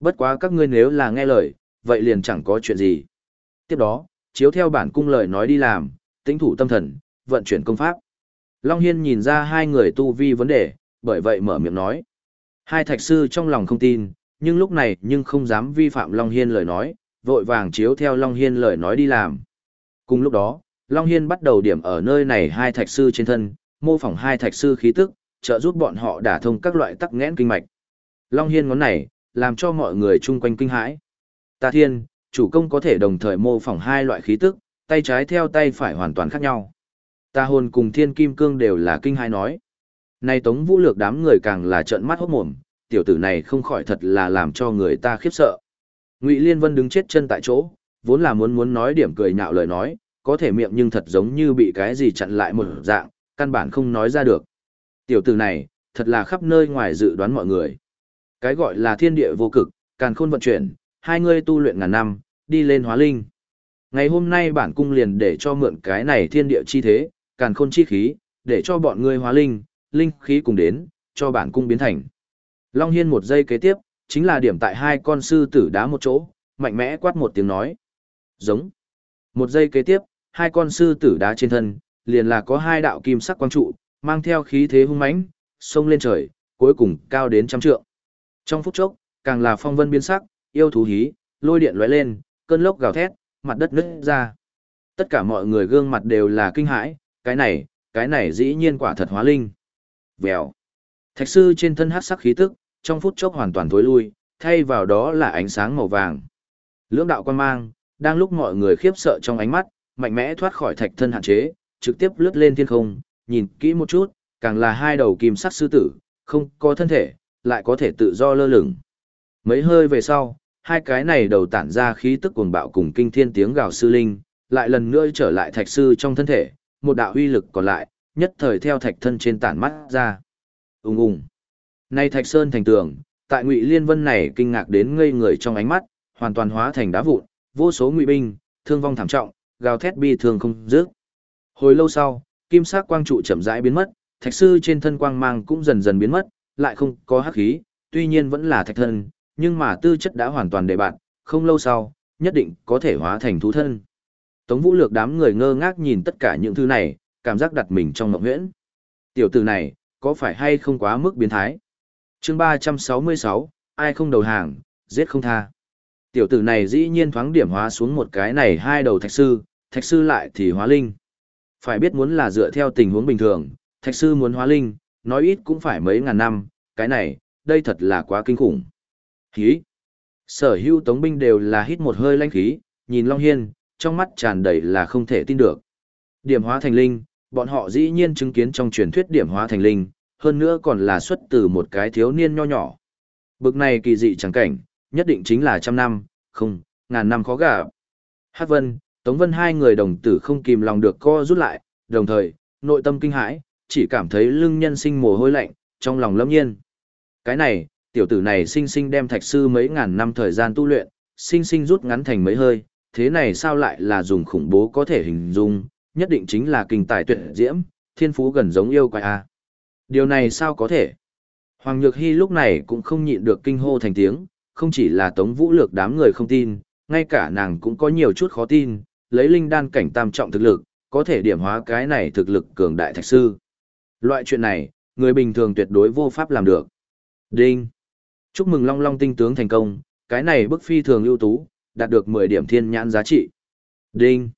Bất quá các ngươi nếu là nghe lời, vậy liền chẳng có chuyện gì. Tiếp đó, chiếu theo bản cung lời nói đi làm, tính thủ tâm thần, vận chuyển công pháp. Long Hiên nhìn ra hai người tu vi vấn đề, bởi vậy mở miệng nói. Hai thạch sư trong lòng không tin, nhưng lúc này nhưng không dám vi phạm Long Hiên lời nói, vội vàng chiếu theo Long Hiên lời nói đi làm. Cùng lúc đó, Long Hiên bắt đầu điểm ở nơi này hai thạch sư trên thân, mô phỏng hai thạch sư khí tức, trợ giúp bọn họ đả thông các loại tắc nghẽn kinh mạch. Long Hiên ngón này, làm cho mọi người chung quanh kinh hãi. Ta thiên, chủ công có thể đồng thời mô phỏng hai loại khí tức, tay trái theo tay phải hoàn toàn khác nhau. Ta hồn cùng thiên kim cương đều là kinh hãi nói. Này tống vũ lược đám người càng là trợn mắt hốt mồm, tiểu tử này không khỏi thật là làm cho người ta khiếp sợ. Ngụy Liên Vân đứng chết chân tại chỗ, vốn là muốn muốn nói điểm cười nhạo lời nói, có thể miệng nhưng thật giống như bị cái gì chặn lại một dạng, căn bản không nói ra được. Tiểu tử này, thật là khắp nơi ngoài dự đoán mọi người. Cái gọi là thiên địa vô cực, càn khôn vận chuyển, hai người tu luyện ngàn năm, đi lên hóa linh. Ngày hôm nay bản cung liền để cho mượn cái này thiên địa chi thế, càn khôn chi khí, để cho bọn ngươi hóa linh, linh khí cùng đến, cho bản cung biến thành. Long Hiên một giây kế tiếp, chính là điểm tại hai con sư tử đá một chỗ, mạnh mẽ quát một tiếng nói. Giống. Một giây kế tiếp, hai con sư tử đá trên thân, liền là có hai đạo kim sắc quang trụ, mang theo khí thế hung mãnh, xông lên trời, cuối cùng cao đến trăm trượng. Trong phút chốc, càng là phong vân biến sắc, yêu thú hí, lôi điện lóe lên, cơn lốc gào thét, mặt đất nứt ra. Tất cả mọi người gương mặt đều là kinh hãi, cái này, cái này dĩ nhiên quả thật hóa linh. Vèo. Thạch sư trên thân hắc sắc khí tức, trong phút chốc hoàn toàn tối lui, thay vào đó là ánh sáng màu vàng. Lưỡng đạo quan mang, đang lúc mọi người khiếp sợ trong ánh mắt, mạnh mẽ thoát khỏi thạch thân hạn chế, trực tiếp lướt lên thiên không, nhìn kỹ một chút, càng là hai đầu kim sắc sư tử, không có thân thể, lại có thể tự do lơ lửng. Mấy hơi về sau, hai cái này đầu tản ra khí tức cuồng bạo cùng kinh thiên tiếng gào sư linh, lại lần nữa trở lại thạch sư trong thân thể, một đạo uy lực còn lại, nhất thời theo thạch thân trên tản mắt ra. Ùng ùng. Nay thạch sơn thành tường, tại Ngụy Liên Vân này kinh ngạc đến ngây người trong ánh mắt, hoàn toàn hóa thành đá vụn, vô số ngụy binh, thương vong thảm trọng, gào thét bi thương không dứt. Hồi lâu sau, kim sắc quang trụ chậm rãi biến mất, thạch sư trên thân quang mang cũng dần dần biến mất, lại không có hắc khí, tuy nhiên vẫn là thạch thân, nhưng mà tư chất đã hoàn toàn đề bạn, không lâu sau, nhất định có thể hóa thành thú thân. Tống Vũ Lược đám người ngơ ngác nhìn tất cả những thứ này, cảm giác đặt mình trong mộng huyễn. Tiểu tử này, có phải hay không quá mức biến thái? chương 366, ai không đầu hàng, giết không tha. Tiểu tử này dĩ nhiên thoáng điểm hóa xuống một cái này hai đầu thạch sư, thạch sư lại thì hóa linh. Phải biết muốn là dựa theo tình huống bình thường, thạch sư muốn hóa linh, nói ít cũng phải mấy ngàn năm, cái này, đây thật là quá kinh khủng. Khí. Sở hữu tống binh đều là hít một hơi lanh khí, nhìn Long Hiên, trong mắt tràn đầy là không thể tin được. Điểm hóa thành linh, bọn họ dĩ nhiên chứng kiến trong truyền thuyết điểm hóa thành linh, hơn nữa còn là xuất từ một cái thiếu niên nho nhỏ. Bực này kỳ dị chẳng cảnh, nhất định chính là trăm năm, không, ngàn năm khó gà. Hát Vân, Tống Vân hai người đồng tử không kìm lòng được co rút lại, đồng thời, nội tâm kinh hãi, chỉ cảm thấy lưng nhân sinh mồ hôi lạnh, trong lòng lâm nhiên. Cái này, tiểu tử này sinh sinh đem thạch sư mấy ngàn năm thời gian tu luyện, sinh sinh rút ngắn thành mấy hơi, thế này sao lại là dùng khủng bố có thể hình dung, nhất định chính là kinh tài tuyệt diễm, thiên phú gần giống yêu quái a. Điều này sao có thể? Hoàng Nhược Hy lúc này cũng không nhịn được kinh hô thành tiếng, không chỉ là Tống Vũ Lược đám người không tin, ngay cả nàng cũng có nhiều chút khó tin, lấy linh đan cảnh tam trọng thực lực, có thể điểm hóa cái này thực lực cường đại thạch sư. Loại chuyện này, người bình thường tuyệt đối vô pháp làm được. Đinh! Chúc mừng Long Long tinh tướng thành công, cái này bức phi thường ưu tú, đạt được 10 điểm thiên nhãn giá trị. Đinh!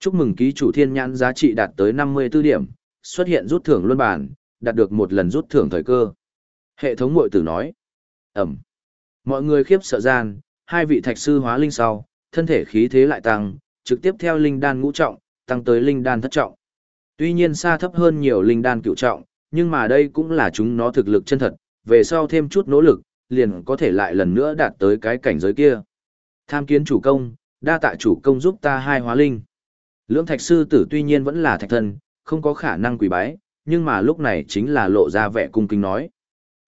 Chúc mừng ký chủ thiên nhãn giá trị đạt tới 54 điểm, xuất hiện rút thưởng luân bản, đạt được một lần rút thưởng thời cơ. Hệ thống mội tử nói. Ẩm. Mọi người khiếp sợ gian, hai vị thạch sư hóa linh sau, thân thể khí thế lại tăng, trực tiếp theo linh đan ngũ trọng, tăng tới linh đan thất trọng. Tuy nhiên xa thấp hơn nhiều linh đan cựu trọng, nhưng mà đây cũng là chúng nó thực lực chân thật, về sau thêm chút nỗ lực, liền có thể lại lần nữa đạt tới cái cảnh giới kia. Tham kiến chủ công, đa tạ chủ công giúp ta hai hóa linh. Lưỡng thạch sư tử tuy nhiên vẫn là thạch thân, không có khả năng quỷ bái, nhưng mà lúc này chính là lộ ra vẻ cung kính nói.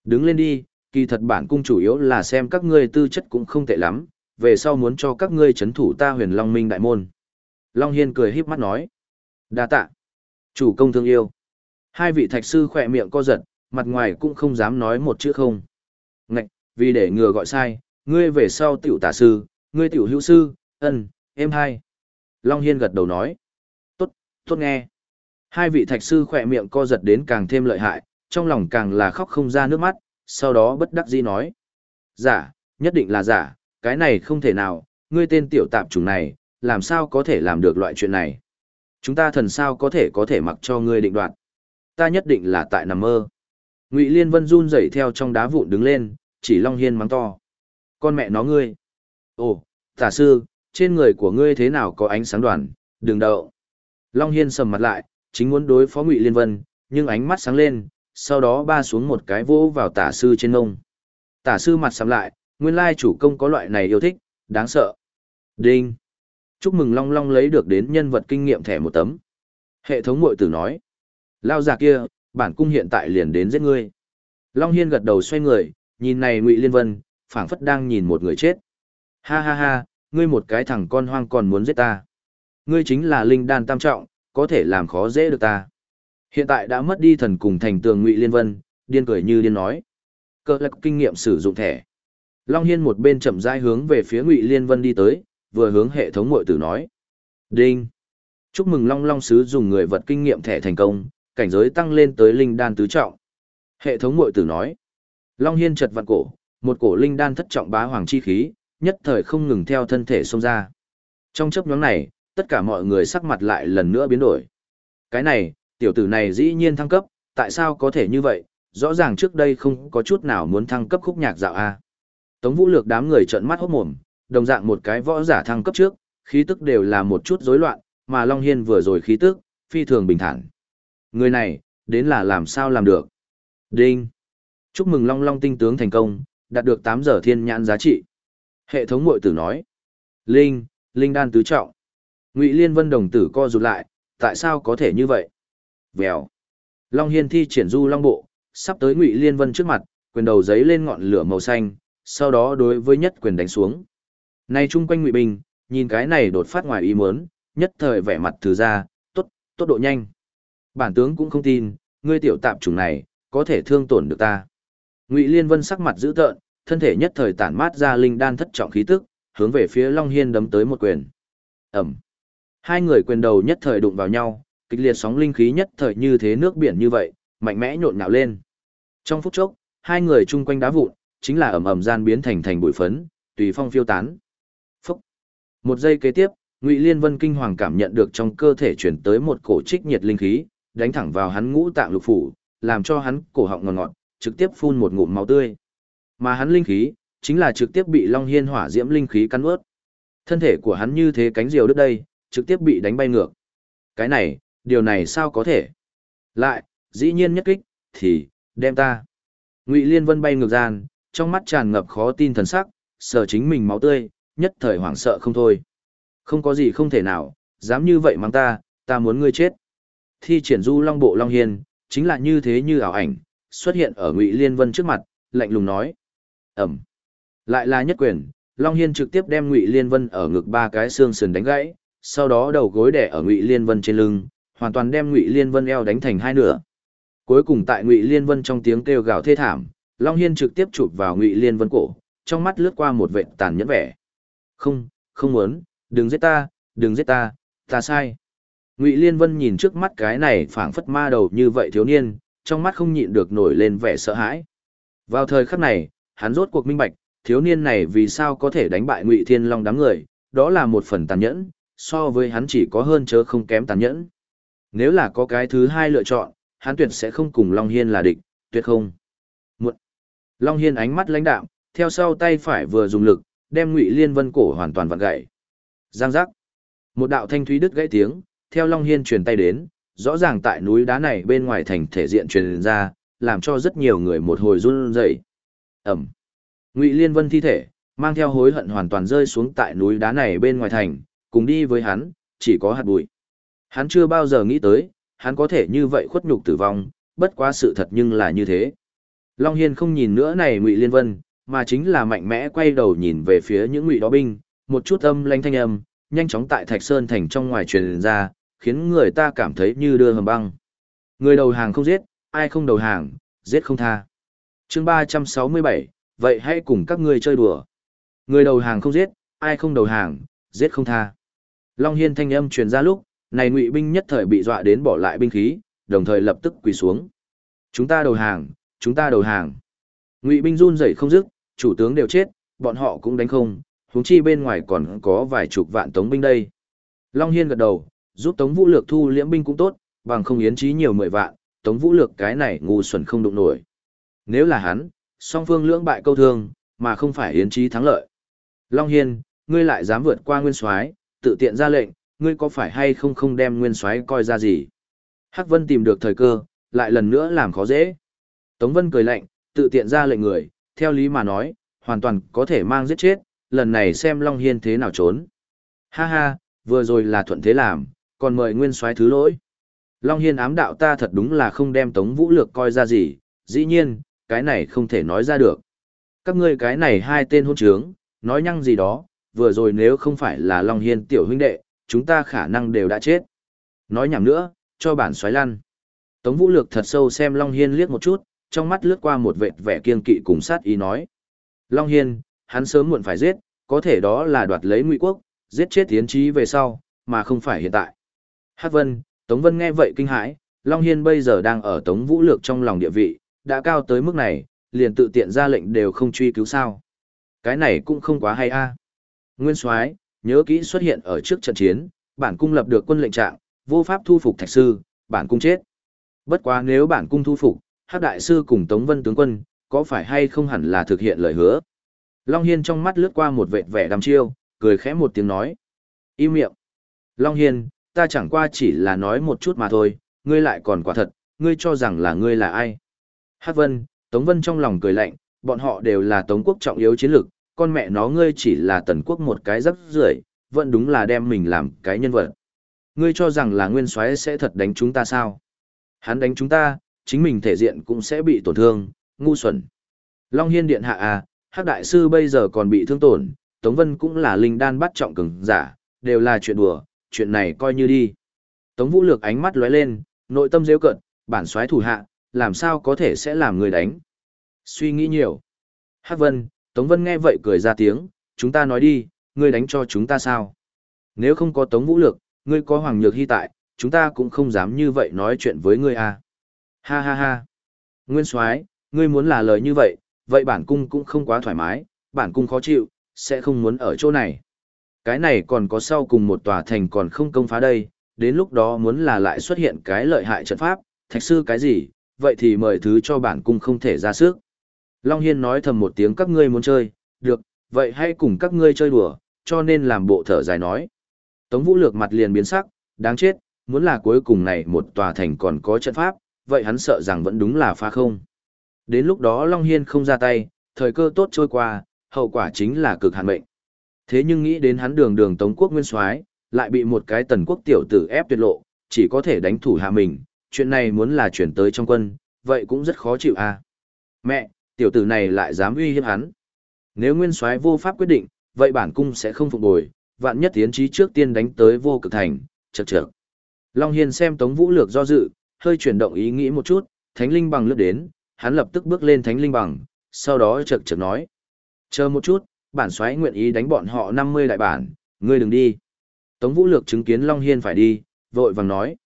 Đứng lên đi, kỳ thật bản cung chủ yếu là xem các ngươi tư chất cũng không tệ lắm, về sau muốn cho các ngươi chấn thủ ta huyền Long Minh đại môn. Long Hiên cười híp mắt nói. đa tạ. Chủ công thương yêu. Hai vị thạch sư khỏe miệng co giật, mặt ngoài cũng không dám nói một chữ không. Ngạch, vì để ngừa gọi sai, ngươi về sau tiểu tả sư, ngươi tiểu hữu sư, ân, em hai. Long Hiên gật đầu nói. Tốt, tốt nghe. Hai vị thạch sư khỏe miệng co giật đến càng thêm lợi hại, trong lòng càng là khóc không ra nước mắt, sau đó bất đắc dĩ nói. Giả, nhất định là giả, cái này không thể nào, ngươi tên tiểu tạp chủng này, làm sao có thể làm được loại chuyện này. Chúng ta thần sao có thể có thể mặc cho ngươi định đoạt. Ta nhất định là tại nằm mơ. Ngụy Liên Vân run rẩy theo trong đá vụn đứng lên, chỉ Long Hiên mắng to. Con mẹ nó ngươi. Ồ, tả sư, trên người của ngươi thế nào có ánh sáng đoàn, đừng đậu. Long Hiên sầm mặt lại, chính muốn đối phó Ngụy Liên Vân, nhưng ánh mắt sáng lên, sau đó ba xuống một cái vỗ vào tả sư trên nông Tả sư mặt sầm lại, nguyên lai chủ công có loại này yêu thích, đáng sợ. Đinh. Chúc mừng Long Long lấy được đến nhân vật kinh nghiệm thẻ một tấm. Hệ thống mội tử nói. Lao già kia, bản cung hiện tại liền đến giết ngươi. Long Hiên gật đầu xoay người, nhìn này Ngụy Liên Vân, phảng phất đang nhìn một người chết. Ha ha ha, ngươi một cái thằng con hoang còn muốn giết ta. Ngươi chính là linh đan tam trọng, có thể làm khó dễ được ta. Hiện tại đã mất đi thần cùng thành tường Ngụy Liên Vân, điên cười như điên nói. Cơ lạc kinh nghiệm sử dụng thẻ. Long Hiên một bên chậm rãi hướng về phía Ngụy Liên Vân đi tới, vừa hướng hệ thống mội tử nói. Đinh! Chúc mừng Long Long Sứ dùng người vật kinh nghiệm thẻ thành công, cảnh giới tăng lên tới linh đan tứ trọng. Hệ thống mội tử nói. Long Hiên chật vặn cổ, một cổ linh đan thất trọng bá hoàng chi khí, nhất thời không ngừng theo thân thể xông ra. Trong chấp nhóm này, tất cả mọi người sắc mặt lại lần nữa biến đổi. Cái này, tiểu tử này dĩ nhiên thăng cấp, tại sao có thể như vậy, rõ ràng trước đây không có chút nào muốn thăng cấp khúc nhạc dạo A. Tống vũ lược đám người trợn mắt hốt mồm, đồng dạng một cái võ giả thăng cấp trước, khí tức đều là một chút rối loạn, mà Long Hiên vừa rồi khí tức, phi thường bình thản. Người này, đến là làm sao làm được. Đinh! Chúc mừng Long Long tinh tướng thành công, đạt được 8 giờ thiên nhãn giá trị. Hệ thống mội tử nói. Linh, Linh đan tứ trọng. Ngụy Liên Vân đồng tử co rụt lại, tại sao có thể như vậy? Vèo. Long Hiên thi triển du long bộ, sắp tới Ngụy Liên Vân trước mặt, quyền đầu giấy lên ngọn lửa màu xanh, sau đó đối với nhất quyền đánh xuống. Nay chung quanh Ngụy Bình, nhìn cái này đột phát ngoài ý muốn, nhất thời vẻ mặt từ ra, tốt, tốt độ nhanh. Bản tướng cũng không tin, ngươi tiểu tạp chủng này, có thể thương tổn được ta. Ngụy Liên Vân sắc mặt dữ tợn, thân thể nhất thời tản mát ra linh đan thất trọng khí tức, hướng về phía Long Hiên đấm tới một quyền. Ẩm. Hai người quyền đầu nhất thời đụng vào nhau, kịch liệt sóng linh khí nhất thời như thế nước biển như vậy, mạnh mẽ nhộn nhạo lên. Trong phút chốc, hai người chung quanh đá vụn, chính là ẩm ẩm gian biến thành thành bụi phấn, tùy phong phiêu tán. Một giây kế tiếp, Ngụy Liên Vân kinh hoàng cảm nhận được trong cơ thể chuyển tới một cổ trích nhiệt linh khí, đánh thẳng vào hắn ngũ tạng lục phủ, làm cho hắn cổ họng ngọt ngọt, trực tiếp phun một ngụm máu tươi. Mà hắn linh khí, chính là trực tiếp bị Long Hiên hỏa diễm linh khí cắn ướt. Thân thể của hắn như thế cánh diều đứt đây, trực tiếp bị đánh bay ngược. Cái này, điều này sao có thể? Lại, dĩ nhiên nhất kích, thì, đem ta. Ngụy Liên Vân bay ngược gian, trong mắt tràn ngập khó tin thần sắc, sở chính mình máu tươi, nhất thời hoảng sợ không thôi. Không có gì không thể nào, dám như vậy mang ta, ta muốn ngươi chết. Thi triển du long bộ long hiên, chính là như thế như ảo ảnh, xuất hiện ở Ngụy Liên Vân trước mặt, lạnh lùng nói. Ẩm. Lại là nhất quyền, Long Hiên trực tiếp đem Ngụy Liên Vân ở ngực ba cái xương sườn đánh gãy, sau đó đầu gối đè ở Ngụy Liên Vân trên lưng, hoàn toàn đem Ngụy Liên Vân eo đánh thành hai nửa. Cuối cùng tại Ngụy Liên Vân trong tiếng kêu gào thê thảm, Long Hiên trực tiếp chụp vào Ngụy Liên Vân cổ, trong mắt lướt qua một vệt tàn nhẫn vẻ. "Không, không muốn, đừng giết ta, đừng giết ta, ta sai." Ngụy Liên Vân nhìn trước mắt cái này phảng phất ma đầu như vậy thiếu niên, trong mắt không nhịn được nổi lên vẻ sợ hãi. Vào thời khắc này, hắn rốt cuộc minh bạch, thiếu niên này vì sao có thể đánh bại Ngụy Thiên Long đám người, đó là một phần tàn nhẫn, so với hắn chỉ có hơn chớ không kém tàn nhẫn. Nếu là có cái thứ hai lựa chọn, hắn tuyệt sẽ không cùng Long Hiên là địch, tuyệt không. Muộn. Long Hiên ánh mắt lãnh đạm, theo sau tay phải vừa dùng lực, đem Ngụy Liên Vân cổ hoàn toàn vặn gãy. Giang giác. Một đạo thanh thúy đứt gãy tiếng, theo Long Hiên truyền tay đến, rõ ràng tại núi đá này bên ngoài thành thể diện truyền ra, làm cho rất nhiều người một hồi run rẩy. Ẩm. Ngụy Liên Vân thi thể, mang theo hối hận hoàn toàn rơi xuống tại núi đá này bên ngoài thành, cùng đi với hắn, chỉ có hạt bụi. Hắn chưa bao giờ nghĩ tới, hắn có thể như vậy khuất nhục tử vong, bất quá sự thật nhưng là như thế. Long Hiên không nhìn nữa này Ngụy Liên Vân, mà chính là mạnh mẽ quay đầu nhìn về phía những ngụy đó binh, một chút âm lanh thanh âm, nhanh chóng tại Thạch Sơn thành trong ngoài truyền ra, khiến người ta cảm thấy như đưa hầm băng. Người đầu hàng không giết, ai không đầu hàng, giết không tha. chương 367, vậy hãy cùng các ngươi chơi đùa. Người đầu hàng không giết, ai không đầu hàng, giết không tha. Long Hiên thanh âm truyền ra lúc, này ngụy binh nhất thời bị dọa đến bỏ lại binh khí, đồng thời lập tức quỳ xuống. Chúng ta đầu hàng, chúng ta đầu hàng. Ngụy binh run rẩy không dứt, chủ tướng đều chết, bọn họ cũng đánh không, huống chi bên ngoài còn có vài chục vạn tống binh đây. Long Hiên gật đầu, giúp Tống Vũ Lược thu liễm binh cũng tốt, bằng không yến chí nhiều mười vạn, Tống Vũ Lược cái này ngu xuẩn không đụng nổi. Nếu là hắn, song phương lưỡng bại câu thương, mà không phải yến chí thắng lợi. Long Hiên, ngươi lại dám vượt qua nguyên soái, tự tiện ra lệnh, ngươi có phải hay không không đem nguyên soái coi ra gì? Hắc Vân tìm được thời cơ, lại lần nữa làm khó dễ. Tống Vân cười lạnh, tự tiện ra lệnh người, theo lý mà nói, hoàn toàn có thể mang giết chết, lần này xem Long Hiên thế nào trốn. Ha ha, vừa rồi là thuận thế làm, còn mời nguyên soái thứ lỗi. Long Hiên ám đạo ta thật đúng là không đem Tống Vũ Lược coi ra gì, dĩ nhiên, cái này không thể nói ra được. Các ngươi cái này hai tên hôn trướng, nói nhăng gì đó, vừa rồi nếu không phải là Long Hiên tiểu huynh đệ, chúng ta khả năng đều đã chết. Nói nhảm nữa, cho bản xoáy lăn. Tống Vũ Lược thật sâu xem Long Hiên liếc một chút, trong mắt lướt qua một vệt vẻ kiên kỵ cùng sát ý nói. Long Hiên, hắn sớm muộn phải giết, có thể đó là đoạt lấy ngụy quốc, giết chết tiến trí về sau, mà không phải hiện tại. Hát Vân, Tống Vân nghe vậy kinh hãi, Long Hiên bây giờ đang ở Tống Vũ Lược trong lòng địa vị, đã cao tới mức này, liền tự tiện ra lệnh đều không truy cứu sao. Cái này cũng không quá hay a. Nguyên Soái, nhớ kỹ xuất hiện ở trước trận chiến, bản cung lập được quân lệnh trạng, vô pháp thu phục thạch sư, bản cung chết. Bất quá nếu bản cung thu phục, Hắc đại sư cùng Tống Vân tướng quân, có phải hay không hẳn là thực hiện lời hứa. Long Hiên trong mắt lướt qua một vệt vẻ đăm chiêu, cười khẽ một tiếng nói. Im miệng. Long Hiên, ta chẳng qua chỉ là nói một chút mà thôi, ngươi lại còn quả thật, ngươi cho rằng là ngươi là ai. Hát Vân, Tống Vân trong lòng cười lạnh, bọn họ đều là Tống quốc trọng yếu chiến lược, con mẹ nó ngươi chỉ là tần quốc một cái rất rưởi vẫn đúng là đem mình làm cái nhân vật. Ngươi cho rằng là nguyên soái sẽ thật đánh chúng ta sao? Hắn đánh chúng ta, chính mình thể diện cũng sẽ bị tổn thương, ngu xuẩn. Long Hiên Điện hạ à, Hắc đại sư bây giờ còn bị thương tổn, Tống Vân cũng là linh đan bắt trọng cường giả, đều là chuyện đùa, chuyện này coi như đi. Tống Vũ Lược ánh mắt lóe lên, nội tâm dễ cận, bản soái thủ hạ, làm sao có thể sẽ làm người đánh. Suy nghĩ nhiều. Hắc Vân, Tống Vân nghe vậy cười ra tiếng, chúng ta nói đi, ngươi đánh cho chúng ta sao? Nếu không có Tống Vũ Lược, ngươi có Hoàng Nhược Hy tại, chúng ta cũng không dám như vậy nói chuyện với ngươi à. Ha ha ha. Nguyên soái, ngươi muốn là lời như vậy, vậy bản cung cũng không quá thoải mái, bản cung khó chịu, sẽ không muốn ở chỗ này. Cái này còn có sau cùng một tòa thành còn không công phá đây, đến lúc đó muốn là lại xuất hiện cái lợi hại trận pháp, thạch sư cái gì, vậy thì mời thứ cho bản cung không thể ra sức. Long Hiên nói thầm một tiếng các ngươi muốn chơi, được, vậy hãy cùng các ngươi chơi đùa, cho nên làm bộ thở dài nói. Tống Vũ Lược mặt liền biến sắc, đáng chết, muốn là cuối cùng này một tòa thành còn có trận pháp, vậy hắn sợ rằng vẫn đúng là phá không. Đến lúc đó Long Hiên không ra tay, thời cơ tốt trôi qua, hậu quả chính là cực hạn mệnh. Thế nhưng nghĩ đến hắn đường đường Tống quốc nguyên soái lại bị một cái tần quốc tiểu tử ép tuyệt lộ, chỉ có thể đánh thủ hạ mình, chuyện này muốn là chuyển tới trong quân, vậy cũng rất khó chịu à. Mẹ, tiểu tử này lại dám uy hiếp hắn. Nếu nguyên soái vô pháp quyết định, vậy bản cung sẽ không phục bồi, vạn nhất tiến trí trước tiên đánh tới vô cực thành, chật chật. Long Hiên xem Tống Vũ Lược do dự, hơi chuyển động ý nghĩ một chút, Thánh Linh bằng lướt đến, hắn lập tức bước lên Thánh Linh bằng, sau đó chật chật nói. Chờ một chút, bản xoáy nguyện ý đánh bọn họ 50 đại bản, ngươi đừng đi. Tống Vũ Lược chứng kiến Long Hiên phải đi, vội vàng nói.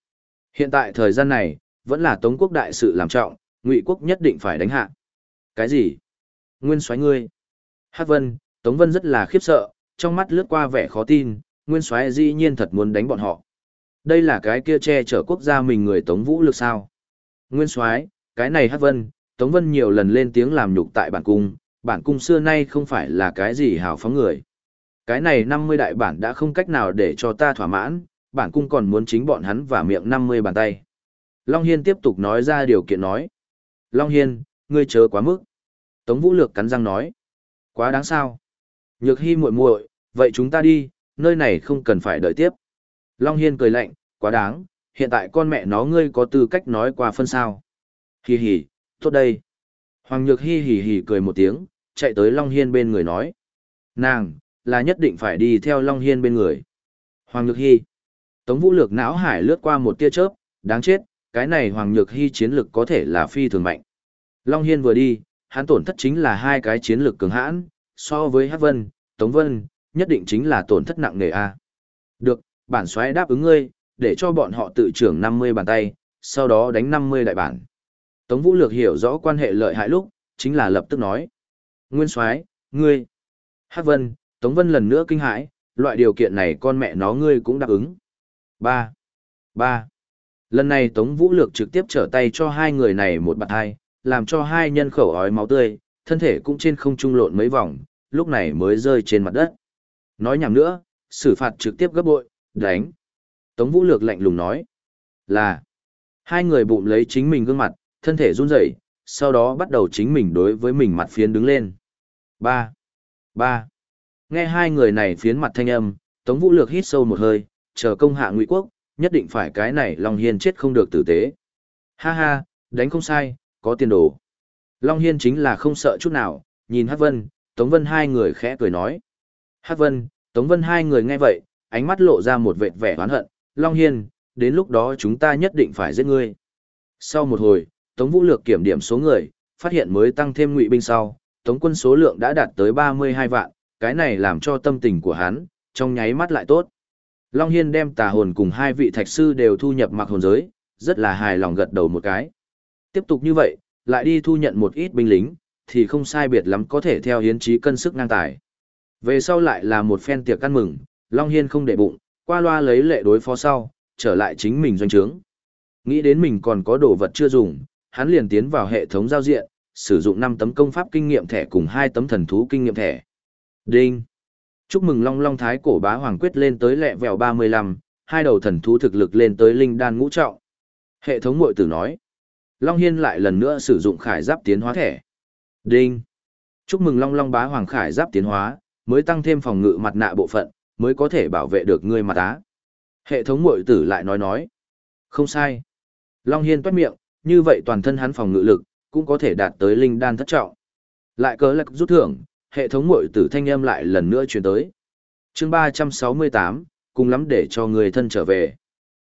Hiện tại thời gian này, vẫn là Tống quốc đại sự làm trọng, Ngụy quốc nhất định phải đánh hạ. Cái gì? Nguyên xoáy ngươi. Hát Vân, Tống Vân rất là khiếp sợ, trong mắt lướt qua vẻ khó tin, Nguyên xoáy dĩ nhiên thật muốn đánh bọn họ. Đây là cái kia che chở quốc gia mình người Tống Vũ Lực sao? Nguyên soái, cái này Hắc Vân, Tống Vân nhiều lần lên tiếng làm nhục tại bản cung, bản cung xưa nay không phải là cái gì hào phóng người. Cái này 50 đại bản đã không cách nào để cho ta thỏa mãn, bản cung còn muốn chính bọn hắn và miệng 50 bàn tay. Long Hiên tiếp tục nói ra điều kiện nói. Long Hiên, ngươi chớ quá mức. Tống Vũ Lược cắn răng nói. Quá đáng sao. Nhược hy muội muội, vậy chúng ta đi, nơi này không cần phải đợi tiếp. Long Hiên cười lạnh, quá đáng, hiện tại con mẹ nó ngươi có tư cách nói qua phân sao. Hì hì, tốt đây. Hoàng Nhược Hi hì hì cười một tiếng, chạy tới Long Hiên bên người nói. Nàng, là nhất định phải đi theo Long Hiên bên người. Hoàng Nhược Hi. Tống Vũ Lược não hải lướt qua một tia chớp, đáng chết, cái này Hoàng Nhược Hi chiến lực có thể là phi thường mạnh. Long Hiên vừa đi, hắn tổn thất chính là hai cái chiến lực cường hãn, so với Hắc Vân, Tống Vân, nhất định chính là tổn thất nặng nề a. Được, bản xoáy đáp ứng ngươi, để cho bọn họ tự trưởng 50 bàn tay, sau đó đánh 50 đại bản. Tống Vũ Lược hiểu rõ quan hệ lợi hại lúc, chính là lập tức nói. Nguyên soái ngươi. Hắc Vân, Tống Vân lần nữa kinh hãi, loại điều kiện này con mẹ nó ngươi cũng đáp ứng. 3. 3. Lần này Tống Vũ Lược trực tiếp trở tay cho hai người này một bạt hai, làm cho hai nhân khẩu ói máu tươi, thân thể cũng trên không trung lộn mấy vòng, lúc này mới rơi trên mặt đất. Nói nhảm nữa, xử phạt trực tiếp gấp bội, đánh. Tống Vũ Lược lạnh lùng nói là hai người bụng lấy chính mình gương mặt, thân thể run rẩy, sau đó bắt đầu chính mình đối với mình mặt phiến đứng lên. Ba, ba. Nghe hai người này phiến mặt thanh âm, Tống Vũ Lược hít sâu một hơi, chờ công hạ Ngụy Quốc, nhất định phải cái này Long Hiên chết không được tử tế. Ha ha, đánh không sai, có tiền đồ. Long Hiên chính là không sợ chút nào, nhìn Hát Vân, Tống Vân hai người khẽ cười nói. Hát Vân, Tống Vân hai người nghe vậy, ánh mắt lộ ra một vệt vẻ oán hận, Long Hiên, đến lúc đó chúng ta nhất định phải giết ngươi. Sau một hồi, Tống Vũ Lược kiểm điểm số người, phát hiện mới tăng thêm ngụy binh sau, Tống quân số lượng đã đạt tới 32 vạn, cái này làm cho tâm tình của hắn, trong nháy mắt lại tốt. Long Hiên đem tà hồn cùng hai vị thạch sư đều thu nhập mặc hồn giới, rất là hài lòng gật đầu một cái. Tiếp tục như vậy, lại đi thu nhận một ít binh lính, thì không sai biệt lắm có thể theo hiến trí cân sức ngang tài. Về sau lại là một phen tiệc ăn mừng, Long Hiên không để bụng, qua loa lấy lệ đối phó sau, trở lại chính mình doanh trướng. Nghĩ đến mình còn có đồ vật chưa dùng, hắn liền tiến vào hệ thống giao diện, sử dụng 5 tấm công pháp kinh nghiệm thẻ cùng 2 tấm thần thú kinh nghiệm thẻ. Đinh! Chúc mừng Long Long Thái cổ bá hoàng quyết lên tới lẹ vèo 35, hai đầu thần thú thực lực lên tới linh đan ngũ trọng. Hệ thống mội tử nói. Long Hiên lại lần nữa sử dụng khải giáp tiến hóa thẻ. Đinh! Chúc mừng Long Long bá hoàng khải giáp tiến hóa, mới tăng thêm phòng ngự mặt nạ bộ phận, mới có thể bảo vệ được ngươi mà tá. Hệ thống mội tử lại nói nói. Không sai. Long Hiên toát miệng, như vậy toàn thân hắn phòng ngự lực, cũng có thể đạt tới linh đan thất trọng. Lại cớ lạc rút thưởng, hệ thống mội tử thanh âm lại lần nữa chuyển tới. chương 368, cùng lắm để cho người thân trở về.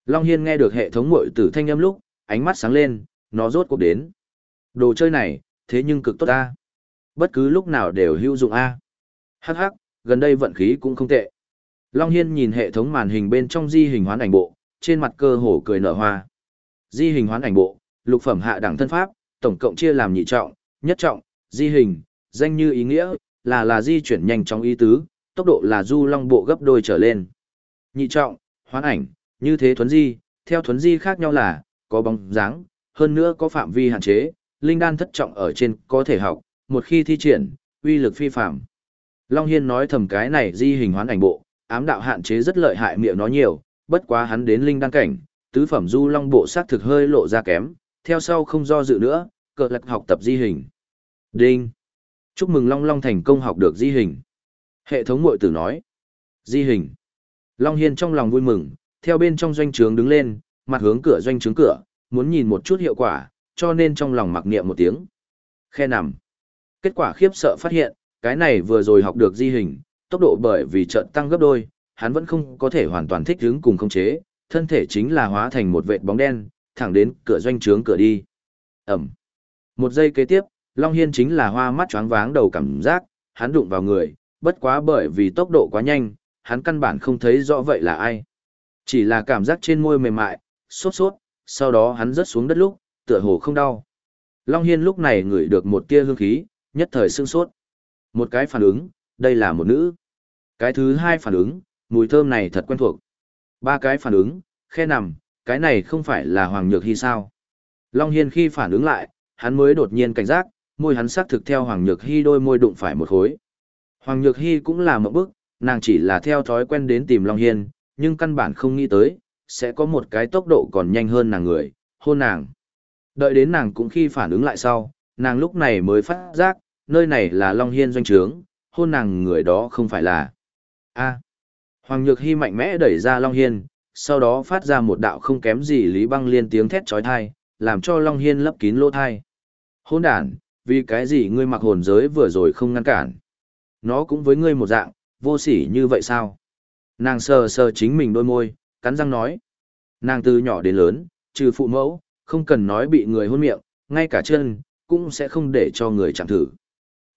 Long Hiên nghe được hệ thống mội tử thanh âm lúc, ánh mắt sáng lên, nó rốt cuộc đến. Đồ chơi này, thế nhưng cực tốt ta, Bất cứ lúc nào đều hữu dụng a Hắc hắc, gần đây vận khí cũng không tệ. Long Hiên nhìn hệ thống màn hình bên trong di hình hoán ảnh bộ, trên mặt cơ hồ cười nở hoa. Di hình hoán ảnh bộ, lục phẩm hạ đẳng thân pháp, tổng cộng chia làm nhị trọng, nhất trọng, di hình, danh như ý nghĩa, là là di chuyển nhanh trong ý tứ, tốc độ là du long bộ gấp đôi trở lên. Nhị trọng, hoán ảnh, như thế thuấn di, theo thuấn di khác nhau là, có bóng dáng, hơn nữa có phạm vi hạn chế, linh đan thất trọng ở trên có thể học, một khi thi triển, uy lực phi phạm. Long Hiên nói thầm cái này di hình hoán ảnh bộ, ám đạo hạn chế rất lợi hại miệng nó nhiều, bất quá hắn đến linh đăng cảnh, tứ phẩm du long bộ sát thực hơi lộ ra kém, theo sau không do dự nữa, cờ lạc học tập di hình. Đinh! Chúc mừng Long Long thành công học được di hình. Hệ thống mội tử nói. Di hình. Long Hiên trong lòng vui mừng, theo bên trong doanh trướng đứng lên, mặt hướng cửa doanh trướng cửa, muốn nhìn một chút hiệu quả, cho nên trong lòng mặc niệm một tiếng. Khe nằm. Kết quả khiếp sợ phát hiện, cái này vừa rồi học được di hình, tốc độ bởi vì trận tăng gấp đôi, hắn vẫn không có thể hoàn toàn thích ứng cùng khống chế, thân thể chính là hóa thành một vệt bóng đen, thẳng đến cửa doanh trướng cửa đi. Ẩm. Một giây kế tiếp, Long Hiên chính là hoa mắt choáng váng đầu cảm giác, hắn đụng vào người, bất quá bởi vì tốc độ quá nhanh, hắn căn bản không thấy rõ vậy là ai. Chỉ là cảm giác trên môi mềm mại, sốt sốt, sau đó hắn rớt xuống đất lúc, tựa hồ không đau. Long Hiên lúc này ngửi được một tia hương khí, nhất thời sương sốt. Một cái phản ứng, đây là một nữ. Cái thứ hai phản ứng, mùi thơm này thật quen thuộc. Ba cái phản ứng, khe nằm, cái này không phải là Hoàng Nhược Hy sao. Long Hiên khi phản ứng lại, hắn mới đột nhiên cảnh giác, môi hắn xác thực theo Hoàng Nhược Hy đôi môi đụng phải một khối. Hoàng Nhược Hy cũng là một bức, nàng chỉ là theo thói quen đến tìm Long Hiên, nhưng căn bản không nghĩ tới, sẽ có một cái tốc độ còn nhanh hơn nàng người, hôn nàng. Đợi đến nàng cũng khi phản ứng lại sau, nàng lúc này mới phát giác, nơi này là Long Hiên doanh trướng, hôn nàng người đó không phải là... a Hoàng Nhược Hy mạnh mẽ đẩy ra Long Hiên, sau đó phát ra một đạo không kém gì Lý Băng Liên tiếng thét trói thai, làm cho Long Hiên lấp kín lỗ thai. Hôn đàn, vì cái gì ngươi mặc hồn giới vừa rồi không ngăn cản? Nó cũng với ngươi một dạng, vô sỉ như vậy sao? Nàng sờ sờ chính mình đôi môi, cắn răng nói. Nàng từ nhỏ đến lớn, trừ phụ mẫu, không cần nói bị người hôn miệng, ngay cả chân, cũng sẽ không để cho người chạm thử.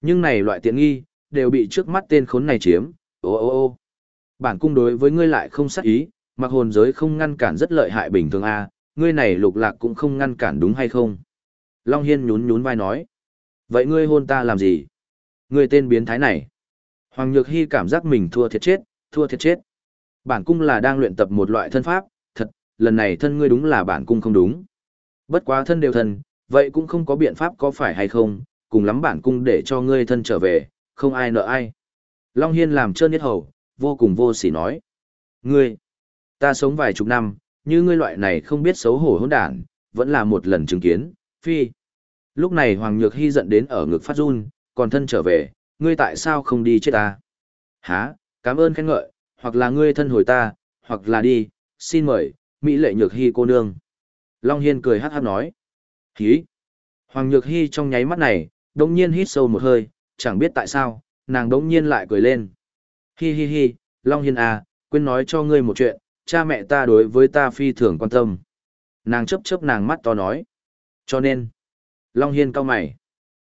Nhưng này loại tiện nghi, đều bị trước mắt tên khốn này chiếm, ô ô ô. Bản cung đối với ngươi lại không sát ý, mặc hồn giới không ngăn cản rất lợi hại bình thường a, ngươi này lục lạc cũng không ngăn cản đúng hay không? Long Hiên nhún nhún vai nói. Vậy ngươi hôn ta làm gì? Ngươi tên biến thái này. Hoàng Nhược Hy cảm giác mình thua thiệt chết, thua thiệt chết. Bản cung là đang luyện tập một loại thân pháp, thật, lần này thân ngươi đúng là bản cung không đúng. Bất quá thân đều thân, vậy cũng không có biện pháp có phải hay không, cùng lắm bản cung để cho ngươi thân trở về, không ai nợ ai. Long Hiên làm trơn nhất hầu, vô cùng vô sỉ nói. Ngươi, ta sống vài chục năm, như ngươi loại này không biết xấu hổ hỗn đản, vẫn là một lần chứng kiến, phi. Lúc này Hoàng Nhược Hy giận đến ở ngực phát run, còn thân trở về, ngươi tại sao không đi chết ta? Hả, cảm ơn khen ngợi, hoặc là ngươi thân hồi ta, hoặc là đi, xin mời, Mỹ lệ Nhược Hy cô nương. Long Hiên cười hát hát nói. Hí. Hoàng Nhược Hy trong nháy mắt này, đồng nhiên hít sâu một hơi, chẳng biết tại sao, nàng đống nhiên lại cười lên. Hi hi hi, Long Hiên à, quên nói cho ngươi một chuyện, cha mẹ ta đối với ta phi thường quan tâm. Nàng chấp chấp nàng mắt to nói. Cho nên, Long Hiên cao mày.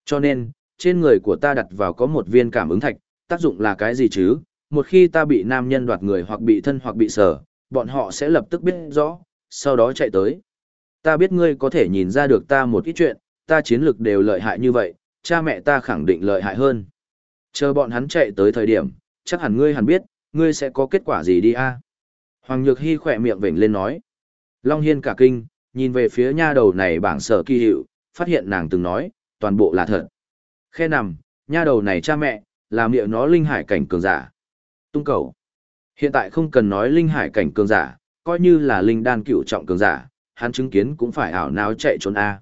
Cho nên, trên người của ta đặt vào có một viên cảm ứng thạch, tác dụng là cái gì chứ? Một khi ta bị nam nhân đoạt người hoặc bị thân hoặc bị sở, bọn họ sẽ lập tức biết rõ, sau đó chạy tới. Ta biết ngươi có thể nhìn ra được ta một ít chuyện, ta chiến lược đều lợi hại như vậy, cha mẹ ta khẳng định lợi hại hơn. Chờ bọn hắn chạy tới thời điểm, chắc hẳn ngươi hẳn biết, ngươi sẽ có kết quả gì đi a Hoàng Nhược Hy khỏe miệng vểnh lên nói. Long Hiên cả kinh, nhìn về phía nha đầu này bảng sở kỳ hiệu, phát hiện nàng từng nói, toàn bộ là thật. Khe nằm, nha đầu này cha mẹ, là miệng nó linh hải cảnh cường giả. Tung cầu. Hiện tại không cần nói linh hải cảnh cường giả, coi như là linh đan cựu trọng cường giả, hắn chứng kiến cũng phải ảo não chạy trốn A.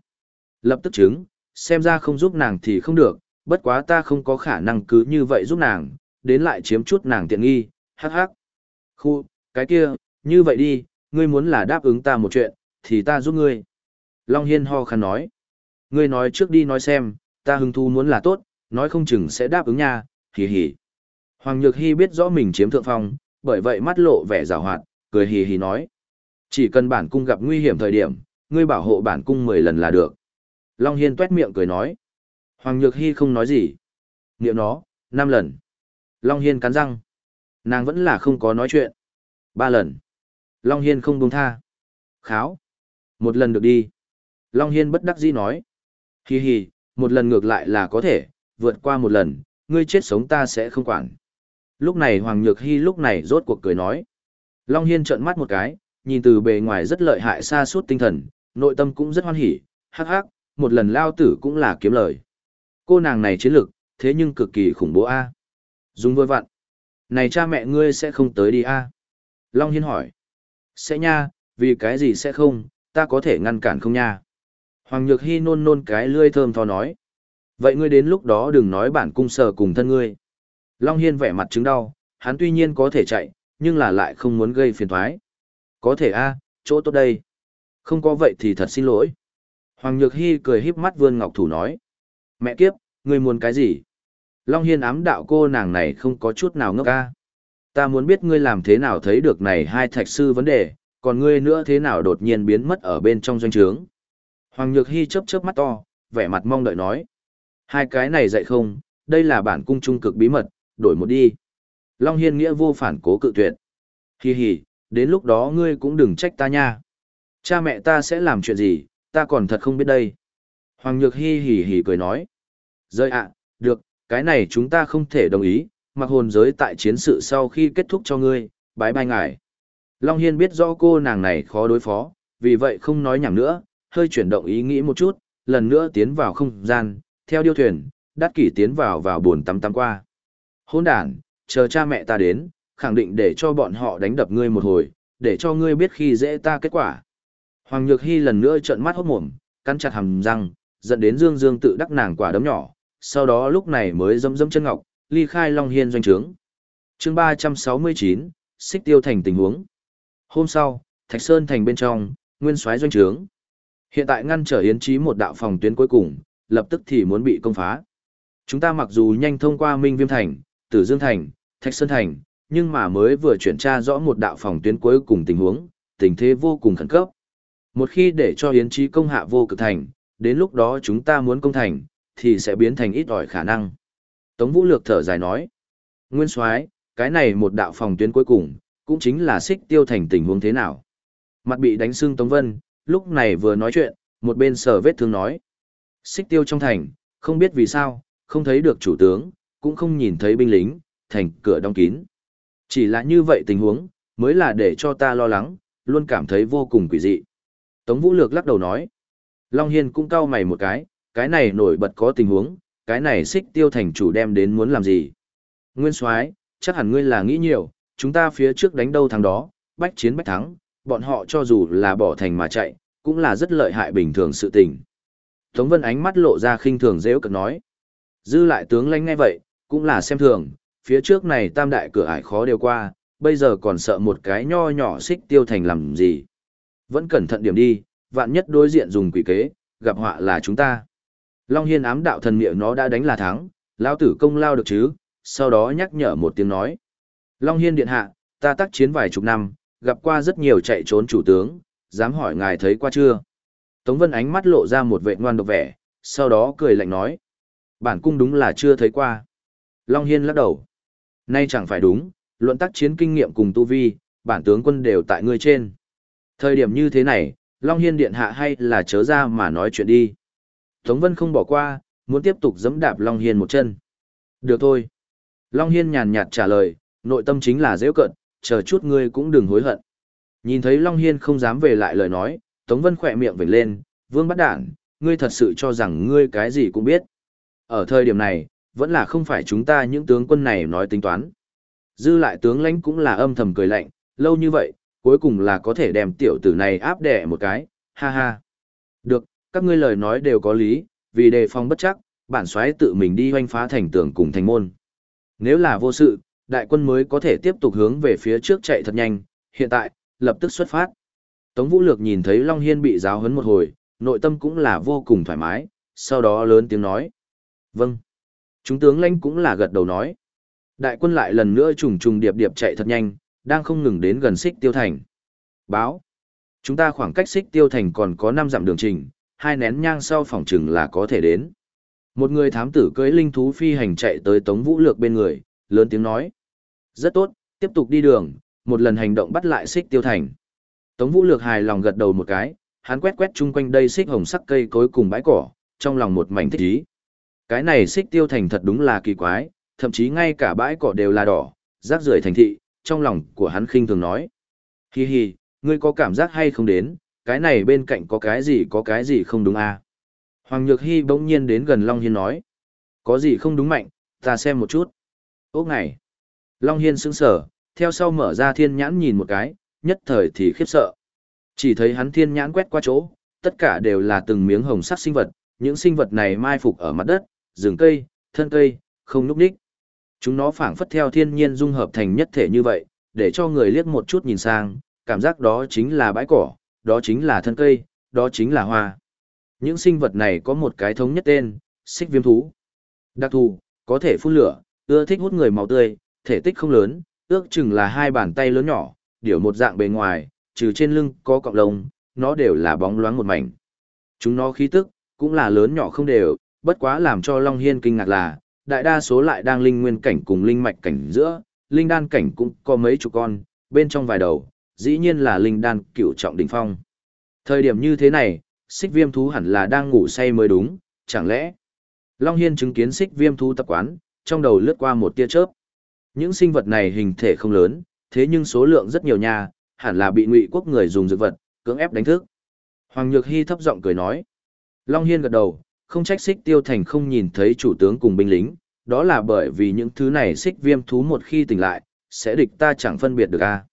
Lập tức chứng, xem ra không giúp nàng thì không được, bất quá ta không có khả năng cứ như vậy giúp nàng, đến lại chiếm chút nàng tiện nghi, hắc hắc. Khu, cái kia, như vậy đi, ngươi muốn là đáp ứng ta một chuyện, thì ta giúp ngươi. Long Hiên ho khăn nói. Ngươi nói trước đi nói xem, ta hứng thu muốn là tốt, nói không chừng sẽ đáp ứng nha, hì hì. Hoàng Nhược Hy biết rõ mình chiếm thượng phong, bởi vậy mắt lộ vẻ rào hoạt, cười hì hì nói. Chỉ cần bản cung gặp nguy hiểm thời điểm, ngươi bảo hộ bản cung 10 lần là được. Long Hiên tuét miệng cười nói. Hoàng Nhược Hy không nói gì. Niệm nó, 5 lần. Long Hiên cắn răng. Nàng vẫn là không có nói chuyện. Ba lần. Long Hiên không buông tha. Kháo. Một lần được đi. Long Hiên bất đắc dĩ nói. Hi hi, một lần ngược lại là có thể, vượt qua một lần, ngươi chết sống ta sẽ không quản. Lúc này Hoàng Nhược Hy lúc này rốt cuộc cười nói. Long Hiên trợn mắt một cái, nhìn từ bề ngoài rất lợi hại xa suốt tinh thần, nội tâm cũng rất hoan hỉ, hắc hắc, một lần lao tử cũng là kiếm lời. Cô nàng này chiến lực, thế nhưng cực kỳ khủng bố a. Dùng vôi vặn. Này cha mẹ ngươi sẽ không tới đi a? Long Hiên hỏi. Sẽ nha, vì cái gì sẽ không, ta có thể ngăn cản không nha? Hoàng Nhược Hy nôn nôn cái lươi thơm tho nói. Vậy ngươi đến lúc đó đừng nói bản cung sờ cùng thân ngươi. Long Hiên vẻ mặt chứng đau, hắn tuy nhiên có thể chạy, nhưng là lại không muốn gây phiền thoái. Có thể a chỗ tốt đây. Không có vậy thì thật xin lỗi. Hoàng Nhược Hy cười híp mắt vươn ngọc thủ nói. Mẹ kiếp, ngươi muốn cái gì? Long Hiên ám đạo cô nàng này không có chút nào ngốc ca. Ta muốn biết ngươi làm thế nào thấy được này hai thạch sư vấn đề, còn ngươi nữa thế nào đột nhiên biến mất ở bên trong doanh trướng. Hoàng Nhược Hy chớp chớp mắt to, vẻ mặt mong đợi nói. Hai cái này dạy không, đây là bản cung trung cực bí mật, đổi một đi. Long Hiên nghĩa vô phản cố cự tuyệt. Hi hi, đến lúc đó ngươi cũng đừng trách ta nha. Cha mẹ ta sẽ làm chuyện gì, ta còn thật không biết đây. Hoàng Nhược Hi hỉ hỉ cười nói. Rơi ạ, được, cái này chúng ta không thể đồng ý, mặc hồn giới tại chiến sự sau khi kết thúc cho ngươi, bái bai ngài. Long Hiên biết rõ cô nàng này khó đối phó, vì vậy không nói nhảm nữa, hơi chuyển động ý nghĩ một chút, lần nữa tiến vào không gian, theo điêu thuyền, đắt kỷ tiến vào vào buồn tắm tắm qua. Hôn đàn, chờ cha mẹ ta đến, khẳng định để cho bọn họ đánh đập ngươi một hồi, để cho ngươi biết khi dễ ta kết quả. Hoàng Nhược Hy lần nữa trợn mắt hốt mồm, cắn chặt hàm răng, dẫn đến Dương Dương tự đắc nàng quả đấm nhỏ, sau đó lúc này mới dâm dâm chân ngọc, ly khai Long Hiên doanh trướng. chương 369, xích tiêu thành tình huống. Hôm sau, Thạch Sơn thành bên trong, nguyên soái doanh trướng. Hiện tại ngăn trở Yến Chí một đạo phòng tuyến cuối cùng, lập tức thì muốn bị công phá. Chúng ta mặc dù nhanh thông qua Minh Viêm thành, Tử Dương thành, Thạch Sơn thành, nhưng mà mới vừa chuyển tra rõ một đạo phòng tuyến cuối cùng tình huống, tình thế vô cùng khẩn cấp. Một khi để cho Yến Trí công hạ vô cực thành, đến lúc đó chúng ta muốn công thành, thì sẽ biến thành ít ỏi khả năng. Tống Vũ Lược thở dài nói. Nguyên soái cái này một đạo phòng tuyến cuối cùng, cũng chính là xích tiêu thành tình huống thế nào. Mặt bị đánh sưng Tống Vân, lúc này vừa nói chuyện, một bên sờ vết thương nói. Xích tiêu trong thành, không biết vì sao, không thấy được chủ tướng, cũng không nhìn thấy binh lính, thành cửa đóng kín. Chỉ là như vậy tình huống, mới là để cho ta lo lắng, luôn cảm thấy vô cùng quỷ dị. Tống Vũ Lược lắc đầu nói. Long Hiên cũng cau mày một cái, cái này nổi bật có tình huống, cái này xích tiêu thành chủ đem đến muốn làm gì. Nguyên soái chắc hẳn ngươi là nghĩ nhiều, chúng ta phía trước đánh đâu thắng đó, bách chiến bách thắng, bọn họ cho dù là bỏ thành mà chạy, cũng là rất lợi hại bình thường sự tình. Tống Vân ánh mắt lộ ra khinh thường dễ cực nói. Dư lại tướng lãnh ngay vậy, cũng là xem thường, phía trước này tam đại cửa ải khó đều qua, bây giờ còn sợ một cái nho nhỏ xích tiêu thành làm gì. Vẫn cẩn thận điểm đi, vạn nhất đối diện dùng quỷ kế, gặp họa là chúng ta. Long Hiên ám đạo thần miệng nó đã đánh là thắng, lao tử công lao được chứ, sau đó nhắc nhở một tiếng nói. Long Hiên điện hạ, ta tác chiến vài chục năm, gặp qua rất nhiều chạy trốn chủ tướng, dám hỏi ngài thấy qua chưa? Tống Vân ánh mắt lộ ra một vệ ngoan độc vẻ, sau đó cười lạnh nói. Bản cung đúng là chưa thấy qua. Long Hiên lắc đầu. Nay chẳng phải đúng, luận tác chiến kinh nghiệm cùng tu vi, bản tướng quân đều tại ngươi trên. Thời điểm như thế này, Long Hiên điện hạ hay là chớ ra mà nói chuyện đi. Tống Vân không bỏ qua, muốn tiếp tục dẫm đạp Long Hiên một chân. Được thôi. Long Hiên nhàn nhạt trả lời, nội tâm chính là dễ cận, chờ chút ngươi cũng đừng hối hận. Nhìn thấy Long Hiên không dám về lại lời nói, Tống Vân khỏe miệng vểnh lên, vương bắt đản, ngươi thật sự cho rằng ngươi cái gì cũng biết. Ở thời điểm này, vẫn là không phải chúng ta những tướng quân này nói tính toán. Dư lại tướng lãnh cũng là âm thầm cười lạnh, lâu như vậy, cuối cùng là có thể đem tiểu tử này áp đẻ một cái, ha ha. Được, các ngươi lời nói đều có lý, vì đề phòng bất chắc, bản xoáy tự mình đi hoanh phá thành tường cùng thành môn. Nếu là vô sự, đại quân mới có thể tiếp tục hướng về phía trước chạy thật nhanh, hiện tại, lập tức xuất phát. Tống Vũ Lược nhìn thấy Long Hiên bị giáo hấn một hồi, nội tâm cũng là vô cùng thoải mái, sau đó lớn tiếng nói. Vâng. Chúng tướng lãnh cũng là gật đầu nói. Đại quân lại lần nữa trùng trùng điệp điệp chạy thật nhanh, đang không ngừng đến gần xích tiêu thành. Báo. Chúng ta khoảng cách xích tiêu thành còn có 5 dặm đường trình, hai nén nhang sau phòng trừng là có thể đến. Một người thám tử cưỡi linh thú phi hành chạy tới Tống Vũ Lược bên người, lớn tiếng nói. Rất tốt, tiếp tục đi đường, một lần hành động bắt lại xích tiêu thành. Tống Vũ Lược hài lòng gật đầu một cái, hắn quét quét chung quanh đây xích hồng sắc cây cối cùng bãi cỏ, trong lòng một mảnh thích ý. Cái này xích tiêu thành thật đúng là kỳ quái, thậm chí ngay cả bãi cỏ đều là đỏ, rác rưởi thành thị, trong lòng của hắn khinh thường nói. Hi hi, ngươi có cảm giác hay không đến, cái này bên cạnh có cái gì có cái gì không đúng à? Hoàng Nhược Hy bỗng nhiên đến gần Long Hiên nói. Có gì không đúng mạnh, ta xem một chút. Ốc ngày. Long Hiên sững sở, theo sau mở ra thiên nhãn nhìn một cái, nhất thời thì khiếp sợ. Chỉ thấy hắn thiên nhãn quét qua chỗ, tất cả đều là từng miếng hồng sắc sinh vật, những sinh vật này mai phục ở mặt đất, rừng cây, thân cây, không núp đích. Chúng nó phảng phất theo thiên nhiên dung hợp thành nhất thể như vậy, để cho người liếc một chút nhìn sang, cảm giác đó chính là bãi cỏ, đó chính là thân cây, đó chính là hoa. Những sinh vật này có một cái thống nhất tên, xích viêm thú. Đặc thù, có thể phun lửa, ưa thích hút người máu tươi, thể tích không lớn, ước chừng là hai bàn tay lớn nhỏ, điều một dạng bề ngoài, trừ trên lưng có cọng lông, nó đều là bóng loáng một mảnh. Chúng nó khí tức, cũng là lớn nhỏ không đều, bất quá làm cho Long Hiên kinh ngạc là, đại đa số lại đang linh nguyên cảnh cùng linh mạch cảnh giữa, linh đan cảnh cũng có mấy chục con, bên trong vài đầu, dĩ nhiên là linh đan cựu trọng đỉnh phong. Thời điểm như thế này, xích viêm thú hẳn là đang ngủ say mới đúng, chẳng lẽ? Long Hiên chứng kiến xích viêm thú tập quán, trong đầu lướt qua một tia chớp. Những sinh vật này hình thể không lớn, thế nhưng số lượng rất nhiều nha, hẳn là bị ngụy quốc người dùng dược vật, cưỡng ép đánh thức. Hoàng Nhược Hy thấp giọng cười nói. Long Hiên gật đầu, không trách xích tiêu thành không nhìn thấy chủ tướng cùng binh lính, đó là bởi vì những thứ này xích viêm thú một khi tỉnh lại, sẽ địch ta chẳng phân biệt được a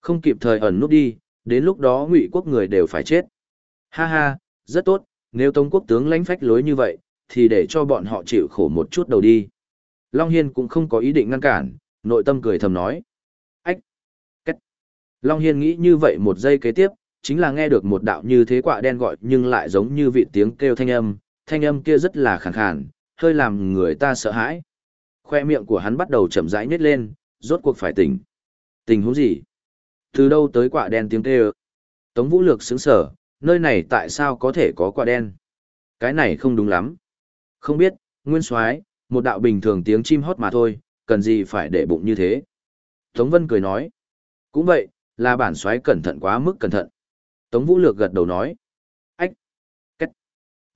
Không kịp thời ẩn nút đi, đến lúc đó ngụy quốc người đều phải chết. Ha ha, rất tốt, nếu Tống quốc tướng lãnh phách lối như vậy, thì để cho bọn họ chịu khổ một chút đầu đi. Long Hiên cũng không có ý định ngăn cản, nội tâm cười thầm nói. Ách! Cách! Long Hiên nghĩ như vậy một giây kế tiếp, chính là nghe được một đạo như thế quạ đen gọi nhưng lại giống như vị tiếng kêu thanh âm, thanh âm kia rất là khàn khàn, hơi làm người ta sợ hãi. Khoe miệng của hắn bắt đầu chậm rãi nhếch lên, rốt cuộc phải tỉnh. Tình huống gì? Từ đâu tới quả đen tiếng kêu? Tống Vũ Lược sững sờ, nơi này tại sao có thể có quả đen? Cái này không đúng lắm. Không biết, Nguyên Soái, một đạo bình thường tiếng chim hót mà thôi, cần gì phải để bụng như thế. Tống Vân cười nói, cũng vậy, là bản soái cẩn thận quá mức cẩn thận. Tống Vũ Lược gật đầu nói.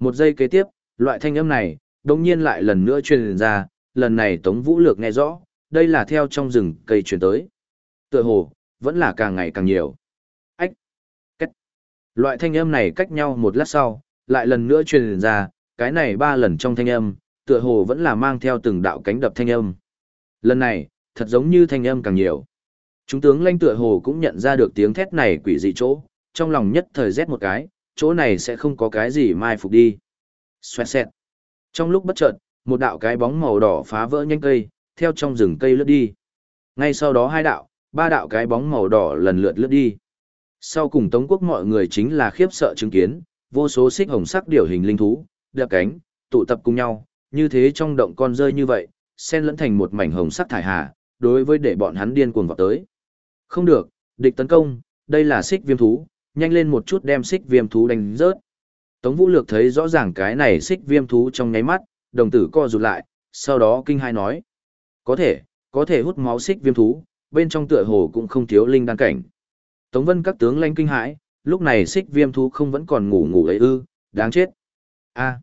Một giây kế tiếp, loại thanh âm này, đồng nhiên lại lần nữa truyền ra, lần này Tống Vũ Lược nghe rõ, đây là theo trong rừng cây truyền tới. Tựa hồ, vẫn là càng ngày càng nhiều. Ách, cách. Loại thanh âm này cách nhau một lát sau, lại lần nữa truyền ra, cái này ba lần trong thanh âm, tựa hồ vẫn là mang theo từng đạo cánh đập thanh âm. Lần này, thật giống như thanh âm càng nhiều. Chúng tướng Lanh tựa hồ cũng nhận ra được tiếng thét này quỷ dị chỗ, trong lòng nhất thời rét một cái, chỗ này sẽ không có cái gì mai phục đi. Xoẹt xẹt. Trong lúc bất chợt, một đạo cái bóng màu đỏ phá vỡ nhanh cây, theo trong rừng cây lướt đi. Ngay sau đó hai đạo, ba đạo cái bóng màu đỏ lần lượt lướt đi. Sau cùng Tống quốc mọi người chính là khiếp sợ chứng kiến, vô số xích hồng sắc điều hình linh thú, đập cánh, tụ tập cùng nhau, như thế trong động con rơi như vậy, xen lẫn thành một mảnh hồng sắc thải hà, đối với để bọn hắn điên cuồng vào tới. Không được, địch tấn công, đây là xích viêm thú, nhanh lên một chút đem xích viêm thú đánh rớt. Tống Vũ Lược thấy rõ ràng cái này xích viêm thú trong nháy mắt, đồng tử co rụt lại, sau đó kinh hai nói. Có thể, có thể hút máu xích viêm thú, bên trong tựa hồ cũng không thiếu linh đan cảnh. Tống Vân các tướng lãnh kinh hãi, lúc này xích viêm thú không vẫn còn ngủ ngủ ấy ư, đáng chết. A.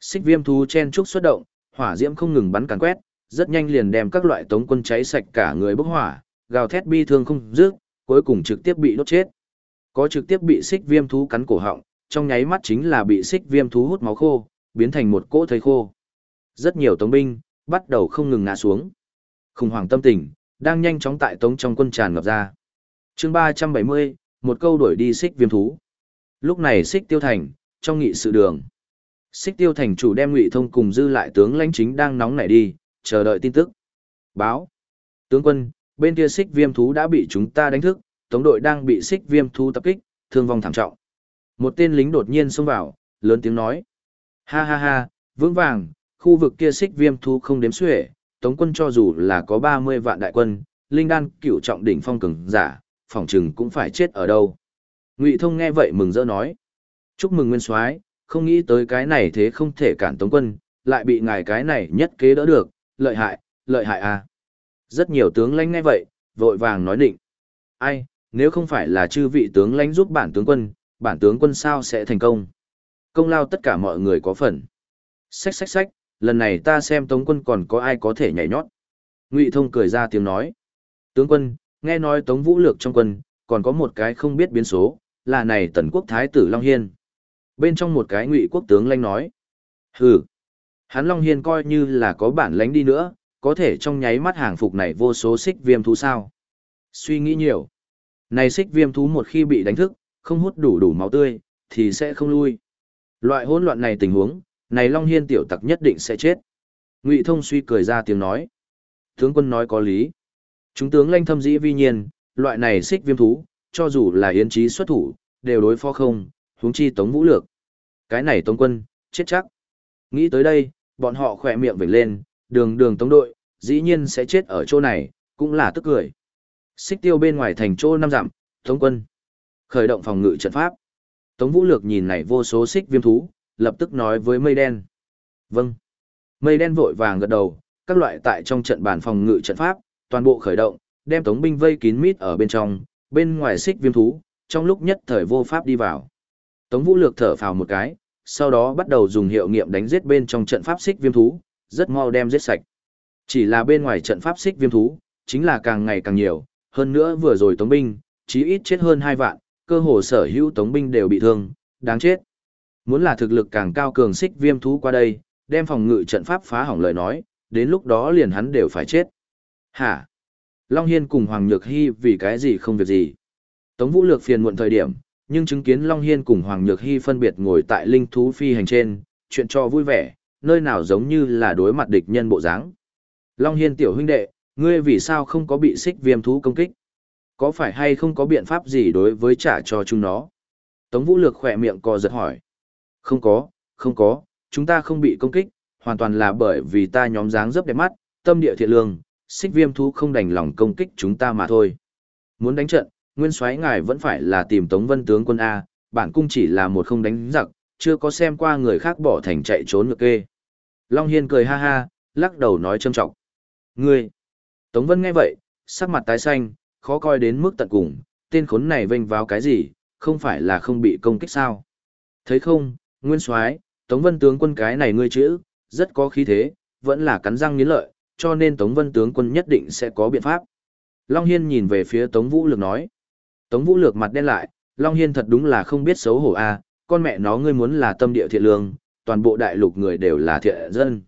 Xích viêm thú chen trúc xuất động, hỏa diễm không ngừng bắn càn quét, rất nhanh liền đem các loại tống quân cháy sạch cả người bốc hỏa, gào thét bi thương không dứt, cuối cùng trực tiếp bị đốt chết. Có trực tiếp bị xích viêm thú cắn cổ họng, trong nháy mắt chính là bị xích viêm thú hút máu khô, biến thành một cỗ thây khô. Rất nhiều tống binh, bắt đầu không ngừng ngã xuống. Khủng hoảng tâm tình, đang nhanh chóng tại tống trong quân tràn ngập ra. chương 370, một câu đuổi đi xích viêm thú. Lúc này xích tiêu thành, trong nghị sự đường. Xích tiêu thành chủ đem ngụy thông cùng dư lại tướng lãnh chính đang nóng nảy đi, chờ đợi tin tức. Báo. Tướng quân, bên kia xích viêm thú đã bị chúng ta đánh thức, tống đội đang bị xích viêm thú tập kích, thương vong thảm trọng. Một tên lính đột nhiên xông vào, lớn tiếng nói. Ha ha ha, vững vàng, khu vực kia xích viêm thú không đếm xuể, tống quân cho dù là có 30 vạn đại quân, linh đan cửu trọng đỉnh phong cường giả, phỏng chừng cũng phải chết ở đâu. Ngụy Thông nghe vậy mừng rỡ nói. Chúc mừng Nguyên Soái, không nghĩ tới cái này thế không thể cản Tống quân, lại bị ngài cái này nhất kế đỡ được, lợi hại, lợi hại à. Rất nhiều tướng lãnh nghe vậy, vội vàng nói định. Ai, nếu không phải là chư vị tướng lãnh giúp bản tướng quân, bản tướng quân sao sẽ thành công? Công lao tất cả mọi người có phần. Xách xách xách, lần này ta xem Tống quân còn có ai có thể nhảy nhót. Ngụy Thông cười ra tiếng nói. Tướng quân, nghe nói Tống Vũ Lược trong quân, còn có một cái không biết biến số, là này tần quốc thái tử Long Hiên. Bên trong một cái ngụy quốc tướng lãnh nói. Hừ, hắn Long Hiên coi như là có bản lãnh đi nữa, có thể trong nháy mắt hàng phục này vô số xích viêm thú sao. Suy nghĩ nhiều. Này xích viêm thú một khi bị đánh thức, không hút đủ đủ máu tươi, thì sẽ không lui. Loại hỗn loạn này tình huống, này Long Hiên tiểu tặc nhất định sẽ chết. Ngụy Thông suy cười ra tiếng nói. Tướng quân nói có lý. Chúng tướng lanh thâm dĩ vi nhiên, loại này xích viêm thú, cho dù là yến trí xuất thủ, đều đối phó không, huống chi tống vũ lược. Cái này tống quân, chết chắc. Nghĩ tới đây, bọn họ khỏe miệng vểnh lên, đường đường tống đội, dĩ nhiên sẽ chết ở chỗ này, cũng là tức cười. Xích tiêu bên ngoài thành chỗ năm dặm, tống quân. Khởi động phòng ngự trận pháp. Tống vũ lược nhìn này vô số xích viêm thú, lập tức nói với mây đen. Vâng. Mây đen vội vàng gật đầu, các loại tại trong trận bàn phòng ngự trận pháp, toàn bộ khởi động, đem tống binh vây kín mít ở bên trong, bên ngoài xích viêm thú, trong lúc nhất thời vô pháp đi vào. Tống Vũ Lược thở phào một cái, sau đó bắt đầu dùng hiệu nghiệm đánh giết bên trong trận pháp xích viêm thú, rất mau đem giết sạch. Chỉ là bên ngoài trận pháp xích viêm thú, chính là càng ngày càng nhiều, hơn nữa vừa rồi tống binh, chí ít chết hơn hai vạn, cơ hồ sở hữu tống binh đều bị thương, đáng chết. Muốn là thực lực càng cao cường xích viêm thú qua đây, đem phòng ngự trận pháp phá hỏng lời nói, đến lúc đó liền hắn đều phải chết. Hả? Long Hiên cùng Hoàng Nhược Hy vì cái gì không việc gì. Tống Vũ Lược phiền muộn thời điểm, nhưng chứng kiến Long Hiên cùng Hoàng Nhược Hy phân biệt ngồi tại linh thú phi hành trên, chuyện cho vui vẻ, nơi nào giống như là đối mặt địch nhân bộ dáng. Long Hiên tiểu huynh đệ, ngươi vì sao không có bị xích viêm thú công kích? Có phải hay không có biện pháp gì đối với trả cho chúng nó? Tống Vũ Lược khỏe miệng co giật hỏi. Không có, không có, chúng ta không bị công kích, hoàn toàn là bởi vì ta nhóm dáng dấp đẹp mắt, tâm địa thiện lương, xích viêm thú không đành lòng công kích chúng ta mà thôi. Muốn đánh trận, nguyên soái ngài vẫn phải là tìm Tống Vân tướng quân A, bản cung chỉ là một không đánh giặc, chưa có xem qua người khác bỏ thành chạy trốn ngược kê. Long Hiên cười ha ha, lắc đầu nói châm trọng. Ngươi! Tống Vân nghe vậy, sắc mặt tái xanh, khó coi đến mức tận cùng, tên khốn này vênh vào cái gì, không phải là không bị công kích sao? Thấy không, Nguyên Soái, Tống Vân tướng quân cái này ngươi chữ, rất có khí thế, vẫn là cắn răng nghiến lợi, cho nên Tống Vân tướng quân nhất định sẽ có biện pháp. Long Hiên nhìn về phía Tống Vũ Lược nói. Tống Vũ Lược mặt đen lại, Long Hiên thật đúng là không biết xấu hổ a con mẹ nó ngươi muốn là tâm địa thiện lương, toàn bộ đại lục người đều là thiện dân.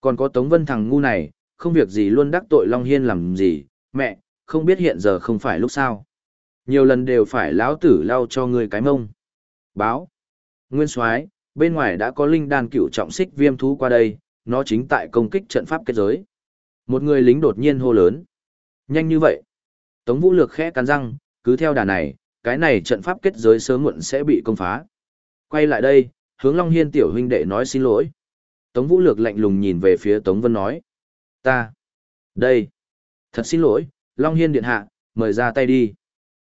Còn có Tống Vân thằng ngu này, không việc gì luôn đắc tội Long Hiên làm gì, mẹ, không biết hiện giờ không phải lúc sao. Nhiều lần đều phải lão tử lao cho ngươi cái mông. Báo. Nguyên soái bên ngoài đã có linh đan cựu trọng xích viêm thú qua đây, nó chính tại công kích trận pháp kết giới. Một người lính đột nhiên hô lớn. Nhanh như vậy. Tống Vũ Lược khẽ cắn răng, cứ theo đà này, cái này trận pháp kết giới sớm muộn sẽ bị công phá. Quay lại đây, hướng Long Hiên tiểu huynh đệ nói xin lỗi. Tống Vũ Lược lạnh lùng nhìn về phía Tống Vân nói. Ta. Đây. Thật xin lỗi, Long Hiên điện hạ, mời ra tay đi.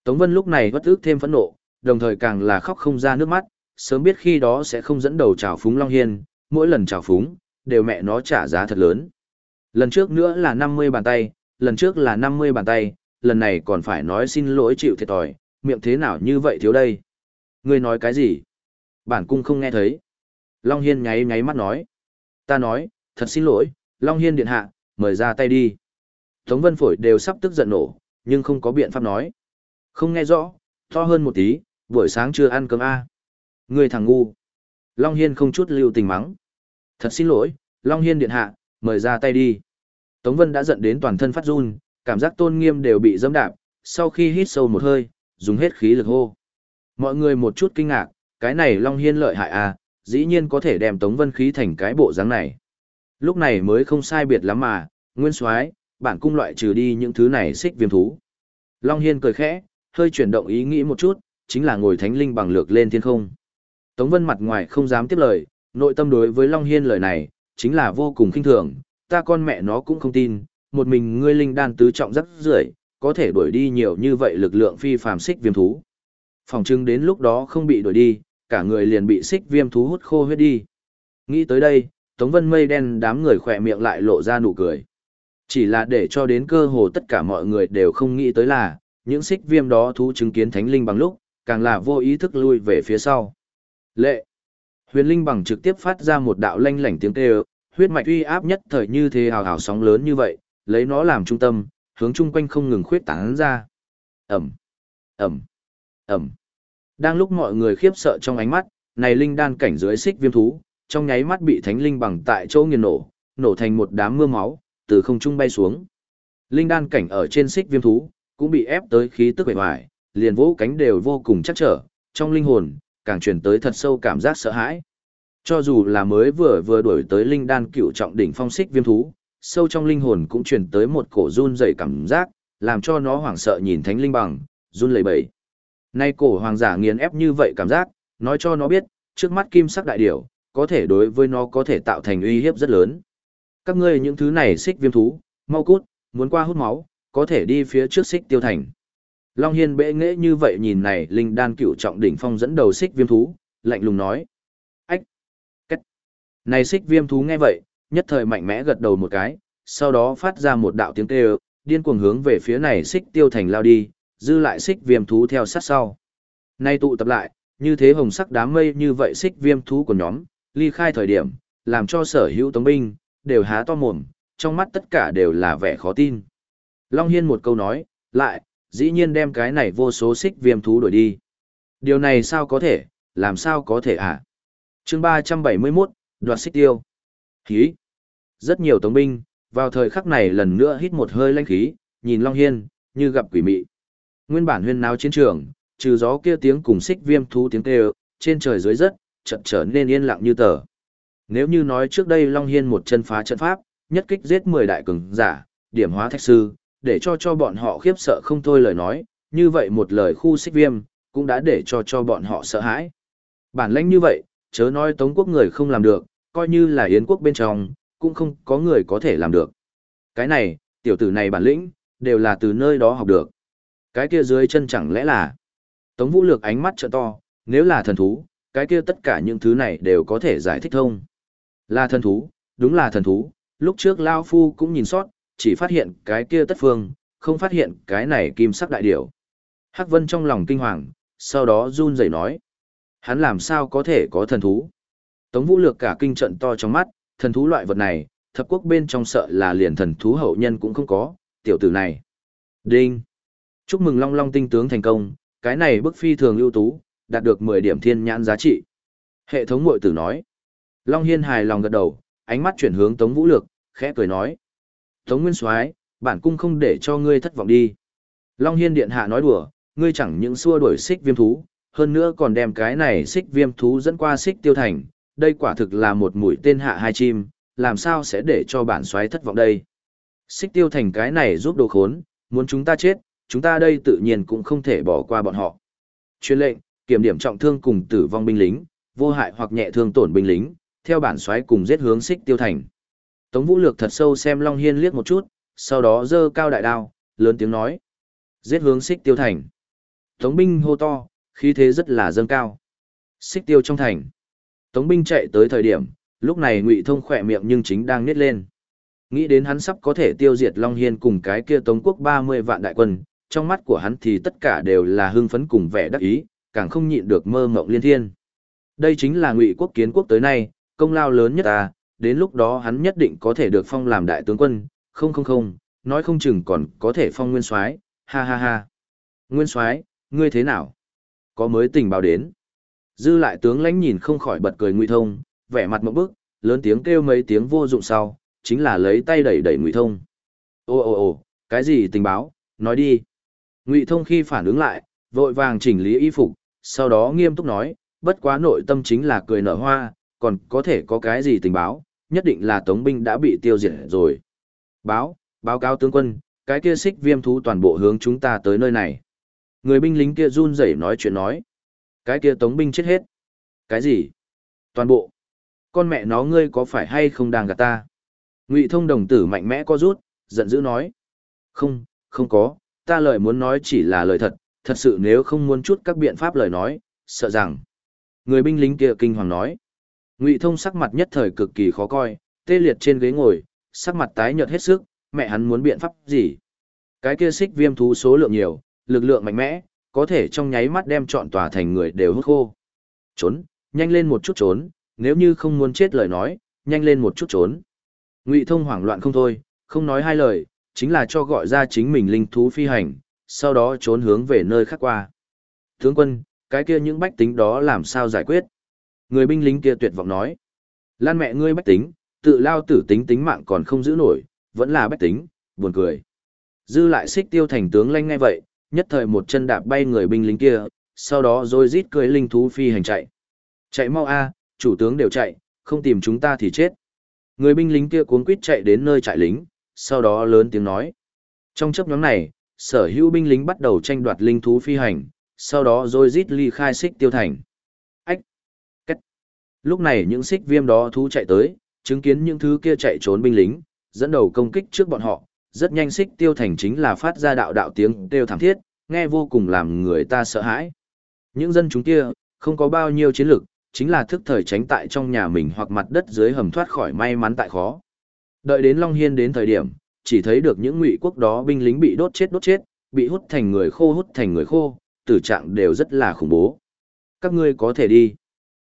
Tống Vân lúc này bất ức thêm phẫn nộ, đồng thời càng là khóc không ra nước mắt, sớm biết khi đó sẽ không dẫn đầu trào phúng Long Hiên, mỗi lần trào phúng, đều mẹ nó trả giá thật lớn. Lần trước nữa là 50 bàn tay, lần trước là 50 bàn tay, lần này còn phải nói xin lỗi chịu thiệt thòi, miệng thế nào như vậy thiếu đây? Ngươi nói cái gì? Bản cung không nghe thấy. Long Hiên nháy nháy mắt nói. Ta nói, thật xin lỗi, Long Hiên điện hạ, mời ra tay đi. Tống Vân Phổi đều sắp tức giận nổ, nhưng không có biện pháp nói. Không nghe rõ, to hơn một tí, buổi sáng chưa ăn cơm a à. Người thằng ngu. Long Hiên không chút lưu tình mắng. Thật xin lỗi, Long Hiên điện hạ, mời ra tay đi. Tống Vân đã giận đến toàn thân phát run, cảm giác tôn nghiêm đều bị dẫm đạp, sau khi hít sâu một hơi, dùng hết khí lực hô. Mọi người một chút kinh ngạc, cái này Long Hiên lợi hại à, dĩ nhiên có thể đem Tống Vân khí thành cái bộ dáng này. Lúc này mới không sai biệt lắm mà, Nguyên Soái, bản cung loại trừ đi những thứ này xích viêm thú. Long Hiên cười khẽ, hơi chuyển động ý nghĩ một chút, chính là ngồi thánh linh bằng lược lên thiên không. Tống Vân mặt ngoài không dám tiếp lời, nội tâm đối với Long Hiên lời này, chính là vô cùng kinh thường, ta con mẹ nó cũng không tin, một mình ngươi linh đan tứ trọng rất rưởi có thể đuổi đi nhiều như vậy lực lượng phi phàm xích viêm thú. Phòng trưng đến lúc đó không bị đuổi đi, cả người liền bị xích viêm thú hút khô huyết đi. Nghĩ tới đây, Tống Vân mây đen đám người khỏe miệng lại lộ ra nụ cười. Chỉ là để cho đến cơ hồ tất cả mọi người đều không nghĩ tới là, những xích viêm đó thú chứng kiến thánh linh bằng lúc, càng là vô ý thức lui về phía sau. Lệ! Huyền linh bằng trực tiếp phát ra một đạo lanh lảnh tiếng kêu, huyết mạch uy áp nhất thời như thế hào hào sóng lớn như vậy, lấy nó làm trung tâm, hướng chung quanh không ngừng khuyết tán ra. Ẩm! Ẩm! Ẩm! Đang lúc mọi người khiếp sợ trong ánh mắt, này linh đan cảnh dưới xích viêm thú, trong nháy mắt bị thánh linh bằng tại chỗ nghiền nổ, nổ thành một đám mưa máu, từ không trung bay xuống. Linh đan cảnh ở trên xích viêm thú, cũng bị ép tới khí tức bề ngoài, liền vỗ cánh đều vô cùng chắc trở, trong linh hồn, càng truyền tới thật sâu cảm giác sợ hãi. Cho dù là mới vừa vừa đuổi tới linh đan cựu trọng đỉnh phong xích viêm thú, sâu trong linh hồn cũng truyền tới một cổ run rẩy cảm giác, làm cho nó hoảng sợ nhìn thánh linh bằng, run lẩy bẩy. Nay cổ hoàng giả nghiền ép như vậy cảm giác, nói cho nó biết, trước mắt kim sắc đại điểu, có thể đối với nó có thể tạo thành uy hiếp rất lớn. Các ngươi những thứ này xích viêm thú, mau cút, muốn qua hút máu, có thể đi phía trước xích tiêu thành. Long Hiên bệ nghệ như vậy nhìn này linh đan cựu trọng đỉnh phong dẫn đầu xích viêm thú, lạnh lùng nói. Ách! Cách! Này xích viêm thú nghe vậy, nhất thời mạnh mẽ gật đầu một cái, sau đó phát ra một đạo tiếng kêu, điên cuồng hướng về phía này xích tiêu thành lao đi, dư lại xích viêm thú theo sát sau. Nay tụ tập lại, như thế hồng sắc đám mây như vậy xích viêm thú của nhóm, ly khai thời điểm, làm cho sở hữu tống binh, đều há to mồm, trong mắt tất cả đều là vẻ khó tin. Long Hiên một câu nói, lại, dĩ nhiên đem cái này vô số xích viêm thú đuổi đi. Điều này sao có thể, làm sao có thể à? chương 371, đoạt xích tiêu. Khí. Rất nhiều tống binh, vào thời khắc này lần nữa hít một hơi lanh khí, nhìn Long Hiên, như gặp quỷ mị. Nguyên bản huyên náo chiến trường, trừ gió kia tiếng cùng xích viêm thú tiếng kêu, trên trời dưới rất, chợt trở nên yên lặng như tờ. Nếu như nói trước đây Long Hiên một chân phá trận pháp, nhất kích giết 10 đại cường giả, điểm hóa thách sư, để cho cho bọn họ khiếp sợ không thôi lời nói, như vậy một lời khu xích viêm, cũng đã để cho cho bọn họ sợ hãi. Bản lãnh như vậy, chớ nói Tống quốc người không làm được, coi như là Yến quốc bên trong, cũng không có người có thể làm được. Cái này, tiểu tử này bản lĩnh, đều là từ nơi đó học được. Cái kia dưới chân chẳng lẽ là Tống Vũ Lược ánh mắt trợ to, nếu là thần thú, cái kia tất cả những thứ này đều có thể giải thích thông. Là thần thú, đúng là thần thú, lúc trước Lao Phu cũng nhìn sót, chỉ phát hiện cái kia tất phương, không phát hiện cái này kim sắc đại điểu. Hắc Vân trong lòng kinh hoàng, sau đó run rẩy nói. Hắn làm sao có thể có thần thú? Tống Vũ Lược cả kinh trận to trong mắt, thần thú loại vật này, thập quốc bên trong sợ là liền thần thú hậu nhân cũng không có, tiểu tử này. Đinh! Chúc mừng Long Long tinh tướng thành công, cái này bức phi thường ưu tú, đạt được 10 điểm thiên nhãn giá trị. Hệ thống mội tử nói. Long Hiên hài lòng gật đầu, ánh mắt chuyển hướng Tống Vũ Lược, khẽ cười nói. Tống Nguyên Soái bản cung không để cho ngươi thất vọng đi. Long Hiên điện hạ nói đùa, ngươi chẳng những xua đuổi xích viêm thú, hơn nữa còn đem cái này xích viêm thú dẫn qua xích tiêu thành, đây quả thực là một mũi tên hạ hai chim, làm sao sẽ để cho bản xoáy thất vọng đây. Xích tiêu thành cái này giúp đồ khốn, muốn chúng ta chết, chúng ta đây tự nhiên cũng không thể bỏ qua bọn họ. Chuyên lệnh, kiểm điểm trọng thương cùng tử vong binh lính, vô hại hoặc nhẹ thương tổn binh lính, theo bản xoáy cùng giết hướng xích tiêu thành. Tống Vũ Lược thật sâu xem Long Hiên liếc một chút, sau đó giơ cao đại đao, lớn tiếng nói. Giết hướng xích tiêu thành. Tống binh hô to, khí thế rất là dâng cao. Xích tiêu trong thành. Tống binh chạy tới thời điểm, lúc này Ngụy Thông khỏe miệng nhưng chính đang nít lên. Nghĩ đến hắn sắp có thể tiêu diệt Long Hiên cùng cái kia Tống quốc 30 vạn đại quân, trong mắt của hắn thì tất cả đều là hưng phấn cùng vẻ đắc ý, càng không nhịn được mơ mộng liên thiên. Đây chính là Ngụy quốc kiến quốc tới nay, công lao lớn nhất ta, đến lúc đó hắn nhất định có thể được phong làm đại tướng quân, không không không, nói không chừng còn có thể phong nguyên soái, ha ha ha. Nguyên soái, ngươi thế nào? Có mới tình báo đến. Dư lại tướng lãnh nhìn không khỏi bật cười Ngụy Thông, vẻ mặt một bức, lớn tiếng kêu mấy tiếng vô dụng sau, chính là lấy tay đẩy đẩy Ngụy Thông. Ô ô ô, cái gì tình báo, nói đi. Ngụy Thông khi phản ứng lại, vội vàng chỉnh lý y phục, sau đó nghiêm túc nói, bất quá nội tâm chính là cười nở hoa, còn có thể có cái gì tình báo, nhất định là Tống binh đã bị tiêu diệt rồi. Báo, báo cáo tướng quân, cái kia xích viêm thú toàn bộ hướng chúng ta tới nơi này. Người binh lính kia run rẩy nói chuyện nói. Cái kia tống binh chết hết. Cái gì? Toàn bộ. Con mẹ nó ngươi có phải hay không đang gạt ta? Ngụy thông đồng tử mạnh mẽ co rút, giận dữ nói. Không, không có, ta lời muốn nói chỉ là lời thật, thật sự nếu không muốn chút các biện pháp lời nói, sợ rằng. Người binh lính kia kinh hoàng nói. Ngụy thông sắc mặt nhất thời cực kỳ khó coi, tê liệt trên ghế ngồi, sắc mặt tái nhợt hết sức, mẹ hắn muốn biện pháp gì? Cái kia xích viêm thú số lượng nhiều, lực lượng mạnh mẽ, có thể trong nháy mắt đem trọn tòa thành người đều hút khô. Trốn, nhanh lên một chút trốn, nếu như không muốn chết lời nói, nhanh lên một chút trốn. Ngụy Thông hoảng loạn không thôi, không nói hai lời, chính là cho gọi ra chính mình linh thú phi hành, sau đó trốn hướng về nơi khác qua. Tướng quân, cái kia những bách tính đó làm sao giải quyết? Người binh lính kia tuyệt vọng nói. Lan mẹ ngươi bách tính, tự lao tử tính tính mạng còn không giữ nổi, vẫn là bách tính, buồn cười. Dư lại xích tiêu thành tướng lanh ngay vậy, nhất thời một chân đạp bay người binh lính kia, sau đó rồi rít cười linh thú phi hành chạy. Chạy mau a, chủ tướng đều chạy, không tìm chúng ta thì chết. Người binh lính kia cuống quýt chạy đến nơi trại lính, sau đó lớn tiếng nói. Trong chấp nhóm này, sở hữu binh lính bắt đầu tranh đoạt linh thú phi hành, sau đó rồi rít ly khai xích tiêu thành. Ách! Cách! Lúc này những xích viêm đó thú chạy tới, chứng kiến những thứ kia chạy trốn binh lính, dẫn đầu công kích trước bọn họ, rất nhanh xích tiêu thành chính là phát ra đạo đạo tiếng kêu thảm thiết, nghe vô cùng làm người ta sợ hãi. Những dân chúng kia, không có bao nhiêu chiến lực, chính là thức thời tránh tại trong nhà mình hoặc mặt đất dưới hầm thoát khỏi may mắn tại khó. Đợi đến Long Hiên đến thời điểm, chỉ thấy được những ngụy quốc đó binh lính bị đốt chết đốt chết, bị hút thành người khô hút thành người khô, tử trạng đều rất là khủng bố. Các ngươi có thể đi.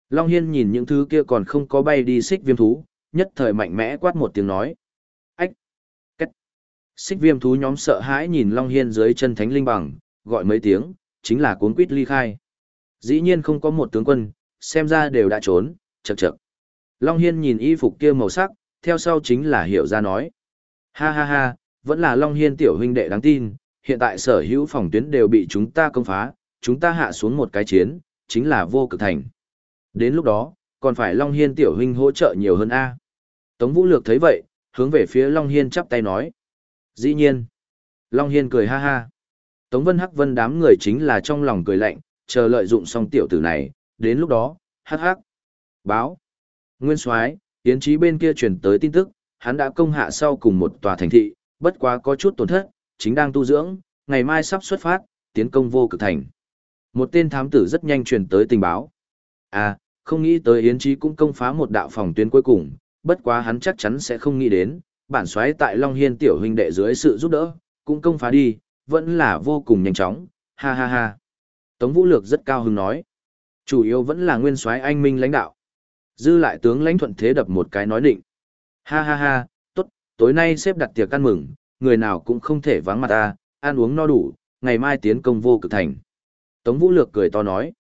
Long Hiên nhìn những thứ kia còn không có bay đi xích viêm thú, nhất thời mạnh mẽ quát một tiếng nói. cách Xích viêm thú nhóm sợ hãi nhìn Long Hiên dưới chân thánh linh bằng, gọi mấy tiếng, chính là cuốn quýt ly khai. Dĩ nhiên không có một tướng quân, xem ra đều đã trốn, chậc chậc. Long Hiên nhìn y phục kia màu sắc, theo sau chính là hiểu ra nói. Ha ha ha, vẫn là Long Hiên tiểu huynh đệ đáng tin, hiện tại sở hữu phòng tuyến đều bị chúng ta công phá, chúng ta hạ xuống một cái chiến, chính là vô cực thành. Đến lúc đó, còn phải Long Hiên tiểu huynh hỗ trợ nhiều hơn A. Tống Vũ Lược thấy vậy, hướng về phía Long Hiên chắp tay nói. Dĩ nhiên. Long Hiên cười ha ha. Tống Vân Hắc Vân đám người chính là trong lòng cười lạnh, chờ lợi dụng xong tiểu tử này, đến lúc đó, hắc hắc. Báo. Nguyên Soái, tiến trí bên kia truyền tới tin tức, hắn đã công hạ sau cùng một tòa thành thị, bất quá có chút tổn thất, chính đang tu dưỡng, ngày mai sắp xuất phát, tiến công vô cực thành. Một tên thám tử rất nhanh truyền tới tình báo. À, không nghĩ tới Yến Chí cũng công phá một đạo phòng tuyến cuối cùng, bất quá hắn chắc chắn sẽ không nghĩ đến, bản xoáy tại Long Hiên tiểu huynh đệ dưới sự giúp đỡ, cũng công phá đi, vẫn là vô cùng nhanh chóng, ha ha ha. Tống Vũ Lược rất cao hứng nói, chủ yếu vẫn là nguyên soái anh minh lãnh đạo. Dư lại tướng lãnh thuận thế đập một cái nói định. Ha ha ha, tốt, tối nay xếp đặt tiệc ăn mừng, người nào cũng không thể vắng mặt ta, ăn uống no đủ, ngày mai tiến công vô cực thành. Tống Vũ Lược cười to nói.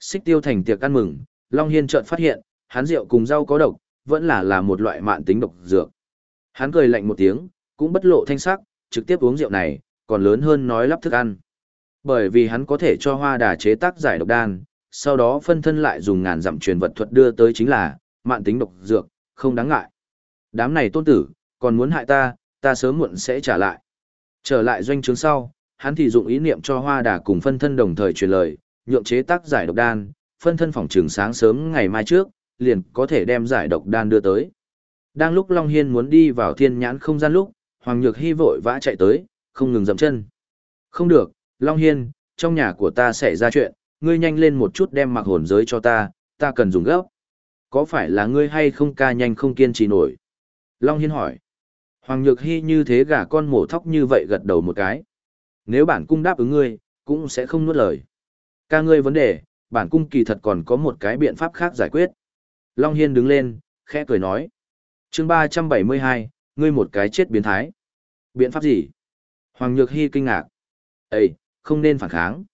Xích tiêu thành tiệc ăn mừng, Long Hiên chợt phát hiện, hắn rượu cùng rau có độc, vẫn là là một loại mạn tính độc dược. Hắn cười lạnh một tiếng, cũng bất lộ thanh sắc, trực tiếp uống rượu này, còn lớn hơn nói lắp thức ăn. Bởi vì hắn có thể cho hoa đà chế tác giải độc đan, sau đó phân thân lại dùng ngàn dặm truyền vật thuật đưa tới chính là mạn tính độc dược, không đáng ngại. Đám này tôn tử, còn muốn hại ta, ta sớm muộn sẽ trả lại. Trở lại doanh trướng sau, hắn thì dụng ý niệm cho hoa đà cùng phân thân đồng thời truyền lời, nhượng chế tác giải độc đan, phân thân phòng trường sáng sớm ngày mai trước, liền có thể đem giải độc đan đưa tới. Đang lúc Long Hiên muốn đi vào thiên nhãn không gian lúc, Hoàng Nhược Hy vội vã chạy tới, không ngừng dậm chân. Không được, Long Hiên, trong nhà của ta xảy ra chuyện, ngươi nhanh lên một chút đem mặc hồn giới cho ta, ta cần dùng gấp. Có phải là ngươi hay không ca nhanh không kiên trì nổi? Long Hiên hỏi. Hoàng Nhược Hy như thế gả con mổ thóc như vậy gật đầu một cái. Nếu bản cung đáp ứng ngươi, cũng sẽ không nuốt lời. Ca ngươi vấn đề, bản cung kỳ thật còn có một cái biện pháp khác giải quyết. Long Hiên đứng lên, khẽ cười nói. chương 372, ngươi một cái chết biến thái. Biện pháp gì? Hoàng Nhược Hy kinh ngạc. Ê, không nên phản kháng.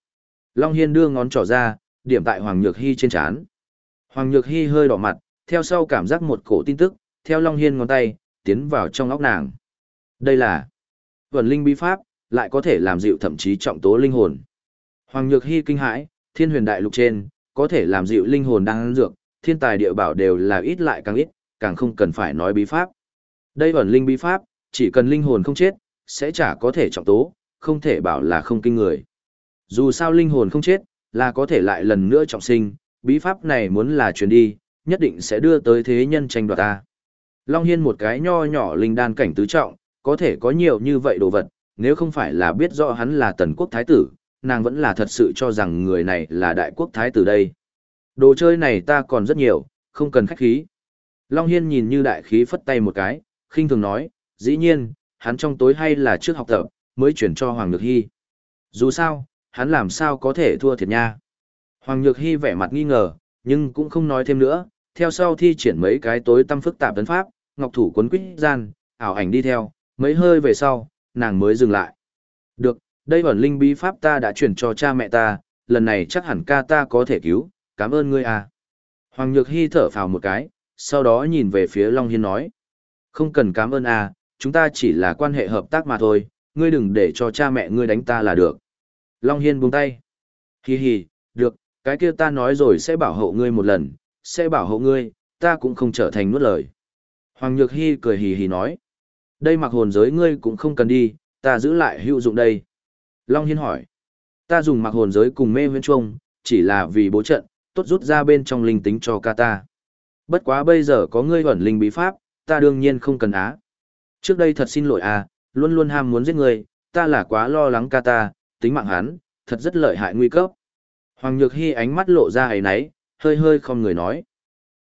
Long Hiên đưa ngón trỏ ra, điểm tại Hoàng Nhược Hy trên chán. Hoàng Nhược Hy hơi đỏ mặt, theo sau cảm giác một cổ tin tức, theo Long Hiên ngón tay, tiến vào trong óc nàng. Đây là vần linh bí pháp, lại có thể làm dịu thậm chí trọng tố linh hồn. Hoàng Nhược Hy kinh hãi, thiên huyền đại lục trên, có thể làm dịu linh hồn đang dược, thiên tài địa bảo đều là ít lại càng ít, càng không cần phải nói bí pháp. Đây vẩn linh bí pháp, chỉ cần linh hồn không chết, sẽ chả có thể trọng tố, không thể bảo là không kinh người. Dù sao linh hồn không chết, là có thể lại lần nữa trọng sinh, bí pháp này muốn là truyền đi, nhất định sẽ đưa tới thế nhân tranh đoạt ta. Long Hiên một cái nho nhỏ linh đan cảnh tứ trọng, có thể có nhiều như vậy đồ vật, nếu không phải là biết rõ hắn là tần quốc thái tử, nàng vẫn là thật sự cho rằng người này là đại quốc thái tử đây. Đồ chơi này ta còn rất nhiều, không cần khách khí. Long Hiên nhìn như đại khí phất tay một cái, khinh thường nói, dĩ nhiên, hắn trong tối hay là trước học tập, mới chuyển cho Hoàng Nhược Hy. Dù sao, hắn làm sao có thể thua thiệt nha. Hoàng Nhược Hy vẻ mặt nghi ngờ, nhưng cũng không nói thêm nữa, theo sau thi triển mấy cái tối tâm phức tạp tấn pháp, ngọc thủ quấn quýt gian, ảo ảnh đi theo, mấy hơi về sau, nàng mới dừng lại. Được, đây bẩn linh bí pháp ta đã chuyển cho cha mẹ ta, lần này chắc hẳn ca ta có thể cứu, cảm ơn ngươi à. Hoàng Nhược Hy thở phào một cái, sau đó nhìn về phía Long Hiên nói. Không cần cảm ơn à, chúng ta chỉ là quan hệ hợp tác mà thôi, ngươi đừng để cho cha mẹ ngươi đánh ta là được. Long Hiên buông tay. Hi hi, được, cái kia ta nói rồi sẽ bảo hộ ngươi một lần, sẽ bảo hộ ngươi, ta cũng không trở thành nuốt lời. Hoàng Nhược Hy cười hì hì nói. Đây mặc hồn giới ngươi cũng không cần đi, ta giữ lại hữu dụng đây. Long Hiên hỏi. Ta dùng mặc hồn giới cùng mê huyên trông, chỉ là vì bố trận, tốt rút ra bên trong linh tính cho ca ta. Bất quá bây giờ có ngươi ẩn linh bí pháp, ta đương nhiên không cần á. Trước đây thật xin lỗi à, luôn luôn ham muốn giết ngươi, ta là quá lo lắng ca ta, tính mạng hắn, thật rất lợi hại nguy cấp. Hoàng Nhược Hy ánh mắt lộ ra ấy náy, hơi hơi không người nói.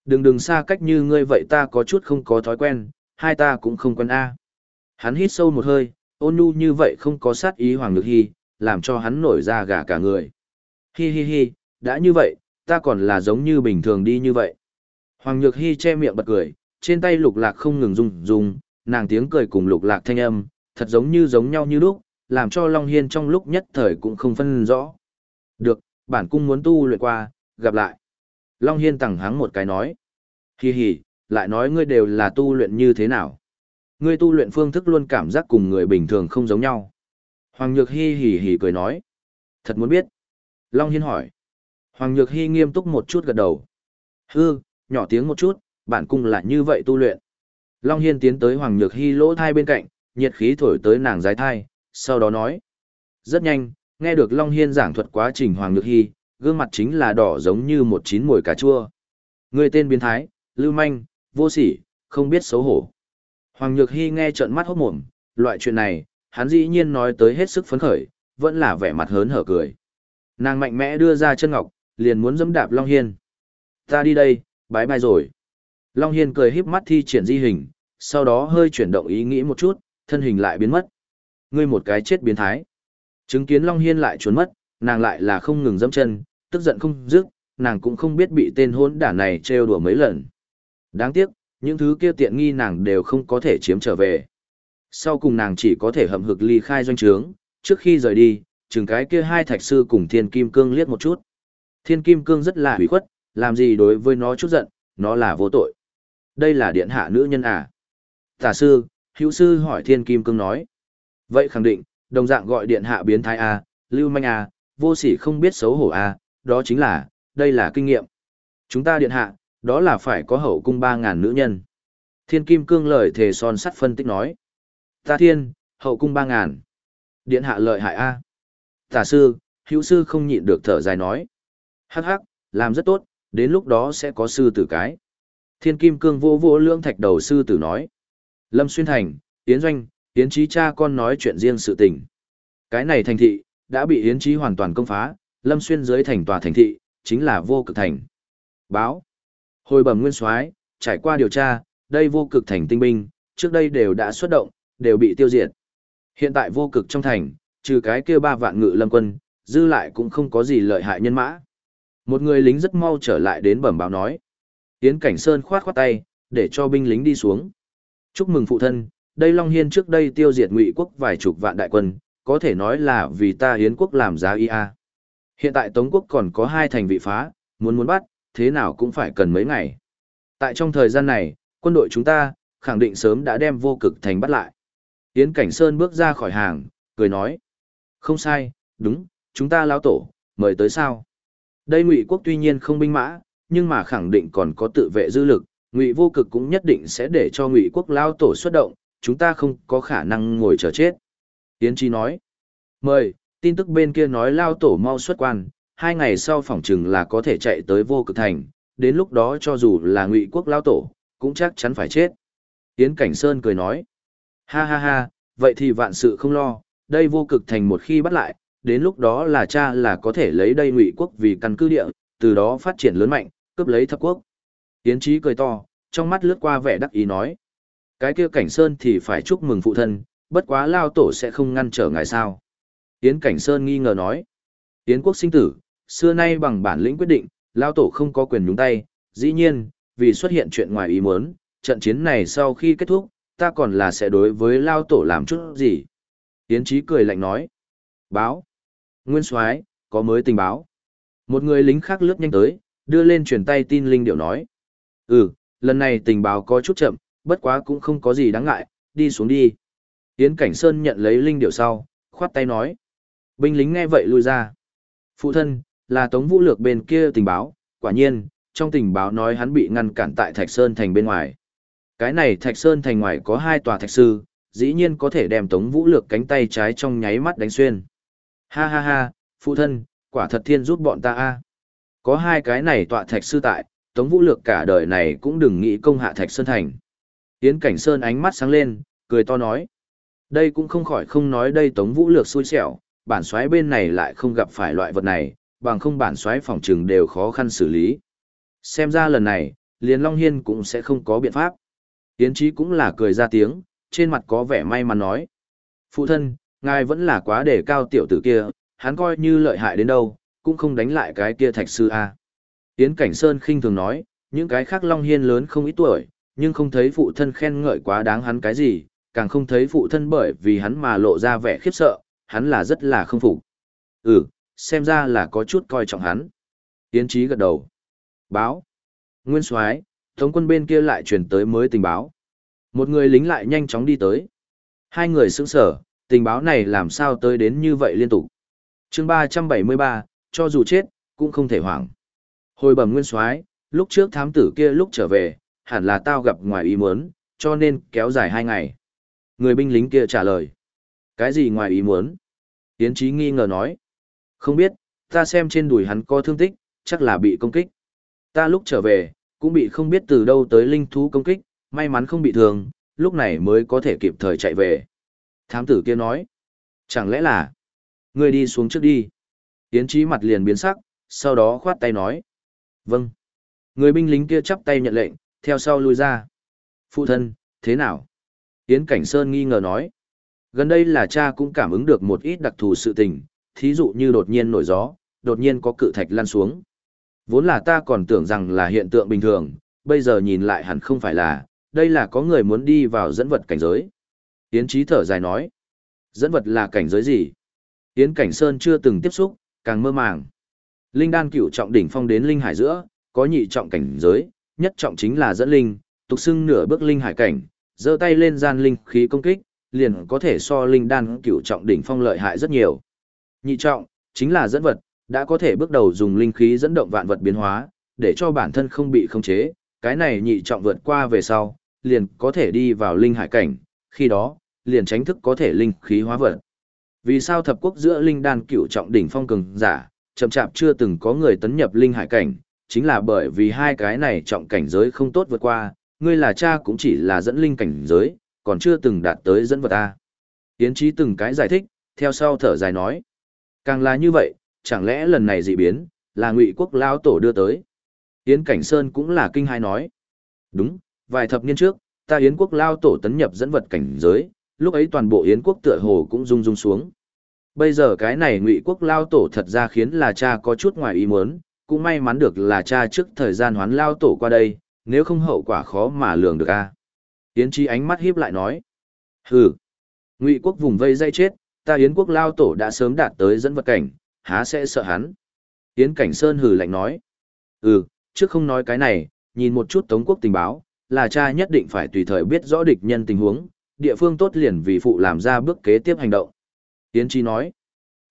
Đừng đừng xa cách như ngươi vậy ta có chút không có thói quen, hai ta cũng không quen a. Hắn hít sâu một hơi, ôn nhu như vậy không có sát ý Hoàng Nhược Hy, làm cho hắn nổi ra gà cả người. Hi hi hi, đã như vậy, ta còn là giống như bình thường đi như vậy. Hoàng Nhược Hy che miệng bật cười, trên tay lục lạc không ngừng rung rung, nàng tiếng cười cùng lục lạc thanh âm, thật giống như giống nhau như lúc, làm cho Long Hiên trong lúc nhất thời cũng không phân rõ. Được, bản cung muốn tu luyện qua, gặp lại. Long Hiên tẳng hắng một cái nói. Hi hi, lại nói ngươi đều là tu luyện như thế nào. Ngươi tu luyện phương thức luôn cảm giác cùng người bình thường không giống nhau. Hoàng Nhược Hi hỉ hỉ cười nói. Thật muốn biết. Long Hiên hỏi. Hoàng Nhược Hi nghiêm túc một chút gật đầu. Hư, nhỏ tiếng một chút, bản cung là như vậy tu luyện. Long Hiên tiến tới Hoàng Nhược Hi lỗ thai bên cạnh, nhiệt khí thổi tới nàng giái thai, sau đó nói. Rất nhanh, nghe được Long Hiên giảng thuật quá trình Hoàng Nhược Hi gương mặt chính là đỏ giống như một chín mồi cà chua. Người tên biến thái, lưu manh, vô sỉ, không biết xấu hổ. Hoàng Nhược Hy nghe trợn mắt hốt mồm, loại chuyện này, hắn dĩ nhiên nói tới hết sức phấn khởi, vẫn là vẻ mặt hớn hở cười. Nàng mạnh mẽ đưa ra chân ngọc, liền muốn dẫm đạp Long Hiên. Ta đi đây, bái bai rồi. Long Hiên cười híp mắt thi triển di hình, sau đó hơi chuyển động ý nghĩ một chút, thân hình lại biến mất. Ngươi một cái chết biến thái. Chứng kiến Long Hiên lại trốn mất, nàng lại là không ngừng dẫm chân, tức giận không dứt, nàng cũng không biết bị tên hôn đản này trêu đùa mấy lần. Đáng tiếc, những thứ kia tiện nghi nàng đều không có thể chiếm trở về. Sau cùng nàng chỉ có thể hậm hực ly khai doanh trướng, trước khi rời đi, chừng cái kia hai thạch sư cùng thiên kim cương liếc một chút. Thiên kim cương rất là hủy khuất, làm gì đối với nó chút giận, nó là vô tội. Đây là điện hạ nữ nhân à? Tả sư, hữu sư hỏi thiên kim cương nói. Vậy khẳng định, đồng dạng gọi điện hạ biến thái à, lưu manh à, vô sỉ không biết xấu hổ à, đó chính là, đây là kinh nghiệm. Chúng ta điện hạ, đó là phải có hậu cung ba ngàn nữ nhân. Thiên kim cương lời thề son sắt phân tích nói. Ta thiên, hậu cung ba ngàn. Điện hạ lợi hại a. Tả sư, hữu sư không nhịn được thở dài nói. Hắc hắc, làm rất tốt, đến lúc đó sẽ có sư tử cái. Thiên kim cương vô vô lương thạch đầu sư tử nói. Lâm xuyên thành, Yến doanh, Yến trí cha con nói chuyện riêng sự tình. Cái này thành thị, đã bị Yến trí hoàn toàn công phá, Lâm xuyên dưới thành tòa thành thị, chính là vô cực thành. Báo. Hồi bẩm nguyên soái, trải qua điều tra, đây vô cực thành tinh binh, trước đây đều đã xuất động, đều bị tiêu diệt. Hiện tại vô cực trong thành, trừ cái kia ba vạn ngự lâm quân, dư lại cũng không có gì lợi hại nhân mã. Một người lính rất mau trở lại đến bẩm báo nói. Tiến cảnh sơn khoát khoát tay, để cho binh lính đi xuống. Chúc mừng phụ thân, đây Long Hiên trước đây tiêu diệt ngụy quốc vài chục vạn đại quân, có thể nói là vì ta hiến quốc làm giá ia. Hiện tại Tống quốc còn có hai thành vị phá, muốn muốn bắt, thế nào cũng phải cần mấy ngày. Tại trong thời gian này, quân đội chúng ta, khẳng định sớm đã đem vô cực thành bắt lại. Yến Cảnh Sơn bước ra khỏi hàng, cười nói. Không sai, đúng, chúng ta lão tổ, mời tới sao. Đây ngụy quốc tuy nhiên không binh mã, nhưng mà khẳng định còn có tự vệ dư lực, ngụy vô cực cũng nhất định sẽ để cho ngụy quốc lão tổ xuất động, chúng ta không có khả năng ngồi chờ chết. Yến Chi nói. Mời, tin tức bên kia nói lao tổ mau xuất quan, hai ngày sau phỏng chừng là có thể chạy tới vô cực thành, đến lúc đó cho dù là ngụy quốc lao tổ, cũng chắc chắn phải chết. Yến Cảnh Sơn cười nói, ha ha ha, vậy thì vạn sự không lo, đây vô cực thành một khi bắt lại, đến lúc đó là cha là có thể lấy đây ngụy quốc vì căn cứ địa, từ đó phát triển lớn mạnh, cướp lấy thập quốc. Yến Chí cười to, trong mắt lướt qua vẻ đắc ý nói, cái kia Cảnh Sơn thì phải chúc mừng phụ thân, bất quá lao tổ sẽ không ngăn trở ngài sao. Yến Cảnh Sơn nghi ngờ nói, Yến quốc sinh tử, xưa nay bằng bản lĩnh quyết định, lao tổ không có quyền nhúng tay, dĩ nhiên, vì xuất hiện chuyện ngoài ý muốn, trận chiến này sau khi kết thúc, ta còn là sẽ đối với lao tổ làm chút gì. Yến Chí cười lạnh nói, báo, nguyên soái có mới tình báo. Một người lính khác lướt nhanh tới, đưa lên truyền tay tin linh điệu nói, ừ, lần này tình báo có chút chậm, bất quá cũng không có gì đáng ngại, đi xuống đi. Yến Cảnh Sơn nhận lấy linh điệu sau, khoát tay nói. Binh lính nghe vậy lui ra. Phụ thân, là Tống Vũ Lược bên kia tình báo, quả nhiên, trong tình báo nói hắn bị ngăn cản tại Thạch Sơn thành bên ngoài. Cái này Thạch Sơn thành ngoài có hai tòa thạch sư, dĩ nhiên có thể đem Tống Vũ Lược cánh tay trái trong nháy mắt đánh xuyên. Ha ha ha, phụ thân, quả thật thiên giúp bọn ta a. À. Có hai cái này tọa thạch sư tại, Tống Vũ Lược cả đời này cũng đừng nghĩ công hạ Thạch Sơn thành. Tiến Cảnh Sơn ánh mắt sáng lên, cười to nói. Đây cũng không khỏi không nói đây Tống Vũ Lược xui xẻo, bản xoáy bên này lại không gặp phải loại vật này, bằng không bản xoáy phòng trừng đều khó khăn xử lý. Xem ra lần này, liền Long Hiên cũng sẽ không có biện pháp. Tiến trí cũng là cười ra tiếng, trên mặt có vẻ may mắn nói. Phụ thân, ngài vẫn là quá đề cao tiểu tử kia, hắn coi như lợi hại đến đâu, cũng không đánh lại cái kia thạch sư A. Tiến Cảnh Sơn khinh thường nói, những cái khác Long Hiên lớn không ít tuổi, nhưng không thấy phụ thân khen ngợi quá đáng hắn cái gì, càng không thấy phụ thân bởi vì hắn mà lộ ra vẻ khiếp sợ, hắn là rất là không phục. Ừ, xem ra là có chút coi trọng hắn. Tiến trí gật đầu. Báo. Nguyên soái thống quân bên kia lại truyền tới mới tình báo. Một người lính lại nhanh chóng đi tới. Hai người sững sở, tình báo này làm sao tới đến như vậy liên tục. chương 373, cho dù chết, cũng không thể hoảng. Hồi bẩm nguyên soái lúc trước thám tử kia lúc trở về, hẳn là tao gặp ngoài ý muốn, cho nên kéo dài hai ngày. Người binh lính kia trả lời. Cái gì ngoài ý muốn? Tiến trí nghi ngờ nói. Không biết, ta xem trên đùi hắn có thương tích, chắc là bị công kích. Ta lúc trở về, cũng bị không biết từ đâu tới linh thú công kích, may mắn không bị thương, lúc này mới có thể kịp thời chạy về. Thám tử kia nói. Chẳng lẽ là... Ngươi đi xuống trước đi. Tiến trí mặt liền biến sắc, sau đó khoát tay nói. Vâng. Người binh lính kia chắp tay nhận lệnh, Theo sau lui ra. Phụ thân, thế nào? Yến Cảnh Sơn nghi ngờ nói. Gần đây là cha cũng cảm ứng được một ít đặc thù sự tình, thí dụ như đột nhiên nổi gió, đột nhiên có cự thạch lan xuống. Vốn là ta còn tưởng rằng là hiện tượng bình thường, bây giờ nhìn lại hẳn không phải là, đây là có người muốn đi vào dẫn vật cảnh giới. Yến Chí thở dài nói. Dẫn vật là cảnh giới gì? Yến Cảnh Sơn chưa từng tiếp xúc, càng mơ màng. Linh đan cửu trọng đỉnh phong đến linh hải giữa, có nhị trọng cảnh giới, nhất trọng chính là dẫn linh, tục xưng nửa bước linh hải cảnh, giơ tay lên gian linh khí công kích, liền có thể so linh đan cửu trọng đỉnh phong lợi hại rất nhiều. Nhị trọng chính là dẫn vật, đã có thể bước đầu dùng linh khí dẫn động vạn vật biến hóa, để cho bản thân không bị khống chế, cái này nhị trọng vượt qua về sau, liền có thể đi vào linh hải cảnh, khi đó, liền tránh thức có thể linh khí hóa vật. Vì sao thập quốc giữa linh đan cửu trọng đỉnh phong cường giả, chậm chạp chưa từng có người tấn nhập linh hải cảnh, chính là bởi vì hai cái này trọng cảnh giới không tốt vượt qua, ngươi là cha cũng chỉ là dẫn linh cảnh giới, còn chưa từng đạt tới dẫn vật ta. yến trí từng cái giải thích, theo sau thở dài nói. Càng là như vậy, chẳng lẽ lần này dị biến, là ngụy quốc lao tổ đưa tới. Yến Cảnh Sơn cũng là kinh hai nói. Đúng, vài thập niên trước, ta Yến quốc lao tổ tấn nhập dẫn vật cảnh giới, lúc ấy toàn bộ Yến quốc tựa hồ cũng rung rung xuống. Bây giờ cái này ngụy quốc lao tổ thật ra khiến là cha có chút ngoài ý muốn, cũng may mắn được là cha trước thời gian hoán lao tổ qua đây, nếu không hậu quả khó mà lường được a. Yến Chi ánh mắt híp lại nói. Hừ, ngụy quốc vùng vây dây chết, ta Yến quốc lao tổ đã sớm đạt tới dẫn vật cảnh, há sẽ sợ hắn. Yến Cảnh Sơn hừ lạnh nói. Ừ, trước không nói cái này, nhìn một chút Tống quốc tình báo, là cha nhất định phải tùy thời biết rõ địch nhân tình huống, địa phương tốt liền vì phụ làm ra bước kế tiếp hành động. Yến Chi nói.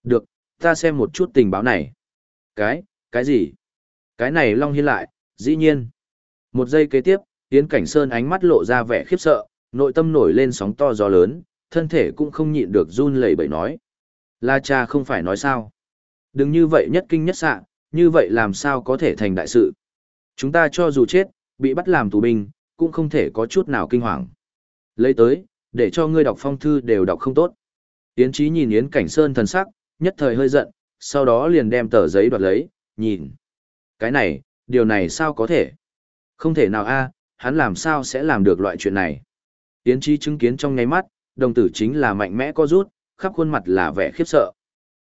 Được, ta xem một chút tình báo này. Cái, cái gì? Cái này Long Hiên lại, dĩ nhiên. Một giây kế tiếp, Yến Cảnh Sơn ánh mắt lộ ra vẻ khiếp sợ, nội tâm nổi lên sóng to gió lớn, thân thể cũng không nhịn được run lẩy bẩy nói. La cha không phải nói sao. Đừng như vậy nhất kinh nhất sạ, như vậy làm sao có thể thành đại sự. Chúng ta cho dù chết, bị bắt làm tù binh, cũng không thể có chút nào kinh hoàng. Lấy tới, để cho ngươi đọc phong thư đều đọc không tốt. Yến Chí nhìn Yến Cảnh Sơn thần sắc, nhất thời hơi giận, sau đó liền đem tờ giấy đoạt lấy, nhìn. Cái này, điều này sao có thể? Không thể nào a, hắn làm sao sẽ làm được loại chuyện này? Yến Chi chứng kiến trong nháy mắt, đồng tử chính là mạnh mẽ co rút, khắp khuôn mặt là vẻ khiếp sợ.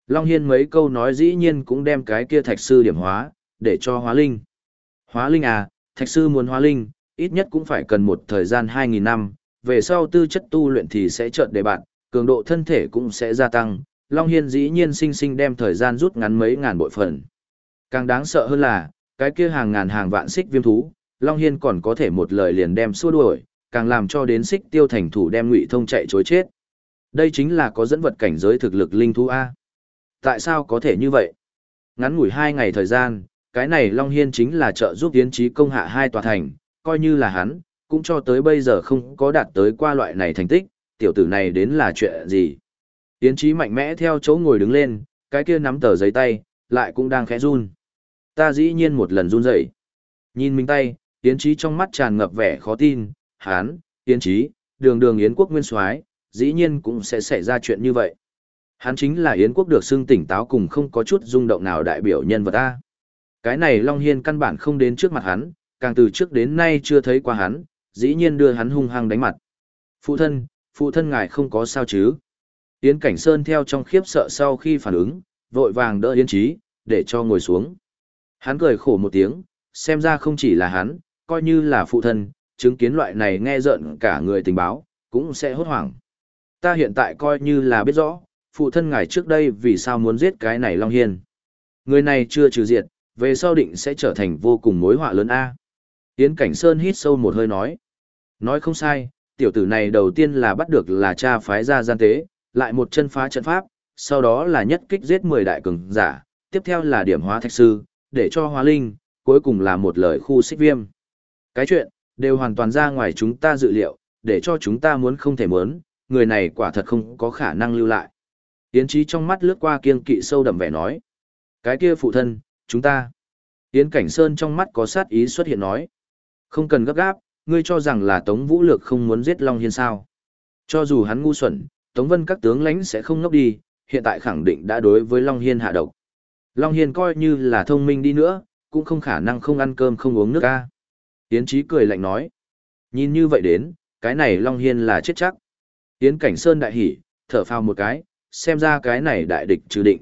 Long Hiên mấy câu nói dĩ nhiên cũng đem cái kia thạch sư điểm hóa, để cho hóa linh. Hóa linh à, thạch sư muốn hóa linh, ít nhất cũng phải cần một thời gian 2.000 năm, về sau tư chất tu luyện thì sẽ trợn đề bạn, cường độ thân thể cũng sẽ gia tăng. Long Hiên dĩ nhiên sinh sinh đem thời gian rút ngắn mấy ngàn bội phần. Càng đáng sợ hơn là, cái kia hàng ngàn hàng vạn xích viêm thú, Long Hiên còn có thể một lời liền đem xua đuổi, càng làm cho đến xích tiêu thành thủ đem ngụy thông chạy chối chết. Đây chính là có dẫn vật cảnh giới thực lực linh thú A. Tại sao có thể như vậy? Ngắn ngủi hai ngày thời gian, cái này Long Hiên chính là trợ giúp tiến trí công hạ hai tòa thành, coi như là hắn, cũng cho tới bây giờ không có đạt tới qua loại này thành tích, tiểu tử này đến là chuyện gì. Tiến trí mạnh mẽ theo chỗ ngồi đứng lên, cái kia nắm tờ giấy tay, lại cũng đang khẽ run. Ta dĩ nhiên một lần run dậy. Nhìn mình tay, Yến Chí trong mắt tràn ngập vẻ khó tin, hán, Yến Chí, đường đường Yến quốc nguyên soái dĩ nhiên cũng sẽ xảy ra chuyện như vậy. Hắn chính là Yến quốc được xưng tỉnh táo cùng không có chút rung động nào đại biểu nhân vật a. Cái này Long Hiên căn bản không đến trước mặt hắn, càng từ trước đến nay chưa thấy qua hắn, dĩ nhiên đưa hắn hung hăng đánh mặt. Phụ thân, phụ thân ngài không có sao chứ. Yến Cảnh Sơn theo trong khiếp sợ sau khi phản ứng, vội vàng đỡ Yến Chí để cho ngồi xuống. Hắn cười khổ một tiếng, xem ra không chỉ là hắn, coi như là phụ thân, chứng kiến loại này nghe giận cả người tình báo, cũng sẽ hốt hoảng. Ta hiện tại coi như là biết rõ, phụ thân ngài trước đây vì sao muốn giết cái này Long Hiên. Người này chưa trừ diệt, về sau định sẽ trở thành vô cùng mối họa lớn A. Yến Cảnh Sơn hít sâu một hơi nói. Nói không sai, tiểu tử này đầu tiên là bắt được là cha phái ra gian tế, lại một chân phá trận pháp, sau đó là nhất kích giết 10 đại cường giả, tiếp theo là điểm hóa thạch sư, để cho hóa linh, cuối cùng là một lời khu xích viêm. Cái chuyện, đều hoàn toàn ra ngoài chúng ta dự liệu, để cho chúng ta muốn không thể muốn, người này quả thật không có khả năng lưu lại. Yến trí trong mắt lướt qua kiên kỵ sâu đậm vẻ nói. Cái kia phụ thân, chúng ta. Yến Cảnh Sơn trong mắt có sát ý xuất hiện nói. Không cần gấp gáp, ngươi cho rằng là Tống Vũ Lược không muốn giết Long Hiên sao. Cho dù hắn ngu xuẩn, Tống Vân các tướng lãnh sẽ không ngốc đi, hiện tại khẳng định đã đối với Long Hiên hạ độc. Long Hiên coi như là thông minh đi nữa, cũng không khả năng không ăn cơm không uống nước ca. Yến Chí cười lạnh nói. Nhìn như vậy đến, cái này Long Hiên là chết chắc. Yến Cảnh Sơn đại hỉ, thở phào một cái, xem ra cái này đại địch trừ định.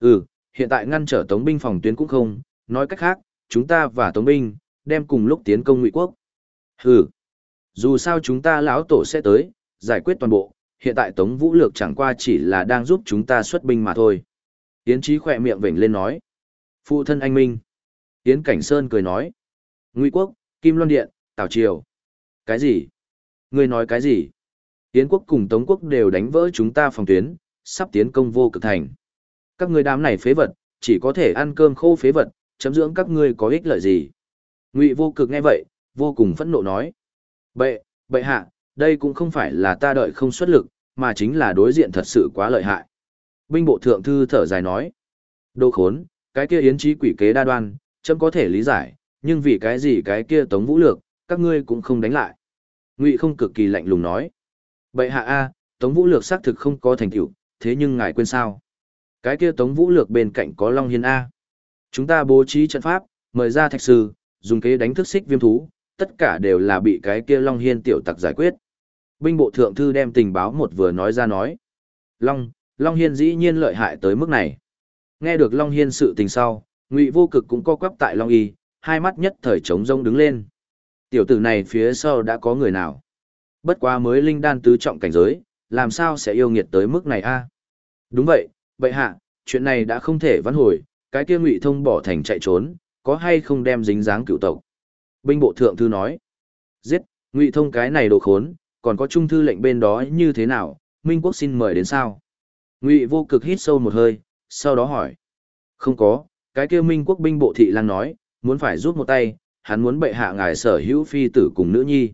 Ừ, hiện tại ngăn trở Tống binh phòng tuyến cũng không, nói cách khác, chúng ta và Tống binh, đem cùng lúc tiến công ngụy quốc. Hừ, dù sao chúng ta lão tổ sẽ tới, giải quyết toàn bộ, hiện tại Tống Vũ Lược chẳng qua chỉ là đang giúp chúng ta xuất binh mà thôi. Yến Chí khỏe miệng vểnh lên nói. Phụ thân anh Minh. Yến Cảnh Sơn cười nói. Ngụy Quốc, Kim Loan Điện, Tào Triều. Cái gì? Ngươi nói cái gì? Yến Quốc cùng Tống Quốc đều đánh vỡ chúng ta phòng tuyến, sắp tiến công vô cực thành. Các ngươi đám này phế vật, chỉ có thể ăn cơm khô phế vật, chấm dưỡng các ngươi có ích lợi gì? Ngụy vô cực nghe vậy, vô cùng phẫn nộ nói. Bệ, bệ hạ, đây cũng không phải là ta đợi không xuất lực, mà chính là đối diện thật sự quá lợi hại. Binh bộ thượng thư thở dài nói. Đồ khốn, cái kia yến trí quỷ kế đa đoan, chấm có thể lý giải, nhưng vì cái gì cái kia tống vũ lược, các ngươi cũng không đánh lại. Ngụy không cực kỳ lạnh lùng nói. Bệ hạ A, tống vũ lược xác thực không có thành tựu, thế nhưng ngài quên sao? Cái kia tống vũ lược bên cạnh có Long Hiên A. Chúng ta bố trí trận pháp, mời ra thạch sư, dùng kế đánh thức xích viêm thú, tất cả đều là bị cái kia Long Hiên tiểu tặc giải quyết. Binh bộ thượng thư đem tình báo một vừa nói ra nói. Long, Long Hiên dĩ nhiên lợi hại tới mức này. Nghe được Long Hiên sự tình sau, Ngụy Vô Cực cũng co quắp tại Long Y, hai mắt nhất thời trống rông đứng lên. Tiểu tử này phía sau đã có người nào? Bất quá mới linh đan tứ trọng cảnh giới, làm sao sẽ yêu nghiệt tới mức này a? Đúng vậy, bệ hạ, chuyện này đã không thể vãn hồi, cái kia Ngụy Thông bỏ thành chạy trốn, có hay không đem dính dáng cựu tộc? Binh bộ thượng thư nói. Giết, Ngụy Thông cái này đồ khốn, còn có trung thư lệnh bên đó như thế nào, Minh Quốc xin mời đến sao? Ngụy vô cực hít sâu một hơi, sau đó hỏi. Không có, cái kia Minh Quốc binh bộ thị lang nói, muốn phải rút một tay, hắn muốn bệ hạ ngài sở hữu phi tử cùng nữ nhi.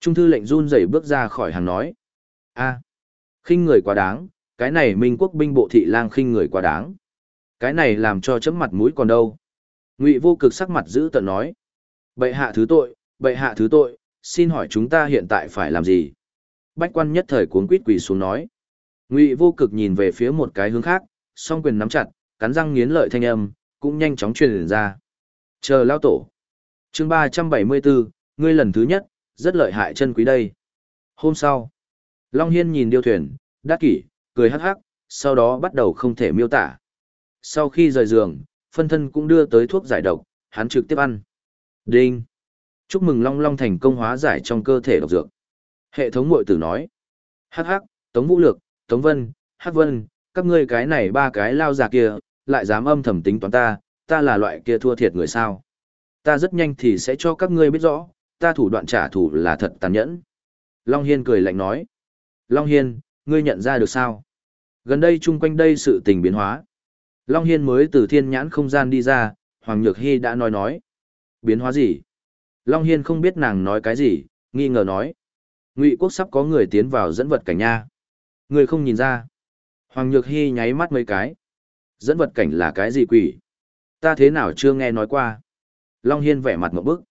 Trung thư lệnh run rẩy bước ra khỏi hàng nói. a khinh người quá đáng, cái này Minh Quốc binh bộ thị lang khinh người quá đáng. Cái này làm cho chấm mặt mũi còn đâu. Ngụy vô cực sắc mặt giữ tận nói. Bệ hạ thứ tội, bệ hạ thứ tội, xin hỏi chúng ta hiện tại phải làm gì? Bách quan nhất thời cuốn quýt quỳ xuống nói. Ngụy vô cực nhìn về phía một cái hướng khác, song quyền nắm chặt, cắn răng nghiến lợi thanh âm, cũng nhanh chóng truyền ra. Chờ lao tổ. chương ba trăm bảy mươi bốn, ngươi lần thứ nhất, rất lợi hại chân quý đây. Hôm sau, Long Hiên nhìn điêu thuyền, đắc kỷ, cười hắc hắc, sau đó bắt đầu không thể miêu tả. Sau khi rời giường, phân thân cũng đưa tới thuốc giải độc, hắn trực tiếp ăn. Đinh! Chúc mừng Long Long thành công hóa giải trong cơ thể độc dược. Hệ thống mội tử nói. Hắc hắc, Tống Vũ Lược, Tống Vân, Hắc Vân, các ngươi cái này ba cái lao già kia, lại dám âm thầm tính toán ta, ta là loại kia thua thiệt người sao. Ta rất nhanh thì sẽ cho các ngươi biết rõ, ta thủ đoạn trả thù là thật tàn nhẫn. Long Hiên cười lạnh nói. Long Hiên, ngươi nhận ra được sao? Gần đây chung quanh đây sự tình biến hóa. Long Hiên mới từ thiên nhãn không gian đi ra, Hoàng Nhược Hy đã nói nói. Biến hóa gì? Long Hiên không biết nàng nói cái gì, nghi ngờ nói. Ngụy quốc sắp có người tiến vào dẫn vật cảnh nha. Người không nhìn ra. Hoàng Nhược Hy nháy mắt mấy cái. Dẫn vật cảnh là cái gì quỷ? Ta thế nào chưa nghe nói qua? Long Hiên vẻ mặt một bức.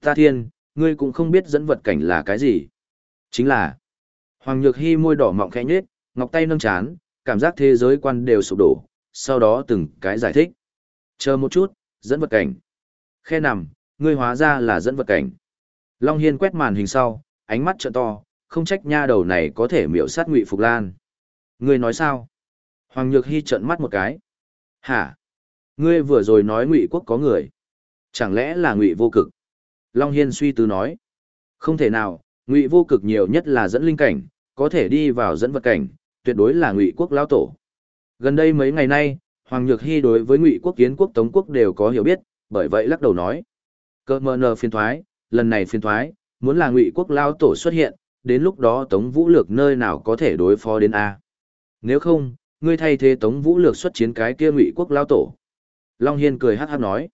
Ta thiên, ngươi cũng không biết dẫn vật cảnh là cái gì. Chính là, Hoàng Nhược Hy môi đỏ mọng khẽ nhết, ngọc tay nâng chán, cảm giác thế giới quan đều sụp đổ, sau đó từng cái giải thích. Chờ một chút, dẫn vật cảnh. Khe nằm, ngươi hóa ra là dẫn vật cảnh. Long Hiên quét màn hình sau, ánh mắt trợ to, không trách nha đầu này có thể miểu sát Ngụy Phục Lan. Ngươi nói sao? Hoàng Nhược Hy trợn mắt một cái. Hả? Ngươi vừa rồi nói Ngụy quốc có người. Chẳng lẽ là Ngụy vô cực? Long Hiên suy tư nói. Không thể nào, Ngụy vô cực nhiều nhất là dẫn linh cảnh, có thể đi vào dẫn vật cảnh, tuyệt đối là Ngụy quốc lão tổ. Gần đây mấy ngày nay, Hoàng Nhược Hy đối với Ngụy quốc kiến quốc Tống quốc đều có hiểu biết, bởi vậy lắc đầu nói. Cơ mờ nờ phiên thoái, lần này phiên thoái, muốn là Ngụy quốc lao tổ xuất hiện, đến lúc đó Tống Vũ Lược nơi nào có thể đối phó đến A. Nếu không, ngươi thay thế Tống Vũ Lược xuất chiến cái kia Ngụy quốc lao tổ. Long Hiên cười hát hát nói.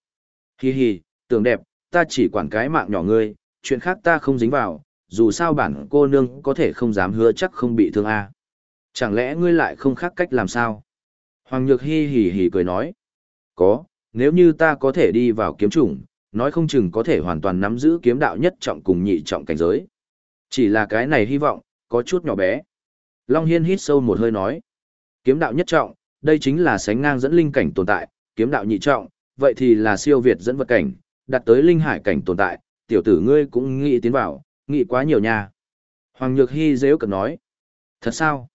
Hi hi, tưởng đẹp, ta chỉ quản cái mạng nhỏ ngươi, chuyện khác ta không dính vào, dù sao bản cô nương có thể không dám hứa chắc không bị thương a. Chẳng lẽ ngươi lại không khác cách làm sao? Hoàng Nhược hi hì hì cười nói. Có, nếu như ta có thể đi vào kiếm chủng, nói không chừng có thể hoàn toàn nắm giữ kiếm đạo nhất trọng cùng nhị trọng cảnh giới. Chỉ là cái này hy vọng, có chút nhỏ bé. Long Hiên hít sâu một hơi nói. Kiếm đạo nhất trọng, đây chính là sánh ngang dẫn linh cảnh tồn tại, kiếm đạo nhị trọng, vậy thì là siêu việt dẫn vật cảnh, đặt tới linh hải cảnh tồn tại, tiểu tử ngươi cũng nghĩ tiến vào, nghĩ quá nhiều nha. Hoàng Nhược Hy dễ cực nói. Thật sao?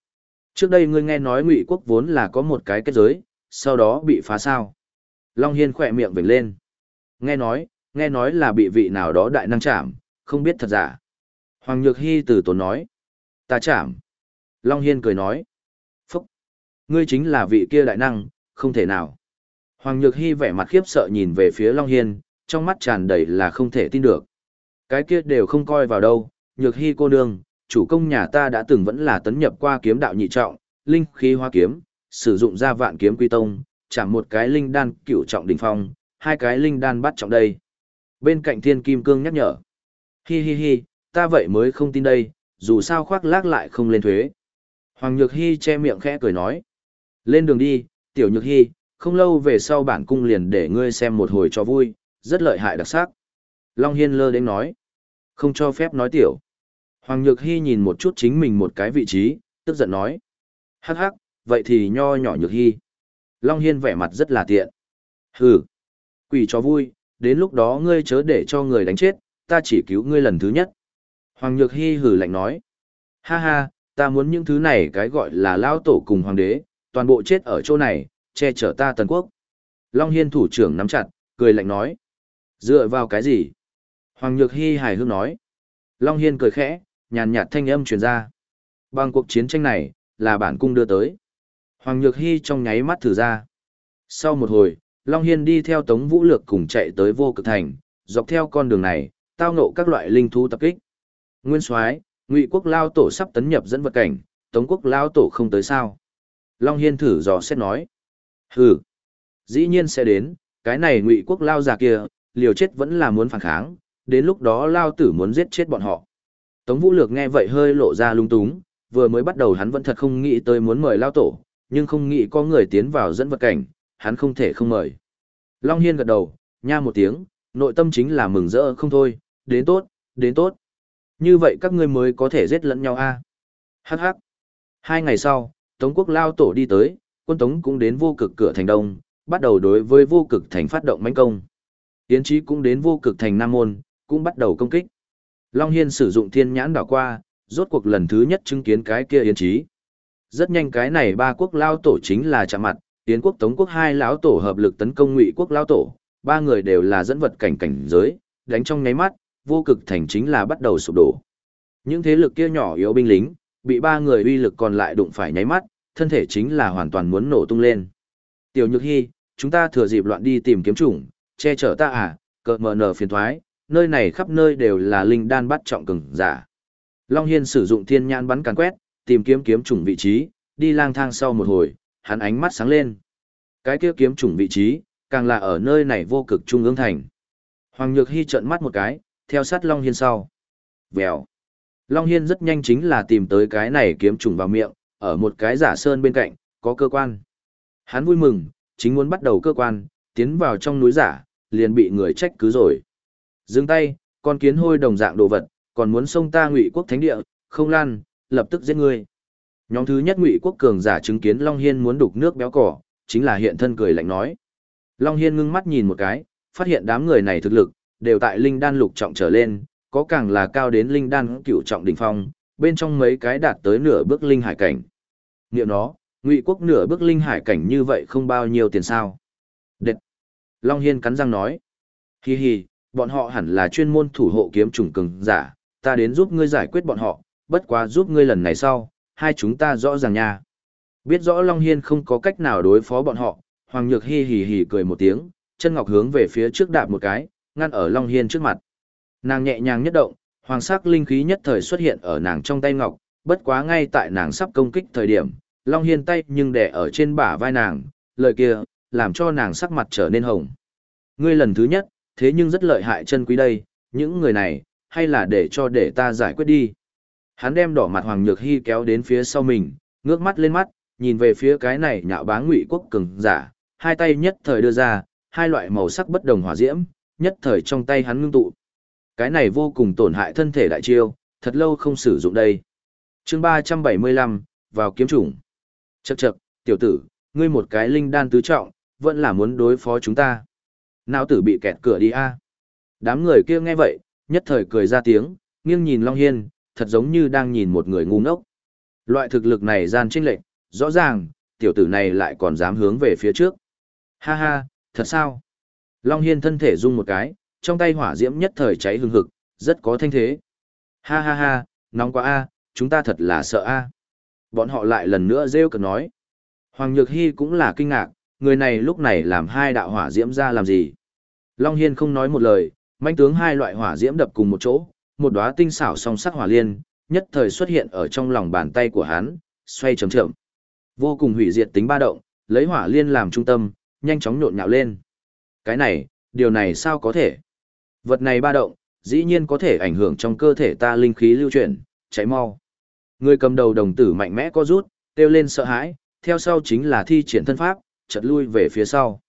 Trước đây ngươi nghe nói Ngụy quốc vốn là có một cái kết giới, sau đó bị phá sao. Long Hiên khỏe miệng vểnh lên. Nghe nói, nghe nói là bị vị nào đó đại năng chạm, không biết thật giả. Hoàng Nhược Hy từ tốn nói. Ta chạm. Long Hiên cười nói. Phúc. Ngươi chính là vị kia đại năng, không thể nào. Hoàng Nhược Hy vẻ mặt khiếp sợ nhìn về phía Long Hiên, trong mắt tràn đầy là không thể tin được. Cái kia đều không coi vào đâu, Nhược Hy cô nương, chủ công nhà ta đã từng vẫn là tấn nhập qua kiếm đạo nhị trọng, linh khí hoa kiếm, sử dụng ra vạn kiếm quy tông, chạm một cái linh đan cửu trọng đỉnh phong, hai cái linh đan bắt trọng đây. Bên cạnh thiên kim cương nhắc nhở. Hi hi hi, ta vậy mới không tin đây, dù sao khoác lác lại không lên thuế. Hoàng Nhược Hi che miệng khẽ cười nói. Lên đường đi, tiểu Nhược Hi, không lâu về sau bản cung liền để ngươi xem một hồi cho vui, rất lợi hại đặc sắc. Long Hiên lơ đến nói. Không cho phép nói tiểu. Hoàng Nhược Hy nhìn một chút chính mình một cái vị trí, tức giận nói. Hắc hắc, vậy thì nho nhỏ Nhược Hy. Long Hiên vẻ mặt rất là tiện. Hừ, quỷ cho vui, đến lúc đó ngươi chớ để cho người đánh chết, ta chỉ cứu ngươi lần thứ nhất. Hoàng Nhược Hy hử lạnh nói. Ha ha, ta muốn những thứ này cái gọi là lao tổ cùng hoàng đế, toàn bộ chết ở chỗ này, che chở ta tần quốc. Long Hiên thủ trưởng nắm chặt, cười lạnh nói. Dựa vào cái gì? Hoàng Nhược Hy hài hước nói. Long Hiên cười khẽ, nhàn nhạt thanh âm truyền ra. Bằng cuộc chiến tranh này, là bản cung đưa tới. Hoàng Nhược Hy trong nháy mắt thử ra. Sau một hồi, Long Hiên đi theo Tống Vũ Lược cùng chạy tới vô cực thành, dọc theo con đường này, tao ngộ các loại linh thú tập kích. Nguyên Soái, Ngụy Quốc lao tổ sắp tấn nhập dẫn vật cảnh, Tống Quốc lao tổ không tới sao? Long Hiên thử dò xét nói. Hừ, dĩ nhiên sẽ đến, cái này Ngụy Quốc lao già kia, liều chết vẫn là muốn phản kháng, đến lúc đó lao tử muốn giết chết bọn họ. Tống Vũ Lược nghe vậy hơi lộ ra lung túng, vừa mới bắt đầu hắn vẫn thật không nghĩ tới muốn mời lao tổ, nhưng không nghĩ có người tiến vào dẫn vật cảnh, hắn không thể không mời. Long Hiên gật đầu, nha một tiếng, nội tâm chính là mừng rỡ không thôi, đến tốt, đến tốt. Như vậy các ngươi mới có thể giết lẫn nhau a Hắc hắc. Hai ngày sau, Tống quốc lao tổ đi tới, quân Tống cũng đến vô cực cửa thành đông, bắt đầu đối với vô cực thành phát động mãnh công. Tiến trí cũng đến vô cực thành Nam Môn, cũng bắt đầu công kích. Long Hiên sử dụng thiên nhãn đảo qua, rốt cuộc lần thứ nhất chứng kiến cái kia yến trí. Rất nhanh cái này ba quốc lao tổ chính là chạm mặt, Yến quốc Tống quốc hai lão tổ hợp lực tấn công Ngụy quốc lao tổ, ba người đều là dẫn vật cảnh cảnh giới, đánh trong nháy mắt, vô cực thành chính là bắt đầu sụp đổ. Những thế lực kia nhỏ yếu binh lính, bị ba người uy lực còn lại đụng phải nháy mắt, thân thể chính là hoàn toàn muốn nổ tung lên. Tiểu Nhược Hi, chúng ta thừa dịp loạn đi tìm kiếm chủng, che chở ta à, cợt mờ nở phiền thoái, nơi này khắp nơi đều là linh đan bắt trọng cường giả. Long Hiên sử dụng thiên nhãn bắn càn quét, tìm kiếm kiếm chủng vị trí, đi lang thang sau một hồi, hắn ánh mắt sáng lên. Cái kia kiếm chủng vị trí, càng là ở nơi này vô cực trung ương thành. Hoàng Nhược Hi trợn mắt một cái, theo sát Long Hiên sau. Vèo. Long Hiên rất nhanh chính là tìm tới cái này kiếm trùng vào miệng, ở một cái giả sơn bên cạnh, có cơ quan. Hắn vui mừng, chính muốn bắt đầu cơ quan, tiến vào trong núi giả, liền bị người trách cứ rồi. Dừng tay, con kiến hôi đồng dạng đồ vật, còn muốn xông ta ngụy quốc thánh địa, không lan, lập tức giết ngươi. Nhóm thứ nhất ngụy quốc cường giả chứng kiến Long Hiên muốn đục nước béo cỏ, chính là hiện thân cười lạnh nói. Long Hiên ngưng mắt nhìn một cái, phát hiện đám người này thực lực, đều tại linh đan lục trọng trở lên, có càng là cao đến linh đan cửu trọng đỉnh phong, bên trong mấy cái đạt tới nửa bước linh hải cảnh. Niệm nó, Ngụy quốc nửa bước linh hải cảnh như vậy không bao nhiêu tiền sao? Đệt. Long Hiên cắn răng nói. Hi hi, bọn họ hẳn là chuyên môn thủ hộ kiếm trùng cường giả, ta đến giúp ngươi giải quyết bọn họ, bất quá giúp ngươi lần này sau, hai chúng ta rõ ràng nha. Biết rõ Long Hiên không có cách nào đối phó bọn họ, Hoàng Nhược hi hì hì cười một tiếng, chân ngọc hướng về phía trước đạp một cái, ngăn ở Long Hiên trước mặt. Nàng nhẹ nhàng nhất động, hoàng sắc linh khí nhất thời xuất hiện ở nàng trong tay ngọc, bất quá ngay tại nàng sắp công kích thời điểm, Long Hiên tay nhưng đè ở trên bả vai nàng, lời kia, làm cho nàng sắc mặt trở nên hồng. Ngươi lần thứ nhất, thế nhưng rất lợi hại chân quý đây, những người này, hay là để cho để ta giải quyết đi. Hắn đem đỏ mặt Hoàng Nhược Hy kéo đến phía sau mình, ngước mắt lên mắt, nhìn về phía cái này nhạo bá ngụy quốc cường giả, hai tay nhất thời đưa ra, hai loại màu sắc bất đồng hỏa diễm, nhất thời trong tay hắn ngưng tụ. Cái này vô cùng tổn hại thân thể đại chiêu, thật lâu không sử dụng đây. chương 375, vào kiếm chủng. Chậc chậc, tiểu tử, ngươi một cái linh đan tứ trọng, vẫn là muốn đối phó chúng ta. Nào tử bị kẹt cửa đi a Đám người kia nghe vậy, nhất thời cười ra tiếng, nghiêng nhìn Long Hiên, thật giống như đang nhìn một người ngu ngốc. Loại thực lực này gian trinh lệnh, rõ ràng, tiểu tử này lại còn dám hướng về phía trước. Ha ha, thật sao? Long Hiên thân thể rung một cái, trong tay hỏa diễm nhất thời cháy hừng hực, rất có thanh thế. Ha ha ha, nóng quá a, chúng ta thật là sợ a. Bọn họ lại lần nữa rêu cực nói. Hoàng Nhược Hy cũng là kinh ngạc, người này lúc này làm hai đạo hỏa diễm ra làm gì. Long Hiên không nói một lời, manh tướng hai loại hỏa diễm đập cùng một chỗ, một đóa tinh xảo song sắc hỏa liên, nhất thời xuất hiện ở trong lòng bàn tay của hắn, xoay chậm chậm. Vô cùng hủy diệt tính ba động, lấy hỏa liên làm trung tâm, nhanh chóng nhộn nhạo lên. Cái này, điều này sao có thể? Vật này ba động, dĩ nhiên có thể ảnh hưởng trong cơ thể ta linh khí lưu chuyển, cháy mau. Người cầm đầu đồng tử mạnh mẽ có rút, kêu lên sợ hãi, theo sau chính là thi triển thân pháp, chợt lui về phía sau.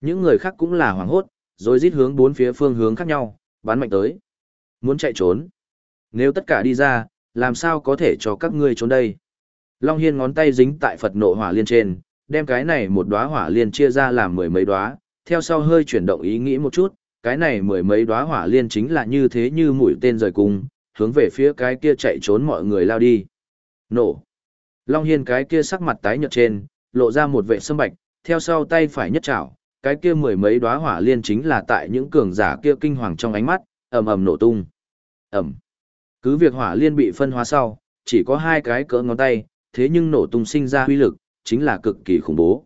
Những người khác cũng là hoảng hốt, rồi rít hướng bốn phía phương hướng khác nhau, bắn mạnh tới. Muốn chạy trốn. Nếu tất cả đi ra, làm sao có thể cho các ngươi trốn đây? Long Hiên ngón tay dính tại Phật nộ hỏa liên trên, đem cái này một đóa hỏa liên chia ra làm mười mấy đóa, theo sau hơi chuyển động ý nghĩ một chút, cái này mười mấy đóa hỏa liên chính là như thế như mũi tên rời cung, hướng về phía cái kia chạy trốn mọi người lao đi. Nổ. Long Hiên cái kia sắc mặt tái nhợt trên, lộ ra một vệ sâm bạch, theo sau tay phải nhất chảo, cái kia mười mấy đóa hỏa liên chính là tại những cường giả kia kinh hoàng trong ánh mắt, ầm ầm nổ tung. Ầm. Cứ việc hỏa liên bị phân hóa sau, chỉ có hai cái cỡ ngón tay, thế nhưng nổ tung sinh ra huy lực, chính là cực kỳ khủng bố.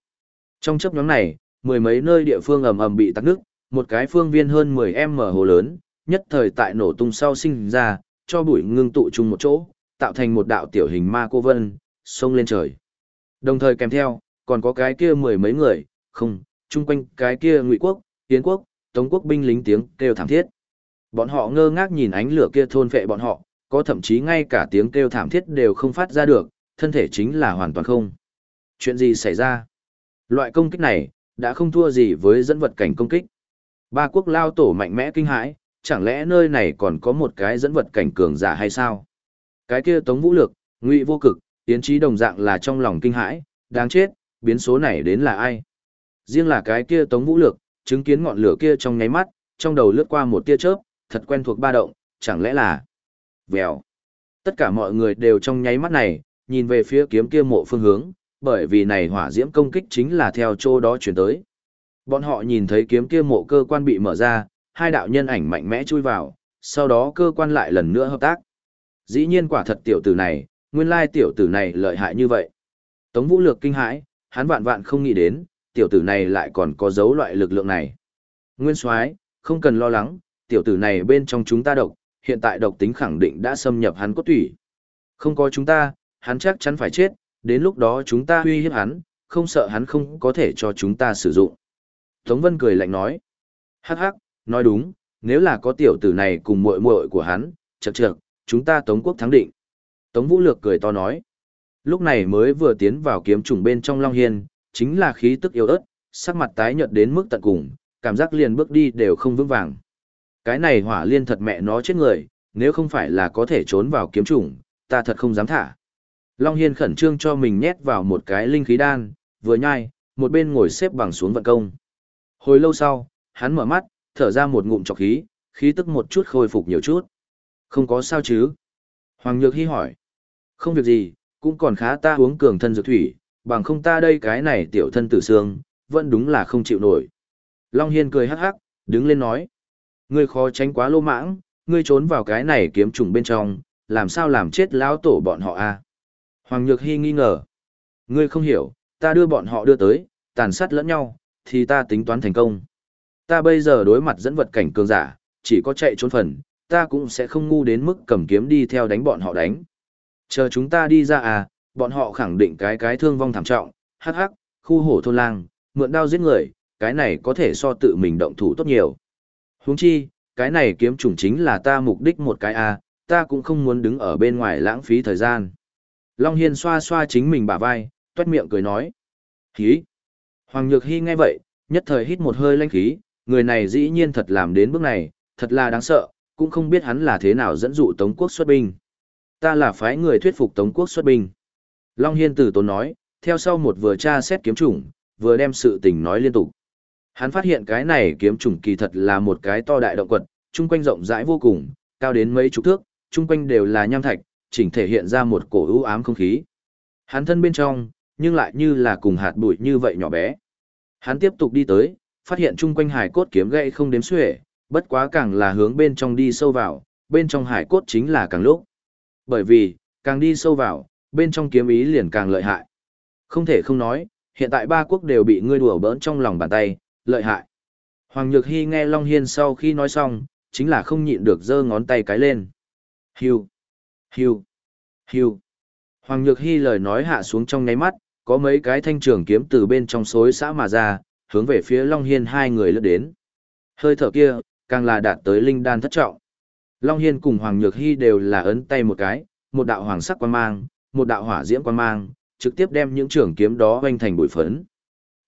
Trong chấp nhóm này, mười mấy nơi địa phương ầm ầm bị tắc nước, một cái phương viên hơn 10m hồ lớn, nhất thời tại nổ tung sau sinh ra, cho bụi ngưng tụ chung một chỗ, tạo thành một đạo tiểu hình ma cô vân, sông lên trời. Đồng thời kèm theo, còn có cái kia mười mấy người, không, chung quanh cái kia ngụy quốc, tiến quốc, tống quốc binh lính tiếng kêu thảm thiết. Bọn họ ngơ ngác nhìn ánh lửa kia thôn phệ bọn họ, có thậm chí ngay cả tiếng kêu thảm thiết đều không phát ra được, thân thể chính là hoàn toàn không. Chuyện gì xảy ra? Loại công kích này, đã không thua gì với dẫn vật cảnh công kích. Ba quốc lao tổ mạnh mẽ kinh hãi, chẳng lẽ nơi này còn có một cái dẫn vật cảnh cường giả hay sao? Cái kia tống vũ lực, ngụy vô cực, tiến trí đồng dạng là trong lòng kinh hãi, đáng chết, biến số này đến là ai? Riêng là cái kia tống vũ lực, chứng kiến ngọn lửa kia trong nháy mắt, trong đầu lướt qua một tia chớp, thật quen thuộc ba động, chẳng lẽ là... Vèo. Tất cả mọi người đều trong nháy mắt này, nhìn về phía kiếm kia mộ phương hướng, bởi vì này hỏa diễm công kích chính là theo chỗ đó chuyển tới. Bọn họ nhìn thấy kiếm kia mộ cơ quan bị mở ra, hai đạo nhân ảnh mạnh mẽ chui vào, sau đó cơ quan lại lần nữa hợp tác. Dĩ nhiên quả thật tiểu tử này, nguyên lai tiểu tử này lợi hại như vậy. Tống Vũ Lược kinh hãi, hắn vạn vạn không nghĩ đến, tiểu tử này lại còn có dấu loại lực lượng này. Nguyên Soái, không cần lo lắng, tiểu tử này bên trong chúng ta độc, hiện tại độc tính khẳng định đã xâm nhập hắn cốt tủy. Không có chúng ta, hắn chắc chắn phải chết, đến lúc đó chúng ta uy hiếp hắn, không sợ hắn không có thể cho chúng ta sử dụng. Tống Vân cười lạnh nói. Hắc hắc, nói đúng, nếu là có tiểu tử này cùng muội muội của hắn, chật chật, chúng ta Tống quốc thắng định. Tống Vũ Lược cười to nói. Lúc này mới vừa tiến vào kiếm trùng bên trong Long Hiên, chính là khí tức yếu ớt, sắc mặt tái nhợt đến mức tận cùng, cảm giác liền bước đi đều không vững vàng. Cái này hỏa liên thật mẹ nó chết người, nếu không phải là có thể trốn vào kiếm trùng, ta thật không dám thả. Long Hiên khẩn trương cho mình nhét vào một cái linh khí đan, vừa nhai, một bên ngồi xếp bằng xuống vận công. Hồi lâu sau, hắn mở mắt, thở ra một ngụm trọc khí, khí tức một chút khôi phục nhiều chút. Không có sao chứ? Hoàng Nhược Hy hỏi. Không việc gì, cũng còn khá ta uống cường thân dược thủy, bằng không ta đây cái này tiểu thân tử xương, vẫn đúng là không chịu nổi. Long Hiên cười hắc hắc, đứng lên nói. Ngươi khó tránh quá lô mãng, ngươi trốn vào cái này kiếm trùng bên trong, làm sao làm chết lão tổ bọn họ a Hoàng Nhược Hy nghi ngờ. Ngươi không hiểu, ta đưa bọn họ đưa tới, tàn sát lẫn nhau, thì ta tính toán thành công. Ta bây giờ đối mặt dẫn vật cảnh cường giả, chỉ có chạy trốn phần, ta cũng sẽ không ngu đến mức cầm kiếm đi theo đánh bọn họ đánh. Chờ chúng ta đi ra à, bọn họ khẳng định cái cái thương vong thảm trọng, hắc hắc, khu hổ thôn lang, mượn đao giết người, cái này có thể so tự mình động thủ tốt nhiều. Huống chi, cái này kiếm chủng chính là ta mục đích một cái à, ta cũng không muốn đứng ở bên ngoài lãng phí thời gian. Long Hiên xoa xoa chính mình bả vai, tuét miệng cười nói. Hí! Hoàng Nhược Hy nghe vậy, nhất thời hít một hơi lanh khí, người này dĩ nhiên thật làm đến bước này, thật là đáng sợ, cũng không biết hắn là thế nào dẫn dụ Tống quốc xuất binh. Ta là phái người thuyết phục Tống quốc xuất binh. Long Hiên Tử tốn nói, theo sau một vừa tra xét kiếm chủng, vừa đem sự tình nói liên tục. Hắn phát hiện cái này kiếm chủng kỳ thật là một cái to đại động quật, chung quanh rộng rãi vô cùng, cao đến mấy chục thước, chung quanh đều là nham thạch, chỉnh thể hiện ra một cổ ưu ám không khí. Hắn thân bên trong, nhưng lại như là cùng hạt bụi như vậy nhỏ bé. Hắn tiếp tục đi tới, phát hiện chung quanh hải cốt kiếm gãy không đếm xuể, bất quá càng là hướng bên trong đi sâu vào, bên trong hải cốt chính là càng lúc. Bởi vì, càng đi sâu vào, bên trong kiếm ý liền càng lợi hại. Không thể không nói, hiện tại ba quốc đều bị ngươi đùa bỡn trong lòng bàn tay, lợi hại. Hoàng Nhược Hy nghe Long Hiên sau khi nói xong, chính là không nhịn được giơ ngón tay cái lên. Hiu, hiu, hiu. Hoàng Nhược Hy lời nói hạ xuống trong ngáy mắt, có mấy cái thanh trường kiếm từ bên trong xối xã mà ra, hướng về phía Long Hiên hai người lướt đến. Hơi thở kia, càng là đạt tới linh đan thất trọng. Long Hiên cùng Hoàng Nhược Hy đều là ấn tay một cái, một đạo hoàng sắc quan mang, một đạo hỏa diễm quan mang, trực tiếp đem những trường kiếm đó hoanh thành bụi phấn.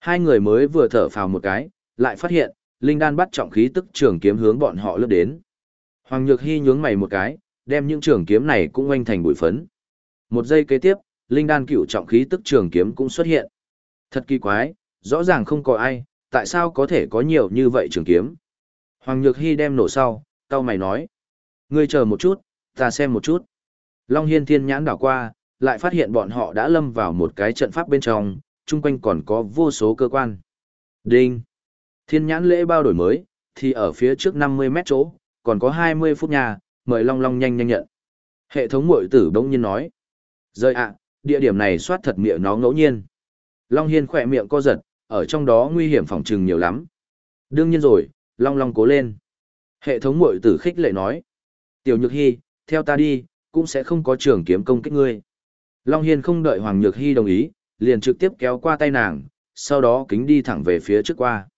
Hai người mới vừa thở phào một cái, lại phát hiện, linh đan bắt trọng khí tức trường kiếm hướng bọn họ lướt đến. Hoàng Nhược Hy nhướng mày một cái, đem những trường kiếm này cũng hoanh thành bụi phấn. Một giây kế tiếp, linh đan cựu trọng khí tức trường kiếm cũng xuất hiện. Thật kỳ quái, rõ ràng không có ai, tại sao có thể có nhiều như vậy trường kiếm? Hoàng Nhược Hy đem nổ sau, tao mày nói. Ngươi chờ một chút, ta xem một chút. Long Hiên thiên nhãn đảo qua, lại phát hiện bọn họ đã lâm vào một cái trận pháp bên trong, chung quanh còn có vô số cơ quan. Đinh! Thiên nhãn lễ bao đổi mới, thì ở phía trước 50 mét chỗ, còn có 20 phút nhà, mời Long Long nhanh nhanh nhận. Hệ thống mội tử bỗng nhiên nói. Rơi ạ, địa điểm này soát thật miệng nó ngẫu nhiên. Long Hiên khỏe miệng co giật, ở trong đó nguy hiểm phòng trừng nhiều lắm. Đương nhiên rồi, Long Long cố lên. Hệ thống mội tử khích lệ nói. Tiểu Nhược Hy, theo ta đi, cũng sẽ không có trường kiếm công kích ngươi. Long Hiên không đợi Hoàng Nhược Hy đồng ý, liền trực tiếp kéo qua tay nàng, sau đó kính đi thẳng về phía trước qua.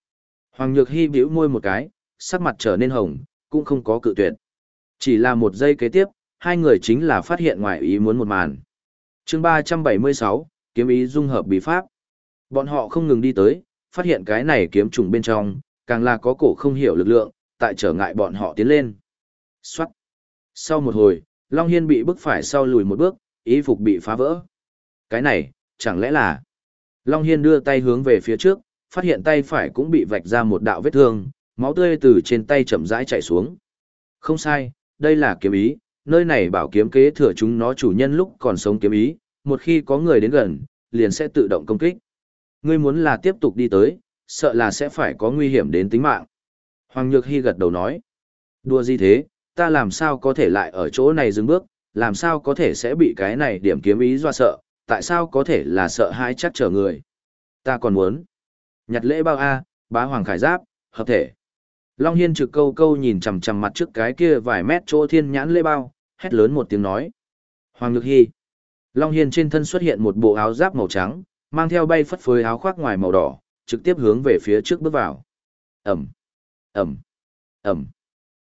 Hoàng Nhược Hy bĩu môi một cái, sắc mặt trở nên hồng, cũng không có cự tuyệt. Chỉ là một giây kế tiếp, hai người chính là phát hiện ngoài ý muốn một màn chương 376, kiếm ý dung hợp bí pháp. Bọn họ không ngừng đi tới, phát hiện cái này kiếm trùng bên trong, càng là có cổ không hiểu lực lượng, tại trở ngại bọn họ tiến lên. Xoát. Sau một hồi, Long Hiên bị bức phải sau lùi một bước, ý phục bị phá vỡ. Cái này, chẳng lẽ là... Long Hiên đưa tay hướng về phía trước, phát hiện tay phải cũng bị vạch ra một đạo vết thương, máu tươi từ trên tay chậm rãi chảy xuống. Không sai, đây là kiếm ý, nơi này bảo kiếm kế thừa chúng nó chủ nhân lúc còn sống kiếm ý, một khi có người đến gần, liền sẽ tự động công kích. Ngươi muốn là tiếp tục đi tới, sợ là sẽ phải có nguy hiểm đến tính mạng. Hoàng Nhược Hy gật đầu nói. Đùa gì thế, ta làm sao có thể lại ở chỗ này dừng bước, làm sao có thể sẽ bị cái này điểm kiếm ý doa sợ, tại sao có thể là sợ hãi chắc trở người. Ta còn muốn. Nhặt lễ bao A, bá hoàng khải giáp, hợp thể. Long Hiên trực câu câu nhìn chằm chằm mặt trước cái kia vài mét chỗ thiên nhãn lê bao, hét lớn một tiếng nói. Hoàng Nhược Hy. Long Hiên trên thân xuất hiện một bộ áo giáp màu trắng, mang theo bay phất phới áo khoác ngoài màu đỏ, trực tiếp hướng về phía trước bước vào. Ẩm, Ẩm, Ẩm.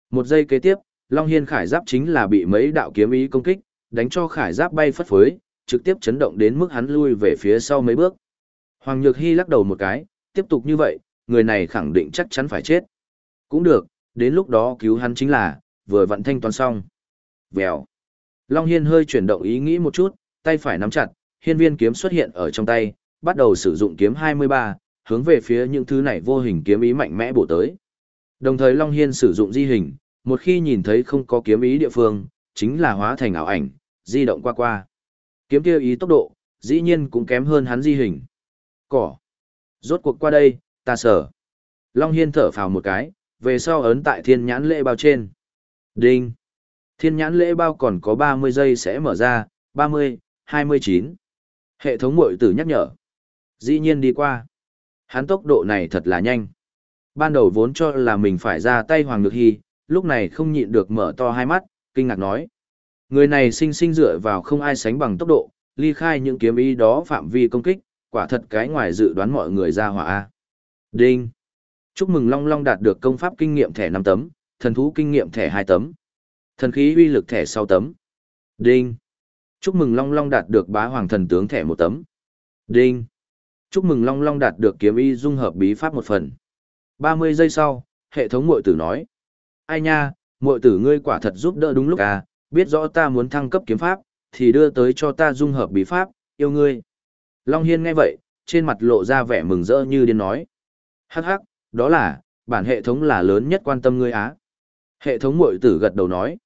Một giây kế tiếp, Long Hiên khải giáp chính là bị mấy đạo kiếm ý công kích, đánh cho khải giáp bay phất phới, trực tiếp chấn động đến mức hắn lui về phía sau mấy bước. Hoàng Nhược Hy lắc đầu một cái, tiếp tục như vậy, người này khẳng định chắc chắn phải chết. Cũng được, đến lúc đó cứu hắn chính là, vừa vận thanh toán xong. Vèo. Long Hiên hơi chuyển động ý nghĩ một chút, tay phải nắm chặt, hiên viên kiếm xuất hiện ở trong tay, bắt đầu sử dụng kiếm 23, hướng về phía những thứ này vô hình kiếm ý mạnh mẽ bổ tới. Đồng thời Long Hiên sử dụng di hình, một khi nhìn thấy không có kiếm ý địa phương, chính là hóa thành ảo ảnh, di động qua qua. Kiếm kia ý tốc độ, dĩ nhiên cũng kém hơn hắn di hình. Cỏ. Rốt cuộc qua đây, ta sở. Long Hiên thở phào một cái, về sau ấn tại thiên nhãn lễ bao trên. Đinh. Thiên nhãn lễ bao còn có 30 giây sẽ mở ra, 30, 29. Hệ thống mội tử nhắc nhở. Dĩ nhiên đi qua. Hắn tốc độ này thật là nhanh. Ban đầu vốn cho là mình phải ra tay Hoàng Nhược Hy, lúc này không nhịn được mở to hai mắt, kinh ngạc nói. Người này sinh sinh dựa vào không ai sánh bằng tốc độ, ly khai những kiếm ý đó phạm vi công kích, quả thật cái ngoài dự đoán mọi người ra hỏa A. Đinh! Chúc mừng Long Long đạt được công pháp kinh nghiệm thẻ 5 tấm, thần thú kinh nghiệm thẻ 2 tấm, thần khí uy lực thẻ 6 tấm. Đinh! Chúc mừng Long Long đạt được bá hoàng thần tướng thẻ 1 tấm. Đinh! Chúc mừng Long Long đạt được kiếm y dung hợp bí pháp một phần. 30 giây sau, hệ thống muội tử nói. Ai nha, muội tử ngươi quả thật giúp đỡ đúng lúc à, biết rõ ta muốn thăng cấp kiếm pháp, thì đưa tới cho ta dung hợp bí pháp, yêu ngươi. Long Hiên nghe vậy, trên mặt lộ ra vẻ mừng rỡ như điên nói. Hắc hắc, đó là, bản hệ thống là lớn nhất quan tâm ngươi á. Hệ thống mội tử gật đầu nói.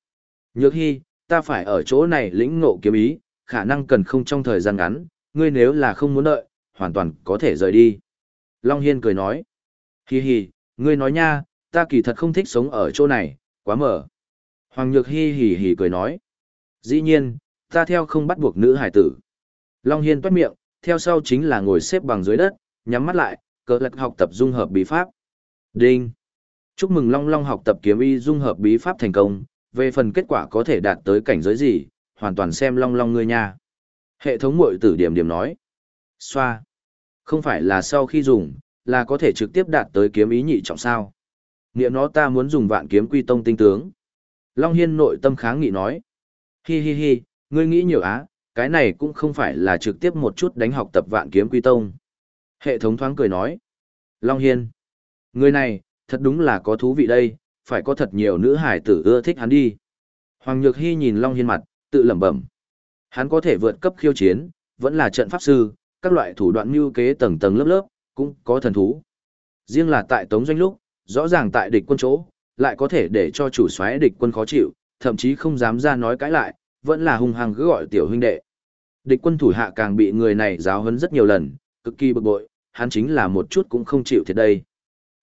Nhược hy, ta phải ở chỗ này lĩnh ngộ kiếm ý, khả năng cần không trong thời gian ngắn, ngươi nếu là không muốn đợi, hoàn toàn có thể rời đi. Long Hiên cười nói. Hi hi, ngươi nói nha, ta kỳ thật không thích sống ở chỗ này, quá mở. Hoàng Nhược hi hi hi cười nói. Dĩ nhiên, ta theo không bắt buộc nữ hải tử. Long Hiên toát miệng, theo sau chính là ngồi xếp bằng dưới đất, nhắm mắt lại, Cơ lạc học tập dung hợp bí pháp. Đinh! Chúc mừng Long Long học tập kiếm y dung hợp bí pháp thành công, về phần kết quả có thể đạt tới cảnh giới gì, hoàn toàn xem Long Long ngươi nha. Hệ thống mội tử điểm điểm nói. Xoa! Không phải là sau khi dùng, là có thể trực tiếp đạt tới kiếm ý nhị trọng sao. Nghĩa nó ta muốn dùng vạn kiếm quy tông tinh tướng. Long Hiên nội tâm kháng nghị nói. Hi hi hi, ngươi nghĩ nhiều á, cái này cũng không phải là trực tiếp một chút đánh học tập vạn kiếm quy tông. Hệ thống thoáng cười nói. Long Hiên. Người này, thật đúng là có thú vị đây, phải có thật nhiều nữ hải tử ưa thích hắn đi. Hoàng Nhược Hy nhìn Long Hiên mặt, tự lẩm bẩm. Hắn có thể vượt cấp khiêu chiến, vẫn là trận pháp sư, các loại thủ đoạn mưu kế tầng tầng lớp lớp, cũng có thần thú. Riêng là tại Tống Doanh lúc, rõ ràng tại địch quân chỗ, lại có thể để cho chủ soái địch quân khó chịu, thậm chí không dám ra nói cãi lại, vẫn là hung hăng cứ gọi tiểu huynh đệ. Địch quân thủ hạ càng bị người này giáo huấn rất nhiều lần, cực kỳ bực bội, hắn chính là một chút cũng không chịu thiệt đây.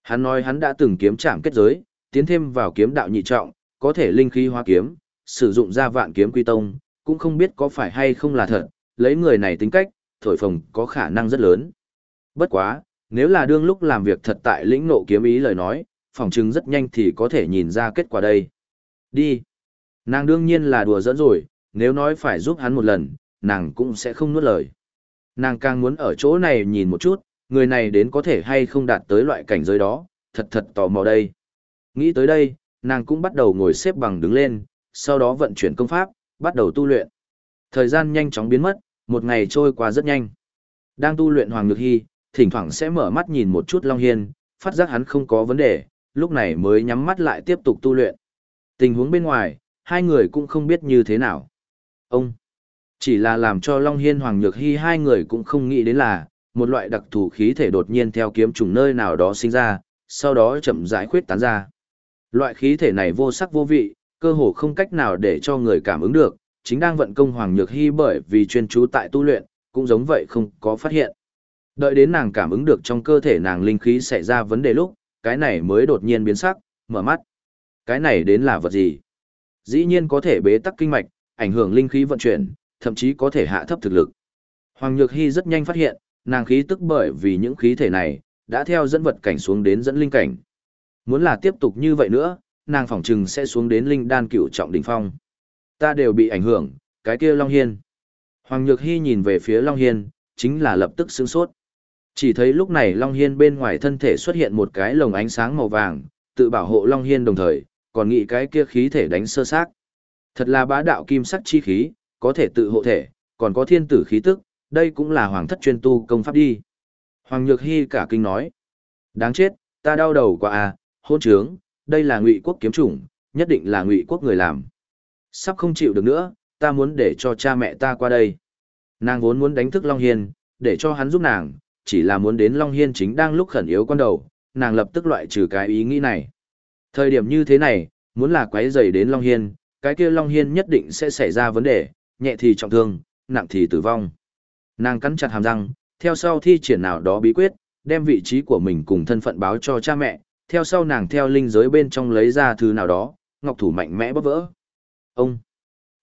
Hắn nói hắn đã từng kiếm chạm kết giới, tiến thêm vào kiếm đạo nhị trọng, có thể linh khí hóa kiếm, sử dụng ra vạn kiếm quy tông, cũng không biết có phải hay không là thật, lấy người này tính cách, thổi phồng có khả năng rất lớn. Bất quá, nếu là đương lúc làm việc thật tại lĩnh nộ kiếm ý lời nói, phỏng chứng rất nhanh thì có thể nhìn ra kết quả đây. Đi. Nàng đương nhiên là đùa dẫn rồi, nếu nói phải giúp hắn một lần, nàng cũng sẽ không nuốt lời. Nàng càng muốn ở chỗ này nhìn một chút, người này đến có thể hay không đạt tới loại cảnh giới đó, thật thật tò mò đây. Nghĩ tới đây, nàng cũng bắt đầu ngồi xếp bằng đứng lên, sau đó vận chuyển công pháp, bắt đầu tu luyện. Thời gian nhanh chóng biến mất, một ngày trôi qua rất nhanh. Đang tu luyện Hoàng Nhược Hy, thỉnh thoảng sẽ mở mắt nhìn một chút Long Hiên, phát giác hắn không có vấn đề, lúc này mới nhắm mắt lại tiếp tục tu luyện. Tình huống bên ngoài, hai người cũng không biết như thế nào. Ông, chỉ là làm cho Long Hiên Hoàng Nhược Hy hai người cũng không nghĩ đến là, một loại đặc thù khí thể đột nhiên theo kiếm trùng nơi nào đó sinh ra, sau đó chậm rãi khuyết tán ra. Loại khí thể này vô sắc vô vị, cơ hồ không cách nào để cho người cảm ứng được, chính đang vận công Hoàng Nhược Hy bởi vì chuyên chú tại tu luyện, cũng giống vậy không có phát hiện. Đợi đến nàng cảm ứng được trong cơ thể nàng linh khí xảy ra vấn đề lúc, cái này mới đột nhiên biến sắc, mở mắt. Cái này đến là vật gì? Dĩ nhiên có thể bế tắc kinh mạch, ảnh hưởng linh khí vận chuyển, thậm chí có thể hạ thấp thực lực. Hoàng Nhược Hy rất nhanh phát hiện, nàng khí tức bởi vì những khí thể này, đã theo dẫn vật cảnh xuống đến dẫn linh cảnh. Muốn là tiếp tục như vậy nữa, nàng phỏng chừng sẽ xuống đến linh đan cửu trọng đỉnh phong. Ta đều bị ảnh hưởng, cái kia Long Hiên. Hoàng Nhược Hy nhìn về phía Long Hiên, chính là lập tức sướng sốt. Chỉ thấy lúc này Long Hiên bên ngoài thân thể xuất hiện một cái lồng ánh sáng màu vàng, tự bảo hộ Long Hiên đồng thời, còn nghĩ cái kia khí thể đánh sơ xác. Thật là bá đạo kim sắc chi khí, có thể tự hộ thể, còn có thiên tử khí tức, đây cũng là hoàng thất chuyên tu công pháp đi. Hoàng Nhược Hy cả kinh nói. Đáng chết, ta đau đầu quá à, hôn trướng, đây là ngụy quốc kiếm chủng, nhất định là ngụy quốc người làm. Sắp không chịu được nữa, ta muốn để cho cha mẹ ta qua đây. Nàng vốn muốn đánh thức Long Hiên, để cho hắn giúp nàng, chỉ là muốn đến Long Hiên chính đang lúc khẩn yếu con đầu, nàng lập tức loại trừ cái ý nghĩ này. Thời điểm như thế này, muốn là quấy rầy đến Long Hiên, cái kia Long Hiên nhất định sẽ xảy ra vấn đề, nhẹ thì trọng thương, nặng thì tử vong. Nàng cắn chặt hàm răng, theo sau thi triển nào đó bí quyết, đem vị trí của mình cùng thân phận báo cho cha mẹ, theo sau nàng theo linh giới bên trong lấy ra thứ nào đó, ngọc thủ mạnh mẽ bóp vỡ. Ông!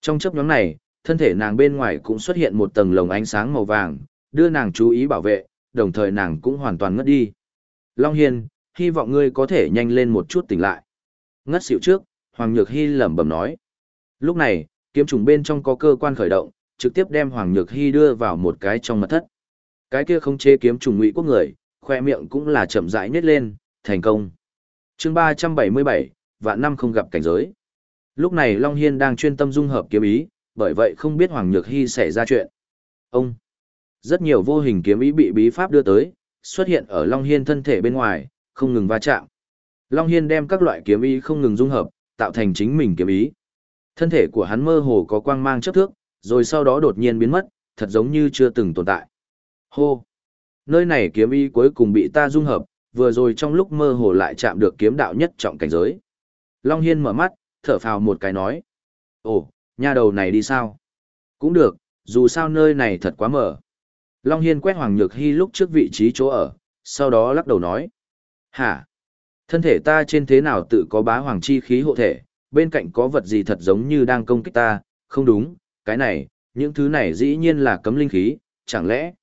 Trong chấp nhóm này, thân thể nàng bên ngoài cũng xuất hiện một tầng lồng ánh sáng màu vàng, đưa nàng chú ý bảo vệ, đồng thời nàng cũng hoàn toàn ngất đi. Long Hiên, hy vọng ngươi có thể nhanh lên một chút tỉnh lại. Ngất xỉu trước, Hoàng Nhược Hy lẩm bẩm nói. Lúc này, kiếm trùng bên trong có cơ quan khởi động, trực tiếp đem Hoàng Nhược Hy đưa vào một cái trong mật thất. Cái kia không chế kiếm trùng ngụy quốc người, khoe miệng cũng là chậm rãi nhếch lên, thành công. chương 377, vạn năm không gặp cảnh giới. Lúc này Long Hiên đang chuyên tâm dung hợp kiếm ý, bởi vậy không biết Hoàng Nhược Hy xảy ra chuyện. Ông! Rất nhiều vô hình kiếm ý bị bí pháp đưa tới, xuất hiện ở Long Hiên thân thể bên ngoài, không ngừng va chạm. Long Hiên đem các loại kiếm ý không ngừng dung hợp, tạo thành chính mình kiếm ý. Thân thể của hắn mơ hồ có quang mang chấp thước, rồi sau đó đột nhiên biến mất, thật giống như chưa từng tồn tại. Hô! Nơi này kiếm ý cuối cùng bị ta dung hợp, vừa rồi trong lúc mơ hồ lại chạm được kiếm đạo nhất trọng cảnh giới. Long Hiên mở mắt, thở phào một cái nói. Ồ, nhà đầu này đi sao? Cũng được, dù sao nơi này thật quá mở. Long Hiên quét Hoàng Nhược Hy lúc trước vị trí chỗ ở, sau đó lắc đầu nói. Hả? Thân thể ta trên thế nào tự có bá hoàng chi khí hộ thể, bên cạnh có vật gì thật giống như đang công kích ta, không đúng, cái này, những thứ này dĩ nhiên là cấm linh khí, chẳng lẽ?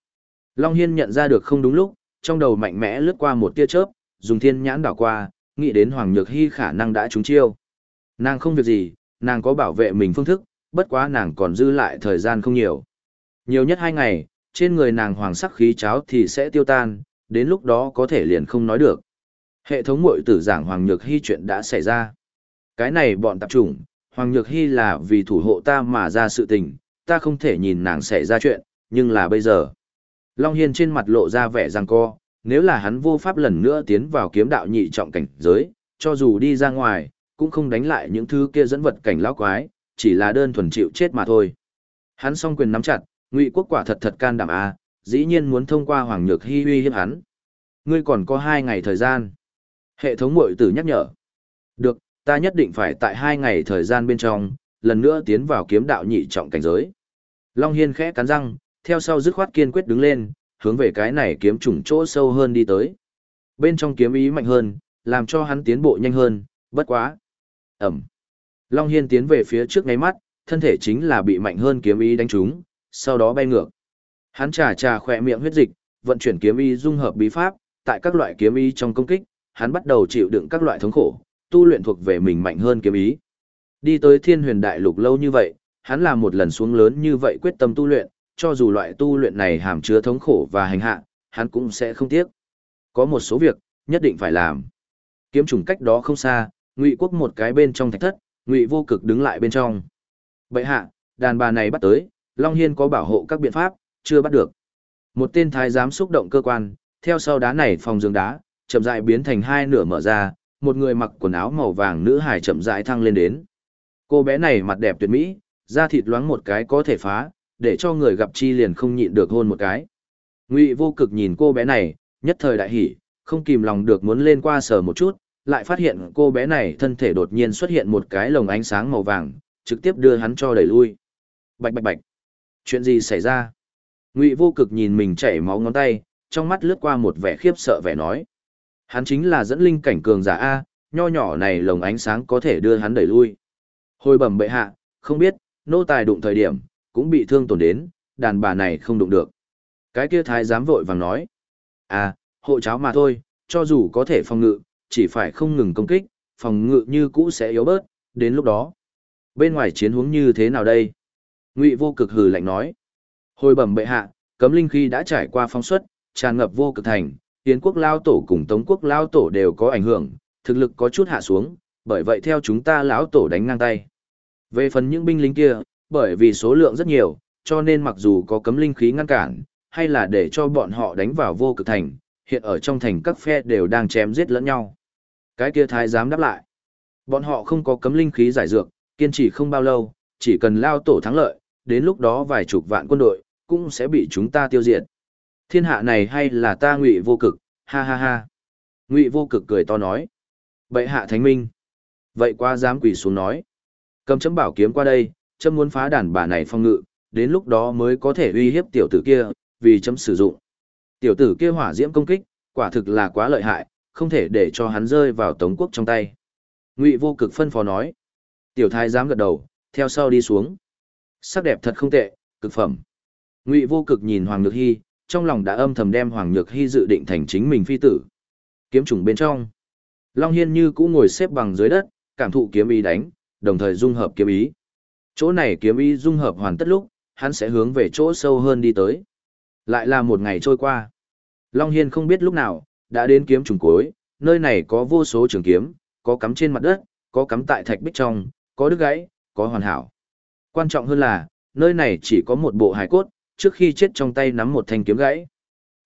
Long Hiên nhận ra được không đúng lúc, trong đầu mạnh mẽ lướt qua một tia chớp, dùng thiên nhãn đảo qua, nghĩ đến Hoàng Nhược Hy khả năng đã trúng chiêu. Nàng không việc gì, nàng có bảo vệ mình phương thức, bất quá nàng còn dư lại thời gian không nhiều. Nhiều nhất hai ngày, trên người nàng hoàng sắc khí cháo thì sẽ tiêu tan, đến lúc đó có thể liền không nói được. Hệ thống mội tử giảng Hoàng Nhược Hy chuyện đã xảy ra. Cái này bọn tạp chủng, Hoàng Nhược Hy là vì thủ hộ ta mà ra sự tình, ta không thể nhìn nàng xảy ra chuyện, nhưng là bây giờ. Long Hiên trên mặt lộ ra vẻ răng co, nếu là hắn vô pháp lần nữa tiến vào kiếm đạo nhị trọng cảnh giới, cho dù đi ra ngoài, cũng không đánh lại những thứ kia dẫn vật cảnh lão quái, chỉ là đơn thuần chịu chết mà thôi. Hắn song quyền nắm chặt, Ngụy Quốc quả thật thật can đảm a, dĩ nhiên muốn thông qua Hoàng Nhược Hi uy hiếp hắn. Ngươi còn có hai ngày thời gian. Hệ thống muội tử nhắc nhở. Được, ta nhất định phải tại hai ngày thời gian bên trong, lần nữa tiến vào kiếm đạo nhị trọng cảnh giới. Long Hiên khẽ cắn răng, theo sau dứt khoát kiên quyết đứng lên, hướng về cái này kiếm trùng chỗ sâu hơn đi tới. Bên trong kiếm ý mạnh hơn, làm cho hắn tiến bộ nhanh hơn, bất quá. Ẩm. Long Hiên tiến về phía trước ngay mắt, thân thể chính là bị mạnh hơn kiếm ý đánh trúng, sau đó bay ngược. Hắn trà trà khỏe miệng huyết dịch, vận chuyển kiếm ý dung hợp bí pháp, tại các loại kiếm ý trong công kích, hắn bắt đầu chịu đựng các loại thống khổ, tu luyện thuộc về mình mạnh hơn kiếm ý. Đi tới thiên huyền đại lục lâu như vậy, hắn làm một lần xuống lớn như vậy quyết tâm tu luyện, cho dù loại tu luyện này hàm chứa thống khổ và hành hạ, hắn cũng sẽ không tiếc. Có một số việc, nhất định phải làm. Kiếm trùng cách đó không xa, Ngụy Quốc một cái bên trong thạch thất, Ngụy Vô Cực đứng lại bên trong. Bệ hạ, đàn bà này bắt tới, Long Hiên có bảo hộ các biện pháp, chưa bắt được. Một tên thái giám xúc động cơ quan, theo sau đá này phòng giường đá, chậm rãi biến thành hai nửa mở ra, một người mặc quần áo màu vàng nữ hài chậm rãi thăng lên đến. Cô bé này mặt đẹp tuyệt mỹ, da thịt loáng một cái có thể phá, để cho người gặp chi liền không nhịn được hôn một cái. Ngụy Vô Cực nhìn cô bé này, nhất thời đại hỉ, không kìm lòng được muốn lên qua sờ một chút, lại phát hiện cô bé này thân thể đột nhiên xuất hiện một cái lồng ánh sáng màu vàng, trực tiếp đưa hắn cho đẩy lui. Bạch bạch bạch. Chuyện gì xảy ra? Ngụy Vô Cực nhìn mình chảy máu ngón tay, trong mắt lướt qua một vẻ khiếp sợ vẻ nói. Hắn chính là dẫn linh cảnh cường giả A, nho nhỏ này lồng ánh sáng có thể đưa hắn đẩy lui. Hồi bẩm bệ hạ, không biết, nô tài đụng thời điểm, cũng bị thương tổn đến, đàn bà này không đụng được. Cái kia thái giám vội vàng nói. À, hộ cháo mà thôi, cho dù có thể phòng ngự, chỉ phải không ngừng công kích, phòng ngự như cũ sẽ yếu bớt, đến lúc đó. Bên ngoài chiến hướng như thế nào đây? Ngụy vô cực hừ lạnh nói. Hồi bẩm bệ hạ, cấm linh khi đã trải qua phong suất, tràn ngập vô cực thành, Yến quốc lao tổ cùng Tống quốc lao tổ đều có ảnh hưởng, thực lực có chút hạ xuống, bởi vậy theo chúng ta lão tổ đánh ngang tay. Về phần những binh lính kia, bởi vì số lượng rất nhiều, cho nên mặc dù có cấm linh khí ngăn cản, hay là để cho bọn họ đánh vào vô cực thành, hiện ở trong thành các phe đều đang chém giết lẫn nhau. Cái kia thái giám đáp lại. Bọn họ không có cấm linh khí giải dược, kiên trì không bao lâu, chỉ cần lao tổ thắng lợi, đến lúc đó vài chục vạn quân đội, cũng sẽ bị chúng ta tiêu diệt. Thiên hạ này hay là ta ngụy vô cực, ha ha ha. Ngụy vô cực cười to nói. Bệ hạ thánh minh. Vậy qua dám quỳ xuống nói. Cầm chấm bảo kiếm qua đây, chấm muốn phá đàn bà này phong ngự, đến lúc đó mới có thể uy hiếp tiểu tử kia, vì chấm sử dụng. Tiểu tử kia hỏa diễm công kích, quả thực là quá lợi hại, không thể để cho hắn rơi vào tống quốc trong tay. Ngụy vô cực phân phó nói. Tiểu thái dám gật đầu, theo sau đi xuống. Sắc đẹp thật không tệ, cực phẩm. Ngụy vô cực nhìn Hoàng Nhược Hy, trong lòng đã âm thầm đem Hoàng Nhược Hy dự định thành chính mình phi tử. Kiếm trùng bên trong. Long Hiên như cũ ngồi xếp bằng dưới đất, cảm thụ kiếm ý đánh, đồng thời dung hợp kiếm ý. Chỗ này kiếm ý dung hợp hoàn tất lúc, hắn sẽ hướng về chỗ sâu hơn đi tới. Lại là một ngày trôi qua. Long Hiên không biết lúc nào, đã đến kiếm trùng cuối, nơi này có vô số trường kiếm, có cắm trên mặt đất, có cắm tại thạch bích trong, có đứt gãy, có hoàn hảo. Quan trọng hơn là, nơi này chỉ có một bộ hài cốt, trước khi chết trong tay nắm một thanh kiếm gãy.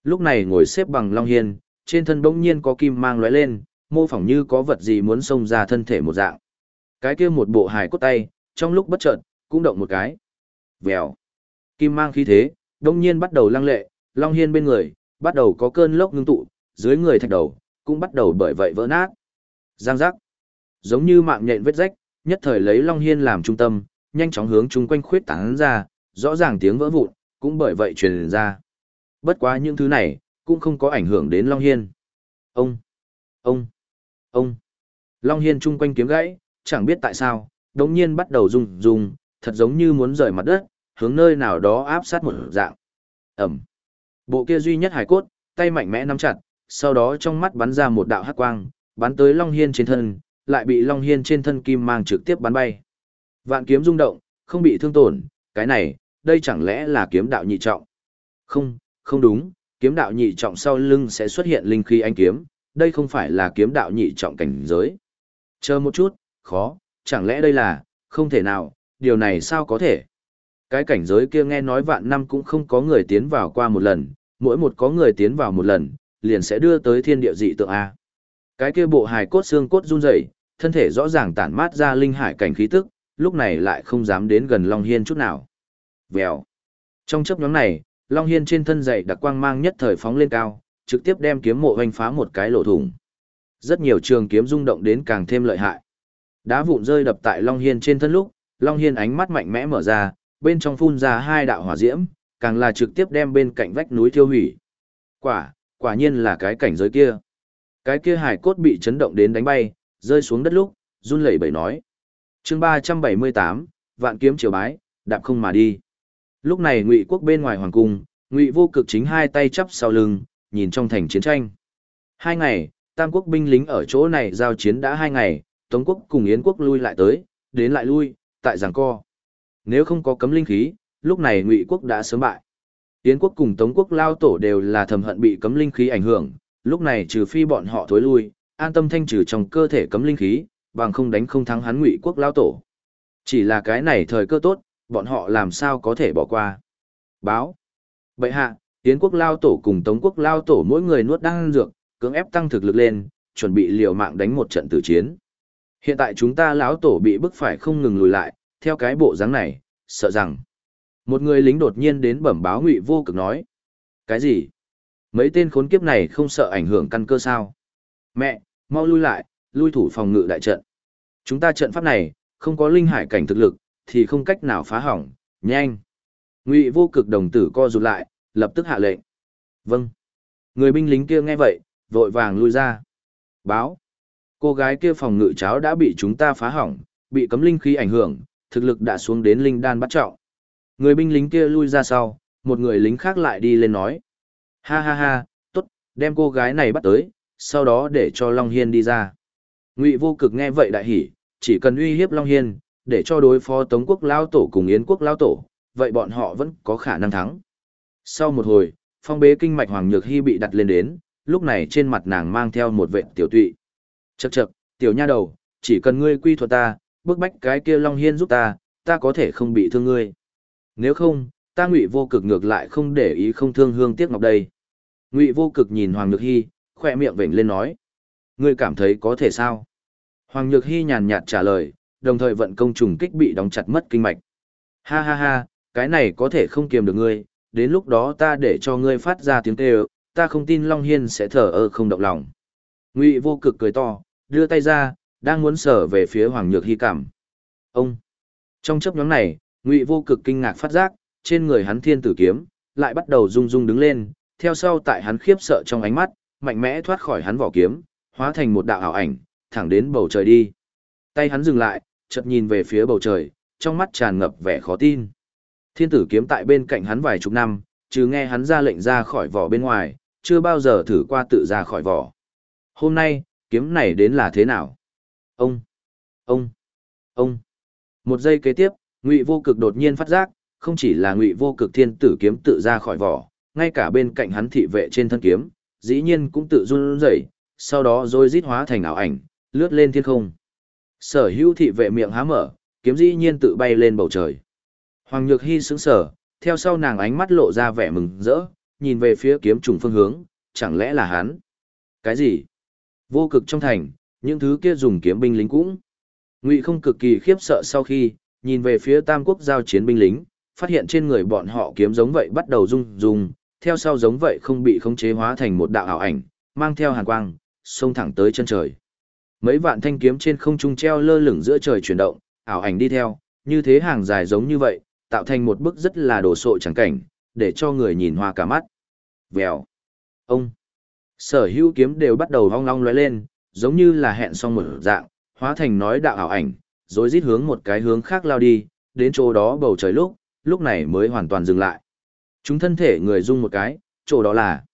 Lúc này ngồi xếp bằng Long Hiên, trên thân bỗng nhiên có kim mang lóe lên, mô phỏng như có vật gì muốn xông ra thân thể một dạng. Cái kia một bộ hài cốt tay, trong lúc bất chợt, cũng động một cái. Vèo. Kim mang khí thế, đông nhiên bắt đầu lăng lệ, Long Hiên bên người, bắt đầu có cơn lốc ngưng tụ, dưới người thạch đầu, cũng bắt đầu bởi vậy vỡ nát. Giang giác. giống như mạng nhện vết rách, nhất thời lấy Long Hiên làm trung tâm, nhanh chóng hướng chung quanh khuyết tán ra, rõ ràng tiếng vỡ vụn, cũng bởi vậy truyền ra. Bất quá những thứ này, cũng không có ảnh hưởng đến Long Hiên. Ông, ông, ông. Long Hiên chung quanh kiếm gãy, chẳng biết tại sao, đống nhiên bắt đầu rung rung, thật giống như muốn rời mặt đất, hướng nơi nào đó áp sát một dạng. Ẩm. Bộ kia duy nhất hải cốt, tay mạnh mẽ nắm chặt, sau đó trong mắt bắn ra một đạo hắc quang, bắn tới Long Hiên trên thân, lại bị Long Hiên trên thân kim mang trực tiếp bắn bay. Vạn kiếm rung động, không bị thương tổn, cái này, đây chẳng lẽ là kiếm đạo nhị trọng? Không, không đúng, kiếm đạo nhị trọng sau lưng sẽ xuất hiện linh khí anh kiếm, đây không phải là kiếm đạo nhị trọng cảnh giới. Chờ một chút, khó, chẳng lẽ đây là, không thể nào, điều này sao có thể? Cái cảnh giới kia nghe nói vạn năm cũng không có người tiến vào qua một lần, mỗi một có người tiến vào một lần, liền sẽ đưa tới thiên địa dị tượng A. Cái kia bộ hài cốt xương cốt run rẩy, thân thể rõ ràng tản mát ra linh hải cảnh khí tức, lúc này lại không dám đến gần Long Hiên chút nào. Vèo. Trong chấp nhóm này, Long Hiên trên thân dày đặc quang mang nhất thời phóng lên cao, trực tiếp đem kiếm mộ hoành phá một cái lỗ thủng. Rất nhiều trường kiếm rung động đến càng thêm lợi hại. Đá vụn rơi đập tại Long Hiên trên thân lúc, Long Hiên ánh mắt mạnh mẽ mở ra, bên trong phun ra hai đạo hỏa diễm, càng là trực tiếp đem bên cạnh vách núi thiêu hủy. Quả, quả nhiên là cái cảnh giới kia. Cái kia hải cốt bị chấn động đến đánh bay, rơi xuống đất lúc, run lẩy bẩy nói. chương 378, vạn kiếm triều bái, đạp không mà đi. Lúc này Ngụy quốc bên ngoài hoàng cung, Ngụy vô cực chính hai tay chắp sau lưng, nhìn trong thành chiến tranh. Hai ngày, Tam quốc binh lính ở chỗ này giao chiến đã hai ngày, Tống quốc cùng Yến quốc lui lại tới, đến lại lui, tại giảng co. Nếu không có cấm linh khí, lúc này Ngụy quốc đã sớm bại. Yến quốc cùng Tống quốc lao tổ đều là thầm hận bị cấm linh khí ảnh hưởng, lúc này trừ phi bọn họ thối lui, an tâm thanh trừ trong cơ thể cấm linh khí, bằng không đánh không thắng hắn Ngụy quốc lao tổ. Chỉ là cái này thời cơ tốt, bọn họ làm sao có thể bỏ qua. Báo. Bệ hạ, Yến quốc lao tổ cùng Tống quốc lao tổ mỗi người nuốt đan dược, cưỡng ép tăng thực lực lên, chuẩn bị liều mạng đánh một trận tử chiến. Hiện tại chúng ta lão tổ bị bức phải không ngừng lùi lại, theo cái bộ dáng này, sợ rằng một người lính đột nhiên đến bẩm báo Ngụy Vô Cực nói: "Cái gì? Mấy tên khốn kiếp này không sợ ảnh hưởng căn cơ sao? Mẹ, mau lui lại, lui thủ phòng ngự đại trận. Chúng ta trận pháp này, không có linh hải cảnh thực lực, thì không cách nào phá hỏng, nhanh." Ngụy Vô Cực đồng tử co rụt lại, lập tức hạ lệnh. "Vâng." Người binh lính kia nghe vậy, vội vàng lui ra. Báo. Cô gái kia phòng ngự cháo đã bị chúng ta phá hỏng, bị cấm linh khí ảnh hưởng, thực lực đã xuống đến linh đan bắt trọng. Người binh lính kia lui ra sau, một người lính khác lại đi lên nói. Ha ha ha, tốt, đem cô gái này bắt tới, sau đó để cho Long Hiên đi ra. Ngụy vô cực nghe vậy đại hỉ, chỉ cần uy hiếp Long Hiên, để cho đối phó Tống quốc lao tổ cùng Yến quốc lao tổ, vậy bọn họ vẫn có khả năng thắng. Sau một hồi, phong bế kinh mạch Hoàng Nhược Hy bị đặt lên đến, lúc này trên mặt nàng mang theo một vệ tiểu tụy. Chậc chậc, tiểu nha đầu, chỉ cần ngươi quy thuật ta, bức bách cái kia Long Hiên giúp ta, ta có thể không bị thương ngươi. Nếu không, ta ngụy vô cực ngược lại không để ý không thương hương tiếc ngọc đây. Ngụy vô cực nhìn Hoàng Nhược Hy, khỏe miệng vểnh lên nói. Ngươi cảm thấy có thể sao? Hoàng Nhược Hy nhàn nhạt trả lời, đồng thời vận công trùng kích bị đóng chặt mất kinh mạch. Ha ha ha, cái này có thể không kiềm được ngươi, đến lúc đó ta để cho ngươi phát ra tiếng kêu, ta không tin Long Hiên sẽ thở ơ không động lòng. Ngụy vô cực cười to, đưa tay ra, đang muốn sở về phía Hoàng Nhược Hy cảm. Ông! Trong chấp nhóm này, Ngụy vô cực kinh ngạc phát giác, trên người hắn thiên tử kiếm, lại bắt đầu rung rung đứng lên, theo sau tại hắn khiếp sợ trong ánh mắt, mạnh mẽ thoát khỏi hắn vỏ kiếm, hóa thành một đạo ảo ảnh, thẳng đến bầu trời đi. Tay hắn dừng lại, chợt nhìn về phía bầu trời, trong mắt tràn ngập vẻ khó tin. Thiên tử kiếm tại bên cạnh hắn vài chục năm, trừ nghe hắn ra lệnh ra khỏi vỏ bên ngoài, chưa bao giờ thử qua tự ra khỏi vỏ. Hôm nay, kiếm này đến là thế nào? Ông, ông, ông. Một giây kế tiếp, Ngụy Vô Cực đột nhiên phát giác, không chỉ là Ngụy Vô Cực thiên tử kiếm tự ra khỏi vỏ, ngay cả bên cạnh hắn thị vệ trên thân kiếm, dĩ nhiên cũng tự run rẩy, sau đó rồi rít hóa thành ảo ảnh, lướt lên thiên không. Sở Hữu thị vệ miệng há mở, kiếm dĩ nhiên tự bay lên bầu trời. Hoàng Nhược Hy sững sờ, theo sau nàng ánh mắt lộ ra vẻ mừng rỡ, nhìn về phía kiếm trùng phương hướng, chẳng lẽ là hắn? Cái gì? Vô cực trong thành, những thứ kia dùng kiếm binh lính cũng. Ngụy không cực kỳ khiếp sợ sau khi, nhìn về phía tam quốc giao chiến binh lính, phát hiện trên người bọn họ kiếm giống vậy bắt đầu rung rung, theo sau giống vậy không bị khống chế hóa thành một đạo ảo ảnh, mang theo hàn quang, xông thẳng tới chân trời. Mấy vạn thanh kiếm trên không trung treo lơ lửng giữa trời chuyển động, ảo ảnh đi theo, như thế hàng dài giống như vậy, tạo thành một bức rất là đồ sộ chẳng cảnh, để cho người nhìn hoa cả mắt. Vèo. Ông. Sở hữu kiếm đều bắt đầu hong long lóe lên, giống như là hẹn xong một dạng, hóa thành nói đạo ảo ảnh, rồi rít hướng một cái hướng khác lao đi, đến chỗ đó bầu trời lúc, lúc này mới hoàn toàn dừng lại. Chúng thân thể người rung một cái, chỗ đó là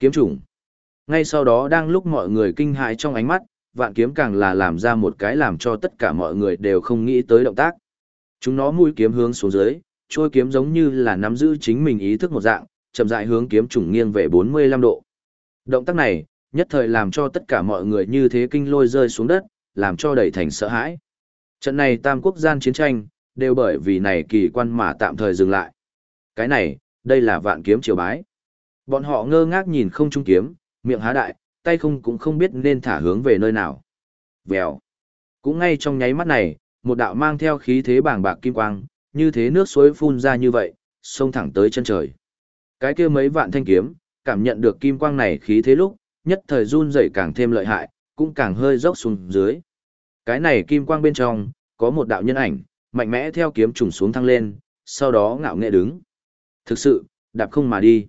kiếm trùng. Ngay sau đó đang lúc mọi người kinh hãi trong ánh mắt, vạn kiếm càng là làm ra một cái làm cho tất cả mọi người đều không nghĩ tới động tác. Chúng nó mũi kiếm hướng xuống dưới, trôi kiếm giống như là nắm giữ chính mình ý thức một dạng, chậm rãi hướng kiếm trùng nghiêng về 45 độ. Động tác này, nhất thời làm cho tất cả mọi người như thế kinh lôi rơi xuống đất, làm cho đầy thành sợ hãi. Trận này tam quốc gian chiến tranh, đều bởi vì này kỳ quan mà tạm thời dừng lại. Cái này, đây là vạn kiếm triều bái. Bọn họ ngơ ngác nhìn không trung kiếm, miệng há đại, tay không cũng không biết nên thả hướng về nơi nào. Vèo. Cũng ngay trong nháy mắt này, một đạo mang theo khí thế bàng bạc kim quang, như thế nước suối phun ra như vậy, xông thẳng tới chân trời. Cái kia mấy vạn thanh kiếm, cảm nhận được kim quang này khí thế lúc, nhất thời run rẩy càng thêm lợi hại, cũng càng hơi dốc xuống dưới. Cái này kim quang bên trong, có một đạo nhân ảnh, mạnh mẽ theo kiếm trùng xuống thăng lên, sau đó ngạo nghệ đứng. Thực sự, đạp không mà đi.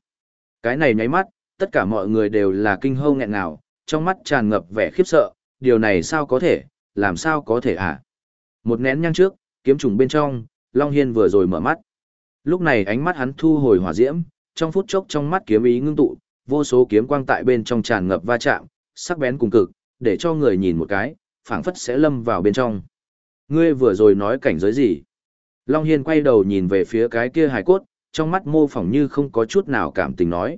Cái này nháy mắt, tất cả mọi người đều là kinh hâu nghẹn ngào, trong mắt tràn ngập vẻ khiếp sợ, điều này sao có thể, làm sao có thể à? Một nén nhang trước, kiếm trùng bên trong, Long Hiên vừa rồi mở mắt. Lúc này ánh mắt hắn thu hồi hỏa diễm, trong phút chốc trong mắt kiếm ý ngưng tụ, vô số kiếm quang tại bên trong tràn ngập va chạm, sắc bén cùng cực, để cho người nhìn một cái, phảng phất sẽ lâm vào bên trong. Ngươi vừa rồi nói cảnh giới gì? Long Hiên quay đầu nhìn về phía cái kia hài cốt, trong mắt mô phỏng như không có chút nào cảm tình nói.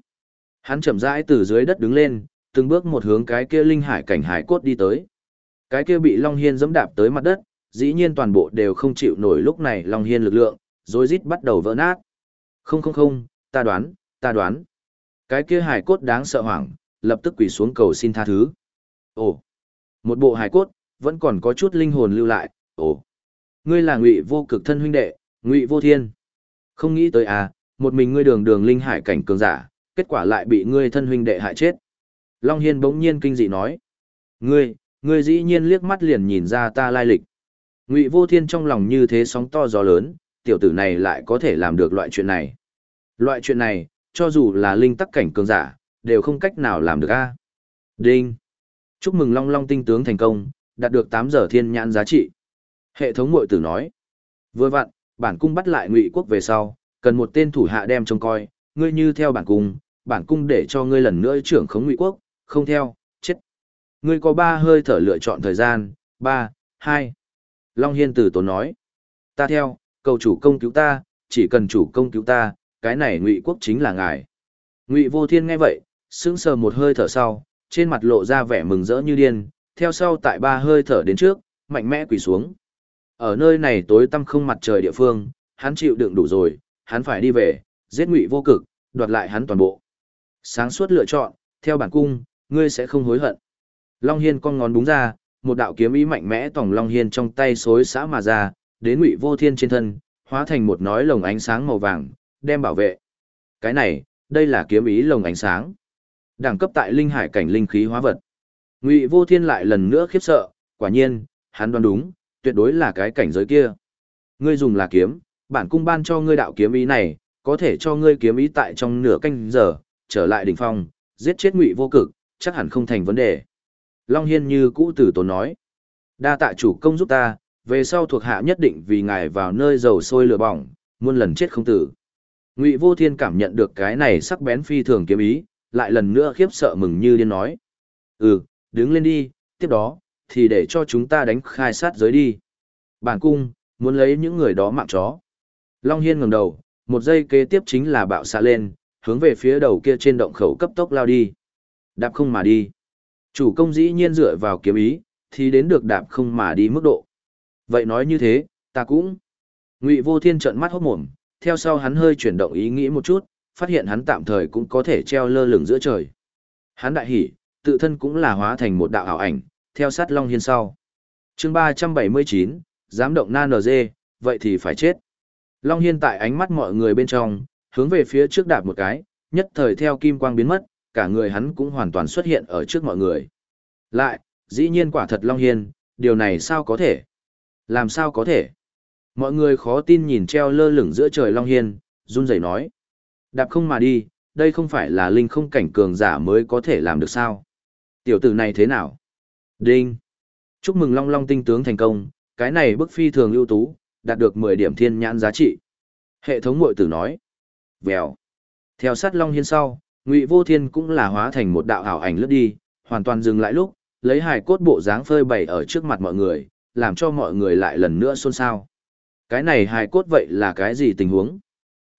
Hắn chậm rãi từ dưới đất đứng lên, từng bước một hướng cái kia linh hải cảnh hải cốt đi tới. Cái kia bị Long Hiên giẫm đạp tới mặt đất, dĩ nhiên toàn bộ đều không chịu nổi lúc này Long Hiên lực lượng, rồi rít bắt đầu vỡ nát. Không không không, ta đoán, ta đoán. Cái kia hải cốt đáng sợ hoảng, lập tức quỳ xuống cầu xin tha thứ. Ồ, một bộ hải cốt, vẫn còn có chút linh hồn lưu lại, ồ. Ngươi là ngụy vô cực thân huynh đệ, ngụy vô thiên. Không nghĩ tới à, một mình ngươi đường đường linh hải cảnh cường giả, kết quả lại bị ngươi thân huynh đệ hại chết. Long Hiên bỗng nhiên kinh dị nói. Ngươi, ngươi dĩ nhiên liếc mắt liền nhìn ra ta lai lịch. Ngụy Vô Thiên trong lòng như thế sóng to gió lớn, tiểu tử này lại có thể làm được loại chuyện này. Loại chuyện này, cho dù là linh tắc cảnh cường giả, đều không cách nào làm được a. Đinh. Chúc mừng Long Long tinh tướng thành công, đạt được 8 giờ thiên nhãn giá trị. Hệ thống muội tử nói. Vừa vặn, bản cung bắt lại Ngụy quốc về sau, cần một tên thủ hạ đem trông coi, ngươi như theo bản cung, bản cung để cho ngươi lần nữa trưởng khống Ngụy quốc, không theo, chết. Ngươi có ba hơi thở lựa chọn thời gian, 3, 2. Long Hiên tử tốn nói. Ta theo, cầu chủ công cứu ta, chỉ cần chủ công cứu ta, cái này ngụy quốc chính là ngài. Ngụy vô thiên nghe vậy, sững sờ một hơi thở sau, trên mặt lộ ra vẻ mừng rỡ như điên, theo sau tại ba hơi thở đến trước, mạnh mẽ quỳ xuống. Ở nơi này tối tăm không mặt trời địa phương, hắn chịu đựng đủ rồi, hắn phải đi về, giết ngụy vô cực, đoạt lại hắn toàn bộ. Sáng suốt lựa chọn, theo bản cung, ngươi sẽ không hối hận. Long Hiên con ngón búng ra, một đạo kiếm ý mạnh mẽ tỏng Long Hiên trong tay xối xã mà ra, đến ngụy vô thiên trên thân, hóa thành một nói lồng ánh sáng màu vàng, đem bảo vệ. Cái này, đây là kiếm ý lồng ánh sáng. Đẳng cấp tại linh hải cảnh linh khí hóa vật. Ngụy Vô Thiên lại lần nữa khiếp sợ, quả nhiên, hắn đoán đúng, tuyệt đối là cái cảnh giới kia. Ngươi dùng là kiếm, bản cung ban cho ngươi đạo kiếm ý này, có thể cho ngươi kiếm ý tại trong nửa canh giờ, trở lại đỉnh phong, giết chết Ngụy Vô Cực, chắc hẳn không thành vấn đề. Long Hiên như cũ tử tốn nói. Đa tạ chủ công giúp ta, về sau thuộc hạ nhất định vì ngài vào nơi dầu sôi lửa bỏng, muôn lần chết không tử. Ngụy Vô Thiên cảm nhận được cái này sắc bén phi thường kiếm ý, lại lần nữa khiếp sợ mừng như điên nói. Ừ, đứng lên đi, tiếp đó, thì để cho chúng ta đánh khai sát giới đi. Bản cung, muốn lấy những người đó mạng chó. Long Hiên ngẩng đầu, một giây kế tiếp chính là bạo xạ lên, hướng về phía đầu kia trên động khẩu cấp tốc lao đi. Đạp không mà đi. Chủ công dĩ nhiên dựa vào kiếm ý, thì đến được đạp không mà đi mức độ. Vậy nói như thế, ta cũng. Ngụy Vô Thiên trợn mắt hốt mồm, theo sau hắn hơi chuyển động ý nghĩ một chút, phát hiện hắn tạm thời cũng có thể treo lơ lửng giữa trời. Hắn đại hỉ, tự thân cũng là hóa thành một đạo ảo ảnh, theo sát Long Hiên sau. chương 379, dám động nan NG, vậy thì phải chết. Long Hiên tại ánh mắt mọi người bên trong, hướng về phía trước đạp một cái, nhất thời theo kim quang biến mất, cả người hắn cũng hoàn toàn xuất hiện ở trước mọi người. Lại, Dĩ nhiên quả thật Long Hiên, điều này sao có thể? Làm sao có thể? Mọi người khó tin nhìn treo lơ lửng giữa trời Long Hiên, run rẩy nói. Đạp không mà đi, đây không phải là linh không cảnh cường giả mới có thể làm được sao? Tiểu tử này thế nào? Đinh! Chúc mừng Long Long tinh tướng thành công, cái này bức phi thường ưu tú, đạt được 10 điểm thiên nhãn giá trị. Hệ thống mội tử nói. Vèo. Theo sát Long Hiên sau, Ngụy Vô Thiên cũng là hóa thành một đạo ảo ảnh lướt đi, hoàn toàn dừng lại lúc, lấy hài cốt bộ dáng phơi bày ở trước mặt mọi người, làm cho mọi người lại lần nữa xôn xao. Cái này hài cốt vậy là cái gì tình huống?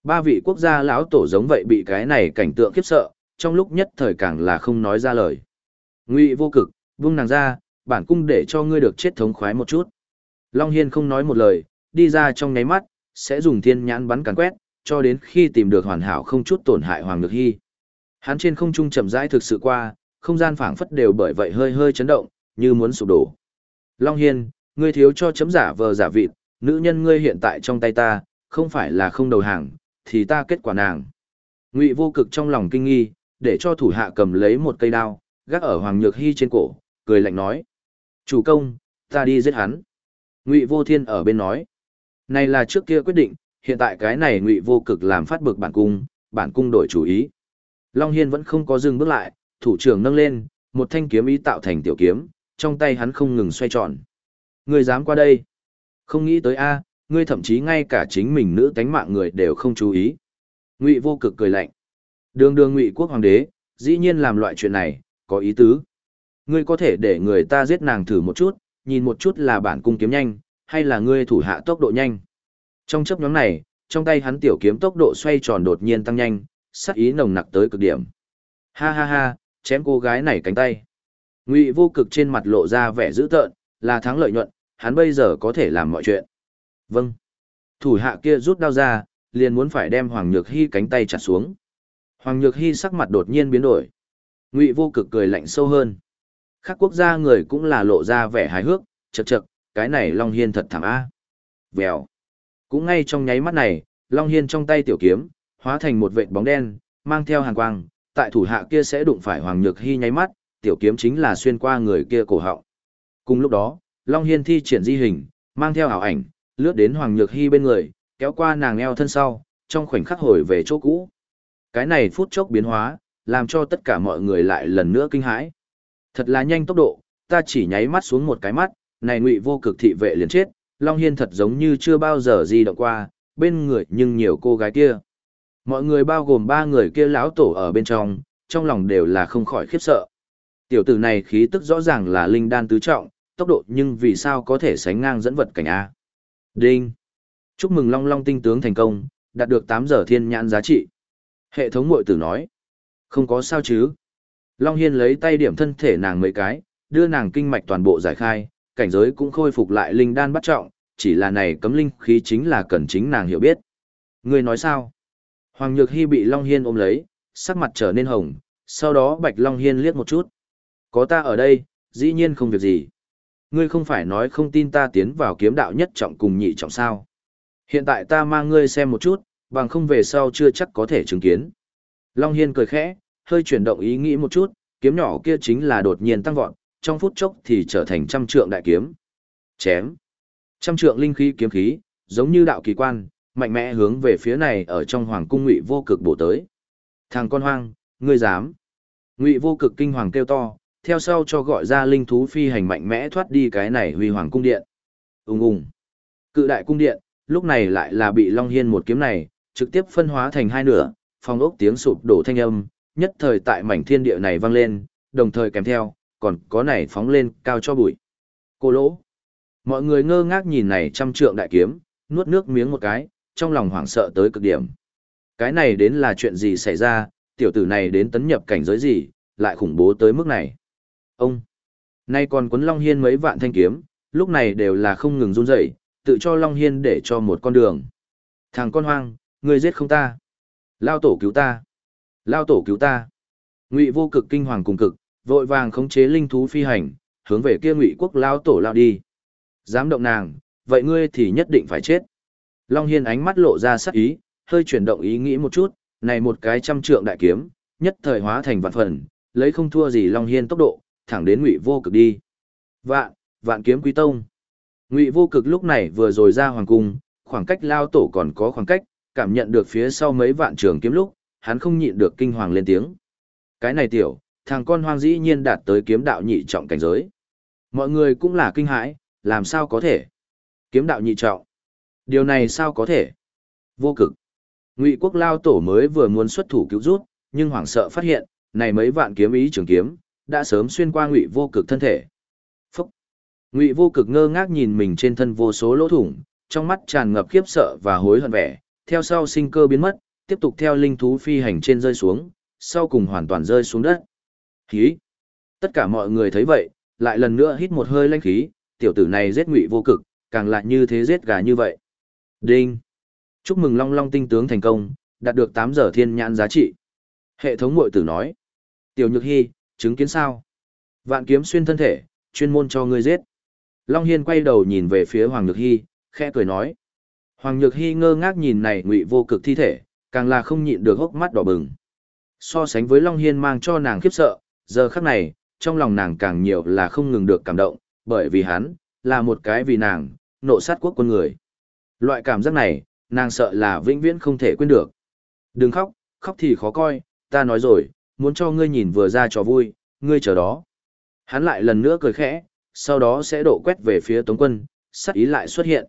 Ba vị quốc gia lão tổ giống vậy bị cái này cảnh tượng khiếp sợ, trong lúc nhất thời càng là không nói ra lời. Ngụy vô cực, vung nàng ra, bản cung để cho ngươi được chết thống khoái một chút. Long Hiên không nói một lời, đi ra trong nháy mắt, sẽ dùng thiên nhãn bắn càn quét, cho đến khi tìm được hoàn hảo không chút tổn hại Hoàng Nhược Hy. Hắn trên không trung chậm rãi thực sự qua, không gian phảng phất đều bởi vậy hơi hơi chấn động, như muốn sụp đổ. Long Hiên, ngươi thiếu cho chấm giả vờ giả vịt, nữ nhân ngươi hiện tại trong tay ta, không phải là không đầu hàng, thì ta kết quả nàng. Ngụy vô cực trong lòng kinh nghi, để cho thủ hạ cầm lấy một cây đao, gác ở Hoàng Nhược Hy trên cổ, cười lạnh nói. Chủ công, ta đi giết hắn. Ngụy vô thiên ở bên nói. Này là trước kia quyết định, hiện tại cái này ngụy vô cực làm phát bực bản cung, bản cung đổi chủ ý. Long Hiên vẫn không có dừng bước lại, thủ trưởng nâng lên, một thanh kiếm ý tạo thành tiểu kiếm, trong tay hắn không ngừng xoay tròn. Ngươi dám qua đây? Không nghĩ tới a, ngươi thậm chí ngay cả chính mình nữ tánh mạng người đều không chú ý. Ngụy Vô Cực cười lạnh. Đường Đường Ngụy quốc hoàng đế, dĩ nhiên làm loại chuyện này, có ý tứ. Ngươi có thể để người ta giết nàng thử một chút, nhìn một chút là bản cung kiếm nhanh, hay là ngươi thủ hạ tốc độ nhanh. Trong chấp nhóm này, trong tay hắn tiểu kiếm tốc độ xoay tròn đột nhiên tăng nhanh, sắc ý nồng nặc tới cực điểm. Ha ha ha, chém cô gái này cánh tay. Ngụy vô cực trên mặt lộ ra vẻ dữ tợn, là thắng lợi nhuận, hắn bây giờ có thể làm mọi chuyện. Vâng. Thủ hạ kia rút đao ra, liền muốn phải đem Hoàng Nhược Hy cánh tay chặt xuống. Hoàng Nhược Hy sắc mặt đột nhiên biến đổi. Ngụy vô cực cười lạnh sâu hơn. Các quốc gia người cũng là lộ ra vẻ hài hước, chật chật, cái này Long Hiên thật thảm a. Vèo. Cũng ngay trong nháy mắt này, Long Hiên trong tay tiểu kiếm, hóa thành một vệt bóng đen, mang theo hàn quang, tại thủ hạ kia sẽ đụng phải Hoàng Nhược Hy nháy mắt, tiểu kiếm chính là xuyên qua người kia cổ họng. Cùng lúc đó, Long Hiên thi triển di hình, mang theo ảo ảnh, lướt đến Hoàng Nhược Hy bên người, kéo qua nàng eo thân sau, trong khoảnh khắc hồi về chỗ cũ. Cái này phút chốc biến hóa, làm cho tất cả mọi người lại lần nữa kinh hãi. Thật là nhanh tốc độ, ta chỉ nháy mắt xuống một cái mắt, này ngụy vô cực thị vệ liền chết, Long Hiên thật giống như chưa bao giờ di động qua, bên người nhưng nhiều cô gái kia. Mọi người bao gồm ba người kia lão tổ ở bên trong, trong lòng đều là không khỏi khiếp sợ. Tiểu tử này khí tức rõ ràng là linh đan tứ trọng, tốc độ nhưng vì sao có thể sánh ngang dẫn vật cảnh A. Đinh! Chúc mừng Long Long tinh tướng thành công, đạt được 8 giờ thiên nhãn giá trị. Hệ thống mội tử nói. Không có sao chứ. Long Hiên lấy tay điểm thân thể nàng mấy cái, đưa nàng kinh mạch toàn bộ giải khai, cảnh giới cũng khôi phục lại linh đan bắt trọng, chỉ là này cấm linh khí chính là cần chính nàng hiểu biết. Người nói sao? Hoàng Nhược Hy bị Long Hiên ôm lấy, sắc mặt trở nên hồng, sau đó Bạch Long Hiên liếc một chút. Có ta ở đây, dĩ nhiên không việc gì. Ngươi không phải nói không tin ta tiến vào kiếm đạo nhất trọng cùng nhị trọng sao. Hiện tại ta mang ngươi xem một chút, bằng không về sau chưa chắc có thể chứng kiến. Long Hiên cười khẽ, hơi chuyển động ý nghĩ một chút, kiếm nhỏ kia chính là đột nhiên tăng vọt, trong phút chốc thì trở thành trăm trượng đại kiếm. Chém. Trăm trượng linh khí kiếm khí, giống như đạo kỳ quan, mạnh mẽ hướng về phía này ở trong hoàng cung ngụy vô cực bổ tới. Thằng con hoang, ngươi dám. Ngụy vô cực kinh hoàng kêu to, theo sau cho gọi ra linh thú phi hành mạnh mẽ thoát đi cái này huy hoàng cung điện. Ùng ùng. Cự đại cung điện, lúc này lại là bị Long Hiên một kiếm này, trực tiếp phân hóa thành hai nửa, phong ốc tiếng sụp đổ thanh âm, nhất thời tại mảnh thiên địa này vang lên, đồng thời kèm theo, còn có này phóng lên cao cho bụi. Cô lỗ. Mọi người ngơ ngác nhìn này trăm trượng đại kiếm, nuốt nước miếng một cái, trong lòng hoảng sợ tới cực điểm. Cái này đến là chuyện gì xảy ra, tiểu tử này đến tấn nhập cảnh giới gì, lại khủng bố tới mức này. Ông, nay còn quấn Long Hiên mấy vạn thanh kiếm, lúc này đều là không ngừng run rẩy, tự cho Long Hiên để cho một con đường. Thằng con hoang, ngươi giết không ta. Lao tổ cứu ta. Lao tổ cứu ta. Ngụy vô cực kinh hoàng cùng cực, vội vàng khống chế linh thú phi hành, hướng về kia Ngụy quốc lao tổ lao đi. Dám động nàng, vậy ngươi thì nhất định phải chết. Long Hiên ánh mắt lộ ra sắc ý, hơi chuyển động ý nghĩ một chút, này một cái trăm trượng đại kiếm, nhất thời hóa thành vạn phần, lấy không thua gì Long Hiên tốc độ, thẳng đến ngụy vô cực đi. Vạn, vạn kiếm quý tông. Ngụy vô cực lúc này vừa rồi ra hoàng cung, khoảng cách lao tổ còn có khoảng cách, cảm nhận được phía sau mấy vạn trường kiếm lúc, hắn không nhịn được kinh hoàng lên tiếng. Cái này tiểu, thằng con hoang dĩ nhiên đạt tới kiếm đạo nhị trọng cảnh giới. Mọi người cũng là kinh hãi, làm sao có thể? Kiếm đạo nhị trọng. Điều này sao có thể? Vô cực. Ngụy quốc lao tổ mới vừa muốn xuất thủ cứu rút, nhưng hoảng sợ phát hiện, này mấy vạn kiếm ý trường kiếm, đã sớm xuyên qua ngụy vô cực thân thể. Phúc. Ngụy vô cực ngơ ngác nhìn mình trên thân vô số lỗ thủng, trong mắt tràn ngập khiếp sợ và hối hận vẻ, theo sau sinh cơ biến mất, tiếp tục theo linh thú phi hành trên rơi xuống, sau cùng hoàn toàn rơi xuống đất. Khí. Tất cả mọi người thấy vậy, lại lần nữa hít một hơi lãnh khí, tiểu tử này giết ngụy vô cực, càng lại như thế giết gà như vậy. Đinh. Chúc mừng Long Long tinh tướng thành công, đạt được 8 giờ thiên nhãn giá trị. Hệ thống mội tử nói. Tiểu Nhược Hy, chứng kiến sao? Vạn kiếm xuyên thân thể, chuyên môn cho ngươi giết. Long Hiên quay đầu nhìn về phía Hoàng Nhược Hy, khẽ cười nói. Hoàng Nhược Hy ngơ ngác nhìn này ngụy vô cực thi thể, càng là không nhịn được hốc mắt đỏ bừng. So sánh với Long Hiên mang cho nàng khiếp sợ, giờ khắc này, trong lòng nàng càng nhiều là không ngừng được cảm động, bởi vì hắn, là một cái vì nàng, nộ sát quốc quân người. Loại cảm giác này, nàng sợ là vĩnh viễn không thể quên được. Đừng khóc, khóc thì khó coi, ta nói rồi, muốn cho ngươi nhìn vừa ra trò vui, ngươi chờ đó. Hắn lại lần nữa cười khẽ, sau đó sẽ độ quét về phía Tống quân, sắc ý lại xuất hiện.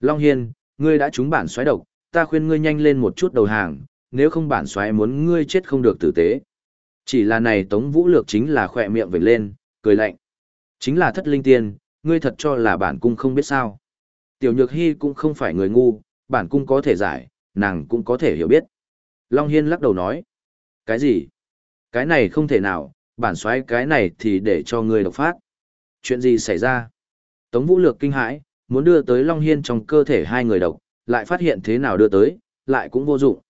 Long Hiên, ngươi đã trúng bản xoáy độc, ta khuyên ngươi nhanh lên một chút đầu hàng, nếu không bản xoáy muốn ngươi chết không được tử tế. Chỉ là này Tống Vũ Lược chính là khỏe miệng vểnh lên, cười lạnh. Chính là thất linh tiên, ngươi thật cho là bản cung không biết sao. Tiểu Nhược Hy cũng không phải người ngu, bản cung có thể giải, nàng cũng có thể hiểu biết. Long Hiên lắc đầu nói. Cái gì? Cái này không thể nào, bản xoáy cái này thì để cho ngươi độc phát. Chuyện gì xảy ra? Tống Vũ Lược kinh hãi, muốn đưa tới Long Hiên trong cơ thể hai người độc, lại phát hiện thế nào đưa tới, lại cũng vô dụng.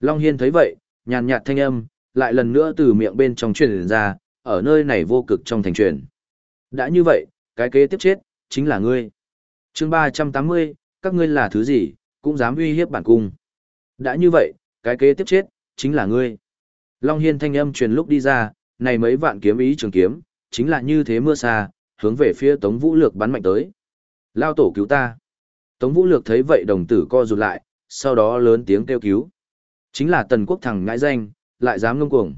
Long Hiên thấy vậy, nhàn nhạt thanh âm, lại lần nữa từ miệng bên trong truyền ra, ở nơi này vô cực trong thành truyền. Đã như vậy, cái kế tiếp chết, chính là ngươi. chương 380, các ngươi là thứ gì, cũng dám uy hiếp bản cung. Đã như vậy, cái kế tiếp chết, chính là ngươi. Long Hiên thanh âm truyền lúc đi ra, này mấy vạn kiếm ý trường kiếm, chính là như thế mưa xa, hướng về phía Tống Vũ Lược bắn mạnh tới. Lao tổ cứu ta. Tống Vũ Lược thấy vậy đồng tử co rụt lại, sau đó lớn tiếng kêu cứu. Chính là tần quốc thằng ngãi danh, lại dám ngông cuồng.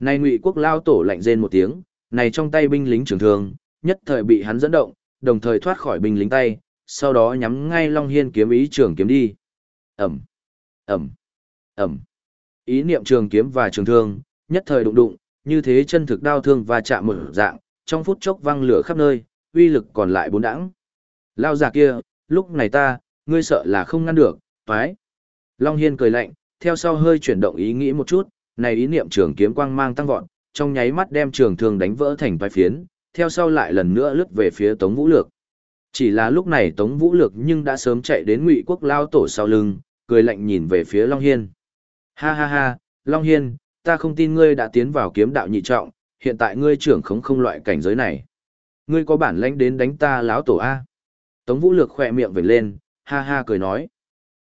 Này ngụy quốc lao tổ lạnh rên một tiếng, này trong tay binh lính trường thương, nhất thời bị hắn dẫn động, đồng thời thoát khỏi binh lính tay, sau đó nhắm ngay Long Hiên kiếm ý trường kiếm đi. Ẩm, Ẩm, Ẩm. Ý niệm trường kiếm và trường thương, nhất thời đụng đụng, như thế chân thực đao thương và chạm một dạng, trong phút chốc văng lửa khắp nơi, uy lực còn lại bốn đẳng. Lao giả kia, lúc này ta, ngươi sợ là không ngăn được, Phái. Long Hiên cười lạnh, theo sau hơi chuyển động ý nghĩ một chút, này ý niệm trường kiếm quang mang tăng vọt, trong nháy mắt đem trường thương đánh vỡ thành vài phiến, theo sau lại lần nữa lướt về phía Tống Vũ Lược. Chỉ là lúc này Tống Vũ Lược nhưng đã sớm chạy đến Ngụy Quốc lao tổ sau lưng, cười lạnh nhìn về phía Long Hiên. Ha ha ha, Long Hiên, ta không tin ngươi đã tiến vào kiếm đạo nhị trọng, hiện tại ngươi trưởng khống không loại cảnh giới này. Ngươi có bản lãnh đến đánh ta lão tổ A. Tống Vũ Lược khỏe miệng về lên, ha ha cười nói.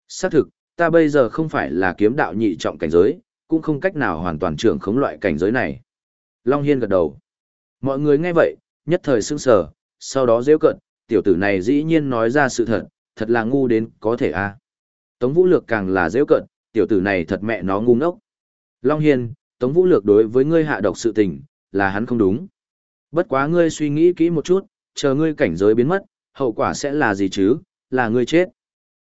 Xác thực, ta bây giờ không phải là kiếm đạo nhị trọng cảnh giới, cũng không cách nào hoàn toàn trưởng khống loại cảnh giới này. Long Hiên gật đầu. Mọi người nghe vậy, nhất thời sững sờ, sau đó rêu cận, tiểu tử này dĩ nhiên nói ra sự thật, thật là ngu đến có thể a Tống Vũ Lược càng là rêu cận, tiểu tử này thật mẹ nó ngu ngốc. Long Hiên, Tống Vũ Lược đối với ngươi hạ độc sự tình, là hắn không đúng. Bất quá ngươi suy nghĩ kỹ một chút, chờ ngươi cảnh giới biến mất, hậu quả sẽ là gì chứ, là ngươi chết.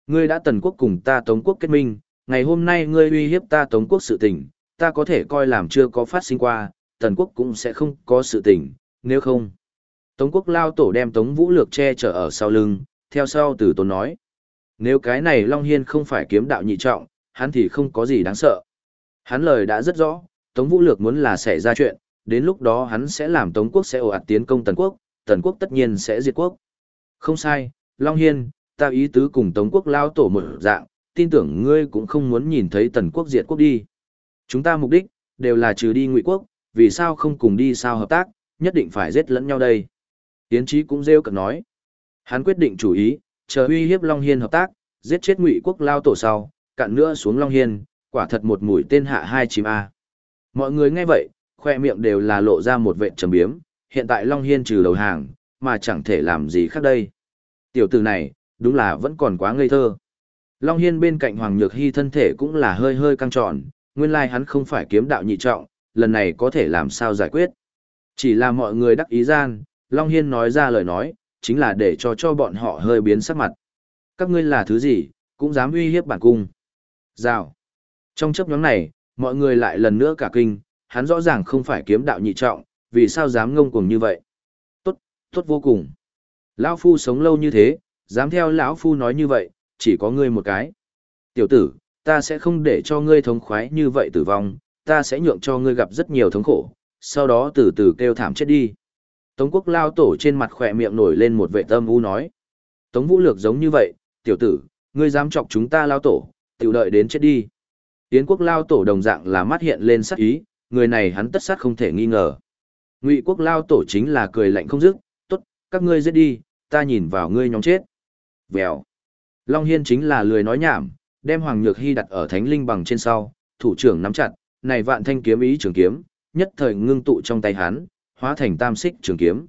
Ngươi đã tần quốc cùng ta Tống quốc kết minh, ngày hôm nay ngươi uy hiếp ta Tống quốc sự tình, ta có thể coi làm chưa có phát sinh qua, tần quốc cũng sẽ không có sự tình, nếu không. Tống quốc lao tổ đem Tống Vũ Lược che chở ở sau lưng, theo sau từ tốn nói. Nếu cái này Long Hiên không phải kiếm đạo nhị trọng, hắn thì không có gì đáng sợ. Hắn lời đã rất rõ, Tống Vũ Lược muốn là xảy ra chuyện, đến lúc đó hắn sẽ làm Tống quốc sẽ ồ ạt tiến công Tần quốc, Tần quốc tất nhiên sẽ diệt quốc. Không sai, Long Hiên, ta ý tứ cùng Tống quốc lao tổ một dạng, tin tưởng ngươi cũng không muốn nhìn thấy Tần quốc diệt quốc đi. Chúng ta mục đích, đều là trừ đi ngụy quốc, vì sao không cùng đi sao hợp tác, nhất định phải giết lẫn nhau đây. Tiến trí cũng rêu cực nói. Hắn quyết định chủ ý, chờ uy hiếp Long Hiên hợp tác, giết chết ngụy quốc lao tổ sau, cạn nữa xuống Long Hiên, quả thật một mũi tên hạ hai chim A. Mọi người nghe vậy, khoe miệng đều là lộ ra một vệ trầm biếm, hiện tại Long Hiên trừ đầu hàng, mà chẳng thể làm gì khác đây. Tiểu tử này, đúng là vẫn còn quá ngây thơ. Long Hiên bên cạnh Hoàng Nhược Hy thân thể cũng là hơi hơi căng tròn, nguyên lai hắn không phải kiếm đạo nhị trọng, lần này có thể làm sao giải quyết. Chỉ là mọi người đắc ý gian, Long Hiên nói ra lời nói, chính là để cho cho bọn họ hơi biến sắc mặt. Các ngươi là thứ gì, cũng dám uy hiếp bản cung. Rào. Trong chấp nhóm này, mọi người lại lần nữa cả kinh, hắn rõ ràng không phải kiếm đạo nhị trọng, vì sao dám ngông cuồng như vậy. Tốt, tốt vô cùng. Lão Phu sống lâu như thế, dám theo lão Phu nói như vậy, chỉ có ngươi một cái. Tiểu tử, ta sẽ không để cho ngươi thống khoái như vậy tử vong, ta sẽ nhượng cho ngươi gặp rất nhiều thống khổ, sau đó từ từ kêu thảm chết đi. Tống quốc lao tổ trên mặt khỏe miệng nổi lên một vệ tâm u nói. Tống vũ lược giống như vậy, tiểu tử, ngươi dám chọc chúng ta lao tổ, tiểu đợi đến chết đi. Tiến quốc lao tổ đồng dạng là mắt hiện lên sắc ý, người này hắn tất sát không thể nghi ngờ. Ngụy quốc lao tổ chính là cười lạnh không dứt, tốt, các ngươi giết đi, ta nhìn vào ngươi nhóm chết. Vèo. Long Hiên chính là lười nói nhảm, đem Hoàng Nhược Hy đặt ở thánh linh bằng trên sau, thủ trưởng nắm chặt, này vạn thanh kiếm ý trường kiếm, nhất thời ngưng tụ trong tay hắn, hóa thành tam xích trường kiếm.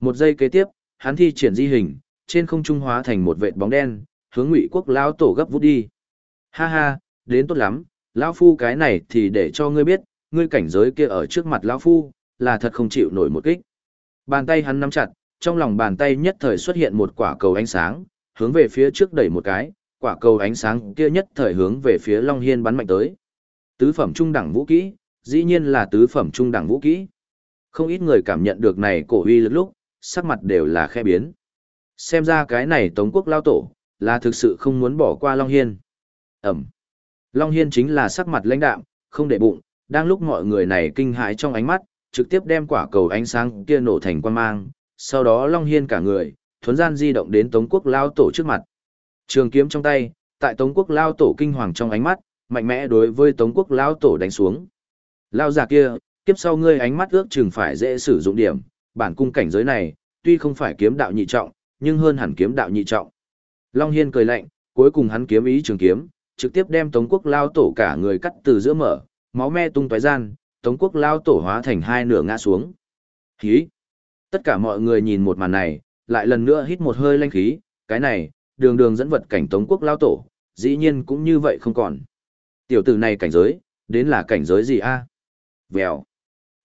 Một giây kế tiếp, hắn thi triển di hình, trên không trung hóa thành một vệt bóng đen, hướng Ngụy Quốc lão tổ gấp vút đi. Ha ha, đến tốt lắm, lão phu cái này thì để cho ngươi biết, ngươi cảnh giới kia ở trước mặt lão phu, là thật không chịu nổi một kích. Bàn tay hắn nắm chặt, trong lòng bàn tay nhất thời xuất hiện một quả cầu ánh sáng, hướng về phía trước đẩy một cái, quả cầu ánh sáng kia nhất thời hướng về phía Long Hiên bắn mạnh tới. Tứ phẩm trung đẳng vũ kỹ, dĩ nhiên là tứ phẩm trung đẳng vũ kỹ. Không ít người cảm nhận được này cổ uy lực lúc, sắc mặt đều là khe biến. Xem ra cái này Tống quốc lao tổ, là thực sự không muốn bỏ qua Long Hiên. Ẩm. Long Hiên chính là sắc mặt lãnh đạm, không để bụng, đang lúc mọi người này kinh hãi trong ánh mắt, trực tiếp đem quả cầu ánh sáng kia nổ thành quan mang, sau đó Long Hiên cả người, thuấn gian di động đến Tống quốc lao tổ trước mặt. Trường kiếm trong tay, tại Tống quốc lao tổ kinh hoàng trong ánh mắt, mạnh mẽ đối với Tống quốc Lão tổ đánh xuống. Lao già kia, kiếp sau ngươi ánh mắt ước chừng phải dễ sử dụng điểm, bản cung cảnh giới này, tuy không phải kiếm đạo nhị trọng, nhưng hơn hẳn kiếm đạo nhị trọng. Long Hiên cười lạnh, cuối cùng hắn kiếm ý trường kiếm, trực tiếp đem Tống quốc lao tổ cả người cắt từ giữa mở, máu me tung tóe gian, Tống quốc lao tổ hóa thành hai nửa ngã xuống. Hí! Tất cả mọi người nhìn một màn này, lại lần nữa hít một hơi lanh khí, cái này, đường đường dẫn vật cảnh Tống quốc lao tổ, dĩ nhiên cũng như vậy không còn. Tiểu tử này cảnh giới, đến là cảnh giới gì a? Vèo.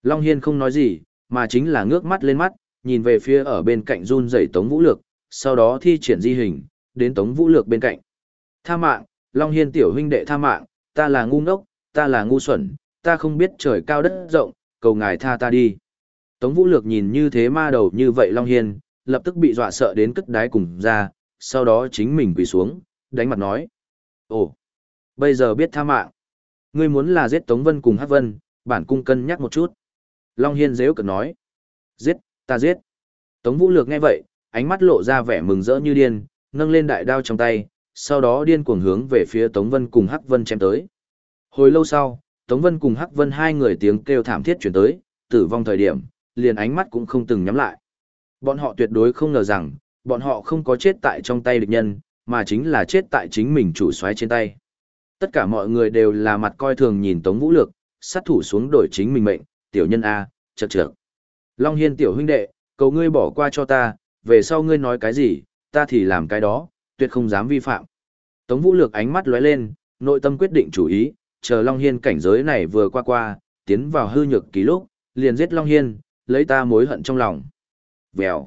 Long Hiên không nói gì, mà chính là ngước mắt lên mắt, nhìn về phía ở bên cạnh run rẩy Tống Vũ Lược, sau đó thi triển di hình, đến Tống Vũ Lược bên cạnh. Tha mạng, Long Hiên tiểu huynh đệ tha mạng, ta là ngu ngốc, ta là ngu xuẩn, ta không biết trời cao đất rộng, cầu ngài tha ta đi. Tống Vũ Lược nhìn như thế ma đầu như vậy Long Hiên, lập tức bị dọa sợ đến cất đái cùng ra, sau đó chính mình quỳ xuống, đánh mặt nói. Ồ, bây giờ biết tha mạng. Ngươi muốn là giết Tống Vân cùng Hắc Vân, bản cung cân nhắc một chút. Long Hiên dễ cực nói. Giết, ta giết. Tống Vũ Lược nghe vậy, ánh mắt lộ ra vẻ mừng rỡ như điên, nâng lên đại đao trong tay, sau đó điên cuồng hướng về phía Tống Vân cùng Hắc Vân chém tới. Hồi lâu sau, Tống Vân cùng Hắc Vân hai người tiếng kêu thảm thiết chuyển tới, tử vong thời điểm, liền ánh mắt cũng không từng nhắm lại. Bọn họ tuyệt đối không ngờ rằng, bọn họ không có chết tại trong tay địch nhân, mà chính là chết tại chính mình chủ soái trên tay. Tất cả mọi người đều là mặt coi thường nhìn Tống Vũ Lược, sát thủ xuống đổi chính mình mệnh, tiểu nhân A, chật trưởng Long Hiên tiểu huynh đệ, cầu ngươi bỏ qua cho ta, về sau ngươi nói cái gì, ta thì làm cái đó, tuyệt không dám vi phạm. Tống Vũ Lược ánh mắt lóe lên, nội tâm quyết định chủ ý, chờ Long Hiên cảnh giới này vừa qua qua, tiến vào hư nhược ký lúc, liền giết Long Hiên, lấy ta mối hận trong lòng. Vèo.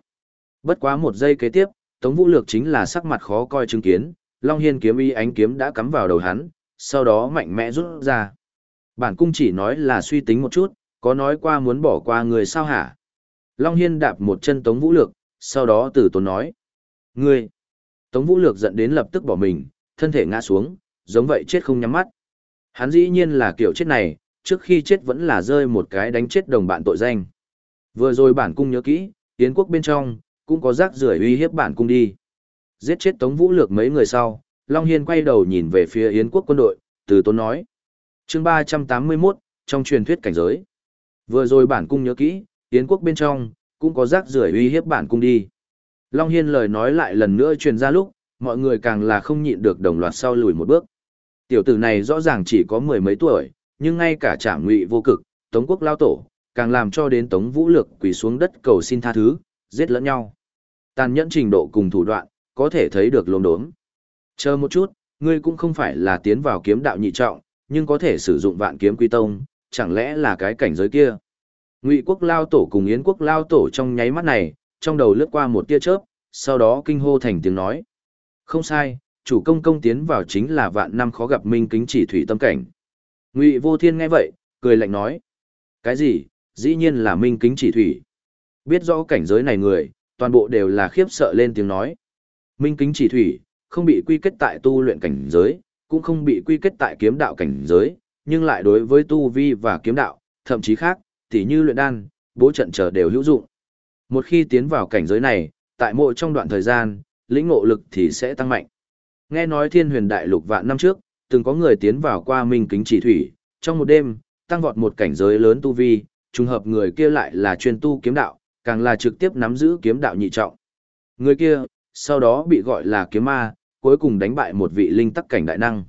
Bất quá một giây kế tiếp, Tống Vũ Lược chính là sắc mặt khó coi chứng kiến, Long Hiên kiếm y ánh kiếm đã cắm vào đầu hắn, sau đó mạnh mẽ rút ra. Bản cung chỉ nói là suy tính một chút, có nói qua muốn bỏ qua người sao hả? Long Hiên đạp một chân Tống Vũ Lược, sau đó Tử tốn nói. Ngươi! Tống Vũ Lược giận đến lập tức bỏ mình, thân thể ngã xuống, giống vậy chết không nhắm mắt. Hắn dĩ nhiên là kiểu chết này, trước khi chết vẫn là rơi một cái đánh chết đồng bạn tội danh. Vừa rồi bản cung nhớ kỹ, Yến quốc bên trong, cũng có rác rưởi uy hiếp bản cung đi. Giết chết Tống Vũ Lược mấy người sau, Long Hiên quay đầu nhìn về phía Yến quốc quân đội, từ tốn nói. chương 381, trong truyền thuyết cảnh giới. Vừa rồi bản cung nhớ kỹ, Yến quốc bên trong, cũng có rác rưởi uy hiếp bản cung đi. Long Hiên lời nói lại lần nữa truyền ra lúc, mọi người càng là không nhịn được đồng loạt sau lùi một bước. Tiểu tử này rõ ràng chỉ có mười mấy tuổi, nhưng ngay cả trảm ngụy vô cực, Tống quốc lao tổ, càng làm cho đến Tống Vũ Lược quỳ xuống đất cầu xin tha thứ, giết lẫn nhau. Tàn nhẫn trình độ cùng thủ đoạn, có thể thấy được lồn đốm. Chờ một chút, ngươi cũng không phải là tiến vào kiếm đạo nhị trọng, nhưng có thể sử dụng vạn kiếm quy tông, chẳng lẽ là cái cảnh giới kia. Ngụy quốc lao tổ cùng Yến quốc lao tổ trong nháy mắt này, trong đầu lướt qua một tia chớp, sau đó kinh hô thành tiếng nói. Không sai, chủ công công tiến vào chính là vạn năm khó gặp minh kính chỉ thủy tâm cảnh. Ngụy vô thiên nghe vậy, cười lạnh nói. Cái gì, dĩ nhiên là minh kính chỉ thủy. Biết rõ cảnh giới này người, toàn bộ đều là khiếp sợ lên tiếng nói. Minh kính chỉ thủy, không bị quy kết tại tu luyện cảnh giới, cũng không bị quy kết tại kiếm đạo cảnh giới, nhưng lại đối với tu vi và kiếm đạo, thậm chí khác, tỉ như luyện đan, bố trận trở đều hữu dụng. Một khi tiến vào cảnh giới này, tại mỗi trong đoạn thời gian, lĩnh ngộ lực thì sẽ tăng mạnh. Nghe nói thiên huyền đại lục vạn năm trước, từng có người tiến vào qua minh kính chỉ thủy, trong một đêm, tăng vọt một cảnh giới lớn tu vi, trùng hợp người kia lại là chuyên tu kiếm đạo, càng là trực tiếp nắm giữ kiếm đạo nhị trọng. Người kia, sau đó bị gọi là kiếm ma, cuối cùng đánh bại một vị linh tắc cảnh đại năng.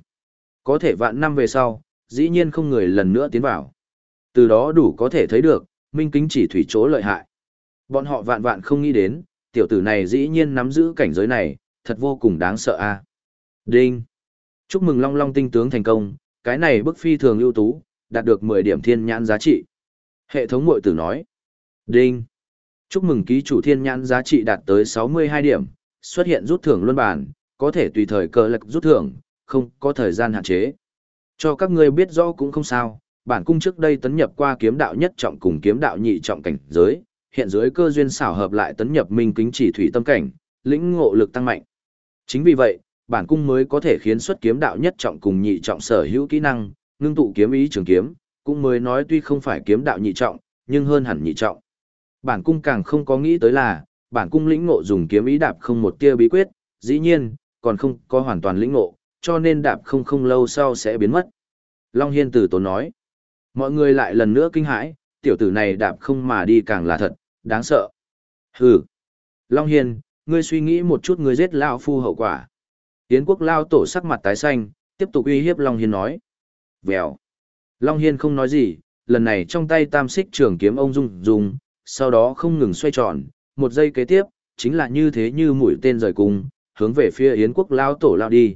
Có thể vạn năm về sau, dĩ nhiên không người lần nữa tiến vào. Từ đó đủ có thể thấy được, minh kính chỉ thủy chỗ lợi hại. Bọn họ vạn vạn không nghĩ đến, tiểu tử này dĩ nhiên nắm giữ cảnh giới này, thật vô cùng đáng sợ a. Đinh. Chúc mừng Long Long tinh tướng thành công, cái này bức phi thường ưu tú, đạt được 10 điểm thiên nhãn giá trị. Hệ thống mội tử nói. Đinh. Chúc mừng ký chủ thiên nhãn giá trị đạt tới 62 điểm, xuất hiện rút thưởng luân bản, có thể tùy thời cờ lực rút thưởng, không có thời gian hạn chế. Cho các ngươi biết rõ cũng không sao, bản cung trước đây tấn nhập qua kiếm đạo nhất trọng cùng kiếm đạo nhị trọng cảnh giới, hiện dưới cơ duyên xảo hợp lại tấn nhập minh kính chỉ thủy tâm cảnh, lĩnh ngộ lực tăng mạnh. Chính vì vậy, bản cung mới có thể khiến xuất kiếm đạo nhất trọng cùng nhị trọng sở hữu kỹ năng, ngưng tụ kiếm ý trường kiếm, cũng mới nói tuy không phải kiếm đạo nhị trọng, nhưng hơn hẳn nhị trọng. Bản cung càng không có nghĩ tới là, bản cung lĩnh ngộ dùng kiếm ý đạp không một tia bí quyết, dĩ nhiên, còn không có hoàn toàn lĩnh ngộ, cho nên đạp không không lâu sau sẽ biến mất. Long Hiên Tử tốn nói, mọi người lại lần nữa kinh hãi, tiểu tử này đạp không mà đi càng là thật, đáng sợ. Hừ. Long Hiên, ngươi suy nghĩ một chút ngươi giết Lao Phu hậu quả. Tiến quốc Lao tổ sắc mặt tái xanh, tiếp tục uy hiếp Long Hiên nói. Vẹo. Long Hiên không nói gì, lần này trong tay tam xích trường kiếm ông dung dung, sau đó không ngừng xoay tròn, một giây kế tiếp, chính là như thế như mũi tên rời cung, hướng về phía Yến quốc Lao tổ lao đi.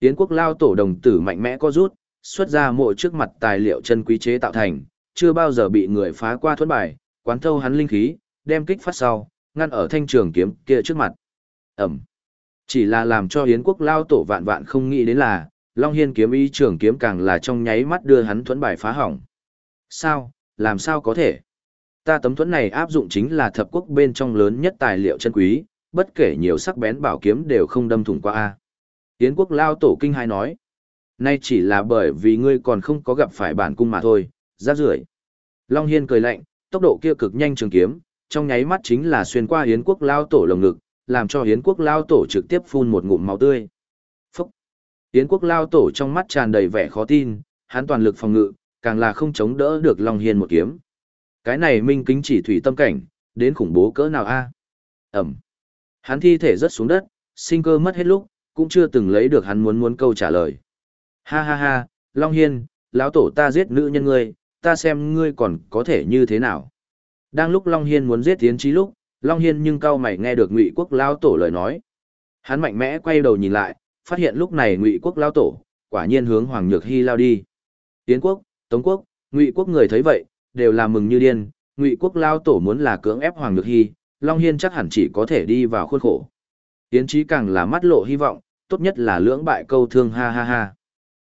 Yến quốc Lao tổ đồng tử mạnh mẽ có rút, xuất ra mộ trước mặt tài liệu chân quý chế tạo thành, chưa bao giờ bị người phá qua thuẫn bài, quán thâu hắn linh khí, đem kích phát sau, ngăn ở thanh trường kiếm kia trước mặt. Ẩm. Chỉ là làm cho Yến quốc lao tổ vạn vạn không nghĩ đến là, Long Hiên kiếm ý trường kiếm càng là trong nháy mắt đưa hắn thuẫn bài phá hỏng. Sao, làm sao có thể? Ta tấm thuẫn này áp dụng chính là thập quốc bên trong lớn nhất tài liệu chân quý, bất kể nhiều sắc bén bảo kiếm đều không đâm thủng qua a. Yến quốc lao tổ kinh hai nói. Nay chỉ là bởi vì ngươi còn không có gặp phải bản cung mà thôi, Ra rưởi. Long Hiên cười lạnh, tốc độ kia cực nhanh trường kiếm, trong nháy mắt chính là xuyên qua Hiến quốc lao tổ lồng ngực, làm cho Hiến quốc lao tổ trực tiếp phun một ngụm máu tươi. Phúc! Hiến quốc lao tổ trong mắt tràn đầy vẻ khó tin, hắn toàn lực phòng ngự, càng là không chống đỡ được Long Hiên một kiếm. Cái này minh kính chỉ thủy tâm cảnh, đến khủng bố cỡ nào a Ẩm! Hắn thi thể rớt xuống đất, sinh cơ mất hết lúc, cũng chưa từng lấy được hắn muốn muốn câu trả lời. Ha ha ha, Long Hiên, lão tổ ta giết nữ nhân ngươi, ta xem ngươi còn có thể như thế nào. Đang lúc Long Hiên muốn giết Tiến Trí lúc, Long Hiên nhưng cao mày nghe được Ngụy Quốc Lão tổ lời nói. Hắn mạnh mẽ quay đầu nhìn lại, phát hiện lúc này Ngụy Quốc Lão tổ, quả nhiên hướng Hoàng Nhược Hy lao đi. Tiến Quốc, Tống Quốc, Ngụy Quốc người thấy vậy, đều là mừng như điên, Ngụy Quốc lao tổ muốn là cưỡng ép Hoàng Nhược Hy, Long Hiên chắc hẳn chỉ có thể đi vào khuôn khổ. Tiến Trí càng là mắt lộ hy vọng, tốt nhất là lưỡng bại câu thương ha ha ha.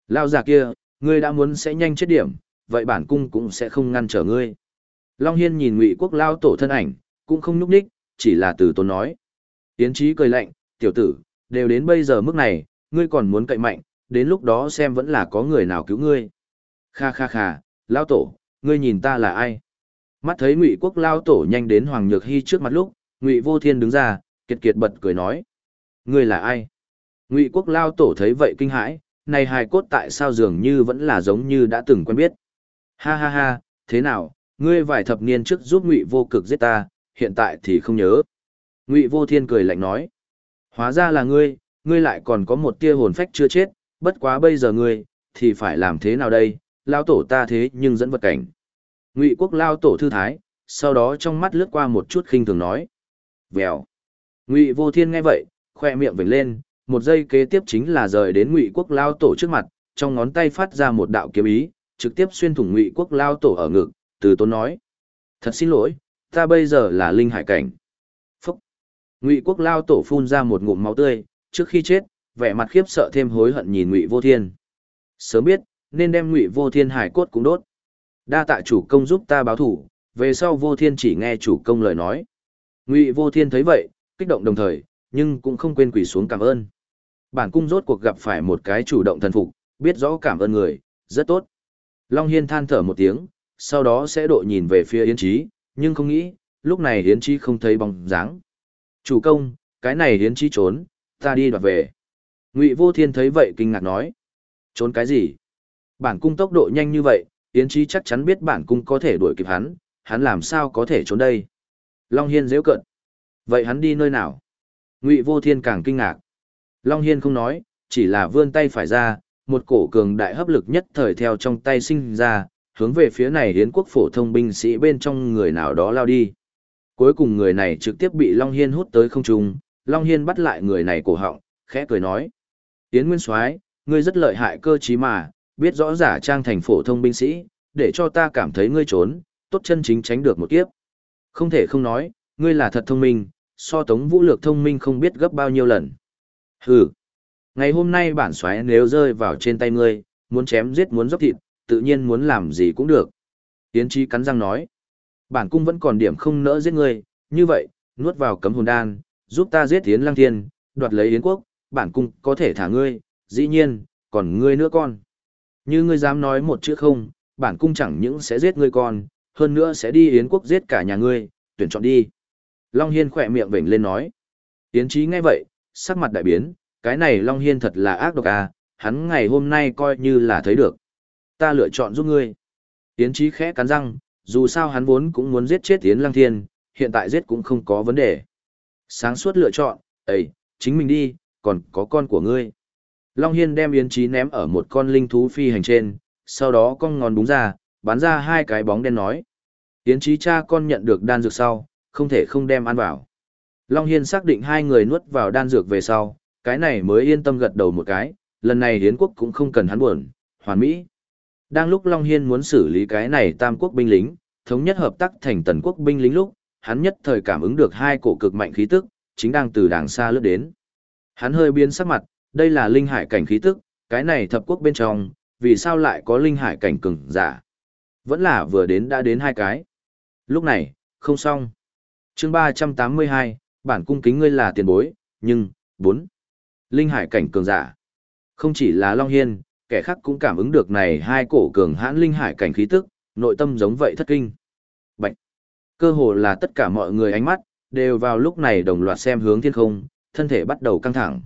Lao già kia, ngươi đã muốn sẽ nhanh chết điểm, vậy bản cung cũng sẽ không ngăn trở ngươi. Long Hiên nhìn Ngụy Quốc lao tổ thân ảnh, cũng không nhúc nhích, chỉ là từ tốn nói. Tiến trí cười lạnh, tiểu tử, đều đến bây giờ mức này, ngươi còn muốn cậy mạnh, đến lúc đó xem vẫn là có người nào cứu ngươi. Kha kha kha, lao tổ, ngươi nhìn ta là ai? Mắt thấy Ngụy Quốc lao tổ nhanh đến Hoàng Nhược Hy trước mặt lúc, Ngụy Vô Thiên đứng ra, kiệt kiệt bật cười nói. Ngươi là ai? Ngụy Quốc lao tổ thấy vậy kinh hãi, này hài cốt tại sao dường như vẫn là giống như đã từng quen biết. Ha ha ha, thế nào, ngươi vài thập niên trước giúp Ngụy Vô Cực giết ta, hiện tại thì không nhớ. Ngụy Vô Thiên cười lạnh nói, hóa ra là ngươi, ngươi lại còn có một tia hồn phách chưa chết, bất quá bây giờ ngươi, thì phải làm thế nào đây, lao tổ ta thế nhưng dẫn vật cảnh. Ngụy Quốc lao tổ thư thái, sau đó trong mắt lướt qua một chút khinh thường nói, Vèo. Ngụy Vô Thiên nghe vậy, khoe miệng vểnh lên, một giây kế tiếp chính là rời đến Ngụy Quốc lao tổ trước mặt, trong ngón tay phát ra một đạo kiếm ý, trực tiếp xuyên thủng Ngụy Quốc lao tổ ở ngực, từ tốn nói: "Thật xin lỗi, ta bây giờ là linh hải cảnh." Phúc. Ngụy Quốc lao tổ phun ra một ngụm máu tươi, trước khi chết, vẻ mặt khiếp sợ thêm hối hận nhìn Ngụy Vô Thiên. Sớm biết, nên đem Ngụy Vô Thiên hải cốt cũng đốt. Đa tạ chủ công giúp ta báo thủ, về sau Vô Thiên chỉ nghe chủ công lời nói. Ngụy Vô Thiên thấy vậy, kích động đồng thời, nhưng cũng không quên quỳ xuống cảm ơn. Bản cung rốt cuộc gặp phải một cái chủ động thần phục, biết rõ cảm ơn người, rất tốt. Long Hiên than thở một tiếng, sau đó sẽ độ nhìn về phía Yến Trí, nhưng không nghĩ, lúc này Yến Trí không thấy bóng dáng. Chủ công, cái này Yến Trí trốn, ta đi đoạt về. Ngụy Vô Thiên thấy vậy kinh ngạc nói. Trốn cái gì? Bản cung tốc độ nhanh như vậy, Yến Trí chắc chắn biết bản cung có thể đuổi kịp hắn, hắn làm sao có thể trốn đây? Long Hiên dễ cận. Vậy hắn đi nơi nào? Ngụy Vô Thiên càng kinh ngạc. Long Hiên không nói, chỉ là vươn tay phải ra, một cổ cường đại hấp lực nhất thời theo trong tay sinh ra, hướng về phía này hiến quốc phổ thông binh sĩ bên trong người nào đó lao đi. Cuối cùng người này trực tiếp bị Long Hiên hút tới không trung, Long Hiên bắt lại người này cổ họng, khẽ cười nói. Tiến Nguyên Soái ngươi rất lợi hại cơ trí mà, biết rõ giả trang thành phổ thông binh sĩ, để cho ta cảm thấy ngươi trốn, tốt chân chính tránh được một kiếp. Không thể không nói, ngươi là thật thông minh, so tống vũ lược thông minh không biết gấp bao nhiêu lần. Hừ, ngày hôm nay bản xoáy nếu rơi vào trên tay ngươi, muốn chém giết muốn dốc thịt, tự nhiên muốn làm gì cũng được. Tiến trí cắn răng nói, bản cung vẫn còn điểm không nỡ giết ngươi, như vậy, nuốt vào cấm hồn đan, giúp ta giết tiến lăng thiên, đoạt lấy yến quốc, bản cung có thể thả ngươi, dĩ nhiên, còn ngươi nữa con. Như ngươi dám nói một chữ không, bản cung chẳng những sẽ giết ngươi con, hơn nữa sẽ đi yến quốc giết cả nhà ngươi, tuyển chọn đi. Long Hiên khỏe miệng vểnh lên nói. Yến trí nghe vậy, sắc mặt đại biến, cái này Long Hiên thật là ác độc à, hắn ngày hôm nay coi như là thấy được. Ta lựa chọn giúp ngươi. Yến trí khẽ cắn răng, dù sao hắn vốn cũng muốn giết chết Yến Lăng Thiên, hiện tại giết cũng không có vấn đề. Sáng suốt lựa chọn, ấy, chính mình đi, còn có con của ngươi. Long Hiên đem Yến Chí ném ở một con linh thú phi hành trên, sau đó con ngón búng ra, bắn ra hai cái bóng đen nói. Yến Chí cha con nhận được đan dược sau, không thể không đem ăn vào. Long Hiên xác định hai người nuốt vào đan dược về sau, cái này mới yên tâm gật đầu một cái, lần này Yến quốc cũng không cần hắn buồn, hoàn mỹ. Đang lúc Long Hiên muốn xử lý cái này tam quốc binh lính, thống nhất hợp tác thành tần quốc binh lính lúc, hắn nhất thời cảm ứng được hai cổ cực mạnh khí tức, chính đang từ đàng xa lướt đến. Hắn hơi biến sắc mặt, đây là linh hải cảnh khí tức, cái này thập quốc bên trong, vì sao lại có linh hải cảnh cường giả? Vẫn là vừa đến đã đến hai cái. Lúc này, không xong chương ba trăm tám mươi hai bản cung kính ngươi là tiền bối nhưng bốn linh hải cảnh cường giả không chỉ là long hiên kẻ khác cũng cảm ứng được này hai cổ cường hãn linh hải cảnh khí tức nội tâm giống vậy thất kinh Bạch. cơ hồ là tất cả mọi người ánh mắt đều vào lúc này đồng loạt xem hướng thiên không thân thể bắt đầu căng thẳng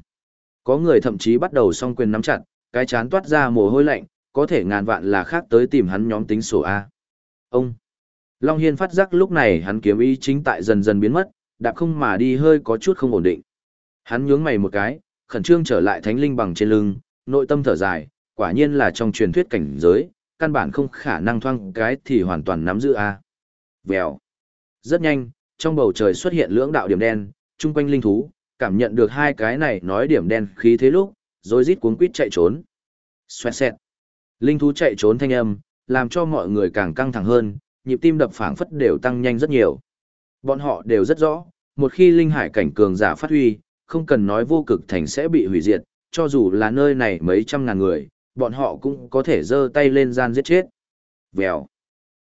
có người thậm chí bắt đầu song quyền nắm chặt cái chán toát ra mồ hôi lạnh có thể ngàn vạn là khác tới tìm hắn nhóm tính sổ a ông Long Hiên phát giác lúc này hắn kiếm ý chính tại dần dần biến mất, đạp không mà đi hơi có chút không ổn định. Hắn nhướng mày một cái, khẩn trương trở lại thánh linh bằng trên lưng, nội tâm thở dài, quả nhiên là trong truyền thuyết cảnh giới, căn bản không khả năng thoang cái thì hoàn toàn nắm giữ a. Vèo. Rất nhanh, trong bầu trời xuất hiện lưỡng đạo điểm đen, chung quanh linh thú, cảm nhận được hai cái này nói điểm đen khí thế lúc, rồi rít cuống quýt chạy trốn. Xoẹt xẹt. Linh thú chạy trốn thanh âm, làm cho mọi người càng căng thẳng hơn, nhịp tim đập phảng phất đều tăng nhanh rất nhiều. Bọn họ đều rất rõ, một khi linh hải cảnh cường giả phát huy, không cần nói vô cực thành sẽ bị hủy diệt, cho dù là nơi này mấy trăm ngàn người, bọn họ cũng có thể giơ tay lên gian giết chết. Vèo.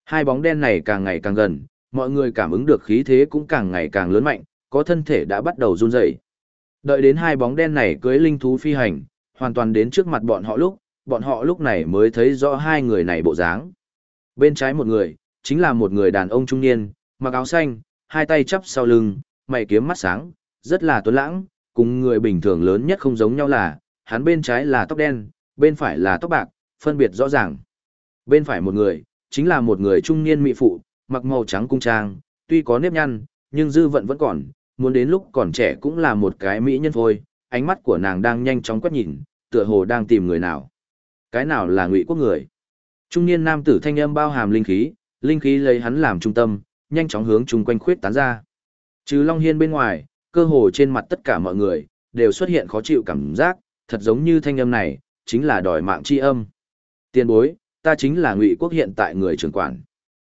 Hai bóng đen này càng ngày càng gần, mọi người cảm ứng được khí thế cũng càng ngày càng lớn mạnh, có thân thể đã bắt đầu run rẩy. Đợi đến hai bóng đen này cưới linh thú phi hành, hoàn toàn đến trước mặt bọn họ lúc, bọn họ lúc này mới thấy rõ hai người này bộ dáng. Bên trái một người, chính là một người đàn ông trung niên, mặc áo xanh, hai tay chắp sau lưng, mày kiếm mắt sáng, rất là tuấn lãng, cùng người bình thường lớn nhất không giống nhau là, hắn bên trái là tóc đen, bên phải là tóc bạc, phân biệt rõ ràng. Bên phải một người, chính là một người trung niên mỹ phụ, mặc màu trắng cung trang, tuy có nếp nhăn, nhưng dư vận vẫn còn, muốn đến lúc còn trẻ cũng là một cái mỹ nhân thôi, ánh mắt của nàng đang nhanh chóng quét nhìn, tựa hồ đang tìm người nào. Cái nào là ngụy quốc người? Trung niên nam tử thanh âm bao hàm linh khí, linh khí lấy hắn làm trung tâm, nhanh chóng hướng chung quanh khuyết tán ra. Trừ Long Hiên bên ngoài, cơ hồ trên mặt tất cả mọi người, đều xuất hiện khó chịu cảm giác, thật giống như thanh âm này, chính là đòi mạng chi âm. Tiên bối, ta chính là ngụy quốc hiện tại người trưởng quản.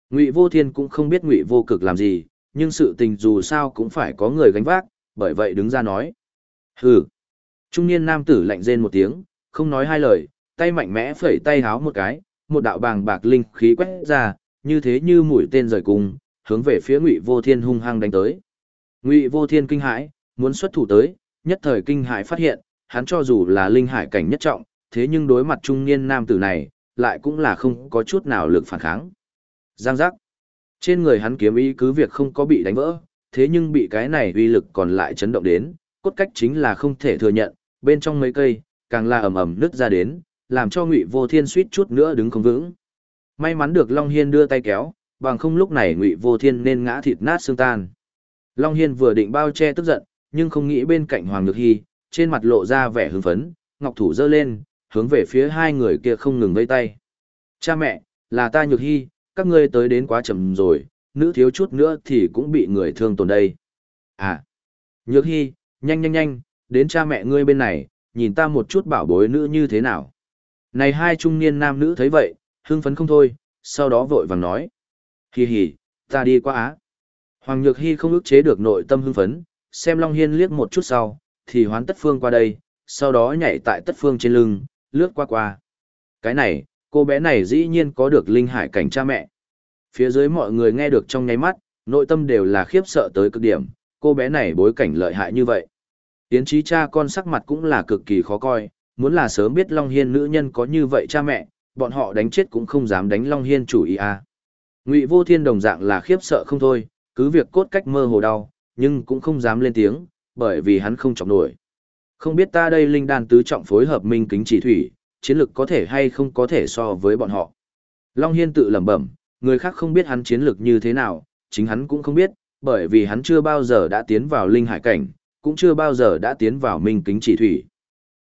Ngụy vô thiên cũng không biết ngụy vô cực làm gì, nhưng sự tình dù sao cũng phải có người gánh vác, bởi vậy đứng ra nói. Hừ. Trung niên nam tử lạnh rên một tiếng, không nói hai lời, tay mạnh mẽ phẩy tay háo một cái, một đạo bàng bạc linh khí quét ra, như thế như mũi tên rời cung, hướng về phía Ngụy Vô Thiên hung hăng đánh tới. Ngụy Vô Thiên kinh hãi, muốn xuất thủ tới, nhất thời kinh hãi phát hiện, hắn cho dù là linh hải cảnh nhất trọng, thế nhưng đối mặt trung niên nam tử này, lại cũng là không có chút nào lực phản kháng. Giang giác. Trên người hắn kiếm ý cứ việc không có bị đánh vỡ, thế nhưng bị cái này uy lực còn lại chấn động đến, cốt cách chính là không thể thừa nhận, bên trong mấy cây, càng là ầm ầm nứt ra đến, làm cho Ngụy Vô Thiên suýt chút nữa đứng không vững. May mắn được Long Hiên đưa tay kéo, bằng không lúc này Ngụy Vô Thiên nên ngã thịt nát xương tan. Long Hiên vừa định bao che tức giận, nhưng không nghĩ bên cạnh Hoàng Nhược Hy, trên mặt lộ ra vẻ hưng phấn, ngọc thủ giơ lên, hướng về phía hai người kia không ngừng vây tay. Cha mẹ, là ta Nhược Hy, các ngươi tới đến quá chậm rồi, nữ thiếu chút nữa thì cũng bị người thương tổn đây. À, Nhược Hy, nhanh nhanh nhanh, đến cha mẹ ngươi bên này, nhìn ta một chút bảo bối nữ như thế nào. Này hai trung niên nam nữ thấy vậy, hưng phấn không thôi, sau đó vội vàng nói. Hì hì, ta đi qua á. Hoàng Nhược Hy không ức chế được nội tâm hưng phấn, xem Long Hiên liếc một chút sau, thì hoán tất phương qua đây, sau đó nhảy tại tất phương trên lưng, lướt qua qua. Cái này, cô bé này dĩ nhiên có được linh hải cảnh cha mẹ. Phía dưới mọi người nghe được trong nháy mắt, nội tâm đều là khiếp sợ tới cực điểm, cô bé này bối cảnh lợi hại như vậy. Yến trí cha con sắc mặt cũng là cực kỳ khó coi, muốn là sớm biết Long Hiên nữ nhân có như vậy cha mẹ, bọn họ đánh chết cũng không dám đánh Long Hiên chủ ý à. Ngụy Vô Thiên đồng dạng là khiếp sợ không thôi, cứ việc cốt cách mơ hồ đau, nhưng cũng không dám lên tiếng, bởi vì hắn không trọng nổi. Không biết ta đây linh đan tứ trọng phối hợp minh kính chỉ thủy, chiến lực có thể hay không có thể so với bọn họ. Long Hiên tự lẩm bẩm, người khác không biết hắn chiến lực như thế nào, chính hắn cũng không biết, bởi vì hắn chưa bao giờ đã tiến vào linh hải cảnh, cũng chưa bao giờ đã tiến vào minh kính chỉ thủy.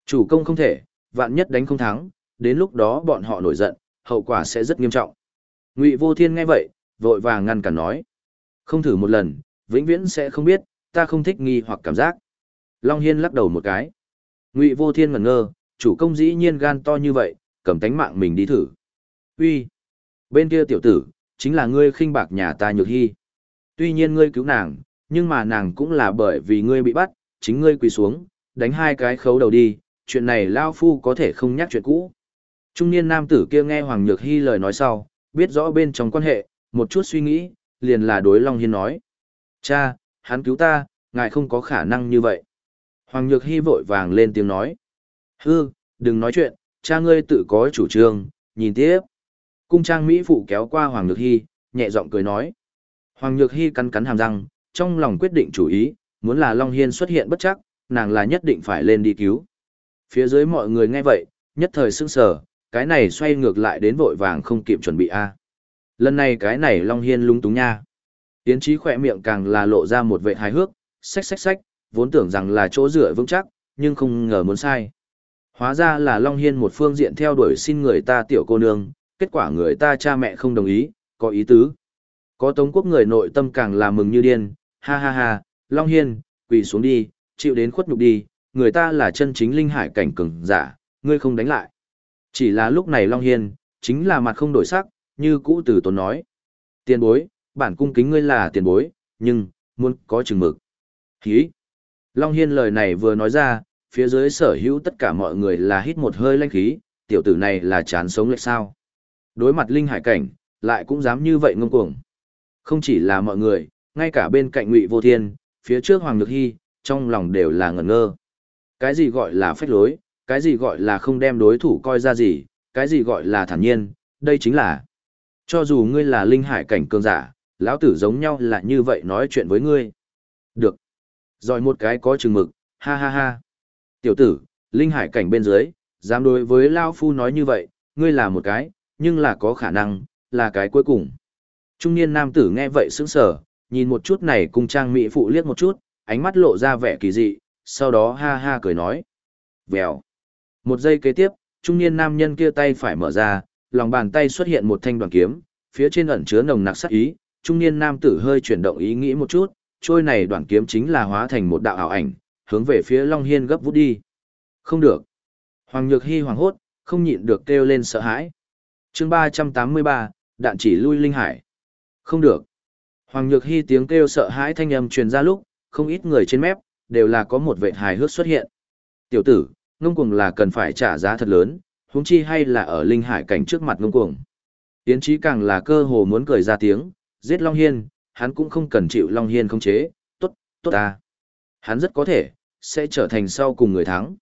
Chủ công không thể, vạn nhất đánh không thắng, đến lúc đó bọn họ nổi giận, hậu quả sẽ rất nghiêm trọng. Ngụy Vô Thiên nghe vậy, vội vàng ngăn cản nói. Không thử một lần, vĩnh viễn sẽ không biết, ta không thích nghi hoặc cảm giác. Long Hiên lắc đầu một cái. Ngụy Vô Thiên ngẩn ngơ, chủ công dĩ nhiên gan to như vậy, cầm tánh mạng mình đi thử. Uy, Bên kia tiểu tử, chính là ngươi khinh bạc nhà ta nhược hy. Tuy nhiên ngươi cứu nàng, nhưng mà nàng cũng là bởi vì ngươi bị bắt, chính ngươi quỳ xuống, đánh hai cái khấu đầu đi, chuyện này Lao Phu có thể không nhắc chuyện cũ. Trung niên nam tử kia nghe Hoàng Nhược Hy lời nói sau, biết rõ bên trong quan hệ, một chút suy nghĩ, liền là đối Long Hiên nói. Cha, hắn cứu ta, ngài không có khả năng như vậy. Hoàng Nhược Hy vội vàng lên tiếng nói. Hư, đừng nói chuyện, cha ngươi tự có chủ trương, nhìn tiếp. Cung trang Mỹ phụ kéo qua Hoàng Nhược Hy, nhẹ giọng cười nói. Hoàng Nhược Hy cắn cắn hàm răng, trong lòng quyết định chủ ý, muốn là Long Hiên xuất hiện bất chắc, nàng là nhất định phải lên đi cứu. Phía dưới mọi người nghe vậy, nhất thời sững sờ, cái này xoay ngược lại đến vội vàng không kịp chuẩn bị a. Lần này cái này Long Hiên lung túng nha. Yến Chí khỏe miệng càng là lộ ra một vệ hài hước, xách xách xách, vốn tưởng rằng là chỗ dựa vững chắc, nhưng không ngờ muốn sai. Hóa ra là Long Hiên một phương diện theo đuổi xin người ta tiểu cô nương, kết quả người ta cha mẹ không đồng ý, có ý tứ. Có Tống Quốc người nội tâm càng là mừng như điên, ha ha ha, Long Hiên, quỳ xuống đi, chịu đến khuất nhục đi, người ta là chân chính linh hải cảnh cường giả, ngươi không đánh lại. Chỉ là lúc này Long Hiên, chính là mặt không đổi sắc, như cũ từ tốn nói. Tiền bối, bản cung kính ngươi là tiền bối, nhưng, muốn có chừng mực. Hí! Long Hiên lời này vừa nói ra, phía dưới sở hữu tất cả mọi người là hít một hơi lanh khí, tiểu tử này là chán sống lại sao. Đối mặt linh hải cảnh, lại cũng dám như vậy ngông cuồng. Không chỉ là mọi người, ngay cả bên cạnh ngụy vô thiên, phía trước Hoàng Nhược Hy, trong lòng đều là ngẩn ngơ. Cái gì gọi là phách lối, cái gì gọi là không đem đối thủ coi ra gì, cái gì gọi là thản nhiên, đây chính là. Cho dù ngươi là linh hải cảnh cường giả, lão tử giống nhau là như vậy nói chuyện với ngươi. Được. Rồi một cái có chừng mực, ha ha ha. Tiểu tử, linh hải cảnh bên dưới, dám đối với Lao Phu nói như vậy, ngươi là một cái, nhưng là có khả năng, là cái cuối cùng. Trung niên nam tử nghe vậy sững sờ, nhìn một chút này cùng trang mỹ phụ liếc một chút, ánh mắt lộ ra vẻ kỳ dị, sau đó ha ha cười nói. Vèo. Một giây kế tiếp, trung niên nam nhân kia tay phải mở ra, lòng bàn tay xuất hiện một thanh đoàn kiếm, phía trên ẩn chứa nồng nặc sát ý, trung niên nam tử hơi chuyển động ý nghĩ một chút, trôi này đoạn kiếm chính là hóa thành một đạo ảo ảnh, hướng về phía Long Hiên gấp vút đi. Không được. Hoàng Nhược Hy hoàng hốt, không nhịn được kêu lên sợ hãi. chương 383, đạn chỉ lui linh hải. Không được. Hoàng Nhược Hy tiếng kêu sợ hãi thanh âm truyền ra lúc, không ít người trên mép, đều là có một vệ hài hước xuất hiện. Tiểu tử, ngông cuồng là cần phải trả giá thật lớn, huống chi hay là ở linh hải cảnh trước mặt ngông cuồng. Yến Chí càng là cơ hồ muốn cười ra tiếng, giết Long Hiên, hắn cũng không cần chịu Long Hiên không chế, tốt, tốt ta. Hắn rất có thể, sẽ trở thành sau cùng người thắng.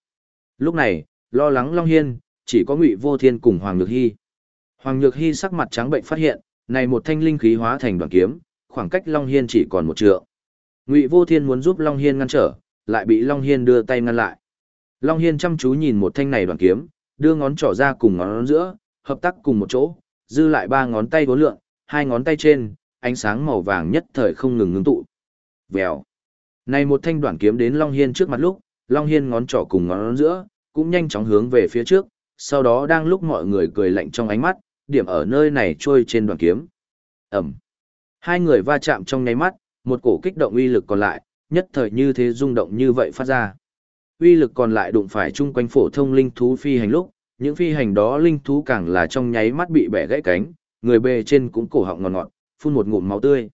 Lúc này, lo lắng Long Hiên, chỉ có Ngụy Vô Thiên cùng Hoàng Nhược Hy. Hoàng Nhược Hy sắc mặt trắng bệnh phát hiện, này một thanh linh khí hóa thành đoạn kiếm, khoảng cách Long Hiên chỉ còn một trượng. Ngụy Vô Thiên muốn giúp Long Hiên ngăn trở, lại bị Long Hiên đưa tay ngăn lại. Long Hiên chăm chú nhìn một thanh này đoạn kiếm, đưa ngón trỏ ra cùng ngón giữa, hợp tác cùng một chỗ, dư lại ba ngón tay vốn lượng, hai ngón tay trên, ánh sáng màu vàng nhất thời không ngừng ngưng tụ. Vèo. Này một thanh đoạn kiếm đến Long Hiên trước mặt lúc, Long Hiên ngón trỏ cùng ngón giữa, cũng nhanh chóng hướng về phía trước, sau đó đang lúc mọi người cười lạnh trong ánh mắt, điểm ở nơi này trôi trên đoạn kiếm. Ẩm. Hai người va chạm trong nháy mắt, một cổ kích động uy lực còn lại, nhất thời như thế rung động như vậy phát ra. Uy lực còn lại đụng phải chung quanh phổ thông linh thú phi hành lúc, những phi hành đó linh thú càng là trong nháy mắt bị bẻ gãy cánh, người bề trên cũng cổ họng ngọt ngọt, phun một ngụm máu tươi.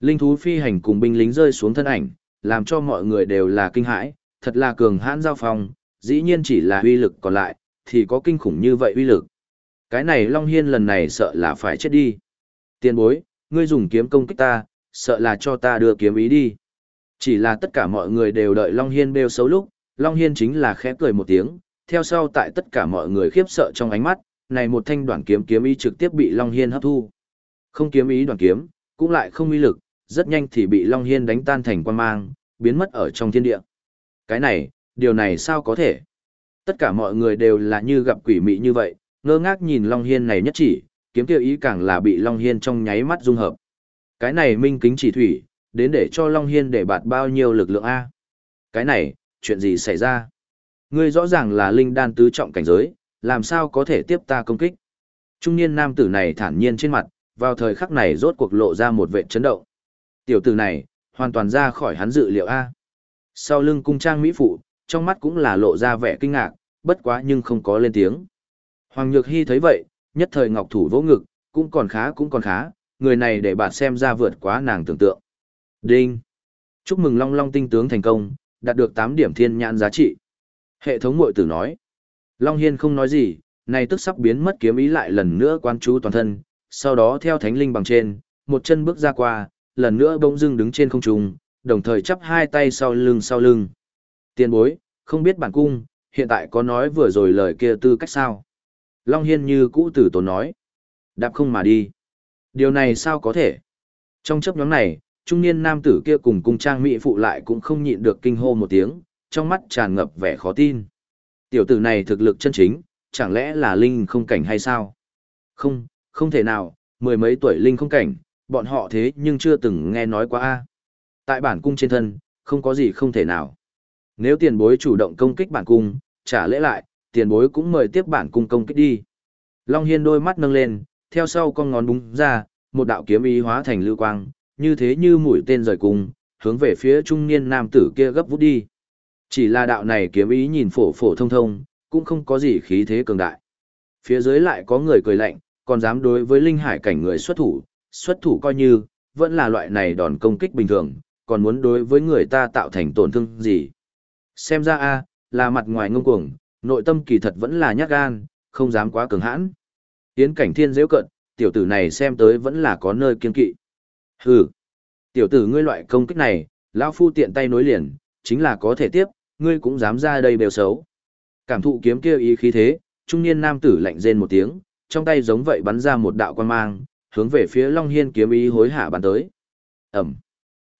Linh thú phi hành cùng binh lính rơi xuống thân ảnh, làm cho mọi người đều là kinh hãi, thật là cường hãn giao phong, dĩ nhiên chỉ là uy lực còn lại, thì có kinh khủng như vậy uy lực. Cái này Long Hiên lần này sợ là phải chết đi. Tiên bối, ngươi dùng kiếm công kích ta, sợ là cho ta đưa kiếm ý đi. Chỉ là tất cả mọi người đều đợi Long Hiên bêu xấu lúc, Long Hiên chính là khẽ cười một tiếng, theo sau tại tất cả mọi người khiếp sợ trong ánh mắt, này một thanh đoạn kiếm kiếm ý trực tiếp bị Long Hiên hấp thu. Không kiếm ý đoạn kiếm, cũng lại không uy lực, rất nhanh thì bị Long Hiên đánh tan thành quan mang, biến mất ở trong thiên địa. Cái này, điều này sao có thể? Tất cả mọi người đều là như gặp quỷ mị như vậy, ngơ ngác nhìn Long Hiên này nhất chỉ, kiếm Tiêu ý càng là bị Long Hiên trong nháy mắt dung hợp. Cái này minh kính chỉ thủy, đến để cho Long Hiên để bạt bao nhiêu lực lượng A. Cái này, chuyện gì xảy ra? Ngươi rõ ràng là linh đan tứ trọng cảnh giới, làm sao có thể tiếp ta công kích? Trung niên nam tử này thản nhiên trên mặt, vào thời khắc này rốt cuộc lộ ra một vệ chấn động. Tiểu tử này, hoàn toàn ra khỏi hắn dự liệu A. Sau lưng cung trang mỹ phụ, trong mắt cũng là lộ ra vẻ kinh ngạc, bất quá nhưng không có lên tiếng. Hoàng Nhược Hy thấy vậy, nhất thời ngọc thủ vỗ ngực, cũng còn khá cũng còn khá, người này để bạn xem ra vượt quá nàng tưởng tượng. Đinh! Chúc mừng Long Long tinh tướng thành công, đạt được 8 điểm thiên nhãn giá trị. Hệ thống mội tử nói. Long Hiên không nói gì, này tức sắp biến mất kiếm ý lại lần nữa quan chú toàn thân, sau đó theo thánh linh bằng trên, một chân bước ra qua, lần nữa bỗng dưng đứng trên không trung, đồng thời chắp hai tay sau lưng sau lưng. Tiên bối, không biết bản cung, hiện tại có nói vừa rồi lời kia tư cách sao? Long Hiên như cũ tử tốn nói. Đạp không mà đi. Điều này sao có thể? Trong chấp nhóm này, trung niên nam tử kia cùng cung trang mỹ phụ lại cũng không nhịn được kinh hô một tiếng, trong mắt tràn ngập vẻ khó tin. Tiểu tử này thực lực chân chính, chẳng lẽ là linh không cảnh hay sao? Không, không thể nào, mười mấy tuổi linh không cảnh, bọn họ thế nhưng chưa từng nghe nói qua a. Tại bản cung trên thân, không có gì không thể nào. Nếu tiền bối chủ động công kích bản cung, trả lễ lại, tiền bối cũng mời tiếp bản cung công kích đi. Long Hiên đôi mắt nâng lên, theo sau con ngón búng ra, một đạo kiếm ý hóa thành lưu quang, như thế như mũi tên rời cung, hướng về phía trung niên nam tử kia gấp vút đi. Chỉ là đạo này kiếm ý nhìn phổ phổ thông thông, cũng không có gì khí thế cường đại. Phía dưới lại có người cười lạnh, còn dám đối với linh hải cảnh người xuất thủ, xuất thủ coi như, vẫn là loại này đòn công kích bình thường, còn muốn đối với người ta tạo thành tổn thương gì. Xem ra a là mặt ngoài ngông cuồng, nội tâm kỳ thật vẫn là nhát gan, không dám quá cường hãn. Yến cảnh thiên dễ cận, tiểu tử này xem tới vẫn là có nơi kiên kỵ. Hừ, tiểu tử ngươi loại công kích này, lão phu tiện tay nối liền, chính là có thể tiếp, ngươi cũng dám ra đây bèo xấu. Cảm thụ kiếm kia ý khí thế, trung niên nam tử lạnh rên một tiếng, trong tay giống vậy bắn ra một đạo quan mang, hướng về phía Long Hiên kiếm ý hối hạ bắn tới. Ẩm.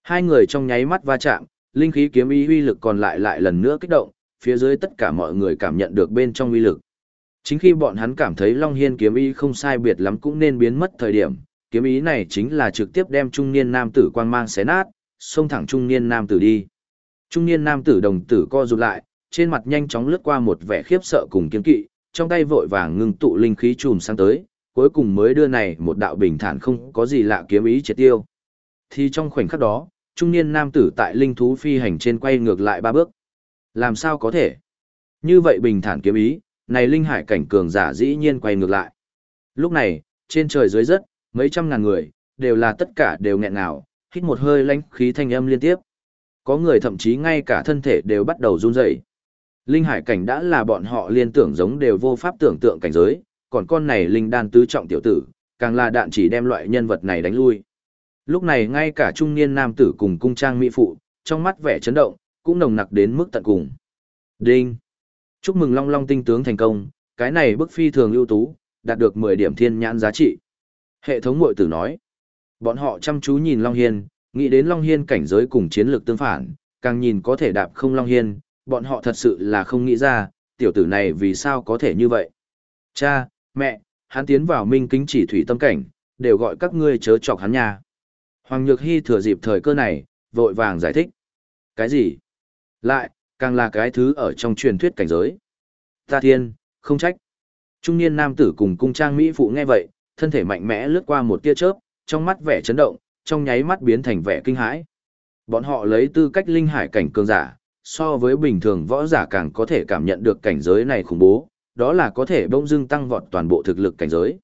Hai người trong nháy mắt va chạm, linh khí kiếm ý uy lực còn lại lại lần nữa kích động, phía dưới tất cả mọi người cảm nhận được bên trong uy lực. Chính khi bọn hắn cảm thấy Long Hiên kiếm ý không sai biệt lắm cũng nên biến mất thời điểm, kiếm ý này chính là trực tiếp đem trung niên nam tử quang mang xé nát, xông thẳng trung niên nam tử đi. Trung niên nam tử đồng tử co rụt lại, trên mặt nhanh chóng lướt qua một vẻ khiếp sợ cùng kiên kỵ, trong tay vội vàng ngưng tụ linh khí trùm sang tới, cuối cùng mới đưa này một đạo bình thản không có gì lạ kiếm ý triệt tiêu. Thì trong khoảnh khắc đó, trung niên nam tử tại linh thú phi hành trên quay ngược lại ba bước. Làm sao có thể? Như vậy bình thản kiếm ý, này linh hải cảnh cường giả dĩ nhiên quay ngược lại. Lúc này, trên trời dưới rất, mấy trăm ngàn người, đều là tất cả đều nghẹn ngào, hít một hơi lãnh khí thanh âm liên tiếp. Có người thậm chí ngay cả thân thể đều bắt đầu run rẩy. Linh hải cảnh đã là bọn họ liên tưởng giống đều vô pháp tưởng tượng cảnh giới, còn con này linh đan tứ trọng tiểu tử, càng là đạn chỉ đem loại nhân vật này đánh lui. Lúc này ngay cả trung niên nam tử cùng cung trang mỹ phụ, trong mắt vẻ chấn động, cũng nồng nặc đến mức tận cùng. Đinh! Chúc mừng Long Long tinh tướng thành công, cái này bức phi thường ưu tú, đạt được 10 điểm thiên nhãn giá trị. Hệ thống mội tử nói. Bọn họ chăm chú nhìn Long Hiên, nghĩ đến Long Hiên cảnh giới cùng chiến lược tương phản, càng nhìn có thể đạp không Long Hiên, bọn họ thật sự là không nghĩ ra, tiểu tử này vì sao có thể như vậy. Cha, mẹ, hắn tiến vào minh kính chỉ thủy tâm cảnh, đều gọi các ngươi chớ chọc hắn nha. Hoàng Nhược Hy thừa dịp thời cơ này, vội vàng giải thích. Cái gì? Lại, càng là cái thứ ở trong truyền thuyết cảnh giới. Ta thiên, không trách. Trung niên nam tử cùng cung trang Mỹ phụ nghe vậy, thân thể mạnh mẽ lướt qua một tia chớp, trong mắt vẻ chấn động, trong nháy mắt biến thành vẻ kinh hãi. Bọn họ lấy tư cách linh hải cảnh cường giả, so với bình thường võ giả càng có thể cảm nhận được cảnh giới này khủng bố, đó là có thể bỗng dưng tăng vọt toàn bộ thực lực cảnh giới.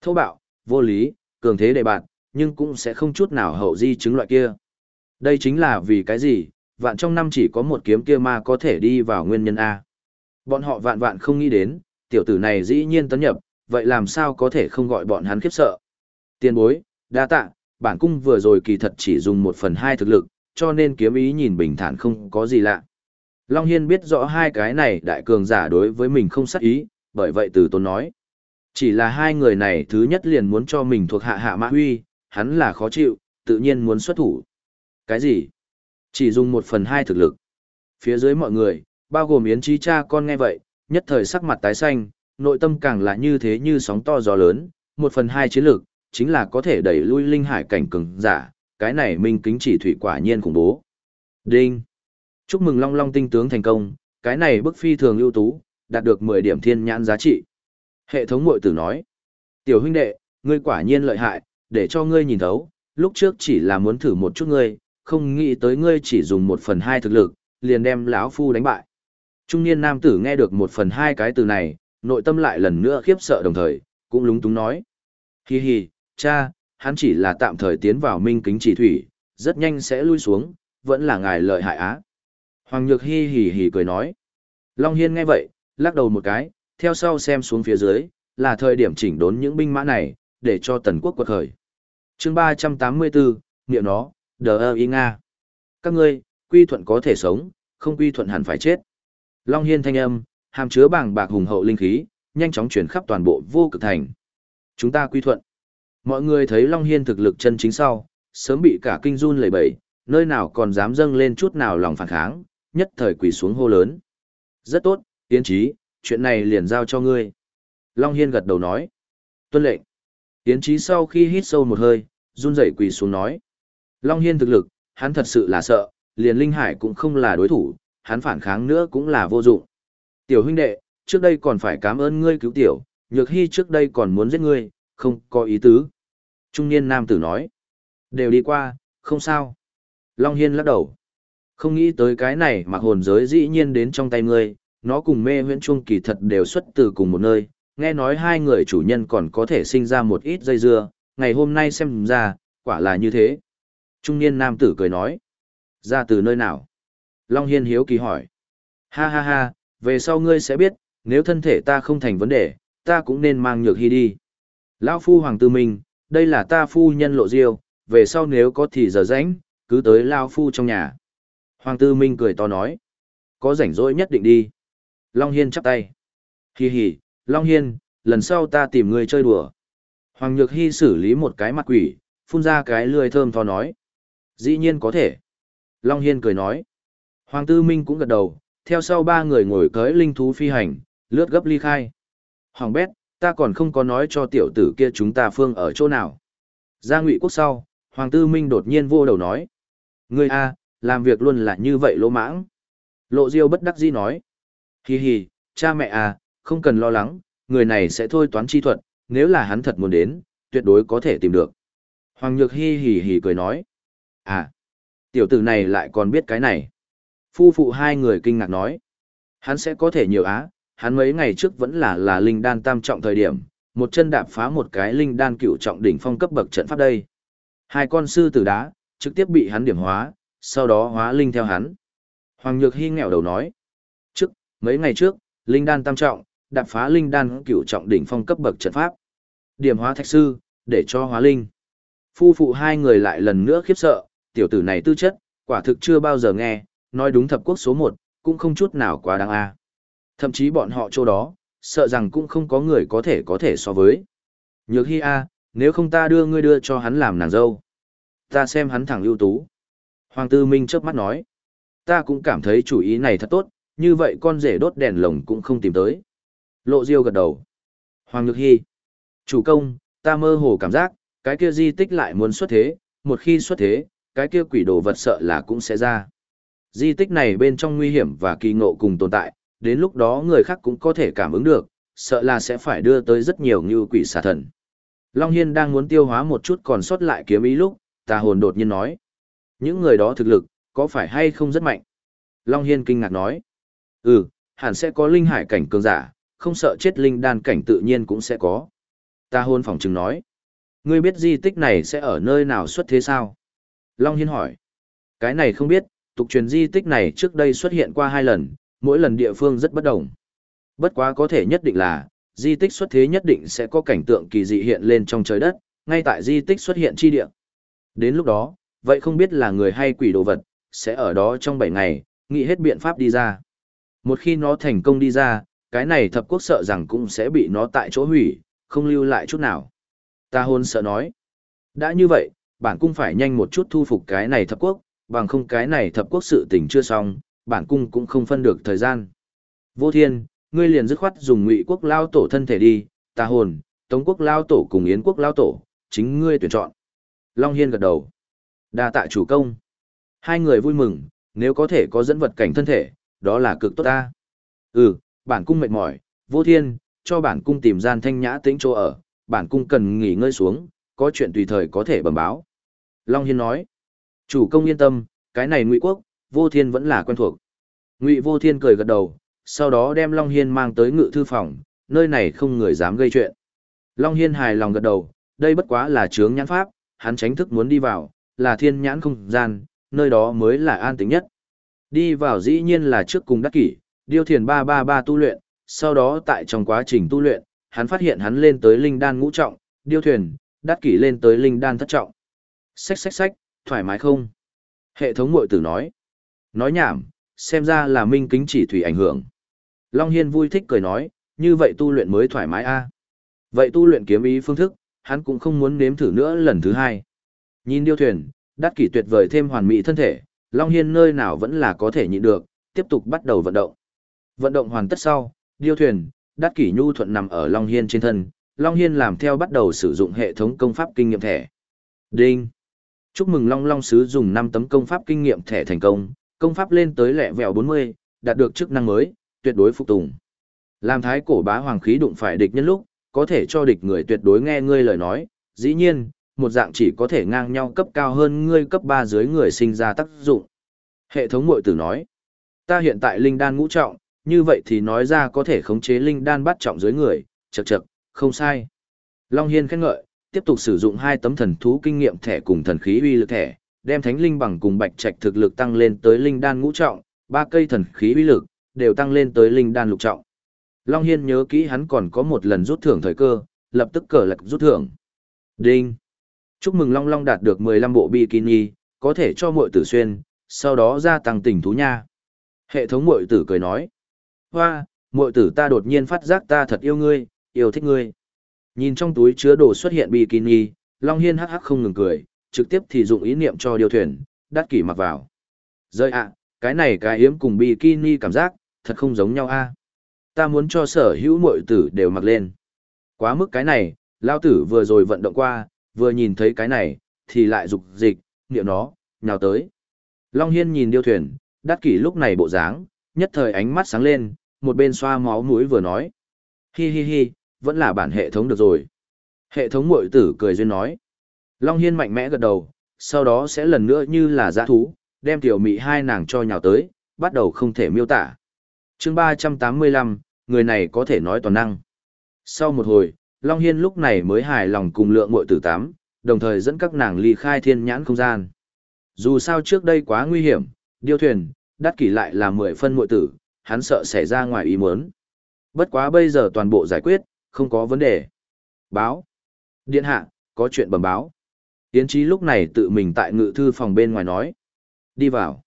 Thô bạo, vô lý, cường thế đề bạt, nhưng cũng sẽ không chút nào hậu di chứng loại kia. Đây chính là vì cái gì, vạn trong năm chỉ có một kiếm kia ma có thể đi vào nguyên nhân A. Bọn họ vạn vạn không nghĩ đến, tiểu tử này dĩ nhiên tấn nhập, vậy làm sao có thể không gọi bọn hắn khiếp sợ. Tiên bối, đa tạ, bản cung vừa rồi kỳ thật chỉ dùng một phần hai thực lực, cho nên kiếm ý nhìn bình thản không có gì lạ. Long Hiên biết rõ hai cái này đại cường giả đối với mình không sát ý, bởi vậy từ tôn nói. Chỉ là hai người này thứ nhất liền muốn cho mình thuộc hạ hạ mã huy, hắn là khó chịu, tự nhiên muốn xuất thủ. Cái gì? Chỉ dùng một phần hai thực lực. Phía dưới mọi người, bao gồm Yến Chi cha con nghe vậy, nhất thời sắc mặt tái xanh, nội tâm càng là như thế như sóng to gió lớn, một phần hai chiến lực, chính là có thể đẩy lui linh hải cảnh cường giả, cái này minh kính chỉ thủy quả nhiên khủng bố. Đinh! Chúc mừng Long Long tinh tướng thành công, cái này bức phi thường ưu tú, đạt được 10 điểm thiên nhãn giá trị. Hệ thống mội tử nói, tiểu huynh đệ, ngươi quả nhiên lợi hại, để cho ngươi nhìn thấu, lúc trước chỉ là muốn thử một chút ngươi, không nghĩ tới ngươi chỉ dùng một phần hai thực lực, liền đem lão phu đánh bại. Trung niên nam tử nghe được một phần hai cái từ này, nội tâm lại lần nữa khiếp sợ đồng thời, cũng lúng túng nói. Hi hi, cha, hắn chỉ là tạm thời tiến vào minh kính chỉ thủy, rất nhanh sẽ lui xuống, vẫn là ngài lợi hại á. Hoàng Nhược hi hỉ hỉ cười nói. Long Hiên nghe vậy, lắc đầu một cái, theo sau xem xuống phía dưới, là thời điểm chỉnh đốn những binh mã này, để cho tần quốc quật khởi. chương 384, niệm nó, đờ ơ y Nga. Các ngươi, quy thuận có thể sống, không quy thuận hẳn phải chết. Long Hiên thanh âm, hàm chứa bảng bạc hùng hậu linh khí, nhanh chóng chuyển khắp toàn bộ vô cực thành. Chúng ta quy thuận. Mọi người thấy Long Hiên thực lực chân chính sau, sớm bị cả kinh run lẩy bẩy, nơi nào còn dám dâng lên chút nào lòng phản kháng, nhất thời quỳ xuống hô lớn. Rất tốt, tiến trí, chuyện này liền giao cho ngươi. Long Hiên gật đầu nói. Tuân lệnh. Tiến trí sau khi hít sâu một hơi, run rẩy quỳ xuống nói. Long Hiên thực lực, hắn thật sự là sợ, liền Linh Hải cũng không là đối thủ, hắn phản kháng nữa cũng là vô dụng. Tiểu huynh đệ, trước đây còn phải cảm ơn ngươi cứu tiểu, nhược hy trước đây còn muốn giết ngươi, không có ý tứ. Trung niên nam tử nói. Đều đi qua, không sao. Long Hiên lắc đầu. Không nghĩ tới cái này mà hồn giới dĩ nhiên đến trong tay ngươi, nó cùng mê huyễn trung kỳ thật đều xuất từ cùng một nơi. Nghe nói hai người chủ nhân còn có thể sinh ra một ít dây dưa, ngày hôm nay xem ra, quả là như thế. Trung niên nam tử cười nói. Ra từ nơi nào? Long Hiên hiếu kỳ hỏi. Ha ha ha, về sau ngươi sẽ biết, nếu thân thể ta không thành vấn đề, ta cũng nên mang nhược hy đi. Lão phu hoàng tư minh, đây là ta phu nhân lộ diêu, về sau nếu có thì giờ rảnh, cứ tới Lao phu trong nhà. Hoàng tư minh cười to nói. Có rảnh rỗi nhất định đi. Long Hiên chắp tay. Hi hi, Long Hiên, lần sau ta tìm người chơi đùa. Hoàng Nhược Hy xử lý một cái mặt quỷ, phun ra cái lười thơm thò nói. Dĩ nhiên có thể. Long Hiên cười nói. Hoàng Tư Minh cũng gật đầu, theo sau ba người ngồi cưới linh thú phi hành, lướt gấp ly khai. Hoàng bét, ta còn không có nói cho tiểu tử kia chúng ta phương ở chỗ nào. Ra ngụy quốc sau, Hoàng Tư Minh đột nhiên vô đầu nói. Ngươi a, làm việc luôn là như vậy lỗ mãng. Lộ Diêu bất đắc dĩ nói. Hi hi, cha mẹ à, không cần lo lắng, người này sẽ thôi toán chi thuật, nếu là hắn thật muốn đến, tuyệt đối có thể tìm được. Hoàng Nhược hi hi hi cười nói. À, Tiểu tử này lại còn biết cái này. Phu phụ hai người kinh ngạc nói. Hắn sẽ có thể nhiều á, hắn mấy ngày trước vẫn là là linh đan tam trọng thời điểm, một chân đạp phá một cái linh đan cựu trọng đỉnh phong cấp bậc trận pháp đây. Hai con sư tử đá, trực tiếp bị hắn điểm hóa, sau đó hóa linh theo hắn. Hoàng Nhược Hy nghẹo đầu nói. Trước, mấy ngày trước, linh đan tam trọng, đạp phá linh đan cửu trọng đỉnh phong cấp bậc trận pháp. Điểm hóa thạch sư, để cho hóa linh. Phu phụ hai người lại lần nữa khiếp sợ, tiểu tử này tư chất, quả thực chưa bao giờ nghe, nói đúng thập quốc số một, cũng không chút nào quá đáng a. Thậm chí bọn họ chỗ đó, sợ rằng cũng không có người có thể có thể so với. Nhược Hy a, nếu không ta đưa ngươi đưa cho hắn làm nàng dâu. Ta xem hắn thẳng ưu tú. Hoàng Tư Minh chớp mắt nói. Ta cũng cảm thấy chủ ý này thật tốt, như vậy con rể đốt đèn lồng cũng không tìm tới. Lộ Diêu gật đầu. Hoàng Nhược Hy. Chủ công, ta mơ hồ cảm giác, cái kia di tích lại muốn xuất thế, một khi xuất thế, cái kia quỷ đồ vật sợ là cũng sẽ ra. Di tích này bên trong nguy hiểm và kỳ ngộ cùng tồn tại, đến lúc đó người khác cũng có thể cảm ứng được, sợ là sẽ phải đưa tới rất nhiều như quỷ xà thần. Long Hiên đang muốn tiêu hóa một chút còn sót lại kiếm ý lúc, tà hồn đột nhiên nói. Những người đó thực lực, có phải hay không rất mạnh? Long Hiên kinh ngạc nói. Ừ, hẳn sẽ có linh hải cảnh cường giả, không sợ chết linh đan cảnh tự nhiên cũng sẽ có. Ta hôn phỏng chừng nói. Ngươi biết di tích này sẽ ở nơi nào xuất thế sao? Long Hiên hỏi. Cái này không biết, tục truyền di tích này trước đây xuất hiện qua hai lần, mỗi lần địa phương rất bất đồng. Bất quá có thể nhất định là, di tích xuất thế nhất định sẽ có cảnh tượng kỳ dị hiện lên trong trời đất, ngay tại di tích xuất hiện chi địa. Đến lúc đó, vậy không biết là người hay quỷ đồ vật, sẽ ở đó trong 7 ngày, nghĩ hết biện pháp đi ra. Một khi nó thành công đi ra, cái này thập quốc sợ rằng cũng sẽ bị nó tại chỗ hủy, không lưu lại chút nào. Ta hôn sợ nói. Đã như vậy, bản cung phải nhanh một chút thu phục cái này thập quốc, bằng không cái này thập quốc sự tình chưa xong, bản cung cũng không phân được thời gian. Vô thiên, ngươi liền dứt khoát dùng ngụy quốc lao tổ thân thể đi, ta hồn, tống quốc lao tổ cùng yến quốc lao tổ, chính ngươi tuyển chọn. Long Hiên gật đầu đa tạ chủ công. Hai người vui mừng, nếu có thể có dẫn vật cảnh thân thể, đó là cực tốt ta. Ừ, bản cung mệt mỏi, vô thiên, cho bản cung tìm gian thanh nhã tĩnh chỗ ở, bản cung cần nghỉ ngơi xuống, có chuyện tùy thời có thể bẩm báo. Long Hiên nói, chủ công yên tâm, cái này ngụy quốc, vô thiên vẫn là quen thuộc. Ngụy vô thiên cười gật đầu, sau đó đem Long Hiên mang tới ngự thư phòng, nơi này không người dám gây chuyện. Long Hiên hài lòng gật đầu, đây bất quá là chướng nhãn pháp, hắn tránh thức muốn đi vào, là thiên nhãn không gian, nơi đó mới là an tĩnh nhất. Đi vào dĩ nhiên là trước cùng đắc kỷ, điêu thiền 333 tu luyện, sau đó tại trong quá trình tu luyện, hắn phát hiện hắn lên tới linh đan ngũ trọng, điêu thuyền, đắc kỷ lên tới linh đan thất trọng. Xách xách xách, thoải mái không? Hệ thống mội tử nói. Nói nhảm, xem ra là minh kính chỉ thủy ảnh hưởng. Long Hiên vui thích cười nói, như vậy tu luyện mới thoải mái a Vậy tu luyện kiếm ý phương thức, hắn cũng không muốn nếm thử nữa lần thứ hai. Nhìn điêu thuyền, đắc kỷ tuyệt vời thêm hoàn mỹ thân thể, Long Hiên nơi nào vẫn là có thể nhịn được, tiếp tục bắt đầu vận động. Vận động hoàn tất sau, điêu thuyền, đắc kỷ nhu thuận nằm ở Long Hiên trên thân, Long Hiên làm theo bắt đầu sử dụng hệ thống công pháp kinh nghiệm thẻ. Đinh! Chúc mừng Long Long Sứ dùng 5 tấm công pháp kinh nghiệm thẻ thành công, công pháp lên tới lẹ vẹo 40, đạt được chức năng mới, tuyệt đối phục tùng. Làm thái cổ bá hoàng khí đụng phải địch nhân lúc, có thể cho địch người tuyệt đối nghe ngươi lời nói, dĩ nhiên, một dạng chỉ có thể ngang nhau cấp cao hơn ngươi cấp 3 dưới người sinh ra tác dụng. Hệ thống mội tử nói, ta hiện tại linh đan ngũ trọng, như vậy thì nói ra có thể khống chế linh đan bắt trọng dưới người, chật chật, không sai. Long Hiên khen ngợi, tiếp tục sử dụng hai tấm thần thú kinh nghiệm thẻ cùng thần khí uy lực thẻ, đem thánh linh bằng cùng bạch trạch thực lực tăng lên tới linh đan ngũ trọng, ba cây thần khí uy lực đều tăng lên tới linh đan lục trọng. Long Hiên nhớ kỹ hắn còn có một lần rút thưởng thời cơ, lập tức cờ lật rút thưởng. Đinh. Chúc mừng Long Long đạt được 15 bộ bikini, có thể cho muội tử xuyên, sau đó gia tăng tình thú nha. Hệ thống muội tử cười nói. Hoa, muội tử ta đột nhiên phát giác ta thật yêu ngươi, yêu thích ngươi. Nhìn trong túi chứa đồ xuất hiện bikini, Long Hiên hắc hắc không ngừng cười, trực tiếp thì dụng ý niệm cho điều thuyền, đắt kỷ mặc vào. Rơi ạ, cái này cái hiếm cùng bikini cảm giác, thật không giống nhau a Ta muốn cho sở hữu muội tử đều mặc lên. Quá mức cái này, lao tử vừa rồi vận động qua, vừa nhìn thấy cái này, thì lại dục dịch, niệm nó, nhào tới. Long Hiên nhìn điêu thuyền, đắt kỷ lúc này bộ dáng, nhất thời ánh mắt sáng lên, một bên xoa máu mũi vừa nói. Hi hi hi, vẫn là bản hệ thống được rồi. Hệ thống mội tử cười duyên nói. Long Hiên mạnh mẽ gật đầu, sau đó sẽ lần nữa như là giã thú, đem tiểu mị hai nàng cho nhào tới, bắt đầu không thể miêu tả. chương 385, người này có thể nói toàn năng. Sau một hồi, Long Hiên lúc này mới hài lòng cùng lượng muội tử tám, đồng thời dẫn các nàng ly khai thiên nhãn không gian. Dù sao trước đây quá nguy hiểm, điêu thuyền, đắt kỷ lại là mười phân muội tử, hắn sợ xảy ra ngoài ý muốn. Bất quá bây giờ toàn bộ giải quyết, không có vấn đề. Báo. Điện hạ, có chuyện bẩm báo. Yến Chí lúc này tự mình tại ngự thư phòng bên ngoài nói. Đi vào.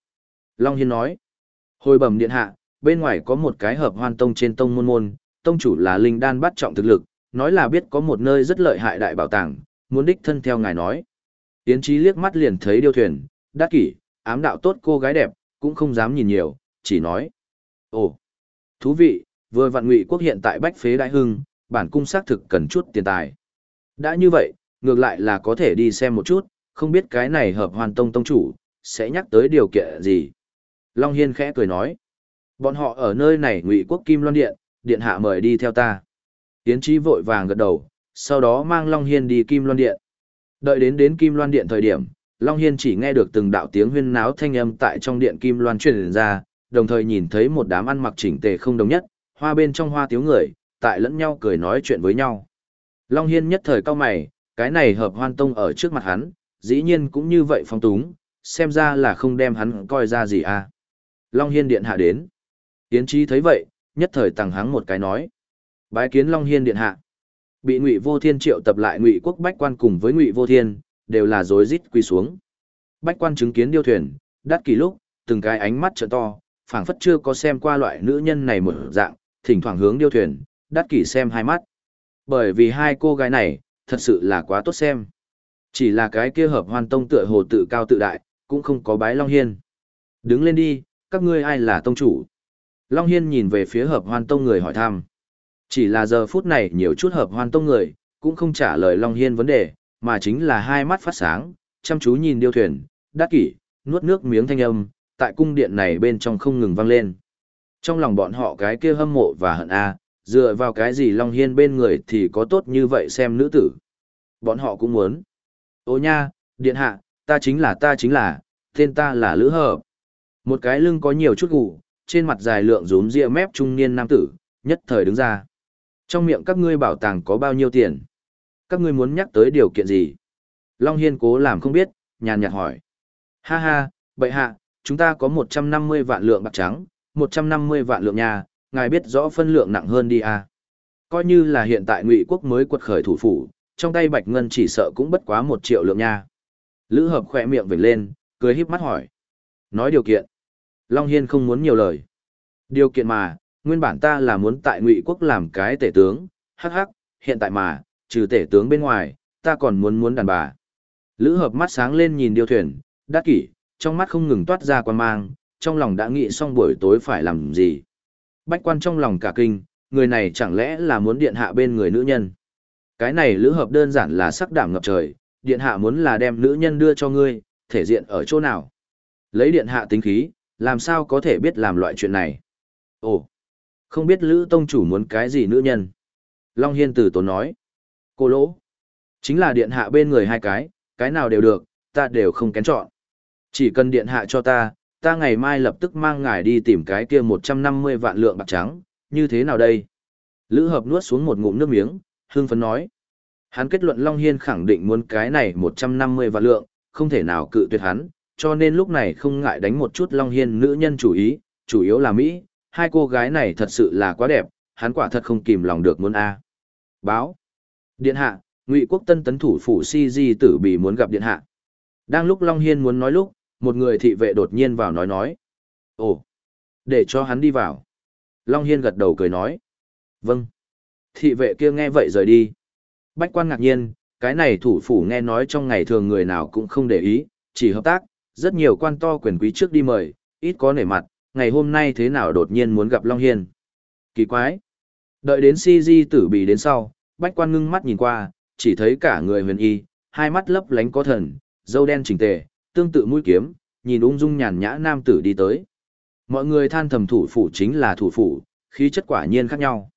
Long Hiên nói. Hồi bẩm điện hạ, bên ngoài có một cái hợp hoan tông trên tông môn môn, tông chủ là linh đan bắt trọng thực lực, nói là biết có một nơi rất lợi hại đại bảo tàng, muốn đích thân theo ngài nói. Tiến chí liếc mắt liền thấy điêu thuyền, đắc kỷ, ám đạo tốt cô gái đẹp, cũng không dám nhìn nhiều, chỉ nói. Ồ, thú vị, vừa vạn ngụy quốc hiện tại bách phế đại hưng, bản cung xác thực cần chút tiền tài. Đã như vậy, ngược lại là có thể đi xem một chút, không biết cái này hợp hoàn tông tông chủ, sẽ nhắc tới điều kiện gì. Long Hiên khẽ cười nói. Bọn họ ở nơi này ngụy quốc Kim Loan Điện, điện hạ mời đi theo ta. Tiến Chi vội vàng gật đầu, sau đó mang Long Hiên đi Kim Loan Điện. Đợi đến đến Kim Loan Điện thời điểm, Long Hiên chỉ nghe được từng đạo tiếng huyên náo thanh âm tại trong điện Kim Loan truyền ra, đồng thời nhìn thấy một đám ăn mặc chỉnh tề không đồng nhất, hoa bên trong hoa tiếu người, tại lẫn nhau cười nói chuyện với nhau. Long Hiên nhất thời cao mày, cái này hợp hoan tông ở trước mặt hắn, dĩ nhiên cũng như vậy phong túng, xem ra là không đem hắn coi ra gì à. Long Hiên điện hạ đến. Tiến trí thấy vậy, nhất thời tàng hắng một cái nói. Bái kiến Long Hiên điện hạ. Bị Ngụy Vô Thiên triệu tập lại Ngụy Quốc Bách Quan cùng với Ngụy Vô Thiên, đều là rối rít quỳ xuống. Bách Quan chứng kiến điêu thuyền, đắt kỳ lúc, từng cái ánh mắt trợ to, phảng phất chưa có xem qua loại nữ nhân này một dạng, thỉnh thoảng hướng điêu thuyền, đắt kỳ xem hai mắt. Bởi vì hai cô gái này, thật sự là quá tốt xem. Chỉ là cái kia hợp hoan tông tựa hồ tự cao tự đại, cũng không có bái Long Hiên. Đứng lên đi, các ngươi ai là tông chủ? Long Hiên nhìn về phía hợp hoan tông người hỏi thăm. Chỉ là giờ phút này nhiều chút hợp hoan tông người, cũng không trả lời Long Hiên vấn đề, mà chính là hai mắt phát sáng, chăm chú nhìn điêu thuyền, đắc kỷ, nuốt nước miếng thanh âm, tại cung điện này bên trong không ngừng vang lên. Trong lòng bọn họ cái kia hâm mộ và hận a dựa vào cái gì Long Hiên bên người thì có tốt như vậy xem nữ tử. Bọn họ cũng muốn. Ô nha, điện hạ, ta chính là ta chính là, tên ta là Lữ Hợp. Một cái lưng có nhiều chút gù, trên mặt dài lượng rúm ria mép trung niên nam tử, nhất thời đứng ra. Trong miệng các ngươi bảo tàng có bao nhiêu tiền? Các ngươi muốn nhắc tới điều kiện gì? Long Hiên cố làm không biết, nhàn nhạt hỏi. Ha ha, bậy hạ, chúng ta có 150 vạn lượng bạc trắng, 150 vạn lượng nhà, ngài biết rõ phân lượng nặng hơn đi à. Coi như là hiện tại ngụy quốc mới quật khởi thủ phủ, trong tay Bạch Ngân chỉ sợ cũng bất quá một triệu lượng nha. Lữ hợp khỏe miệng vểnh lên, cười híp mắt hỏi. Nói điều kiện. Long Hiên không muốn nhiều lời. Điều kiện mà, nguyên bản ta là muốn tại ngụy quốc làm cái tể tướng, hắc hắc, hiện tại mà, trừ tể tướng bên ngoài, ta còn muốn muốn đàn bà. Lữ hợp mắt sáng lên nhìn điêu thuyền, đắc kỷ, trong mắt không ngừng toát ra quan mang, trong lòng đã nghĩ xong buổi tối phải làm gì. Bách quan trong lòng cả kinh, người này chẳng lẽ là muốn điện hạ bên người nữ nhân. Cái này lữ hợp đơn giản là sắc đảm ngập trời, điện hạ muốn là đem nữ nhân đưa cho ngươi, thể diện ở chỗ nào. Lấy điện hạ tính khí, làm sao có thể biết làm loại chuyện này. Ồ, không biết lữ tông chủ muốn cái gì nữ nhân. Long Hiên tử tốn nói. Cô lỗ. Chính là điện hạ bên người hai cái, cái nào đều được, ta đều không kén chọn. Chỉ cần điện hạ cho ta, ta ngày mai lập tức mang ngài đi tìm cái kia 150 vạn lượng bạc trắng, như thế nào đây? Lữ hợp nuốt xuống một ngụm nước miếng, hương phấn nói. Hắn kết luận Long Hiên khẳng định muốn cái này 150 vạn lượng, không thể nào cự tuyệt hắn, cho nên lúc này không ngại đánh một chút Long Hiên nữ nhân chủ ý, chủ yếu là Mỹ, hai cô gái này thật sự là quá đẹp, hắn quả thật không kìm lòng được muốn A. Báo. Điện hạ, ngụy quốc tân tấn thủ phủ si di tử bị muốn gặp điện hạ. Đang lúc Long Hiên muốn nói lúc, một người thị vệ đột nhiên vào nói nói. Ồ, để cho hắn đi vào. Long Hiên gật đầu cười nói. Vâng. Thị vệ kia nghe vậy rời đi. Bách quan ngạc nhiên, cái này thủ phủ nghe nói trong ngày thường người nào cũng không để ý, chỉ hợp tác, rất nhiều quan to quyền quý trước đi mời, ít có nể mặt, ngày hôm nay thế nào đột nhiên muốn gặp Long Hiên. Kỳ quái. Đợi đến si di tử bì đến sau, bách quan ngưng mắt nhìn qua, chỉ thấy cả người huyền y, hai mắt lấp lánh có thần, dâu đen chỉnh tề, tương tự mũi kiếm, nhìn ung dung nhàn nhã nam tử đi tới. Mọi người than thầm thủ phủ chính là thủ phủ, khí chất quả nhiên khác nhau.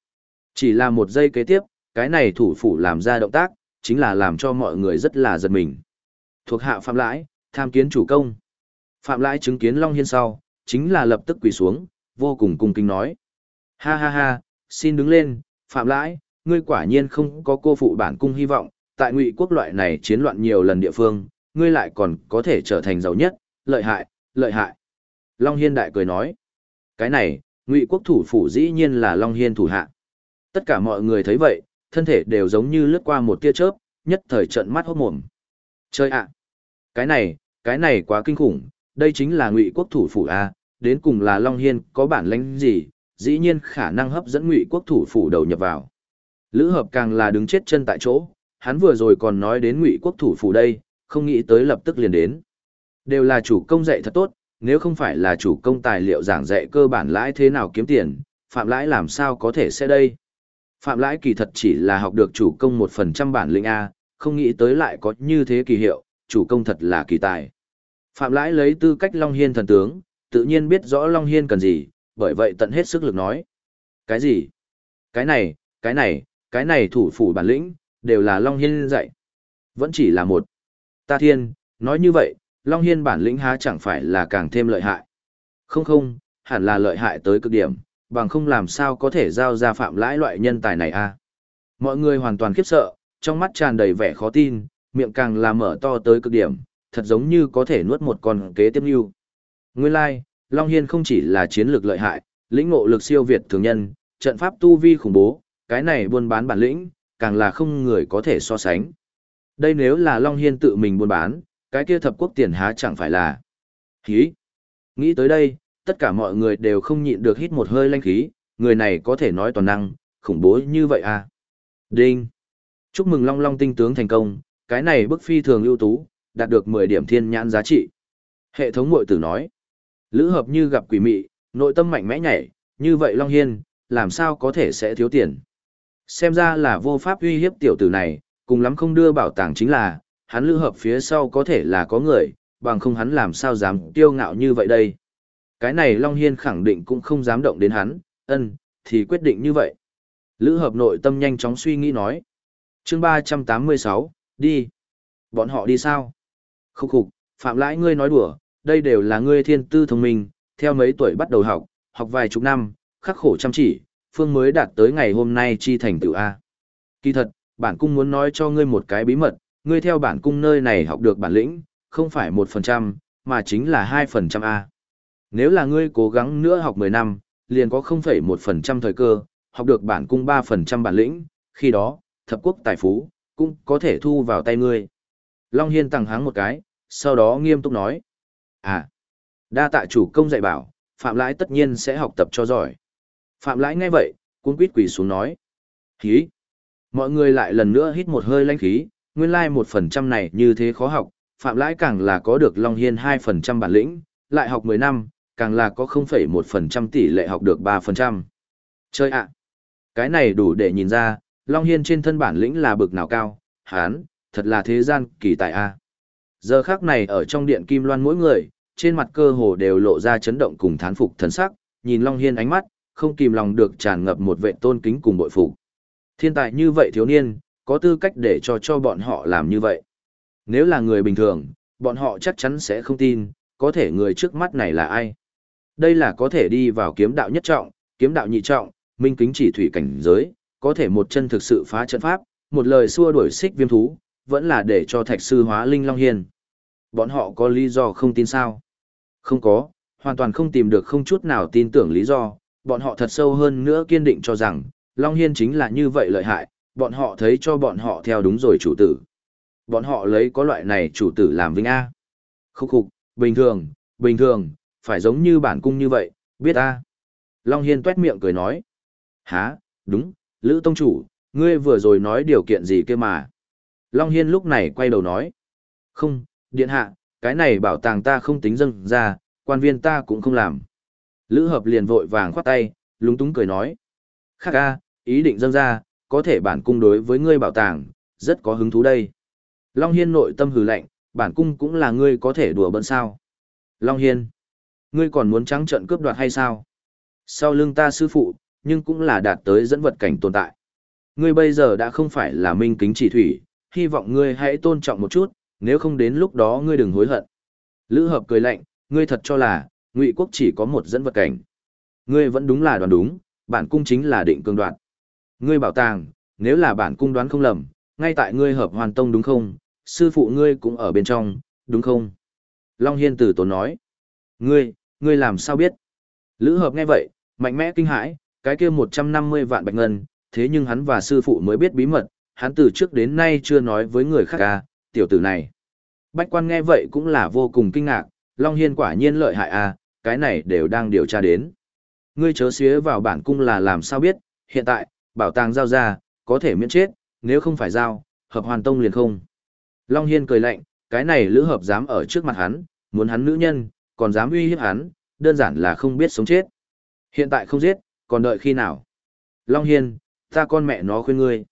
Chỉ là một giây kế tiếp, cái này thủ phủ làm ra động tác, chính là làm cho mọi người rất là giật mình. Thuộc hạ phạm lãi, tham kiến chủ công. Phạm Lãi chứng kiến Long Hiên sau, chính là lập tức quỳ xuống, vô cùng cung kính nói. Ha ha ha, xin đứng lên, Phạm Lãi, ngươi quả nhiên không có cô phụ bản cung hy vọng, tại ngụy quốc loại này chiến loạn nhiều lần địa phương, ngươi lại còn có thể trở thành giàu nhất, lợi hại, lợi hại. Long Hiên đại cười nói. Cái này, ngụy quốc thủ phủ dĩ nhiên là Long Hiên thủ hạ. Tất cả mọi người thấy vậy, thân thể đều giống như lướt qua một tia chớp, nhất thời trận mắt hốt mồm. Chơi ạ! Cái này, cái này quá kinh khủng, đây chính là ngụy quốc thủ phủ A, đến cùng là Long Hiên có bản lãnh gì, dĩ nhiên khả năng hấp dẫn ngụy quốc thủ phủ đầu nhập vào. Lữ hợp càng là đứng chết chân tại chỗ, hắn vừa rồi còn nói đến ngụy quốc thủ phủ đây, không nghĩ tới lập tức liền đến. Đều là chủ công dạy thật tốt, nếu không phải là chủ công tài liệu giảng dạy cơ bản lãi thế nào kiếm tiền, phạm lãi làm sao có thể sẽ đây. Phạm lãi kỳ thật chỉ là học được chủ công một phần trăm bản lĩnh A, không nghĩ tới lại có như thế kỳ hiệu, chủ công thật là kỳ tài. Phạm lãi lấy tư cách Long Hiên thần tướng, tự nhiên biết rõ Long Hiên cần gì, bởi vậy tận hết sức lực nói. Cái gì? Cái này, cái này, cái này thủ phủ bản lĩnh, đều là Long Hiên dạy. Vẫn chỉ là một. Ta thiên, nói như vậy, Long Hiên bản lĩnh há chẳng phải là càng thêm lợi hại. Không không, hẳn là lợi hại tới cực điểm, bằng không làm sao có thể giao ra phạm lãi loại nhân tài này a Mọi người hoàn toàn khiếp sợ, trong mắt tràn đầy vẻ khó tin, miệng càng là mở to tới cực điểm, thật giống như có thể nuốt một con kế tiếp lưu. Nguyên lai, like, Long Hiên không chỉ là chiến lược lợi hại, lĩnh ngộ lực siêu việt thường nhân, trận pháp tu vi khủng bố, cái này buôn bán bản lĩnh, càng là không người có thể so sánh. Đây nếu là Long Hiên tự mình buôn bán, cái kia thập quốc tiền há chẳng phải là. Hí! Nghĩ tới đây, tất cả mọi người đều không nhịn được hít một hơi lanh khí, người này có thể nói toàn năng, khủng bố như vậy à. Đinh! Chúc mừng Long Long tinh tướng thành công, cái này bức phi thường ưu tú, đạt được 10 điểm thiên nhãn giá trị. Hệ thống mội tử nói, lữ hợp như gặp quỷ mị, nội tâm mạnh mẽ nhảy, như vậy Long Hiên, làm sao có thể sẽ thiếu tiền. Xem ra là vô pháp uy hiếp tiểu tử này, cùng lắm không đưa bảo tàng chính là, hắn lữ hợp phía sau có thể là có người, bằng không hắn làm sao dám tiêu ngạo như vậy đây. Cái này Long Hiên khẳng định cũng không dám động đến hắn, ân, thì quyết định như vậy. Lữ hợp nội tâm nhanh chóng suy nghĩ nói. chương 386, đi. Bọn họ đi sao? Khúc khục, Phạm Lãi ngươi nói đùa, đây đều là ngươi thiên tư thông minh, theo mấy tuổi bắt đầu học, học vài chục năm, khắc khổ chăm chỉ, phương mới đạt tới ngày hôm nay chi thành tựu A. Kỳ thật, bản cung muốn nói cho ngươi một cái bí mật, ngươi theo bản cung nơi này học được bản lĩnh, không phải một phần trăm, mà chính là hai phần trăm A. Nếu là ngươi cố gắng nữa học mười năm, liền có không phẩy một phần trăm thời cơ, học được bản cung ba phần trăm bản lĩnh, khi đó, thập quốc tài phú, cũng có thể thu vào tay ngươi. Long Hiên tăng háng một cái, sau đó nghiêm túc nói. À, đa tạ chủ công dạy bảo, Phạm Lãi tất nhiên sẽ học tập cho giỏi. Phạm Lãi nghe vậy, cuốn quýt quỳ xuống nói. khí, Mọi người lại lần nữa hít một hơi lãnh khí, nguyên lai một phần trăm này như thế khó học, Phạm Lãi càng là có được Long Hiên hai phần trăm bản lĩnh, lại học 10 năm, càng là có 0,1% tỷ lệ học được 3%. Chơi ạ! Cái này đủ để nhìn ra, Long Hiên trên thân bản lĩnh là bực nào cao, hán, thật là thế gian kỳ tài a. Giờ khác này ở trong điện kim loan mỗi người, trên mặt cơ hồ đều lộ ra chấn động cùng thán phục thần sắc, nhìn Long Hiên ánh mắt, không kìm lòng được tràn ngập một vệ tôn kính cùng bội phục. Thiên tài như vậy thiếu niên, có tư cách để cho cho bọn họ làm như vậy. Nếu là người bình thường, bọn họ chắc chắn sẽ không tin, có thể người trước mắt này là ai. Đây là có thể đi vào kiếm đạo nhất trọng, kiếm đạo nhị trọng, minh kính chỉ thủy cảnh giới, có thể một chân thực sự phá trận pháp, một lời xua đuổi xích viêm thú, vẫn là để cho thạch sư hóa linh long hiền. Bọn họ có lý do không tin sao? Không có, hoàn toàn không tìm được không chút nào tin tưởng lý do, bọn họ thật sâu hơn nữa kiên định cho rằng, Long Hiên chính là như vậy lợi hại, bọn họ thấy cho bọn họ theo đúng rồi chủ tử. Bọn họ lấy có loại này chủ tử làm vinh A. Khúc khục, bình thường, bình thường, phải giống như bản cung như vậy, biết A. Long Hiên tuét miệng cười nói. Hả, đúng, Lữ Tông Chủ, ngươi vừa rồi nói điều kiện gì kia mà. Long Hiên lúc này quay đầu nói. Không, điện hạ, cái này bảo tàng ta không tính dâng ra, quan viên ta cũng không làm. Lữ hợp liền vội vàng khoát tay, lúng túng cười nói. Khác a, ý định dâng ra, có thể bản cung đối với ngươi bảo tàng, rất có hứng thú đây. Long Hiên nội tâm hừ lạnh, bản cung cũng là ngươi có thể đùa bận sao. Long Hiên, ngươi còn muốn trắng trận cướp đoạt hay sao? Sau lưng ta sư phụ, nhưng cũng là đạt tới dẫn vật cảnh tồn tại. Ngươi bây giờ đã không phải là minh kính chỉ thủy, hy vọng ngươi hãy tôn trọng một chút, nếu không đến lúc đó ngươi đừng hối hận. Lữ hợp cười lạnh, ngươi thật cho là, ngụy quốc chỉ có một dẫn vật cảnh. Ngươi vẫn đúng là đoán đúng, bản cung chính là định cường đoạt. Ngươi bảo tàng, nếu là bản cung đoán không lầm, ngay tại ngươi hợp hoàn tông đúng không, sư phụ ngươi cũng ở bên trong, đúng không? Long Hiên tử tốn nói. Ngươi, ngươi làm sao biết? Lữ hợp nghe vậy, mạnh mẽ kinh hãi, cái kia 150 vạn bạch ngân, thế nhưng hắn và sư phụ mới biết bí mật, hắn từ trước đến nay chưa nói với người khác à, tiểu tử này. Bách quan nghe vậy cũng là vô cùng kinh ngạc, Long Hiên quả nhiên lợi hại à, cái này đều đang điều tra đến. Ngươi chớ xía vào bản cung là làm sao biết, hiện tại, bảo tàng giao ra, có thể miễn chết, nếu không phải giao, hợp hoàn tông liền không. Long Hiên cười lạnh, cái này lữ hợp dám ở trước mặt hắn, muốn hắn nữ nhân, còn dám uy hiếp hắn, đơn giản là không biết sống chết. Hiện tại không giết, còn đợi khi nào? Long Hiên, ta con mẹ nó khuyên ngươi.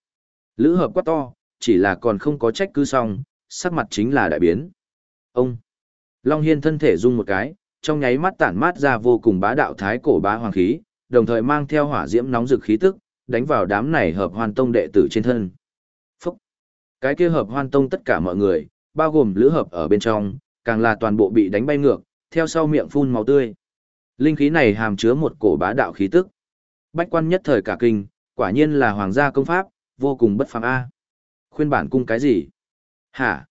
Lữ hợp quá to, chỉ là còn không có trách cứ xong, sắc mặt chính là đại biến. Ông! Long Hiên thân thể rung một cái, trong nháy mắt tản mát ra vô cùng bá đạo thái cổ bá hoàng khí, đồng thời mang theo hỏa diễm nóng rực khí tức, đánh vào đám này hợp hoàn tông đệ tử trên thân. Phúc! Cái kia hợp hoàn tông tất cả mọi người, bao gồm lữ hợp ở bên trong, càng là toàn bộ bị đánh bay ngược, theo sau miệng phun màu tươi. Linh khí này hàm chứa một cổ bá đạo khí tức. Bách quan nhất thời cả kinh, quả nhiên là hoàng gia công pháp, vô cùng bất phàm a. Khuyên bản cung cái gì? Hả?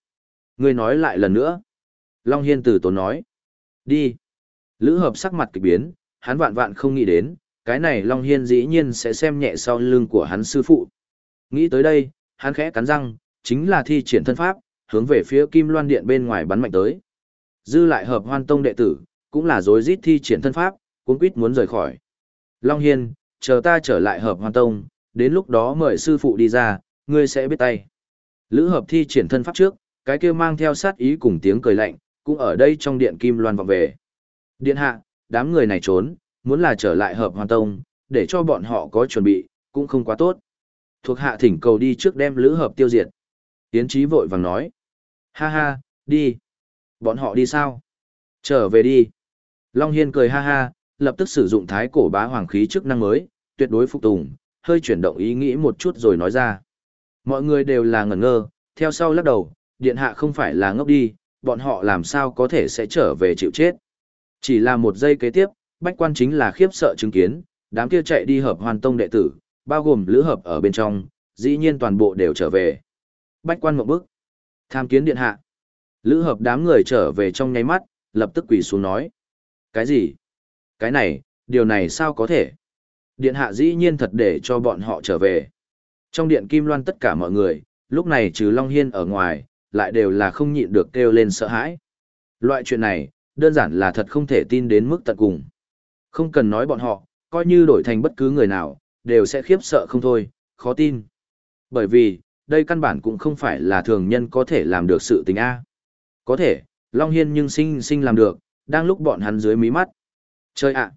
Ngươi nói lại lần nữa. Long Hiên từ tốn nói. Đi. Lữ hợp sắc mặt kỳ biến, hắn vạn vạn không nghĩ đến, cái này Long Hiên dĩ nhiên sẽ xem nhẹ sau lưng của hắn sư phụ. Nghĩ tới đây, hắn khẽ cắn răng, chính là thi triển thân pháp, hướng về phía Kim Loan Điện bên ngoài bắn mạnh tới. Dư lại hợp hoan tông đệ tử, cũng là dối rít thi triển thân pháp, cuốn quýt muốn rời khỏi. Long Hiên, chờ ta trở lại hợp hoan tông, đến lúc đó mời sư phụ đi ra, ngươi sẽ biết tay. Lữ hợp thi triển thân pháp trước, cái kia mang theo sát ý cùng tiếng cười lạnh, cũng ở đây trong điện kim loan vọng về. Điện hạ, đám người này trốn, muốn là trở lại hợp hoàn tông, để cho bọn họ có chuẩn bị, cũng không quá tốt. Thuộc hạ thỉnh cầu đi trước đem lữ hợp tiêu diệt. Tiến trí vội vàng nói. Ha ha, đi. Bọn họ đi sao? Trở về đi. Long Hiên cười ha ha, lập tức sử dụng thái cổ bá hoàng khí chức năng mới, tuyệt đối phục tùng, hơi chuyển động ý nghĩ một chút rồi nói ra. Mọi người đều là ngẩn ngơ, theo sau lắc đầu, điện hạ không phải là ngốc đi, bọn họ làm sao có thể sẽ trở về chịu chết. Chỉ là một giây kế tiếp, bách quan chính là khiếp sợ chứng kiến, đám kia chạy đi hợp hoàn tông đệ tử, bao gồm lữ hợp ở bên trong, dĩ nhiên toàn bộ đều trở về. Bách quan một bước, tham kiến điện hạ. Lữ hợp đám người trở về trong nháy mắt, lập tức quỳ xuống nói. Cái gì? Cái này, điều này sao có thể? Điện hạ dĩ nhiên thật để cho bọn họ trở về. Trong điện Kim Loan tất cả mọi người, lúc này trừ Long Hiên ở ngoài, lại đều là không nhịn được kêu lên sợ hãi. Loại chuyện này, đơn giản là thật không thể tin đến mức tận cùng. Không cần nói bọn họ, coi như đổi thành bất cứ người nào, đều sẽ khiếp sợ không thôi, khó tin. Bởi vì, đây căn bản cũng không phải là thường nhân có thể làm được sự tình A. Có thể, Long Hiên nhưng sinh sinh làm được, đang lúc bọn hắn dưới mí mắt. Chơi ạ!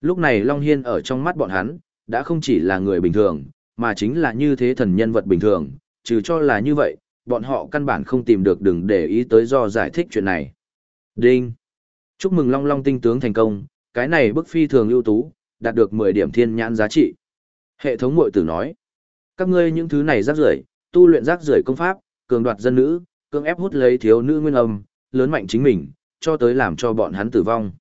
Lúc này Long Hiên ở trong mắt bọn hắn, đã không chỉ là người bình thường, mà chính là như thế thần nhân vật bình thường, trừ cho là như vậy, bọn họ căn bản không tìm được đừng để ý tới do giải thích chuyện này. Đinh! Chúc mừng Long Long tinh tướng thành công, cái này bức phi thường ưu tú, đạt được 10 điểm thiên nhãn giá trị. Hệ thống mội tử nói, các ngươi những thứ này rác rưởi tu luyện rác rưởi công pháp, cường đoạt dân nữ, cường ép hút lấy thiếu nữ nguyên âm, lớn mạnh chính mình, cho tới làm cho bọn hắn tử vong.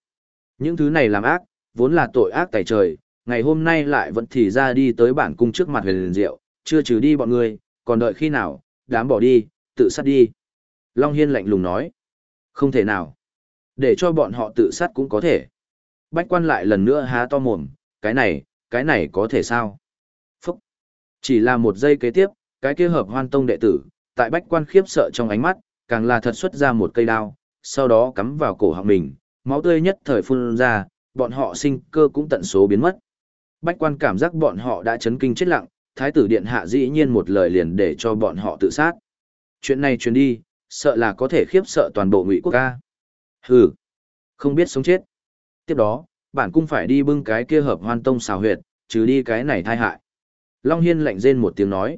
Những thứ này làm ác, vốn là tội ác tài trời, ngày hôm nay lại vẫn thì ra đi tới bản cung trước mặt huyền liền diệu, chưa trừ đi bọn ngươi, còn đợi khi nào, đám bỏ đi, tự sát đi. Long Hiên lạnh lùng nói, không thể nào. Để cho bọn họ tự sát cũng có thể. Bách quan lại lần nữa há to mồm, cái này, cái này có thể sao? Phúc! Chỉ là một giây kế tiếp, cái kia hợp hoan tông đệ tử, tại bách quan khiếp sợ trong ánh mắt, càng là thật xuất ra một cây đao, sau đó cắm vào cổ họng mình, máu tươi nhất thời phun ra, bọn họ sinh cơ cũng tận số biến mất. Bách quan cảm giác bọn họ đã chấn kinh chết lặng, thái tử điện hạ dĩ nhiên một lời liền để cho bọn họ tự sát. Chuyện này truyền đi, sợ là có thể khiếp sợ toàn bộ ngụy quốc ca. Hừ, không biết sống chết. Tiếp đó, bản cung phải đi bưng cái kia hợp hoan tông xào huyệt, trừ đi cái này thai hại. Long Hiên lạnh rên một tiếng nói.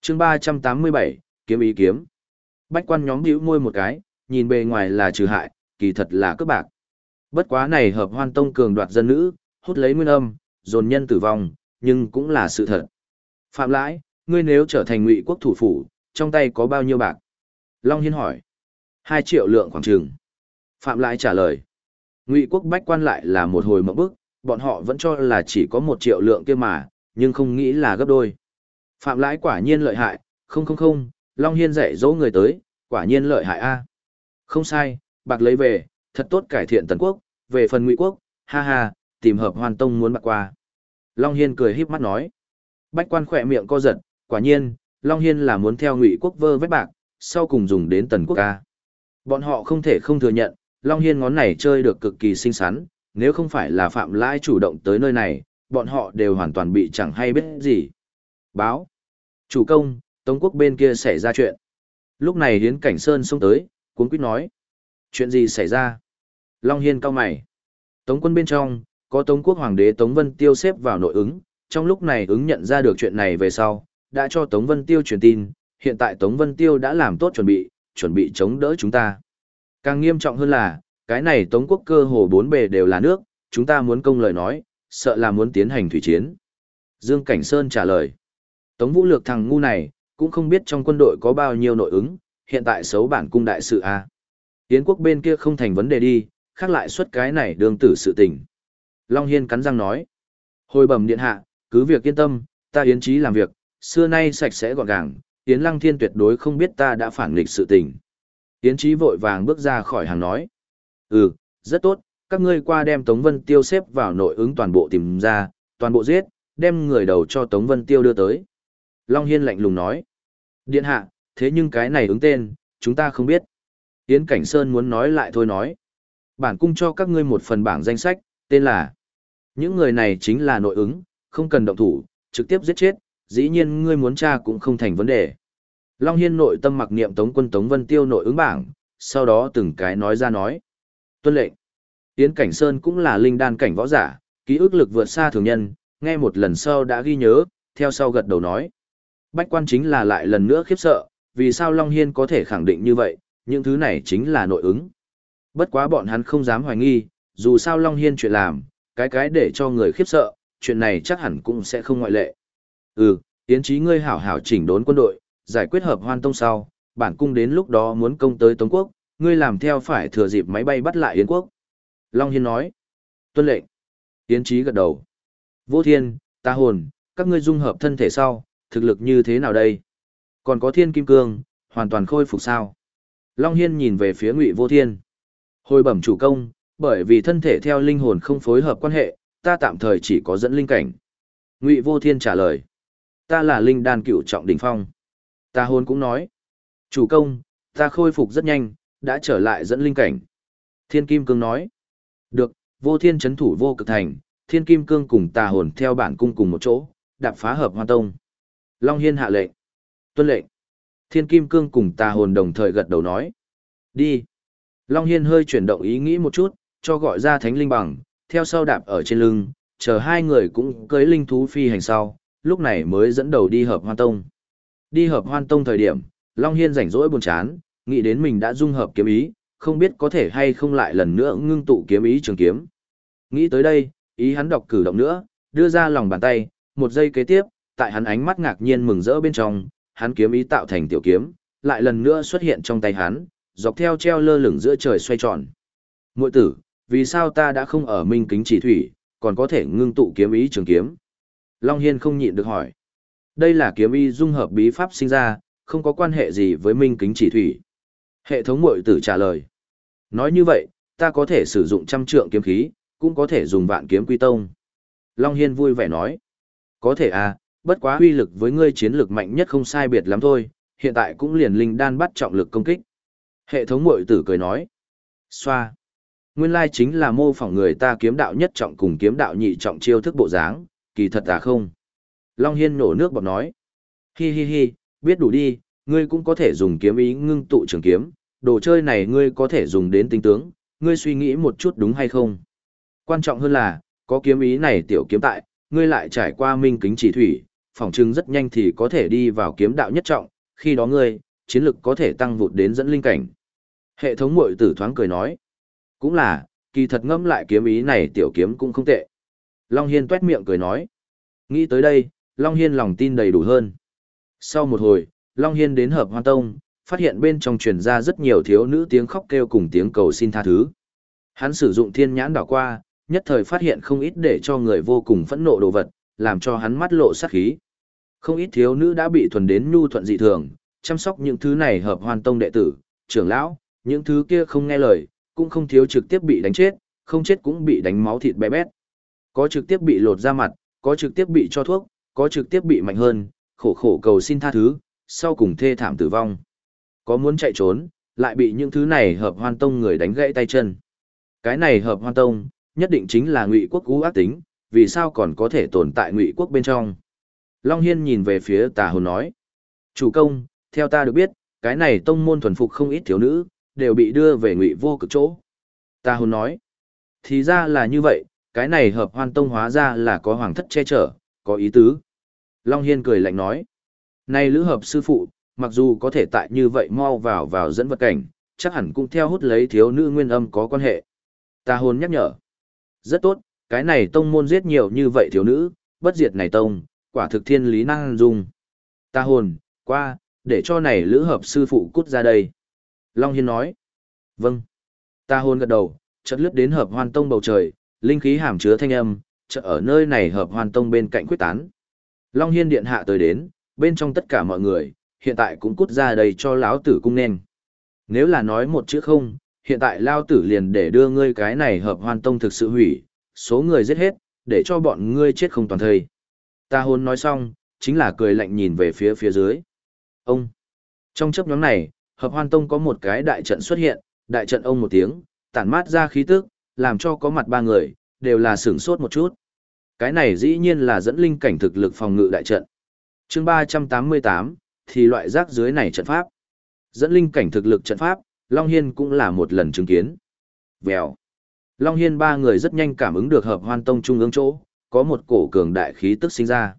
chương 387, kiếm ý kiếm. Bách quan nhóm bĩu môi một cái, nhìn bề ngoài là trừ hại, kỳ thật là cướp bạc. Bất quá này hợp hoan tông cường đoạt dân nữ, hút lấy nguyên âm, dồn nhân tử vong, nhưng cũng là sự thật. Phạm lãi, ngươi nếu trở thành ngụy quốc thủ phủ, trong tay có bao nhiêu bạc? Long Hiên hỏi. 2 triệu lượng khoảng trường. Phạm lãi trả lời. Ngụy quốc bách quan lại là một hồi mẫu bức, bọn họ vẫn cho là chỉ có một triệu lượng kia mà, nhưng không nghĩ là gấp đôi. Phạm lãi quả nhiên lợi hại, không không không, Long Hiên dạy dỗ người tới, quả nhiên lợi hại a Không sai, bạc lấy về, thật tốt cải thiện tần quốc, về phần ngụy quốc, ha ha, tìm hợp hoàn tông muốn bạc qua. Long Hiên cười híp mắt nói. Bách quan khỏe miệng co giật, quả nhiên, Long Hiên là muốn theo ngụy quốc vơ vét bạc, sau cùng dùng đến tần quốc ca. Bọn họ không thể không thừa nhận, Long Hiên ngón này chơi được cực kỳ xinh xắn, nếu không phải là Phạm Lãi chủ động tới nơi này, bọn họ đều hoàn toàn bị chẳng hay biết gì. Báo. Chủ công, Tống quốc bên kia xảy ra chuyện. Lúc này Hiến Cảnh Sơn xông tới, cuốn quýt nói. Chuyện gì xảy ra? Long Hiên cao mày. Tống quân bên trong, có Tống quốc hoàng đế Tống Vân Tiêu xếp vào nội ứng, trong lúc này ứng nhận ra được chuyện này về sau, đã cho Tống Vân Tiêu truyền tin, hiện tại Tống Vân Tiêu đã làm tốt chuẩn bị, chuẩn bị chống đỡ chúng ta. Càng nghiêm trọng hơn là, cái này Tống quốc cơ hồ bốn bề đều là nước, chúng ta muốn công lời nói, sợ là muốn tiến hành thủy chiến. Dương Cảnh Sơn trả lời. Tống Vũ Lược thằng ngu này, cũng không biết trong quân đội có bao nhiêu nội ứng, hiện tại xấu bản cung đại sự a. À. Yến quốc bên kia không thành vấn đề đi, khác lại xuất cái này đường tử sự tình. Long Hiên cắn răng nói. Hồi bẩm điện hạ, cứ việc yên tâm, ta yến trí làm việc, xưa nay sạch sẽ gọn gàng, Yến Lăng Thiên tuyệt đối không biết ta đã phản nghịch sự tình. Yến trí vội vàng bước ra khỏi hàng nói. Ừ, rất tốt, các ngươi qua đem Tống Vân Tiêu xếp vào nội ứng toàn bộ tìm ra, toàn bộ giết, đem người đầu cho Tống Vân Tiêu đưa tới. Long Hiên lạnh lùng nói. Điện hạ, thế nhưng cái này ứng tên, chúng ta không biết. Yến Cảnh Sơn muốn nói lại thôi nói. Bản cung cho các ngươi một phần bảng danh sách, tên là. Những người này chính là nội ứng, không cần động thủ, trực tiếp giết chết, dĩ nhiên ngươi muốn tra cũng không thành vấn đề. Long Hiên nội tâm mặc niệm Tống quân Tống Vân Tiêu nội ứng bảng, sau đó từng cái nói ra nói. Tuân lệnh. Yến Cảnh Sơn cũng là linh đan cảnh võ giả, ký ức lực vượt xa thường nhân, nghe một lần sau đã ghi nhớ, theo sau gật đầu nói. Bách quan chính là lại lần nữa khiếp sợ, vì sao Long Hiên có thể khẳng định như vậy, những thứ này chính là nội ứng. Bất quá bọn hắn không dám hoài nghi, dù sao Long Hiên chuyện làm, cái cái để cho người khiếp sợ, chuyện này chắc hẳn cũng sẽ không ngoại lệ. Ừ, tiến trí ngươi hảo hảo chỉnh đốn quân đội, giải quyết hợp hoan tông sau, bản cung đến lúc đó muốn công tới Tống Quốc, ngươi làm theo phải thừa dịp máy bay bắt lại Yến Quốc. Long Hiên nói. Tuân lệnh. Yến trí gật đầu. Vô thiên, ta hồn, các ngươi dung hợp thân thể sau, thực lực như thế nào đây? Còn có thiên kim cương, hoàn toàn khôi phục sao? Long Hiên nhìn về phía Ngụy Vô Thiên. Hồi bẩm chủ công, bởi vì thân thể theo linh hồn không phối hợp quan hệ, ta tạm thời chỉ có dẫn linh cảnh. Ngụy Vô Thiên trả lời. Ta là linh đan cựu trọng đỉnh phong. Ta hồn cũng nói. Chủ công, ta khôi phục rất nhanh, đã trở lại dẫn linh cảnh. Thiên Kim Cương nói. Được, Vô Thiên chấn thủ vô cực thành, Thiên Kim Cương cùng tà hồn theo bản cung cùng một chỗ, đạp phá hợp hoa tông. Long Hiên hạ lệnh. Tuân lệnh. Thiên Kim Cương cùng tà hồn đồng thời gật đầu nói. Đi. Long Hiên hơi chuyển động ý nghĩ một chút, cho gọi ra thánh linh bằng, theo sau đạp ở trên lưng, chờ hai người cũng cưới linh thú phi hành sau, lúc này mới dẫn đầu đi hợp hoan tông. Đi hợp hoan tông thời điểm, Long Hiên rảnh rỗi buồn chán, nghĩ đến mình đã dung hợp kiếm ý, không biết có thể hay không lại lần nữa ngưng tụ kiếm ý trường kiếm. Nghĩ tới đây, ý hắn đọc cử động nữa, đưa ra lòng bàn tay, một giây kế tiếp, tại hắn ánh mắt ngạc nhiên mừng rỡ bên trong, hắn kiếm ý tạo thành tiểu kiếm, lại lần nữa xuất hiện trong tay hắn, dọc theo treo lơ lửng giữa trời xoay tròn. Muội tử, vì sao ta đã không ở minh kính chỉ thủy, còn có thể ngưng tụ kiếm ý trường kiếm? Long Hiên không nhịn được hỏi. Đây là kiếm ý dung hợp bí pháp sinh ra, không có quan hệ gì với minh kính chỉ thủy. Hệ thống muội tử trả lời. Nói như vậy, ta có thể sử dụng trăm trượng kiếm khí, cũng có thể dùng vạn kiếm quy tông. Long Hiên vui vẻ nói. Có thể à, bất quá uy lực với ngươi chiến lực mạnh nhất không sai biệt lắm thôi, hiện tại cũng liền linh đan bắt trọng lực công kích. Hệ thống mội tử cười nói. Xoa. Nguyên lai chính là mô phỏng người ta kiếm đạo nhất trọng cùng kiếm đạo nhị trọng chiêu thức bộ dáng, kỳ thật à không? Long Hiên nổ nước bọc nói. Hi hi hi, biết đủ đi, ngươi cũng có thể dùng kiếm ý ngưng tụ trường kiếm, đồ chơi này ngươi có thể dùng đến tinh tướng, ngươi suy nghĩ một chút đúng hay không? Quan trọng hơn là, có kiếm ý này tiểu kiếm tại, ngươi lại trải qua minh kính chỉ thủy, phỏng chừng rất nhanh thì có thể đi vào kiếm đạo nhất trọng, khi đó ngươi, chiến lực có thể tăng vụt đến dẫn linh cảnh. Hệ thống muội tử thoáng cười nói. Cũng là, kỳ thật ngâm lại kiếm ý này tiểu kiếm cũng không tệ. Long Hiên tuét miệng cười nói. Nghĩ tới đây, Long Hiên lòng tin đầy đủ hơn. Sau một hồi, Long Hiên đến hợp hoan tông, phát hiện bên trong truyền ra rất nhiều thiếu nữ tiếng khóc kêu cùng tiếng cầu xin tha thứ. Hắn sử dụng thiên nhãn đảo qua, nhất thời phát hiện không ít để cho người vô cùng phẫn nộ đồ vật, làm cho hắn mắt lộ sát khí. Không ít thiếu nữ đã bị thuần đến nhu thuận dị thường, chăm sóc những thứ này hợp hoàn tông đệ tử, trưởng lão, những thứ kia không nghe lời, cũng không thiếu trực tiếp bị đánh chết, không chết cũng bị đánh máu thịt bé bét. Có trực tiếp bị lột ra mặt, có trực tiếp bị cho thuốc, có trực tiếp bị mạnh hơn, khổ khổ cầu xin tha thứ, sau cùng thê thảm tử vong. Có muốn chạy trốn, lại bị những thứ này hợp hoan tông người đánh gãy tay chân. Cái này hợp hoan tông, nhất định chính là ngụy quốc cú ác tính, vì sao còn có thể tồn tại ngụy quốc bên trong. Long Hiên nhìn về phía tà hồn nói. Chủ công, theo ta được biết, cái này tông môn thuần phục không ít thiếu nữ, đều bị đưa về ngụy vô cực chỗ. Tà hồn nói. Thì ra là như vậy, cái này hợp hoan tông hóa ra là có hoàng thất che chở, có ý tứ. Long Hiên cười lạnh nói. Này lữ hợp sư phụ, mặc dù có thể tại như vậy mau vào vào dẫn vật cảnh, chắc hẳn cũng theo hút lấy thiếu nữ nguyên âm có quan hệ. Tà hồn nhắc nhở. Rất tốt, cái này tông môn giết nhiều như vậy thiếu nữ, bất diệt này tông, quả thực thiên lý năng dung. Ta hồn, qua, để cho này lữ hợp sư phụ cút ra đây. Long Hiên nói. Vâng. Ta hồn gật đầu, chợt lướt đến hợp hoan tông bầu trời, linh khí hàm chứa thanh âm, chợt ở nơi này hợp hoan tông bên cạnh quyết tán. Long Hiên điện hạ tới đến, bên trong tất cả mọi người, hiện tại cũng cút ra đây cho lão tử cung nên. Nếu là nói một chữ không, hiện tại lao tử liền để đưa ngươi cái này hợp hoan tông thực sự hủy, số người giết hết, để cho bọn ngươi chết không toàn thời. Ta hôn nói xong, chính là cười lạnh nhìn về phía phía dưới. Ông! Trong chấp nhóm này, hợp hoan tông có một cái đại trận xuất hiện, đại trận ông một tiếng, tản mát ra khí tức, làm cho có mặt ba người, đều là sửng sốt một chút. Cái này dĩ nhiên là dẫn linh cảnh thực lực phòng ngự đại trận. chương 388, thì loại rác dưới này trận pháp. Dẫn linh cảnh thực lực trận pháp, Long Hiên cũng là một lần chứng kiến. Vèo. Long Hiên ba người rất nhanh cảm ứng được hợp hoan tông trung ương chỗ, có một cổ cường đại khí tức sinh ra.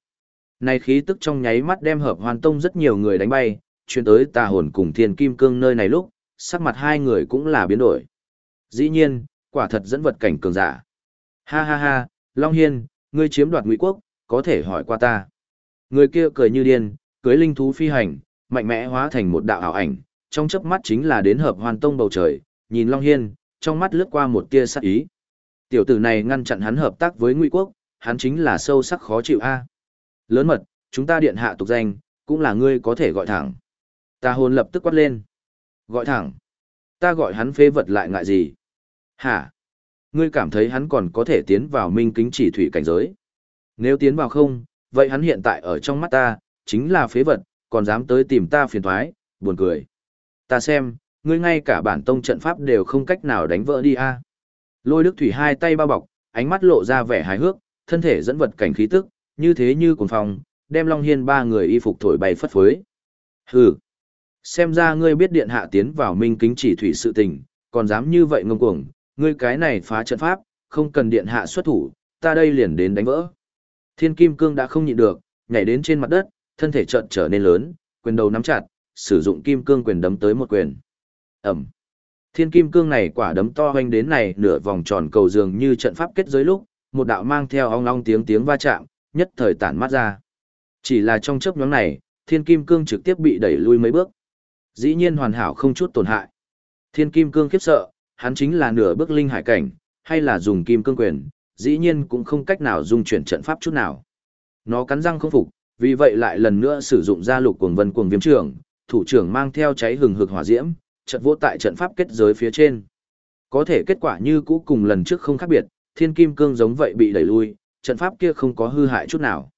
Này khí tức trong nháy mắt đem hợp hoàn tông rất nhiều người đánh bay, chuyển tới tà hồn cùng thiên kim cương nơi này lúc, sắc mặt hai người cũng là biến đổi. Dĩ nhiên, quả thật dẫn vật cảnh cường giả. Ha ha ha, Long Hiên, ngươi chiếm đoạt ngụy quốc, có thể hỏi qua ta. Người kia cười như điên, cưới linh thú phi hành, mạnh mẽ hóa thành một đạo ảo ảnh, trong chớp mắt chính là đến hợp hoàn tông bầu trời, nhìn Long Hiên, trong mắt lướt qua một tia sắc ý. Tiểu tử này ngăn chặn hắn hợp tác với Ngụy Quốc, hắn chính là sâu sắc khó chịu a. Lớn mật, chúng ta điện hạ tục danh, cũng là ngươi có thể gọi thẳng. Ta hồn lập tức quát lên. Gọi thẳng. Ta gọi hắn phế vật lại ngại gì? Hả? Ngươi cảm thấy hắn còn có thể tiến vào minh kính chỉ thủy cảnh giới? Nếu tiến vào không, vậy hắn hiện tại ở trong mắt ta, chính là phế vật, còn dám tới tìm ta phiền thoái, buồn cười. Ta xem, ngươi ngay cả bản tông trận pháp đều không cách nào đánh vỡ đi a. Lôi Đức Thủy hai tay bao bọc, ánh mắt lộ ra vẻ hài hước, thân thể dẫn vật cảnh khí tức, như thế như cuồng phong, đem Long Hiên ba người y phục thổi bay phất phới. Hừ, xem ra ngươi biết điện hạ tiến vào minh kính chỉ thủy sự tình, còn dám như vậy ngông cuồng, ngươi cái này phá trận pháp, không cần điện hạ xuất thủ, ta đây liền đến đánh vỡ. Thiên Kim Cương đã không nhịn được, nhảy đến trên mặt đất, thân thể trận trở nên lớn, quyền đầu nắm chặt, sử dụng kim cương quyền đấm tới một quyền. Ẩm. Thiên kim cương này quả đấm to hoanh đến này nửa vòng tròn cầu dường như trận pháp kết giới lúc, một đạo mang theo ong ong tiếng tiếng va chạm, nhất thời tản mát ra. Chỉ là trong chớp nhoáng này, thiên kim cương trực tiếp bị đẩy lui mấy bước. Dĩ nhiên hoàn hảo không chút tổn hại. Thiên kim cương khiếp sợ, hắn chính là nửa bước linh hải cảnh, hay là dùng kim cương quyền, dĩ nhiên cũng không cách nào dung chuyển trận pháp chút nào. Nó cắn răng không phục, vì vậy lại lần nữa sử dụng ra lục cuồng vân cuồng viêm trưởng, thủ trưởng mang theo cháy hừng hực hỏa diễm, trận vô tại trận pháp kết giới phía trên. Có thể kết quả như cũ cùng lần trước không khác biệt, thiên kim cương giống vậy bị đẩy lui, trận pháp kia không có hư hại chút nào.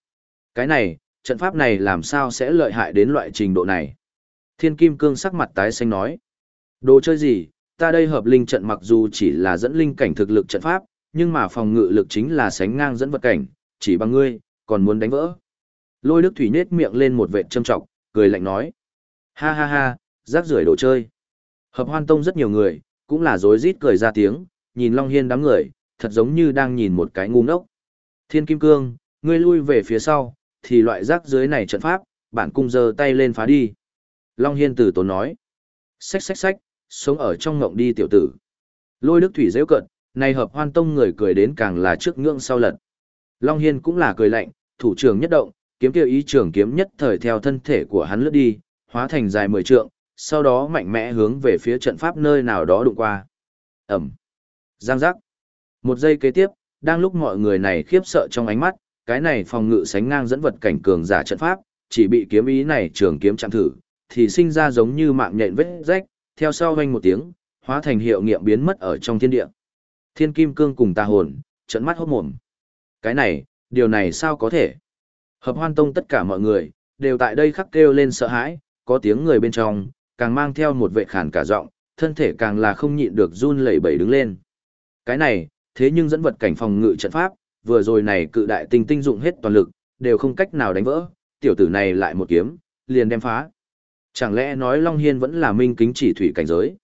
Cái này, trận pháp này làm sao sẽ lợi hại đến loại trình độ này? Thiên kim cương sắc mặt tái xanh nói. Đồ chơi gì, ta đây hợp linh trận mặc dù chỉ là dẫn linh cảnh thực lực trận pháp, nhưng mà phòng ngự lực chính là sánh ngang dẫn vật cảnh, chỉ bằng ngươi, còn muốn đánh vỡ. Lôi Đức Thủy nết miệng lên một vệt châm trọng, cười lạnh nói. Ha ha ha, rác rưởi đồ chơi. Hợp hoan tông rất nhiều người, cũng là rối rít cười ra tiếng, nhìn Long Hiên đám người, thật giống như đang nhìn một cái ngu ngốc. Thiên Kim Cương, ngươi lui về phía sau, thì loại rác dưới này trận pháp, bạn cung giơ tay lên phá đi. Long Hiên tử tốn nói. Xách xách xách, sống ở trong ngộng đi tiểu tử. Lôi Đức Thủy rêu cận, này hợp hoan tông người cười đến càng là trước ngưỡng sau lật. Long Hiên cũng là cười lạnh, thủ trưởng nhất động, kiếm kêu ý trưởng kiếm nhất thời theo thân thể của hắn lướt đi, hóa thành dài mười trượng, sau đó mạnh mẽ hướng về phía trận pháp nơi nào đó đụng qua. Ẩm. Giang giác. Một giây kế tiếp, đang lúc mọi người này khiếp sợ trong ánh mắt, cái này phòng ngự sánh ngang dẫn vật cảnh cường giả trận pháp, chỉ bị kiếm ý này trường kiếm chạm thử, thì sinh ra giống như mạng nhện vết rách, theo sau vang một tiếng, hóa thành hiệu nghiệm biến mất ở trong thiên địa. Thiên kim cương cùng tà hồn, trận mắt hốt mồm. Cái này, điều này sao có thể? Hợp hoan tông tất cả mọi người, đều tại đây khắc kêu lên sợ hãi, có tiếng người bên trong, càng mang theo một vệ khản cả giọng, thân thể càng là không nhịn được run lẩy bẩy đứng lên. Cái này, thế nhưng dẫn vật cảnh phòng ngự trận pháp, vừa rồi này cự đại tinh tinh dụng hết toàn lực, đều không cách nào đánh vỡ, tiểu tử này lại một kiếm, liền đem phá. Chẳng lẽ nói Long Hiên vẫn là minh kính chỉ thủy cảnh giới?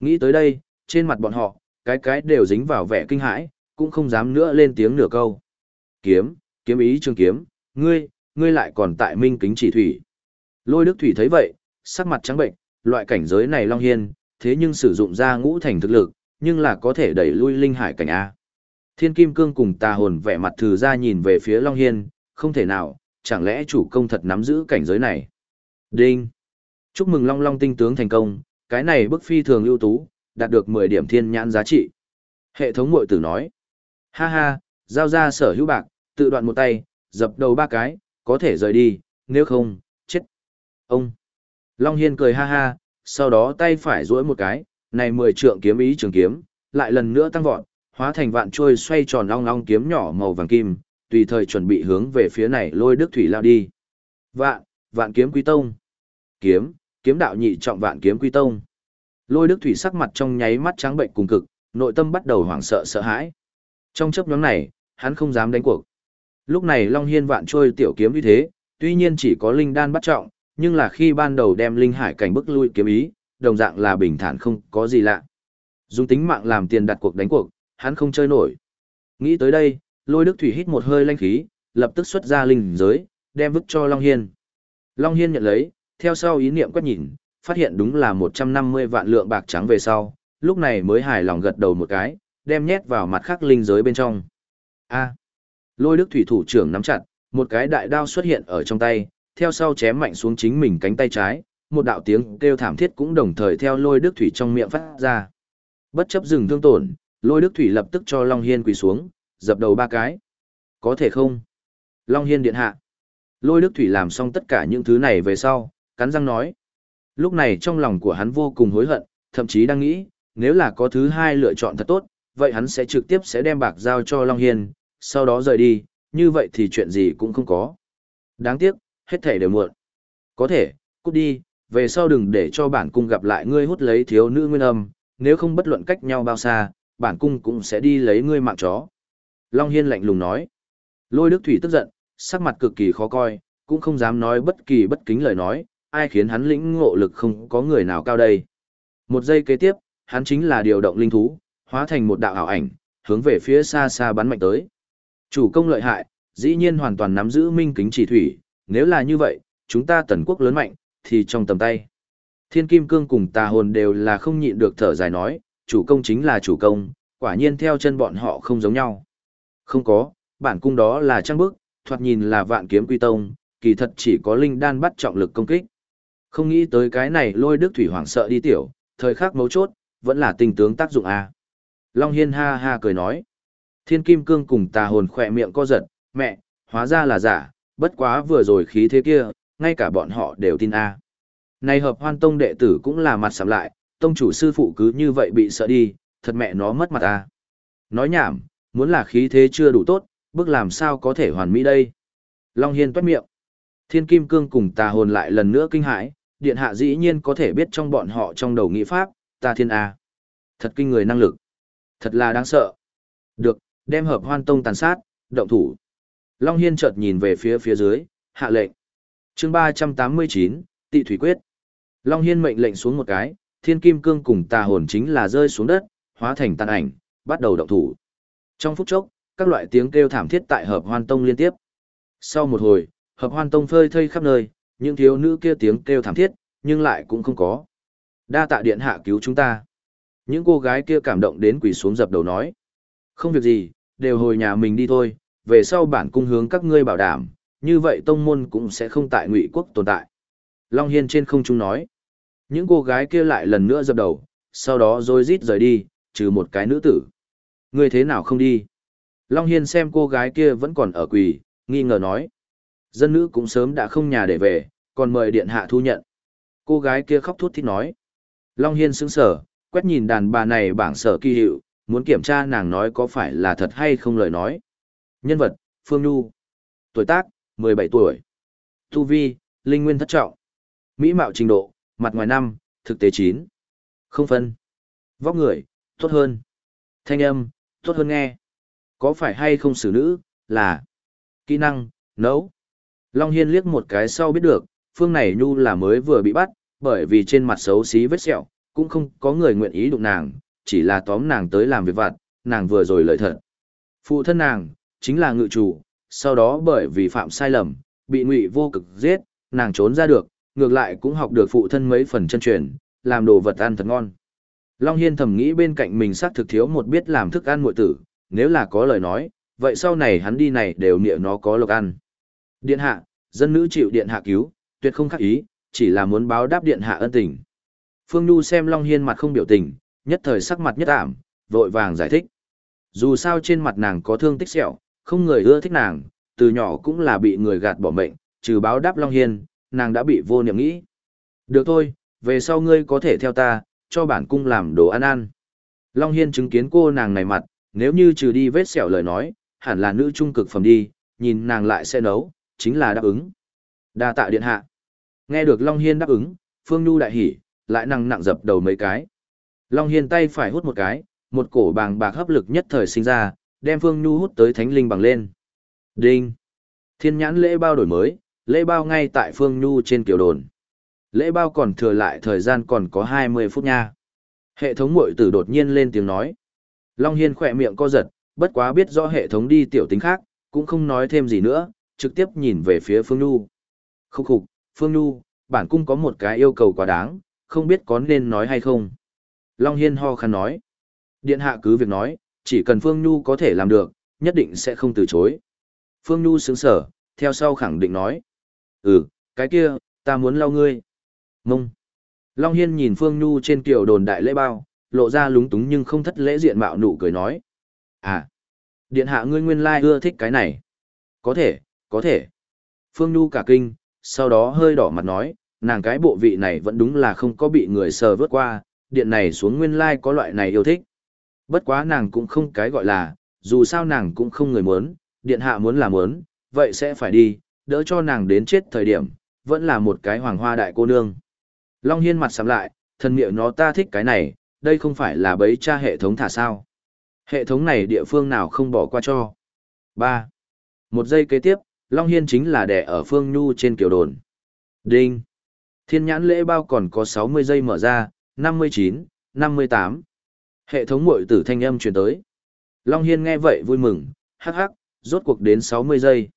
Nghĩ tới đây, trên mặt bọn họ, cái cái đều dính vào vẻ kinh hãi, cũng không dám nữa lên tiếng nửa câu. Kiếm, kiếm ý trường kiếm, ngươi, ngươi lại còn tại minh kính chỉ thủy. Lôi Đức Thủy thấy vậy, sắc mặt trắng bệnh, loại cảnh giới này Long Hiên, thế nhưng sử dụng ra ngũ thành thực lực, nhưng là có thể đẩy lui linh hải cảnh A. Thiên Kim Cương cùng tà hồn vẻ mặt thử ra nhìn về phía Long Hiên, không thể nào, chẳng lẽ chủ công thật nắm giữ cảnh giới này. Đinh! Chúc mừng Long Long tinh tướng thành công, cái này bức phi thường ưu tú, đạt được 10 điểm thiên nhãn giá trị. Hệ thống mội tử nói. Ha ha, giao ra sở hữu bạc, tự đoạn một tay, dập đầu ba cái, có thể rời đi, nếu không, chết. Ông. Long Hiên cười ha ha, sau đó tay phải duỗi một cái, này 10 trượng kiếm ý trường kiếm, lại lần nữa tăng vọt, hóa thành vạn trôi xoay tròn long long kiếm nhỏ màu vàng kim, tùy thời chuẩn bị hướng về phía này lôi đức thủy lao đi. Vạn, vạn kiếm quý tông. Kiếm, kiếm đạo nhị trọng vạn kiếm quy tông. Lôi Đức Thủy sắc mặt trong nháy mắt trắng bệnh cùng cực, nội tâm bắt đầu hoảng sợ sợ hãi. Trong chấp nhóm này, hắn không dám đánh cuộc. Lúc này Long Hiên vạn trôi tiểu kiếm như thế, tuy nhiên chỉ có linh đan bắt trọng, nhưng là khi ban đầu đem linh hải cảnh bức lui kiếm ý, đồng dạng là bình thản không có gì lạ. Dùng tính mạng làm tiền đặt cuộc đánh cuộc, hắn không chơi nổi. Nghĩ tới đây, Lôi Đức Thủy hít một hơi lanh khí, lập tức xuất ra linh giới, đem vứt cho Long Hiên. Long Hiên nhận lấy, theo sau ý niệm quét nhìn, phát hiện đúng là 150 vạn lượng bạc trắng về sau, lúc này mới hài lòng gật đầu một cái, đem nhét vào mặt khắc linh giới bên trong. A. lôi đức thủy thủ trưởng nắm chặt, một cái đại đao xuất hiện ở trong tay, theo sau chém mạnh xuống chính mình cánh tay trái, một đạo tiếng kêu thảm thiết cũng đồng thời theo lôi đức thủy trong miệng phát ra. Bất chấp dừng thương tổn, lôi đức thủy lập tức cho Long Hiên quỳ xuống, dập đầu ba cái. Có thể không? Long Hiên điện hạ. Lôi đức thủy làm xong tất cả những thứ này về sau, cắn răng nói. Lúc này trong lòng của hắn vô cùng hối hận, thậm chí đang nghĩ, nếu là có thứ hai lựa chọn thật tốt, vậy hắn sẽ trực tiếp sẽ đem bạc giao cho Long Hiên, sau đó rời đi, như vậy thì chuyện gì cũng không có. Đáng tiếc, hết thể đều muộn. Có thể, cút đi, về sau đừng để cho bản cung gặp lại ngươi hút lấy thiếu nữ nguyên âm, nếu không bất luận cách nhau bao xa, bản cung cũng sẽ đi lấy ngươi mạng chó. Long Hiên lạnh lùng nói. Lôi Đức Thủy tức giận, sắc mặt cực kỳ khó coi, cũng không dám nói bất kỳ bất kính lời nói, ai khiến hắn lĩnh ngộ lực không có người nào cao đây. Một giây kế tiếp, hắn chính là điều động linh thú, hóa thành một đạo ảo ảnh, hướng về phía xa xa bắn mạnh tới. Chủ công lợi hại, dĩ nhiên hoàn toàn nắm giữ minh kính chỉ thủy, nếu là như vậy, chúng ta tần quốc lớn mạnh, thì trong tầm tay. Thiên Kim Cương cùng tà hồn đều là không nhịn được thở dài nói, chủ công chính là chủ công, quả nhiên theo chân bọn họ không giống nhau. Không có, bản cung đó là trang bức, thoạt nhìn là vạn kiếm quy tông, kỳ thật chỉ có linh đan bắt trọng lực công kích. Không nghĩ tới cái này lôi đức thủy hoàng sợ đi tiểu, thời khắc mấu chốt, vẫn là tình tướng tác dụng à? Long Hiên ha ha cười nói. Thiên Kim Cương cùng tà hồn khỏe miệng co giật, mẹ, hóa ra là giả, bất quá vừa rồi khí thế kia, ngay cả bọn họ đều tin a. Này hợp hoan tông đệ tử cũng là mặt sầm lại, tông chủ sư phụ cứ như vậy bị sợ đi, thật mẹ nó mất mặt a. Nói nhảm, muốn là khí thế chưa đủ tốt, bước làm sao có thể hoàn mỹ đây. Long Hiên toát miệng. Thiên Kim Cương cùng tà hồn lại lần nữa kinh hãi, điện hạ dĩ nhiên có thể biết trong bọn họ trong đầu nghĩ pháp, ta thiên A. Thật kinh người năng lực. Thật là đáng sợ. Được, đem hợp hoan tông tàn sát, động thủ. Long Hiên chợt nhìn về phía phía dưới, hạ lệnh chương 389, tị thủy quyết. Long Hiên mệnh lệnh xuống một cái, thiên kim cương cùng tà hồn chính là rơi xuống đất, hóa thành tàn ảnh, bắt đầu động thủ. Trong phút chốc, các loại tiếng kêu thảm thiết tại hợp hoan tông liên tiếp. Sau một hồi, hợp hoan tông phơi thây khắp nơi, những thiếu nữ kia tiếng kêu thảm thiết, nhưng lại cũng không có. Đa tạ điện hạ cứu chúng ta. Những cô gái kia cảm động đến quỳ xuống dập đầu nói. Không việc gì, đều hồi nhà mình đi thôi, về sau bản cung hướng các ngươi bảo đảm, như vậy tông môn cũng sẽ không tại ngụy quốc tồn tại. Long Hiên trên không trung nói. Những cô gái kia lại lần nữa dập đầu, sau đó rồi rít rời đi, trừ một cái nữ tử. Ngươi thế nào không đi? Long Hiên xem cô gái kia vẫn còn ở quỳ, nghi ngờ nói. Dân nữ cũng sớm đã không nhà để về, còn mời điện hạ thu nhận. Cô gái kia khóc thút thít nói. Long Hiên sững sở, quét nhìn đàn bà này bảng sở kỳ hiệu, muốn kiểm tra nàng nói có phải là thật hay không lời nói. Nhân vật, Phương Nhu. Tuổi tác, 17 tuổi. Tu Vi, Linh Nguyên thất trọng. Mỹ mạo trình độ, mặt ngoài năm, thực tế 9. Không phân. Vóc người, tốt hơn. Thanh âm, tốt hơn nghe. Có phải hay không xử nữ, là. Kỹ năng, nấu. Long Hiên liếc một cái sau biết được, phương này nhu là mới vừa bị bắt, bởi vì trên mặt xấu xí vết sẹo, cũng không có người nguyện ý đụng nàng, chỉ là tóm nàng tới làm việc vặt, nàng vừa rồi lợi thật. Phụ thân nàng, chính là ngự chủ, sau đó bởi vì phạm sai lầm, bị ngụy vô cực giết, nàng trốn ra được, ngược lại cũng học được phụ thân mấy phần chân truyền, làm đồ vật ăn thật ngon. Long Hiên thầm nghĩ bên cạnh mình xác thực thiếu một biết làm thức ăn muội tử, nếu là có lời nói, vậy sau này hắn đi này đều niệm nó có lộc ăn. Điện hạ, dân nữ chịu điện hạ cứu, tuyệt không khắc ý, chỉ là muốn báo đáp điện hạ ân tình. Phương Nhu xem Long Hiên mặt không biểu tình, nhất thời sắc mặt nhất ảm, vội vàng giải thích. Dù sao trên mặt nàng có thương tích sẹo, không người ưa thích nàng, từ nhỏ cũng là bị người gạt bỏ mệnh, trừ báo đáp Long Hiên, nàng đã bị vô niệm nghĩ. Được thôi, về sau ngươi có thể theo ta, cho bản cung làm đồ ăn ăn. Long Hiên chứng kiến cô nàng này mặt, nếu như trừ đi vết sẹo lời nói, hẳn là nữ trung cực phẩm đi, nhìn nàng lại sẽ nấu, chính là đáp ứng. đa tạ điện hạ. Nghe được Long Hiên đáp ứng, Phương Nhu đại hỉ, lại nặng nặng dập đầu mấy cái. Long Hiên tay phải hút một cái, một cổ bàng bạc hấp lực nhất thời sinh ra, đem Phương Nhu hút tới thánh linh bằng lên. Đinh! Thiên nhãn lễ bao đổi mới, lễ bao ngay tại Phương Nhu trên kiểu đồn. Lễ bao còn thừa lại thời gian còn có 20 phút nha. Hệ thống mội tử đột nhiên lên tiếng nói. Long Hiên khỏe miệng co giật, bất quá biết rõ hệ thống đi tiểu tính khác, cũng không nói thêm gì nữa, trực tiếp nhìn về phía Phương Nhu. Khúc khục, Phương Nhu, bản cung có một cái yêu cầu quá đáng, không biết có nên nói hay không. Long Hiên ho khăn nói. Điện hạ cứ việc nói, chỉ cần Phương Nhu có thể làm được, nhất định sẽ không từ chối. Phương Nhu sướng sở, theo sau khẳng định nói. Ừ, cái kia, ta muốn lau ngươi. Mông. Long Hiên nhìn Phương Nhu trên kiểu đồn đại lễ bao, lộ ra lúng túng nhưng không thất lễ diện mạo nụ cười nói. À, điện hạ ngươi nguyên lai ưa thích cái này. Có thể, có thể. Phương Nhu cả kinh, sau đó hơi đỏ mặt nói, nàng cái bộ vị này vẫn đúng là không có bị người sờ vớt qua, điện này xuống nguyên lai có loại này yêu thích. Bất quá nàng cũng không cái gọi là, dù sao nàng cũng không người muốn, điện hạ muốn là muốn, vậy sẽ phải đi, đỡ cho nàng đến chết thời điểm, vẫn là một cái hoàng hoa đại cô nương. Long Hiên mặt sắm lại, thân miệng nó ta thích cái này, đây không phải là bấy cha hệ thống thả sao. Hệ thống này địa phương nào không bỏ qua cho. 3. Một giây kế tiếp, Long Hiên chính là đẻ ở phương nhu trên kiểu đồn. Đinh. Thiên nhãn lễ bao còn có 60 giây mở ra, 59, 58. Hệ thống mội tử thanh âm truyền tới. Long Hiên nghe vậy vui mừng, hắc hắc, rốt cuộc đến 60 giây.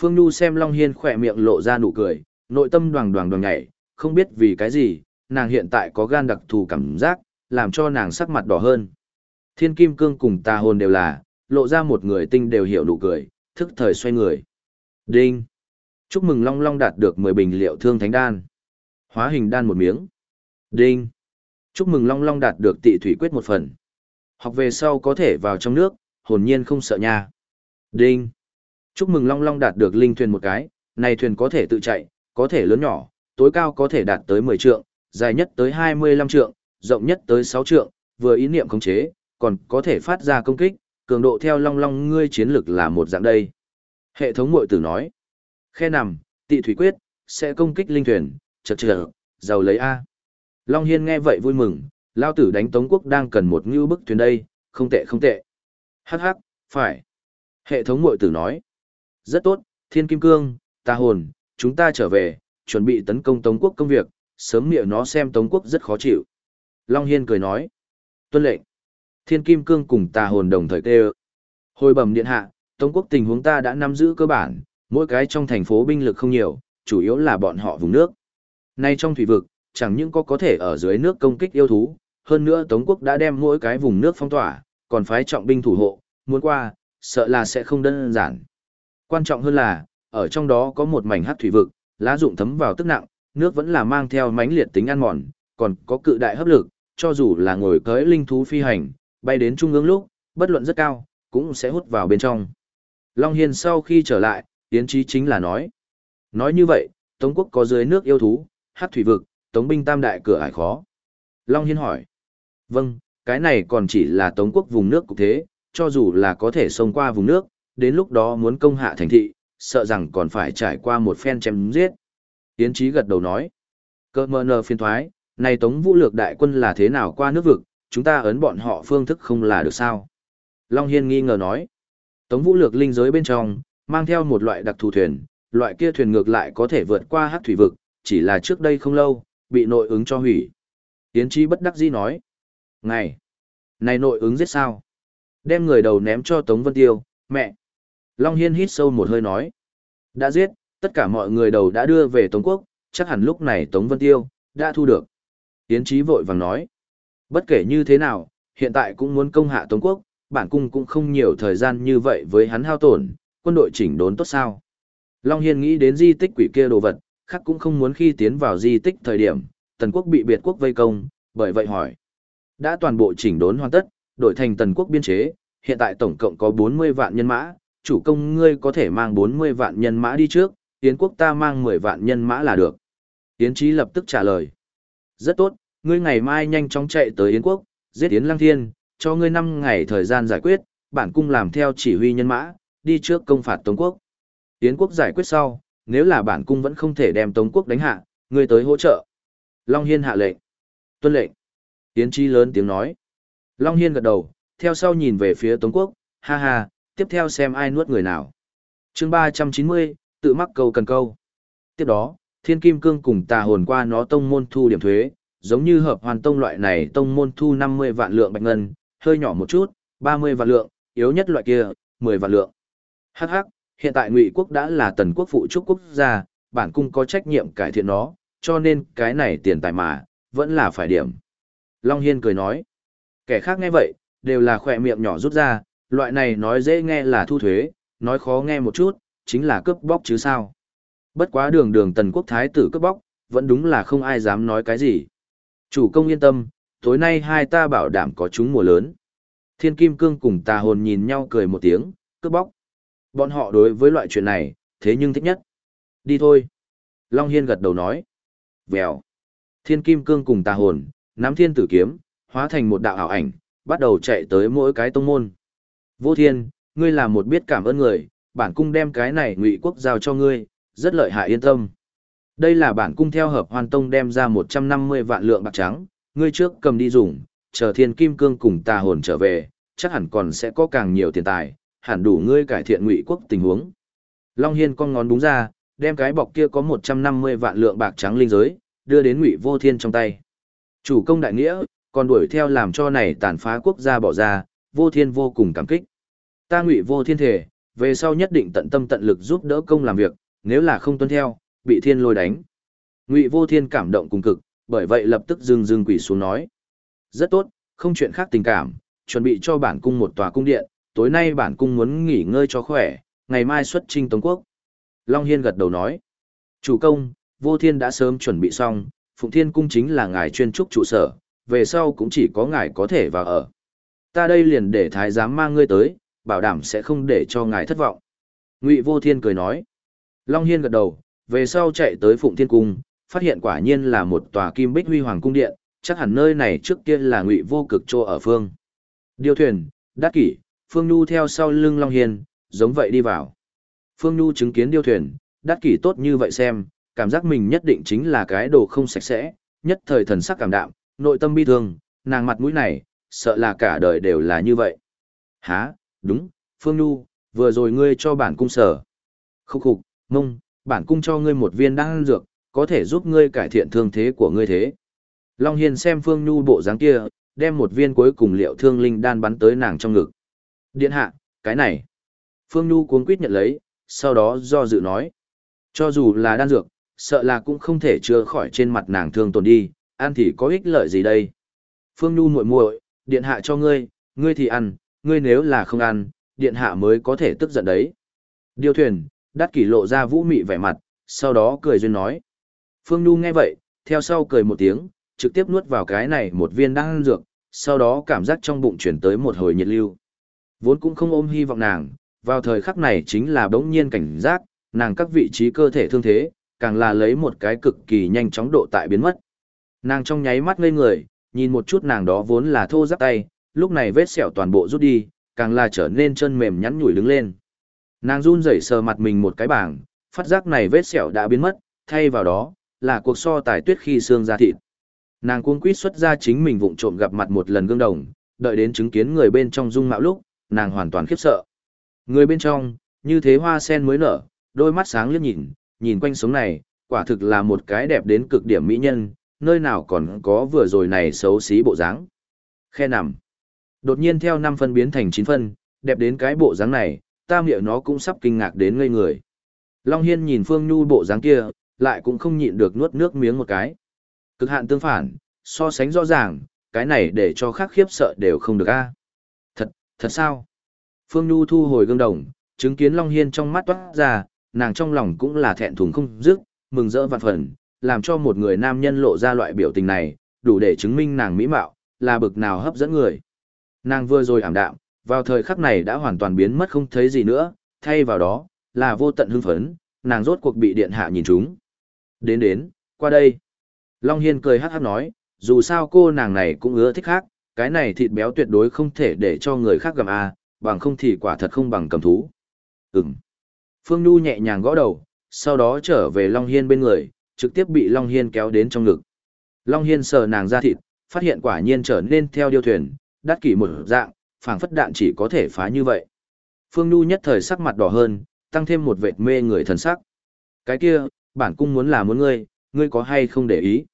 Phương Nhu xem Long Hiên khỏe miệng lộ ra nụ cười, nội tâm đoàn đoàn đoàn nhảy, không biết vì cái gì, nàng hiện tại có gan đặc thù cảm giác, làm cho nàng sắc mặt đỏ hơn. Thiên Kim Cương cùng tà hồn đều là, lộ ra một người tinh đều hiểu nụ cười, thức thời xoay người. Đinh! Chúc mừng Long Long đạt được 10 bình liệu thương thánh đan. Hóa hình đan một miếng. Đinh! Chúc mừng Long Long đạt được tị thủy quyết một phần. Học về sau có thể vào trong nước, hồn nhiên không sợ nha. Đinh! Chúc mừng Long Long đạt được linh thuyền một cái, này thuyền có thể tự chạy, có thể lớn nhỏ, tối cao có thể đạt tới 10 trượng, dài nhất tới 25 trượng, rộng nhất tới sáu trượng, vừa ý niệm khống chế, còn có thể phát ra công kích, cường độ theo Long Long ngươi chiến lực là một dạng đây. Hệ thống mội tử nói, khe nằm, tị thủy quyết, sẽ công kích linh thuyền, chật chật, giàu lấy A. Long Hiên nghe vậy vui mừng, lao tử đánh Tống Quốc đang cần một ngưu bức thuyền đây, không tệ không tệ. Hắc hắc, phải. Hệ thống mội tử nói, rất tốt, thiên kim cương, ta hồn, chúng ta trở về, chuẩn bị tấn công Tống quốc công việc, sớm miệng nó xem Tống quốc rất khó chịu. Long Hiên cười nói, tuân lệnh. Thiên kim cương cùng ta hồn đồng thời tê Hồi bẩm điện hạ, Tống quốc tình huống ta đã nắm giữ cơ bản, mỗi cái trong thành phố binh lực không nhiều, chủ yếu là bọn họ vùng nước. Nay trong thủy vực, chẳng những có có thể ở dưới nước công kích yêu thú, hơn nữa Tống quốc đã đem mỗi cái vùng nước phong tỏa, còn phái trọng binh thủ hộ, muốn qua, sợ là sẽ không đơn giản. Quan trọng hơn là, ở trong đó có một mảnh hắc thủy vực, lá dụng thấm vào tức nặng, nước vẫn là mang theo mãnh liệt tính ăn mòn, còn có cự đại hấp lực, cho dù là ngồi cưỡi linh thú phi hành, bay đến trung ương lúc, bất luận rất cao, cũng sẽ hút vào bên trong. Long Hiên sau khi trở lại, tiến Chí chính là nói. Nói như vậy, Tống quốc có dưới nước yêu thú, hát thủy vực, Tống binh tam đại cửa ải khó. Long Hiên hỏi. Vâng, cái này còn chỉ là Tống quốc vùng nước cục thế, cho dù là có thể xông qua vùng nước, đến lúc đó muốn công hạ thành thị, sợ rằng còn phải trải qua một phen chém giết. Yến Chí gật đầu nói. Cơ mơ nờ phiên thoái, này Tống vũ lược đại quân là thế nào qua nước vực, chúng ta ấn bọn họ phương thức không là được sao? Long Hiên nghi ngờ nói. Tống vũ lược linh giới bên trong, mang theo một loại đặc thù thuyền, loại kia thuyền ngược lại có thể vượt qua hát thủy vực, chỉ là trước đây không lâu, bị nội ứng cho hủy. Yến trí bất đắc dĩ nói. Ngày! Này nội ứng giết sao? Đem người đầu ném cho Tống Vân Tiêu, mẹ! Long Hiên hít sâu một hơi nói. Đã giết, tất cả mọi người đầu đã đưa về Tống Quốc, chắc hẳn lúc này Tống Vân Tiêu, đã thu được. Yến Chí vội vàng nói. Bất kể như thế nào, hiện tại cũng muốn công hạ Tống Quốc, bản cung cũng không nhiều thời gian như vậy với hắn hao tổn, quân đội chỉnh đốn tốt sao. Long Hiên nghĩ đến di tích quỷ kia đồ vật, khác cũng không muốn khi tiến vào di tích thời điểm, Tần Quốc bị biệt quốc vây công, bởi vậy hỏi. Đã toàn bộ chỉnh đốn hoàn tất, đổi thành Tần Quốc biên chế, hiện tại tổng cộng có 40 vạn nhân mã, chủ công ngươi có thể mang 40 vạn nhân mã đi trước, Yến quốc ta mang 10 vạn nhân mã là được. Yến Chí lập tức trả lời. Rất tốt, ngươi ngày mai nhanh chóng chạy tới Yến quốc, giết Yến Lăng Thiên, cho ngươi 5 ngày thời gian giải quyết, bản cung làm theo chỉ huy nhân mã, đi trước công phạt Tống quốc. Yến quốc giải quyết sau, nếu là bản cung vẫn không thể đem Tống quốc đánh hạ, ngươi tới hỗ trợ. Long Hiên hạ lệnh. Tuân lệnh. Tiến Chi lớn tiếng nói. Long Hiên gật đầu, theo sau nhìn về phía Tống quốc, ha ha, tiếp theo xem ai nuốt người nào. chương 390, tự mắc câu cần câu. Tiếp đó, Thiên Kim Cương cùng tà hồn qua nó tông môn thu điểm thuế, giống như hợp hoàn tông loại này tông môn thu 50 vạn lượng bạch ngân, hơi nhỏ một chút, 30 vạn lượng, yếu nhất loại kia, 10 vạn lượng. Hắc hắc, hiện tại Ngụy quốc đã là tần quốc phụ trúc quốc gia, bản cung có trách nhiệm cải thiện nó, cho nên cái này tiền tài mà, vẫn là phải điểm. Long Hiên cười nói, kẻ khác nghe vậy, đều là khỏe miệng nhỏ rút ra, loại này nói dễ nghe là thu thuế, nói khó nghe một chút, chính là cướp bóc chứ sao. Bất quá đường đường tần quốc thái tử cướp bóc, vẫn đúng là không ai dám nói cái gì. Chủ công yên tâm, tối nay hai ta bảo đảm có chúng mùa lớn. Thiên Kim Cương cùng tà hồn nhìn nhau cười một tiếng, cướp bóc. Bọn họ đối với loại chuyện này, thế nhưng thích nhất. Đi thôi. Long Hiên gật đầu nói. Vèo. Thiên Kim Cương cùng tà hồn, nắm thiên tử kiếm, hóa thành một đạo ảo ảnh, bắt đầu chạy tới mỗi cái tông môn. Vô thiên, ngươi là một biết cảm ơn người, bản cung đem cái này ngụy quốc giao cho ngươi, rất lợi hại yên tâm. Đây là bản cung theo hợp hoàn tông đem ra 150 vạn lượng bạc trắng, ngươi trước cầm đi dùng, chờ thiên kim cương cùng tà hồn trở về, chắc hẳn còn sẽ có càng nhiều tiền tài, hẳn đủ ngươi cải thiện ngụy quốc tình huống. Long Hiên con ngón đúng ra, đem cái bọc kia có 150 vạn lượng bạc trắng linh giới, đưa đến ngụy vô thiên trong tay. Chủ công đại nghĩa, còn đuổi theo làm cho này tàn phá quốc gia bỏ ra, vô thiên vô cùng cảm kích. Ta ngụy vô thiên thể, về sau nhất định tận tâm tận lực giúp đỡ công làm việc, nếu là không tuân theo, bị thiên lôi đánh. Ngụy vô thiên cảm động cùng cực, bởi vậy lập tức dừng dừng quỷ xuống nói. Rất tốt, không chuyện khác tình cảm, chuẩn bị cho bản cung một tòa cung điện, tối nay bản cung muốn nghỉ ngơi cho khỏe, ngày mai xuất trinh Tống Quốc. Long Hiên gật đầu nói. Chủ công, vô thiên đã sớm chuẩn bị xong, Phụng Thiên Cung chính là ngài chuyên trúc trụ sở, về sau cũng chỉ có ngài có thể vào ở. Ta đây liền để thái giám mang ngươi tới, bảo đảm sẽ không để cho ngài thất vọng. Ngụy Vô Thiên cười nói. Long Hiên gật đầu, về sau chạy tới Phụng Thiên Cung, phát hiện quả nhiên là một tòa kim bích huy hoàng cung điện, chắc hẳn nơi này trước kia là Ngụy Vô Cực trô ở phương. Điều thuyền, đắc kỷ, Phương Nhu theo sau lưng Long Hiền, giống vậy đi vào. Phương Nhu chứng kiến điêu thuyền, đắt kỷ tốt như vậy xem, cảm giác mình nhất định chính là cái đồ không sạch sẽ, nhất thời thần sắc cảm đạm, nội tâm bi thương, nàng mặt mũi này, sợ là cả đời đều là như vậy. Hả, đúng, Phương Nhu, vừa rồi ngươi cho bản cung sở. Khúc khục, mông, bản cung cho ngươi một viên đan dược, có thể giúp ngươi cải thiện thương thế của ngươi thế. Long Hiền xem Phương Nhu bộ dáng kia, đem một viên cuối cùng liệu thương linh đan bắn tới nàng trong ngực. Điện hạ, cái này. Phương Nhu cuống quýt nhận lấy, sau đó do dự nói. Cho dù là đan dược, sợ là cũng không thể chữa khỏi trên mặt nàng thương tổn đi, ăn thì có ích lợi gì đây. Phương Nhu muội muội, điện hạ cho ngươi, ngươi thì ăn, ngươi nếu là không ăn, điện hạ mới có thể tức giận đấy. Điều thuyền, đắt kỷ lộ ra vũ mị vẻ mặt, sau đó cười duyên nói. Phương Nhu nghe vậy, theo sau cười một tiếng, trực tiếp nuốt vào cái này một viên đan dược, sau đó cảm giác trong bụng chuyển tới một hồi nhiệt lưu. Vốn cũng không ôm hy vọng nàng, vào thời khắc này chính là bỗng nhiên cảnh giác, nàng các vị trí cơ thể thương thế, càng là lấy một cái cực kỳ nhanh chóng độ tại biến mất. Nàng trong nháy mắt ngây người, nhìn một chút nàng đó vốn là thô giáp tay, lúc này vết sẹo toàn bộ rút đi, càng là trở nên chân mềm nhắn nhủi đứng lên. Nàng run rẩy sờ mặt mình một cái bảng, phát giác này vết sẹo đã biến mất, thay vào đó, là cuộc so tài tuyết khi xương ra thịt. Nàng cuống quýt xuất ra chính mình vụng trộm gặp mặt một lần gương đồng, đợi đến chứng kiến người bên trong dung mạo lúc, nàng hoàn toàn khiếp sợ. Người bên trong, như thế hoa sen mới nở, đôi mắt sáng liếc nhìn, nhìn quanh sống này, quả thực là một cái đẹp đến cực điểm mỹ nhân, nơi nào còn có vừa rồi này xấu xí bộ dáng. Khe nằm. Đột nhiên theo năm phân biến thành 9 phân, đẹp đến cái bộ dáng này, ta miệng nó cũng sắp kinh ngạc đến ngây người. Long Hiên nhìn Phương Nhu bộ dáng kia, lại cũng không nhịn được nuốt nước miếng một cái. Cực hạn tương phản, so sánh rõ ràng, cái này để cho khác khiếp sợ đều không được a thật sao? Phương Nhu thu hồi gương đồng, chứng kiến Long Hiên trong mắt toát ra, nàng trong lòng cũng là thẹn thùng không dứt, mừng rỡ vạn phần, làm cho một người nam nhân lộ ra loại biểu tình này, đủ để chứng minh nàng mỹ mạo, là bực nào hấp dẫn người. Nàng vừa rồi ảm đạm, vào thời khắc này đã hoàn toàn biến mất không thấy gì nữa, thay vào đó, là vô tận hưng phấn, nàng rốt cuộc bị điện hạ nhìn trúng. Đến đến, qua đây. Long Hiên cười hát hát nói, dù sao cô nàng này cũng ưa thích khác, cái này thịt béo tuyệt đối không thể để cho người khác gặm à, bằng không thì quả thật không bằng cầm thú. Ừm. Phương Nhu nhẹ nhàng gõ đầu, sau đó trở về Long Hiên bên người, trực tiếp bị Long Hiên kéo đến trong ngực. Long Hiên sờ nàng ra thịt, phát hiện quả nhiên trở nên theo điêu thuyền, đắt kỷ một dạng, phảng phất đạn chỉ có thể phá như vậy. Phương Nhu nhất thời sắc mặt đỏ hơn, tăng thêm một vệt mê người thần sắc. Cái kia, bản cung muốn là muốn ngươi, ngươi có hay không để ý?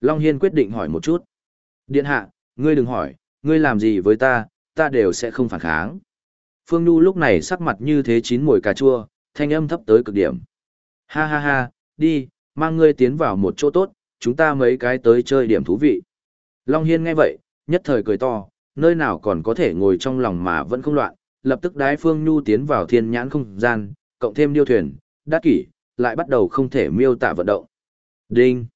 Long Hiên quyết định hỏi một chút. Điện hạ, ngươi đừng hỏi, ngươi làm gì với ta, ta đều sẽ không phản kháng. Phương Nhu lúc này sắc mặt như thế chín mùi cà chua, thanh âm thấp tới cực điểm. Ha ha ha, đi, mang ngươi tiến vào một chỗ tốt, chúng ta mấy cái tới chơi điểm thú vị. Long Hiên nghe vậy, nhất thời cười to, nơi nào còn có thể ngồi trong lòng mà vẫn không loạn, lập tức đái Phương Nhu tiến vào thiên nhãn không gian, cộng thêm điêu thuyền, đắc kỷ, lại bắt đầu không thể miêu tả vận động. Đinh!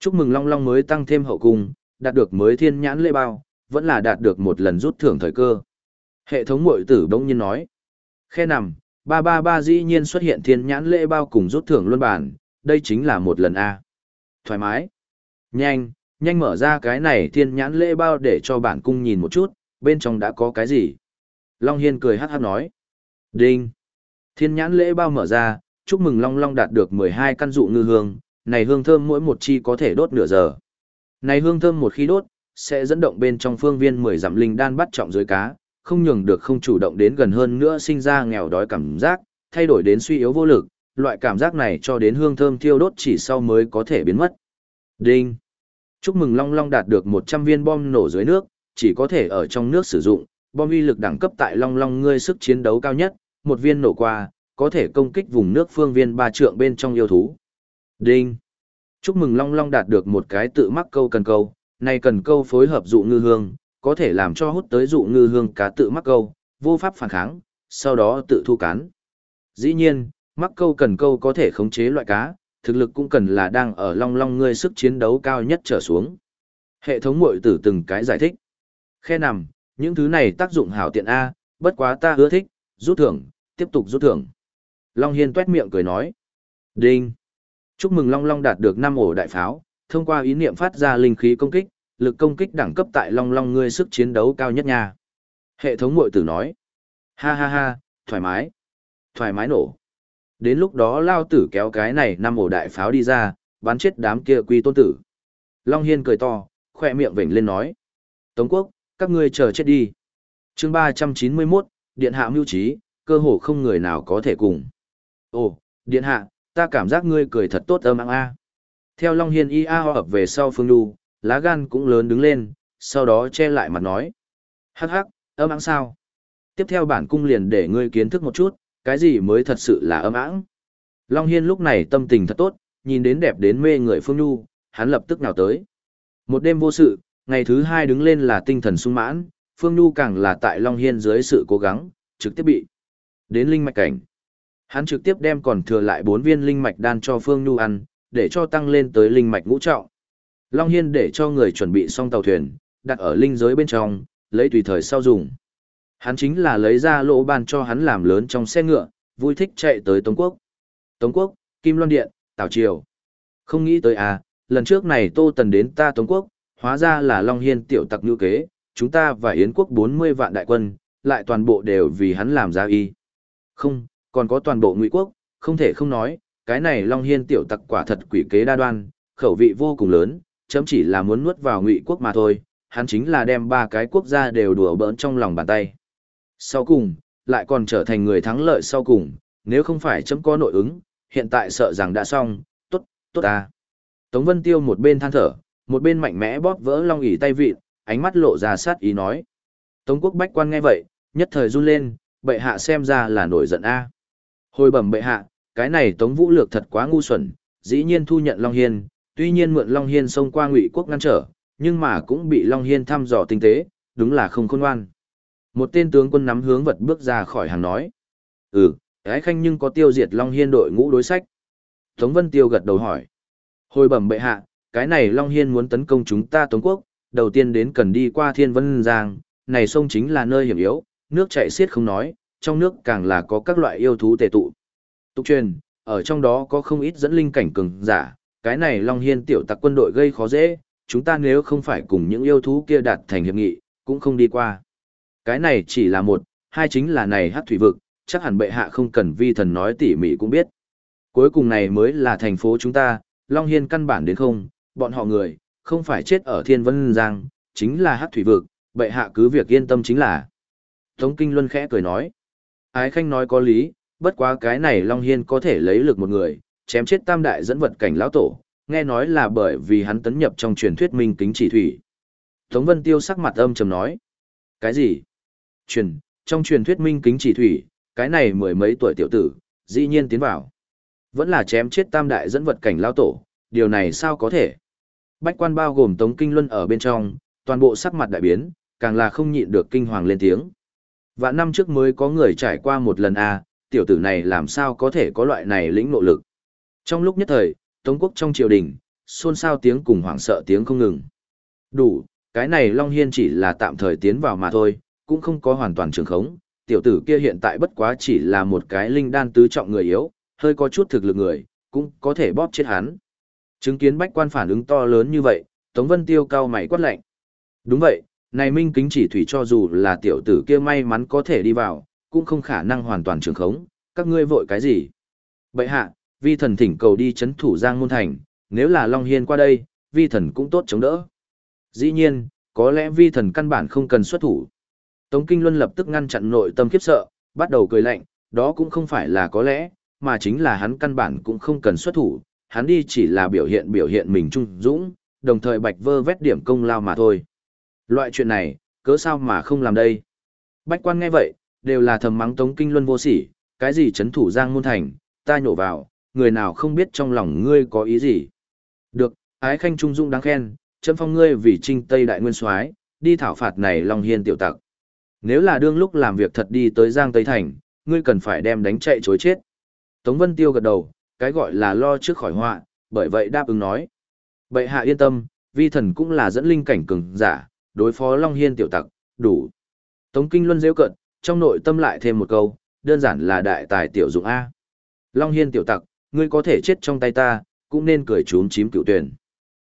Chúc mừng Long Long mới tăng thêm hậu cung, đạt được mới thiên nhãn lễ bao, vẫn là đạt được một lần rút thưởng thời cơ. Hệ thống mội tử bỗng nhiên nói. Khe nằm, ba ba ba dĩ nhiên xuất hiện thiên nhãn lễ bao cùng rút thưởng luân bản, đây chính là một lần A. Thoải mái. Nhanh, nhanh mở ra cái này thiên nhãn lễ bao để cho bản cung nhìn một chút, bên trong đã có cái gì. Long Hiên cười hát hát nói. Đinh. Thiên nhãn lễ bao mở ra, chúc mừng Long Long đạt được 12 căn dụ ngư hương, này hương thơm mỗi một chi có thể đốt nửa giờ. Này hương thơm một khi đốt, sẽ dẫn động bên trong phương viên 10 giảm linh đan bắt trọng dưới cá, không nhường được không chủ động đến gần hơn nữa sinh ra nghèo đói cảm giác, thay đổi đến suy yếu vô lực, loại cảm giác này cho đến hương thơm thiêu đốt chỉ sau mới có thể biến mất. Đinh! Chúc mừng Long Long đạt được 100 viên bom nổ dưới nước, chỉ có thể ở trong nước sử dụng, bom uy lực đẳng cấp tại Long Long ngươi sức chiến đấu cao nhất, một viên nổ qua, có thể công kích vùng nước phương viên ba trượng bên trong yêu thú. Đinh! Chúc mừng Long Long đạt được một cái tự mắc câu cần câu, này cần câu phối hợp dụ ngư hương, có thể làm cho hút tới dụ ngư hương cá tự mắc câu, vô pháp phản kháng, sau đó tự thu cán. Dĩ nhiên, mắc câu cần câu có thể khống chế loại cá, thực lực cũng cần là đang ở long long ngươi sức chiến đấu cao nhất trở xuống. Hệ thống mội tử từng cái giải thích. Khe nằm, những thứ này tác dụng hảo tiện A, bất quá ta ưa thích, rút thưởng, tiếp tục rút thưởng. Long Hiên tuét miệng cười nói. Đinh. Chúc mừng Long Long đạt được 5 ổ đại pháo, thông qua ý niệm phát ra linh khí công kích, lực công kích đẳng cấp tại Long Long ngươi sức chiến đấu cao nhất nha. Hệ thống mội tử nói. Ha ha ha, thoải mái. Thoải mái nổ. Đến lúc đó lao tử kéo cái này năm ổ đại pháo đi ra, bắn chết đám kia quy tôn tử. Long Hiên cười to, khoe miệng vểnh lên nói. Tống quốc, các ngươi chờ chết đi. chương 391, Điện hạ mưu trí, cơ hồ không người nào có thể cùng. Ồ, Điện hạ, ta cảm giác ngươi cười thật tốt âm ăng a. Theo Long Hiên y a hợp về sau phương Nhu, lá gan cũng lớn đứng lên, sau đó che lại mặt nói. Hắc hắc, âm ăng sao? Tiếp theo bản cung liền để ngươi kiến thức một chút, cái gì mới thật sự là âm ãng. Long Hiên lúc này tâm tình thật tốt, nhìn đến đẹp đến mê người Phương Nhu, hắn lập tức nào tới. Một đêm vô sự, ngày thứ hai đứng lên là tinh thần sung mãn, Phương Nhu càng là tại Long Hiên dưới sự cố gắng, trực tiếp bị. Đến linh mạch cảnh. Hắn trực tiếp đem còn thừa lại bốn viên linh mạch đan cho Phương Nhu ăn, để cho tăng lên tới linh mạch ngũ trọng. Long Hiên để cho người chuẩn bị xong tàu thuyền, đặt ở linh giới bên trong, lấy tùy thời sau dùng. Hắn chính là lấy ra lỗ ban cho hắn làm lớn trong xe ngựa, vui thích chạy tới Tống Quốc. Tống Quốc, Kim Loan Điện, Tào Triều. Không nghĩ tới à, lần trước này Tô Tần đến ta Tống Quốc, hóa ra là Long Hiên tiểu tặc như kế, chúng ta và Yến Quốc 40 vạn đại quân, lại toàn bộ đều vì hắn làm ra y. Không, còn có toàn bộ ngụy quốc, không thể không nói, cái này Long Hiên tiểu tặc quả thật quỷ kế đa đoan, khẩu vị vô cùng lớn, chấm chỉ là muốn nuốt vào ngụy quốc mà thôi, hắn chính là đem ba cái quốc gia đều đùa bỡn trong lòng bàn tay. Sau cùng, lại còn trở thành người thắng lợi sau cùng, nếu không phải chấm có nội ứng, hiện tại sợ rằng đã xong, tốt, tốt ta. Tống Vân Tiêu một bên than thở, một bên mạnh mẽ bóp vỡ long ỉ tay vịt, ánh mắt lộ ra sát ý nói. Tống quốc bách quan nghe vậy, nhất thời run lên, bệ hạ xem ra là nổi giận a. Hồi bẩm bệ hạ, cái này Tống Vũ Lược thật quá ngu xuẩn, dĩ nhiên thu nhận Long Hiên, tuy nhiên mượn Long Hiên xông qua Ngụy quốc ngăn trở, nhưng mà cũng bị Long Hiên thăm dò tinh tế, đúng là không khôn ngoan. Một tên tướng quân nắm hướng vật bước ra khỏi hàng nói. Ừ, ái khanh nhưng có tiêu diệt Long Hiên đội ngũ đối sách. Tống Vân Tiêu gật đầu hỏi. Hồi bẩm bệ hạ, cái này Long Hiên muốn tấn công chúng ta Tống Quốc, đầu tiên đến cần đi qua Thiên Vân Giang, này sông chính là nơi hiểm yếu, nước chảy xiết không nói, trong nước càng là có các loại yêu thú tề tụ. Tục truyền, ở trong đó có không ít dẫn linh cảnh cường giả, cái này Long Hiên tiểu tặc quân đội gây khó dễ, chúng ta nếu không phải cùng những yêu thú kia đạt thành hiệp nghị, cũng không đi qua. Cái này chỉ là một, hai chính là này hát thủy vực, chắc hẳn bệ hạ không cần vi thần nói tỉ mỉ cũng biết. Cuối cùng này mới là thành phố chúng ta, Long Hiên căn bản đến không, bọn họ người, không phải chết ở Thiên Vân Giang, chính là hát thủy vực, bệ hạ cứ việc yên tâm chính là. Tống Kinh Luân khẽ cười nói. Ái Khanh nói có lý, bất quá cái này Long Hiên có thể lấy lực một người, chém chết tam đại dẫn vật cảnh lão tổ, nghe nói là bởi vì hắn tấn nhập trong truyền thuyết minh kính chỉ thủy. Tống Vân Tiêu sắc mặt âm trầm nói. Cái gì? Truyền, trong truyền thuyết minh kính chỉ thủy, cái này mười mấy tuổi tiểu tử, dĩ nhiên tiến vào. Vẫn là chém chết tam đại dẫn vật cảnh lão tổ, điều này sao có thể? Bách quan bao gồm Tống Kinh Luân ở bên trong, toàn bộ sắc mặt đại biến, càng là không nhịn được kinh hoàng lên tiếng và năm trước mới có người trải qua một lần a, tiểu tử này làm sao có thể có loại này lĩnh nộ lực. Trong lúc nhất thời, Tống quốc trong triều đình, xôn xao tiếng cùng hoảng sợ tiếng không ngừng. Đủ, cái này Long Hiên chỉ là tạm thời tiến vào mà thôi, cũng không có hoàn toàn trường khống. Tiểu tử kia hiện tại bất quá chỉ là một cái linh đan tứ trọng người yếu, hơi có chút thực lực người, cũng có thể bóp chết hắn. Chứng kiến bách quan phản ứng to lớn như vậy, Tống Vân Tiêu cao mày quát lạnh. Đúng vậy, này minh kính chỉ thủy cho dù là tiểu tử kia may mắn có thể đi vào, cũng không khả năng hoàn toàn trường khống, các ngươi vội cái gì? Bệ hạ, vi thần thỉnh cầu đi chấn thủ Giang Môn Thành, nếu là Long Hiên qua đây, vi thần cũng tốt chống đỡ. Dĩ nhiên, có lẽ vi thần căn bản không cần xuất thủ. Tống Kinh Luân lập tức ngăn chặn nội tâm khiếp sợ, bắt đầu cười lạnh, đó cũng không phải là có lẽ, mà chính là hắn căn bản cũng không cần xuất thủ, hắn đi chỉ là biểu hiện biểu hiện mình trung dũng, đồng thời bạch vơ vét điểm công lao mà thôi. Loại chuyện này, cớ sao mà không làm đây? Bách quan nghe vậy, đều là thầm mắng Tống Kinh Luân vô sỉ, cái gì chấn thủ Giang Môn Thành, ta nhổ vào, người nào không biết trong lòng ngươi có ý gì. Được, ái khanh trung dung đáng khen, chấm phong ngươi vì trinh Tây Đại Nguyên soái đi thảo phạt này Long Hiên tiểu tặc. Nếu là đương lúc làm việc thật đi tới Giang Tây Thành, ngươi cần phải đem đánh chạy chối chết. Tống Vân Tiêu gật đầu, cái gọi là lo trước khỏi họa, bởi vậy đáp ứng nói. Bệ hạ yên tâm, vi thần cũng là dẫn linh cảnh cường giả, đối phó Long Hiên tiểu tặc, đủ. Tống Kinh Luân rêu cận, trong nội tâm lại thêm một câu, đơn giản là đại tài tiểu dụng A. Long Hiên tiểu tặc, ngươi có thể chết trong tay ta, cũng nên cười trốn chím cựu tuyển.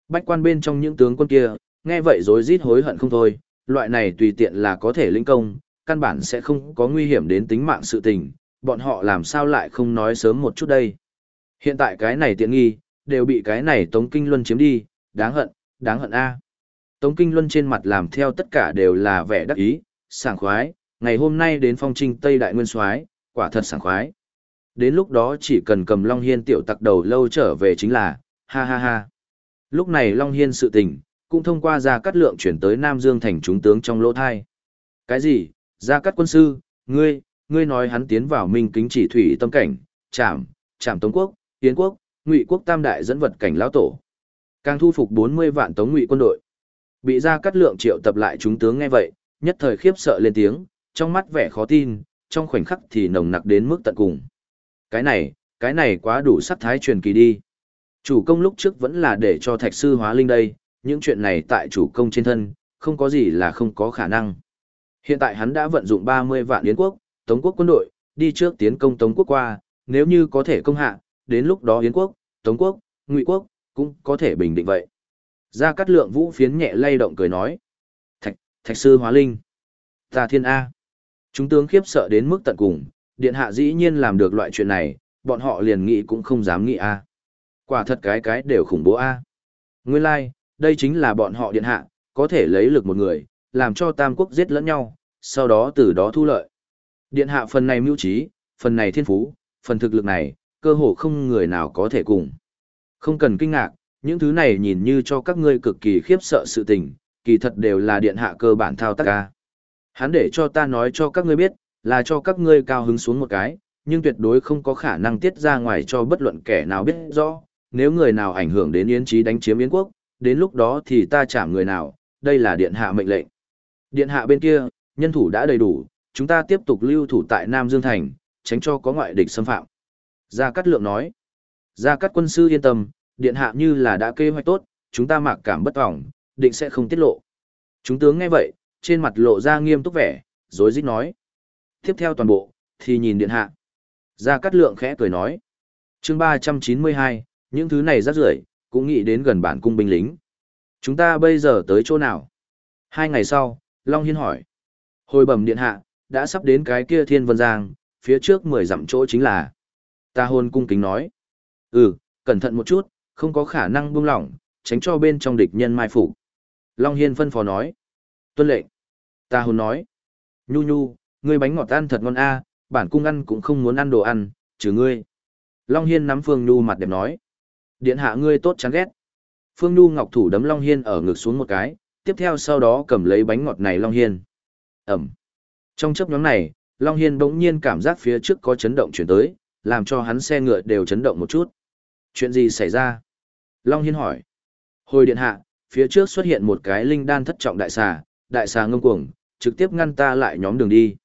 Bách quan bên trong những tướng quân kia, nghe vậy rối rít hối hận không thôi, loại này tùy tiện là có thể linh công, căn bản sẽ không có nguy hiểm đến tính mạng sự tình, bọn họ làm sao lại không nói sớm một chút đây. Hiện tại cái này tiện nghi, đều bị cái này Tống Kinh Luân chiếm đi, đáng hận, đáng hận a. Tống Kinh Luân trên mặt làm theo tất cả đều là vẻ đắc ý, sảng khoái, ngày hôm nay đến phong trinh Tây Đại Nguyên Soái, quả thật sảng khoái. Đến lúc đó chỉ cần cầm Long Hiên tiểu tặc đầu lâu trở về chính là, ha ha ha. Lúc này Long Hiên sự tình, cũng thông qua ra cắt lượng chuyển tới Nam Dương thành chúng tướng trong lỗ thai. Cái gì, ra cắt quân sư, ngươi, ngươi nói hắn tiến vào minh kính chỉ thủy tâm cảnh, chạm, chạm Tống Quốc, Tiến Quốc, Ngụy Quốc tam đại dẫn vật cảnh lão tổ. Càng thu phục 40 vạn Tống Ngụy quân đội. Bị ra cắt lượng triệu tập lại chúng tướng nghe vậy, nhất thời khiếp sợ lên tiếng, trong mắt vẻ khó tin, trong khoảnh khắc thì nồng nặc đến mức tận cùng. Cái này, cái này quá đủ sắc thái truyền kỳ đi. Chủ công lúc trước vẫn là để cho thạch sư hóa linh đây, những chuyện này tại chủ công trên thân, không có gì là không có khả năng. Hiện tại hắn đã vận dụng 30 vạn yến quốc, Tống quốc quân đội, đi trước tiến công Tống quốc qua, nếu như có thể công hạ, đến lúc đó yến quốc, Tống quốc, Ngụy quốc, cũng có thể bình định vậy. Gia Cát Lượng vũ phiến nhẹ lay động cười nói. Thạch, thạch sư hóa linh. Ta thiên A. Chúng tướng khiếp sợ đến mức tận cùng, điện hạ dĩ nhiên làm được loại chuyện này, bọn họ liền nghĩ cũng không dám nghĩ A. Quả thật cái cái đều khủng bố A. Nguyên lai, like, đây chính là bọn họ điện hạ, có thể lấy lực một người, làm cho tam quốc giết lẫn nhau, sau đó từ đó thu lợi. Điện hạ phần này mưu trí, phần này thiên phú, phần thực lực này, cơ hồ không người nào có thể cùng. Không cần kinh ngạc, những thứ này nhìn như cho các ngươi cực kỳ khiếp sợ sự tình, kỳ thật đều là điện hạ cơ bản thao tác ca. Hắn để cho ta nói cho các ngươi biết, là cho các ngươi cao hứng xuống một cái, nhưng tuyệt đối không có khả năng tiết ra ngoài cho bất luận kẻ nào biết rõ, nếu người nào ảnh hưởng đến yến trí đánh chiếm yến quốc, đến lúc đó thì ta chạm người nào, đây là điện hạ mệnh lệnh. Điện hạ bên kia, nhân thủ đã đầy đủ, chúng ta tiếp tục lưu thủ tại Nam Dương Thành, tránh cho có ngoại địch xâm phạm. Gia Cát Lượng nói, Gia Cát quân sư yên tâm, điện hạ như là đã kế hoạch tốt, chúng ta mặc cảm bất vọng, định sẽ không tiết lộ. Chúng tướng nghe vậy, trên mặt lộ ra nghiêm túc vẻ, rối rít nói. Tiếp theo toàn bộ, thì nhìn điện hạ. Gia Cát Lượng khẽ cười nói. chương 392, những thứ này rất rưởi cũng nghĩ đến gần bản cung binh lính. Chúng ta bây giờ tới chỗ nào? Hai ngày sau, Long Hiên hỏi. Hồi bẩm điện hạ, đã sắp đến cái kia thiên vân giang, phía trước mười dặm chỗ chính là. Ta hôn cung kính nói. Ừ, cẩn thận một chút, không có khả năng buông lỏng, tránh cho bên trong địch nhân mai phục. Long Hiên phân phó nói. Tuân lệnh. Ta hồn nói. Nhu nhu, ngươi bánh ngọt ăn thật ngon a bản cung ăn cũng không muốn ăn đồ ăn, trừ ngươi. Long Hiên nắm Phương Nhu mặt đẹp nói. Điện hạ ngươi tốt chán ghét. Phương Nhu ngọc thủ đấm Long Hiên ở ngực xuống một cái, tiếp theo sau đó cầm lấy bánh ngọt này Long Hiên. Ẩm. Trong chấp nhóm này, Long Hiên bỗng nhiên cảm giác phía trước có chấn động chuyển tới, làm cho hắn xe ngựa đều chấn động một chút. Chuyện gì xảy ra? Long Hiên hỏi. Hồi điện hạ, phía trước xuất hiện một cái linh đan thất trọng đại xà, đại xà ngông cuồng, trực tiếp ngăn ta lại nhóm đường đi.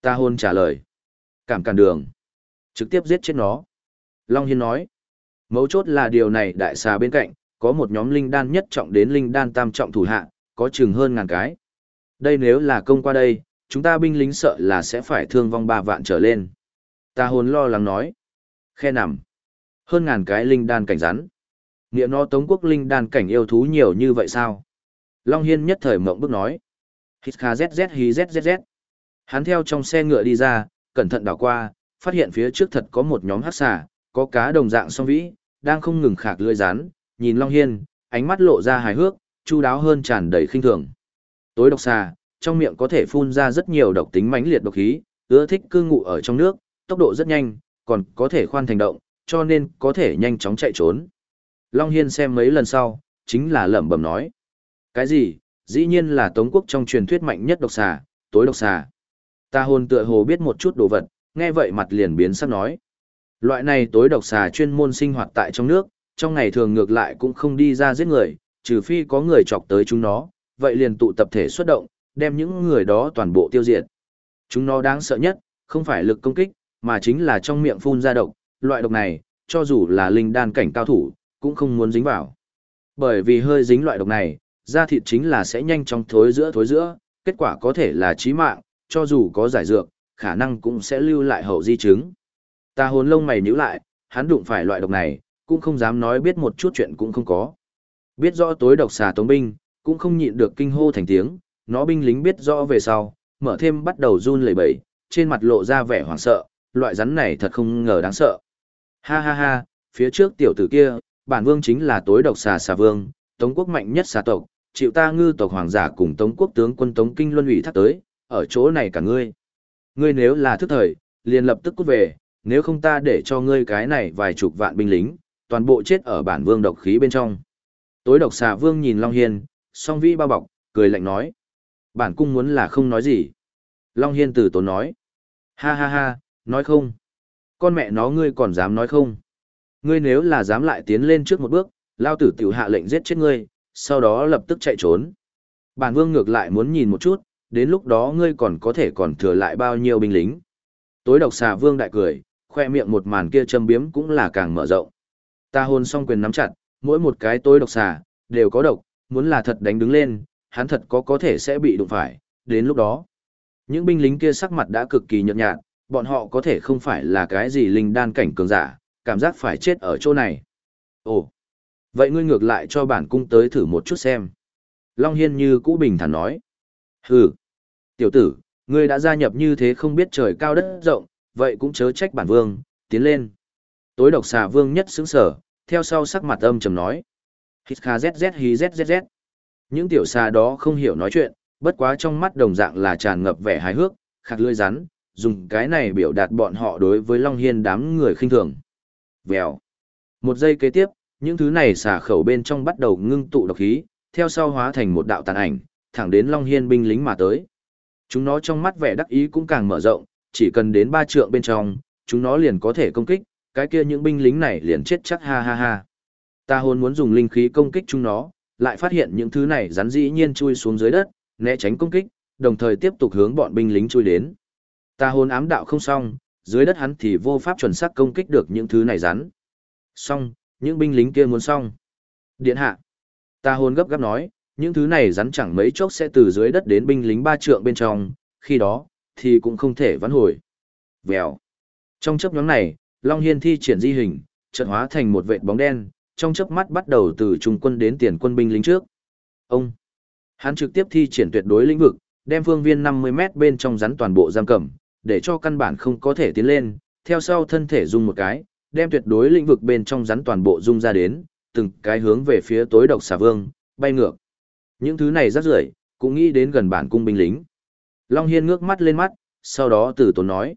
Ta hôn trả lời. Cảm cản đường. Trực tiếp giết chết nó. Long Hiên nói. Mấu chốt là điều này đại xà bên cạnh, có một nhóm linh đan nhất trọng đến linh đan tam trọng thủ hạ, có chừng hơn ngàn cái. Đây nếu là công qua đây, chúng ta binh lính sợ là sẽ phải thương vong ba vạn trở lên. Ta hồn lo lắng nói. Khe nằm. Hơn ngàn cái linh đan cảnh rắn. Nghĩa nó tống quốc linh đan cảnh yêu thú nhiều như vậy sao? Long Hiên nhất thời mộng bức nói. Hít kha zz hí zzz. Hắn theo trong xe ngựa đi ra, cẩn thận đảo qua, phát hiện phía trước thật có một nhóm hát xà, có cá đồng dạng song vĩ, đang không ngừng khạc lưỡi rán, nhìn Long Hiên, ánh mắt lộ ra hài hước, chu đáo hơn tràn đầy khinh thường. Tối độc xà, trong miệng có thể phun ra rất nhiều độc tính mãnh liệt độc khí, ưa thích cư ngụ ở trong nước, tốc độ rất nhanh, còn có thể khoan thành động, cho nên có thể nhanh chóng chạy trốn. Long Hiên xem mấy lần sau, chính là lẩm bẩm nói. Cái gì? Dĩ nhiên là Tống quốc trong truyền thuyết mạnh nhất độc xà, tối độc xà. Ta hồn tựa hồ biết một chút đồ vật, nghe vậy mặt liền biến sắc nói. Loại này tối độc xà chuyên môn sinh hoạt tại trong nước, trong ngày thường ngược lại cũng không đi ra giết người, trừ phi có người chọc tới chúng nó, vậy liền tụ tập thể xuất động, đem những người đó toàn bộ tiêu diệt. Chúng nó đáng sợ nhất, không phải lực công kích, mà chính là trong miệng phun ra độc, loại độc này, cho dù là linh đan cảnh cao thủ, cũng không muốn dính vào. Bởi vì hơi dính loại độc này, da thịt chính là sẽ nhanh chóng thối giữa thối giữa, kết quả có thể là chí mạng, cho dù có giải dược, khả năng cũng sẽ lưu lại hậu di chứng. Ta hồn lông mày nhíu lại, hắn đụng phải loại độc này, cũng không dám nói biết một chút chuyện cũng không có. Biết rõ tối độc xà tống binh, cũng không nhịn được kinh hô thành tiếng, nó binh lính biết rõ về sau, mở thêm bắt đầu run lẩy bẩy, trên mặt lộ ra vẻ hoảng sợ, loại rắn này thật không ngờ đáng sợ. Ha ha ha, phía trước tiểu tử kia, bản vương chính là tối độc xà xà vương, tống quốc mạnh nhất xà tộc, chịu ta ngư tộc hoàng giả cùng tống quốc tướng quân tống kinh luân ủy thác tới, ở chỗ này cả ngươi. Ngươi nếu là thức thời, liền lập tức cút về, nếu không ta để cho ngươi cái này vài chục vạn binh lính, toàn bộ chết ở bản vương độc khí bên trong. Tối độc xà vương nhìn Long Hiên, song vĩ bao bọc, cười lạnh nói. Bản cung muốn là không nói gì. Long Hiên từ tốn nói. Ha ha ha, nói không. Con mẹ nó ngươi còn dám nói không. Ngươi nếu là dám lại tiến lên trước một bước, lao tử tiểu hạ lệnh giết chết ngươi, sau đó lập tức chạy trốn. Bản vương ngược lại muốn nhìn một chút, đến lúc đó ngươi còn có thể còn thừa lại bao nhiêu binh lính. Tối độc xà vương đại cười, khoe miệng một màn kia châm biếm cũng là càng mở rộng. Ta hôn song quyền nắm chặt, mỗi một cái tối độc xà, đều có độc, muốn là thật đánh đứng lên, hắn thật có có thể sẽ bị đụng phải, đến lúc đó. Những binh lính kia sắc mặt đã cực kỳ nhợt nhạt, bọn họ có thể không phải là cái gì linh đan cảnh cường giả, cảm giác phải chết ở chỗ này. Ồ, vậy ngươi ngược lại cho bản cung tới thử một chút xem. Long Hiên như cũ bình thản nói. Hừ, tiểu tử, ngươi đã gia nhập như thế không biết trời cao đất rộng, vậy cũng chớ trách bản vương, tiến lên. Tối độc xà vương nhất xứng sở, theo sau sắc mặt âm trầm nói. Hít kha zzz hí zzz. Những tiểu xà đó không hiểu nói chuyện, bất quá trong mắt đồng dạng là tràn ngập vẻ hài hước, khạc lưỡi rắn, dùng cái này biểu đạt bọn họ đối với Long Hiên đám người khinh thường. Vèo. Một giây kế tiếp, những thứ này xả khẩu bên trong bắt đầu ngưng tụ độc khí, theo sau hóa thành một đạo tàn ảnh, thẳng đến Long Hiên binh lính mà tới. Chúng nó trong mắt vẻ đắc ý cũng càng mở rộng, chỉ cần đến ba trượng bên trong, chúng nó liền có thể công kích, cái kia những binh lính này liền chết chắc ha ha ha. Ta hồn muốn dùng linh khí công kích chúng nó, lại phát hiện những thứ này rắn dĩ nhiên chui xuống dưới đất, né tránh công kích, đồng thời tiếp tục hướng bọn binh lính chui đến. Ta hồn ám đạo không xong, dưới đất hắn thì vô pháp chuẩn xác công kích được những thứ này rắn. Xong, những binh lính kia muốn xong. Điện hạ. Ta hồn gấp gáp nói, những thứ này rắn chẳng mấy chốc sẽ từ dưới đất đến binh lính ba trượng bên trong, khi đó, thì cũng không thể vãn hồi. Vèo. Trong chấp nhóm này, Long Hiên thi triển di hình, chợt hóa thành một vệt bóng đen, trong chớp mắt bắt đầu từ trung quân đến tiền quân binh lính trước. Ông. Hắn trực tiếp thi triển tuyệt đối lĩnh vực, đem phương viên 50 mét bên trong rắn toàn bộ giam cầm, để cho căn bản không có thể tiến lên, theo sau thân thể dung một cái, đem tuyệt đối lĩnh vực bên trong rắn toàn bộ dung ra đến, từng cái hướng về phía tối độc xà vương, bay ngược. Những thứ này rất rưởi, cũng nghĩ đến gần bản cung binh lính. Long Hiên ngước mắt lên mắt, sau đó Tử tốn nói.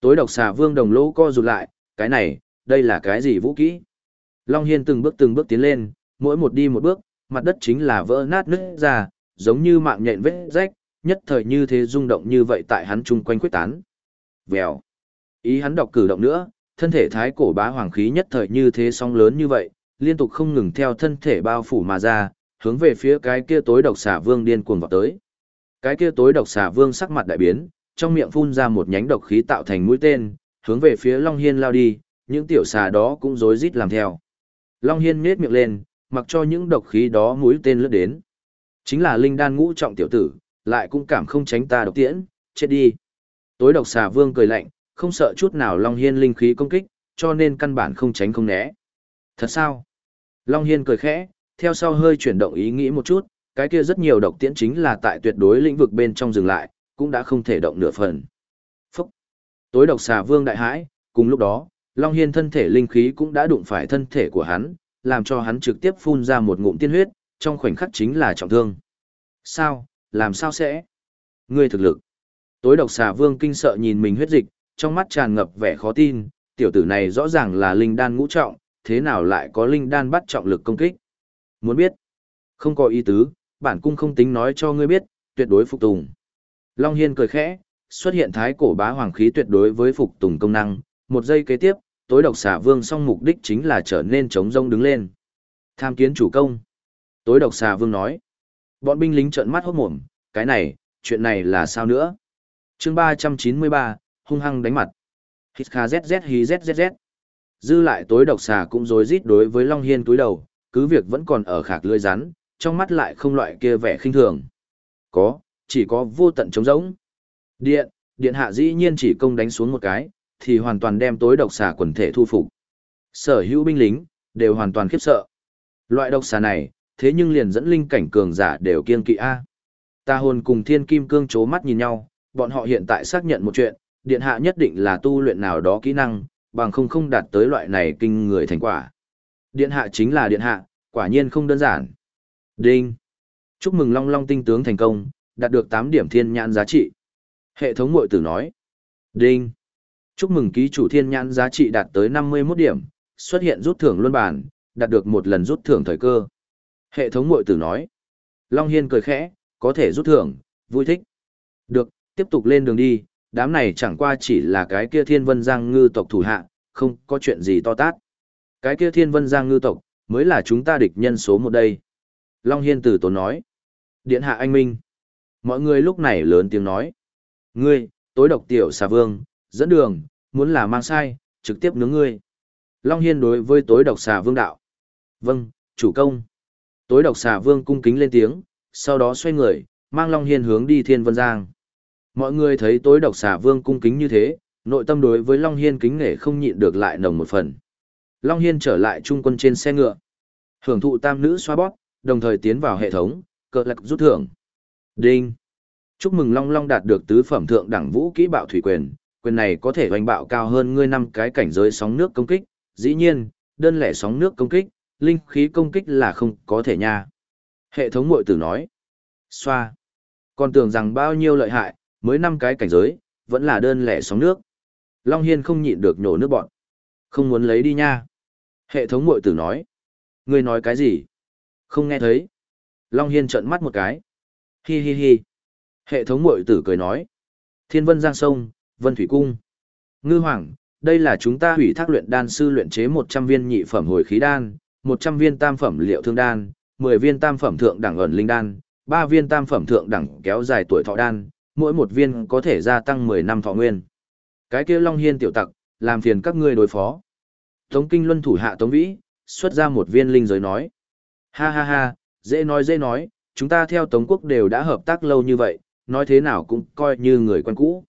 Tối độc xà vương đồng lỗ co rụt lại, cái này, đây là cái gì vũ kỹ? Long Hiên từng bước từng bước tiến lên, mỗi một đi một bước, mặt đất chính là vỡ nát nứt ra, giống như mạng nhện vết rách, nhất thời như thế rung động như vậy tại hắn chung quanh quyết tán. Vèo. Ý hắn đọc cử động nữa, thân thể thái cổ bá hoàng khí nhất thời như thế sóng lớn như vậy, liên tục không ngừng theo thân thể bao phủ mà ra, hướng về phía cái kia tối độc xà vương điên cuồng vào tới. Cái kia tối độc xà vương sắc mặt đại biến, trong miệng phun ra một nhánh độc khí tạo thành mũi tên, hướng về phía Long Hiên lao đi, những tiểu xà đó cũng rối rít làm theo. Long Hiên nhếch miệng lên, mặc cho những độc khí đó mũi tên lướt đến. Chính là linh đan ngũ trọng tiểu tử, lại cũng cảm không tránh ta độc tiễn, chết đi. Tối độc xà vương cười lạnh, không sợ chút nào Long Hiên linh khí công kích, cho nên căn bản không tránh không né. Thật sao? Long Hiên cười khẽ, theo sau hơi chuyển động ý nghĩ một chút, cái kia rất nhiều độc tiễn chính là tại tuyệt đối lĩnh vực bên trong dừng lại, cũng đã không thể động nửa phần. Phúc! Tối độc xà vương đại hãi, cùng lúc đó, Long Hiên thân thể linh khí cũng đã đụng phải thân thể của hắn, làm cho hắn trực tiếp phun ra một ngụm tiên huyết, trong khoảnh khắc chính là trọng thương. Sao, làm sao sẽ? Ngươi thực lực. Tối độc xà vương kinh sợ nhìn mình huyết dịch, trong mắt tràn ngập vẻ khó tin, tiểu tử này rõ ràng là linh đan ngũ trọng, thế nào lại có linh đan bắt trọng lực công kích? Muốn biết? Không có ý tứ, bản cung không tính nói cho ngươi biết, tuyệt đối phục tùng. Long Hiên cười khẽ, xuất hiện thái cổ bá hoàng khí tuyệt đối với phục tùng công năng, một giây kế tiếp, tối độc xà vương song mục đích chính là trở nên chống rông đứng lên. Tham kiến chủ công. Tối độc xà vương nói. Bọn binh lính trợn mắt hốt mồm, cái này, chuyện này là sao nữa? chương 393, hung hăng đánh mặt. Hít kha zzz hí zzz. Dư lại tối độc xà cũng rối rít đối với Long Hiên túi đầu, cứ việc vẫn còn ở khạc lưỡi rắn, trong mắt lại không loại kia vẻ khinh thường. Có, chỉ có vô tận trống rỗng. Điện, điện hạ dĩ nhiên chỉ công đánh xuống một cái, thì hoàn toàn đem tối độc xà quần thể thu phục. Sở hữu binh lính, đều hoàn toàn khiếp sợ. Loại độc xà này, thế nhưng liền dẫn linh cảnh cường giả đều kiên kỵ A. Ta hồn cùng thiên kim cương chố mắt nhìn nhau, bọn họ hiện tại xác nhận một chuyện, điện hạ nhất định là tu luyện nào đó kỹ năng, bằng không không đạt tới loại này kinh người thành quả. Điện hạ chính là điện hạ, quả nhiên không đơn giản. Đinh. Chúc mừng Long Long tinh tướng thành công, đạt được 8 điểm thiên nhãn giá trị. Hệ thống mội tử nói. Đinh. Chúc mừng ký chủ thiên nhãn giá trị đạt tới 51 điểm, xuất hiện rút thưởng luân bản, đạt được một lần rút thưởng thời cơ. Hệ thống mội tử nói. Long Hiên cười khẽ, có thể rút thưởng, vui thích. Được, tiếp tục lên đường đi, đám này chẳng qua chỉ là cái kia thiên vân giang ngư tộc thủ hạ, không có chuyện gì to tát. Cái kia thiên vân giang ngư tộc, mới là chúng ta địch nhân số một đây. Long Hiên tử tốn nói. Điện hạ anh Minh. Mọi người lúc này lớn tiếng nói. Ngươi, tối độc tiểu xà vương, dẫn đường, muốn là mang sai, trực tiếp nướng ngươi. Long Hiên đối với tối độc xà vương đạo. Vâng, chủ công. Tối độc xà vương cung kính lên tiếng, sau đó xoay người, mang Long Hiên hướng đi Thiên Vân Giang. Mọi người thấy tối độc xà vương cung kính như thế, nội tâm đối với Long Hiên kính nể không nhịn được lại nồng một phần. Long Hiên trở lại trung quân trên xe ngựa. Hưởng thụ tam nữ xoa bóp, đồng thời tiến vào hệ thống, cờ lạc rút thưởng. Đinh. Chúc mừng Long Long đạt được tứ phẩm thượng đẳng vũ kỹ bạo thủy quyền, quyền này có thể hoành bạo cao hơn ngươi năm cái cảnh giới sóng nước công kích, dĩ nhiên, đơn lẻ sóng nước công kích, linh khí công kích là không có thể nha. Hệ thống mội tử nói. Xoa. Còn tưởng rằng bao nhiêu lợi hại, mới năm cái cảnh giới, vẫn là đơn lẻ sóng nước. Long Hiên không nhịn được nhổ nước bọn. Không muốn lấy đi nha. Hệ thống mội tử nói. Ngươi nói cái gì? Không nghe thấy. Long Hiên trợn mắt một cái. Hi hi hi. Hệ thống mội tử cười nói. Thiên vân giang sông, vân thủy cung. Ngư hoàng, đây là chúng ta hủy thác luyện đan sư luyện chế 100 viên nhị phẩm hồi khí đan, 100 viên tam phẩm liệu thương đan, 10 viên tam phẩm thượng đẳng ẩn linh đan, 3 viên tam phẩm thượng đẳng kéo dài tuổi thọ đan, mỗi một viên có thể gia tăng 10 năm thọ nguyên. Cái kia Long Hiên tiểu tặc, làm phiền các ngươi đối phó. Tống Kinh Luân thủ hạ Tống Vĩ, xuất ra một viên linh giới nói. Ha ha ha, dễ nói dễ nói, chúng ta theo Tống Quốc đều đã hợp tác lâu như vậy, nói thế nào cũng coi như người quen cũ.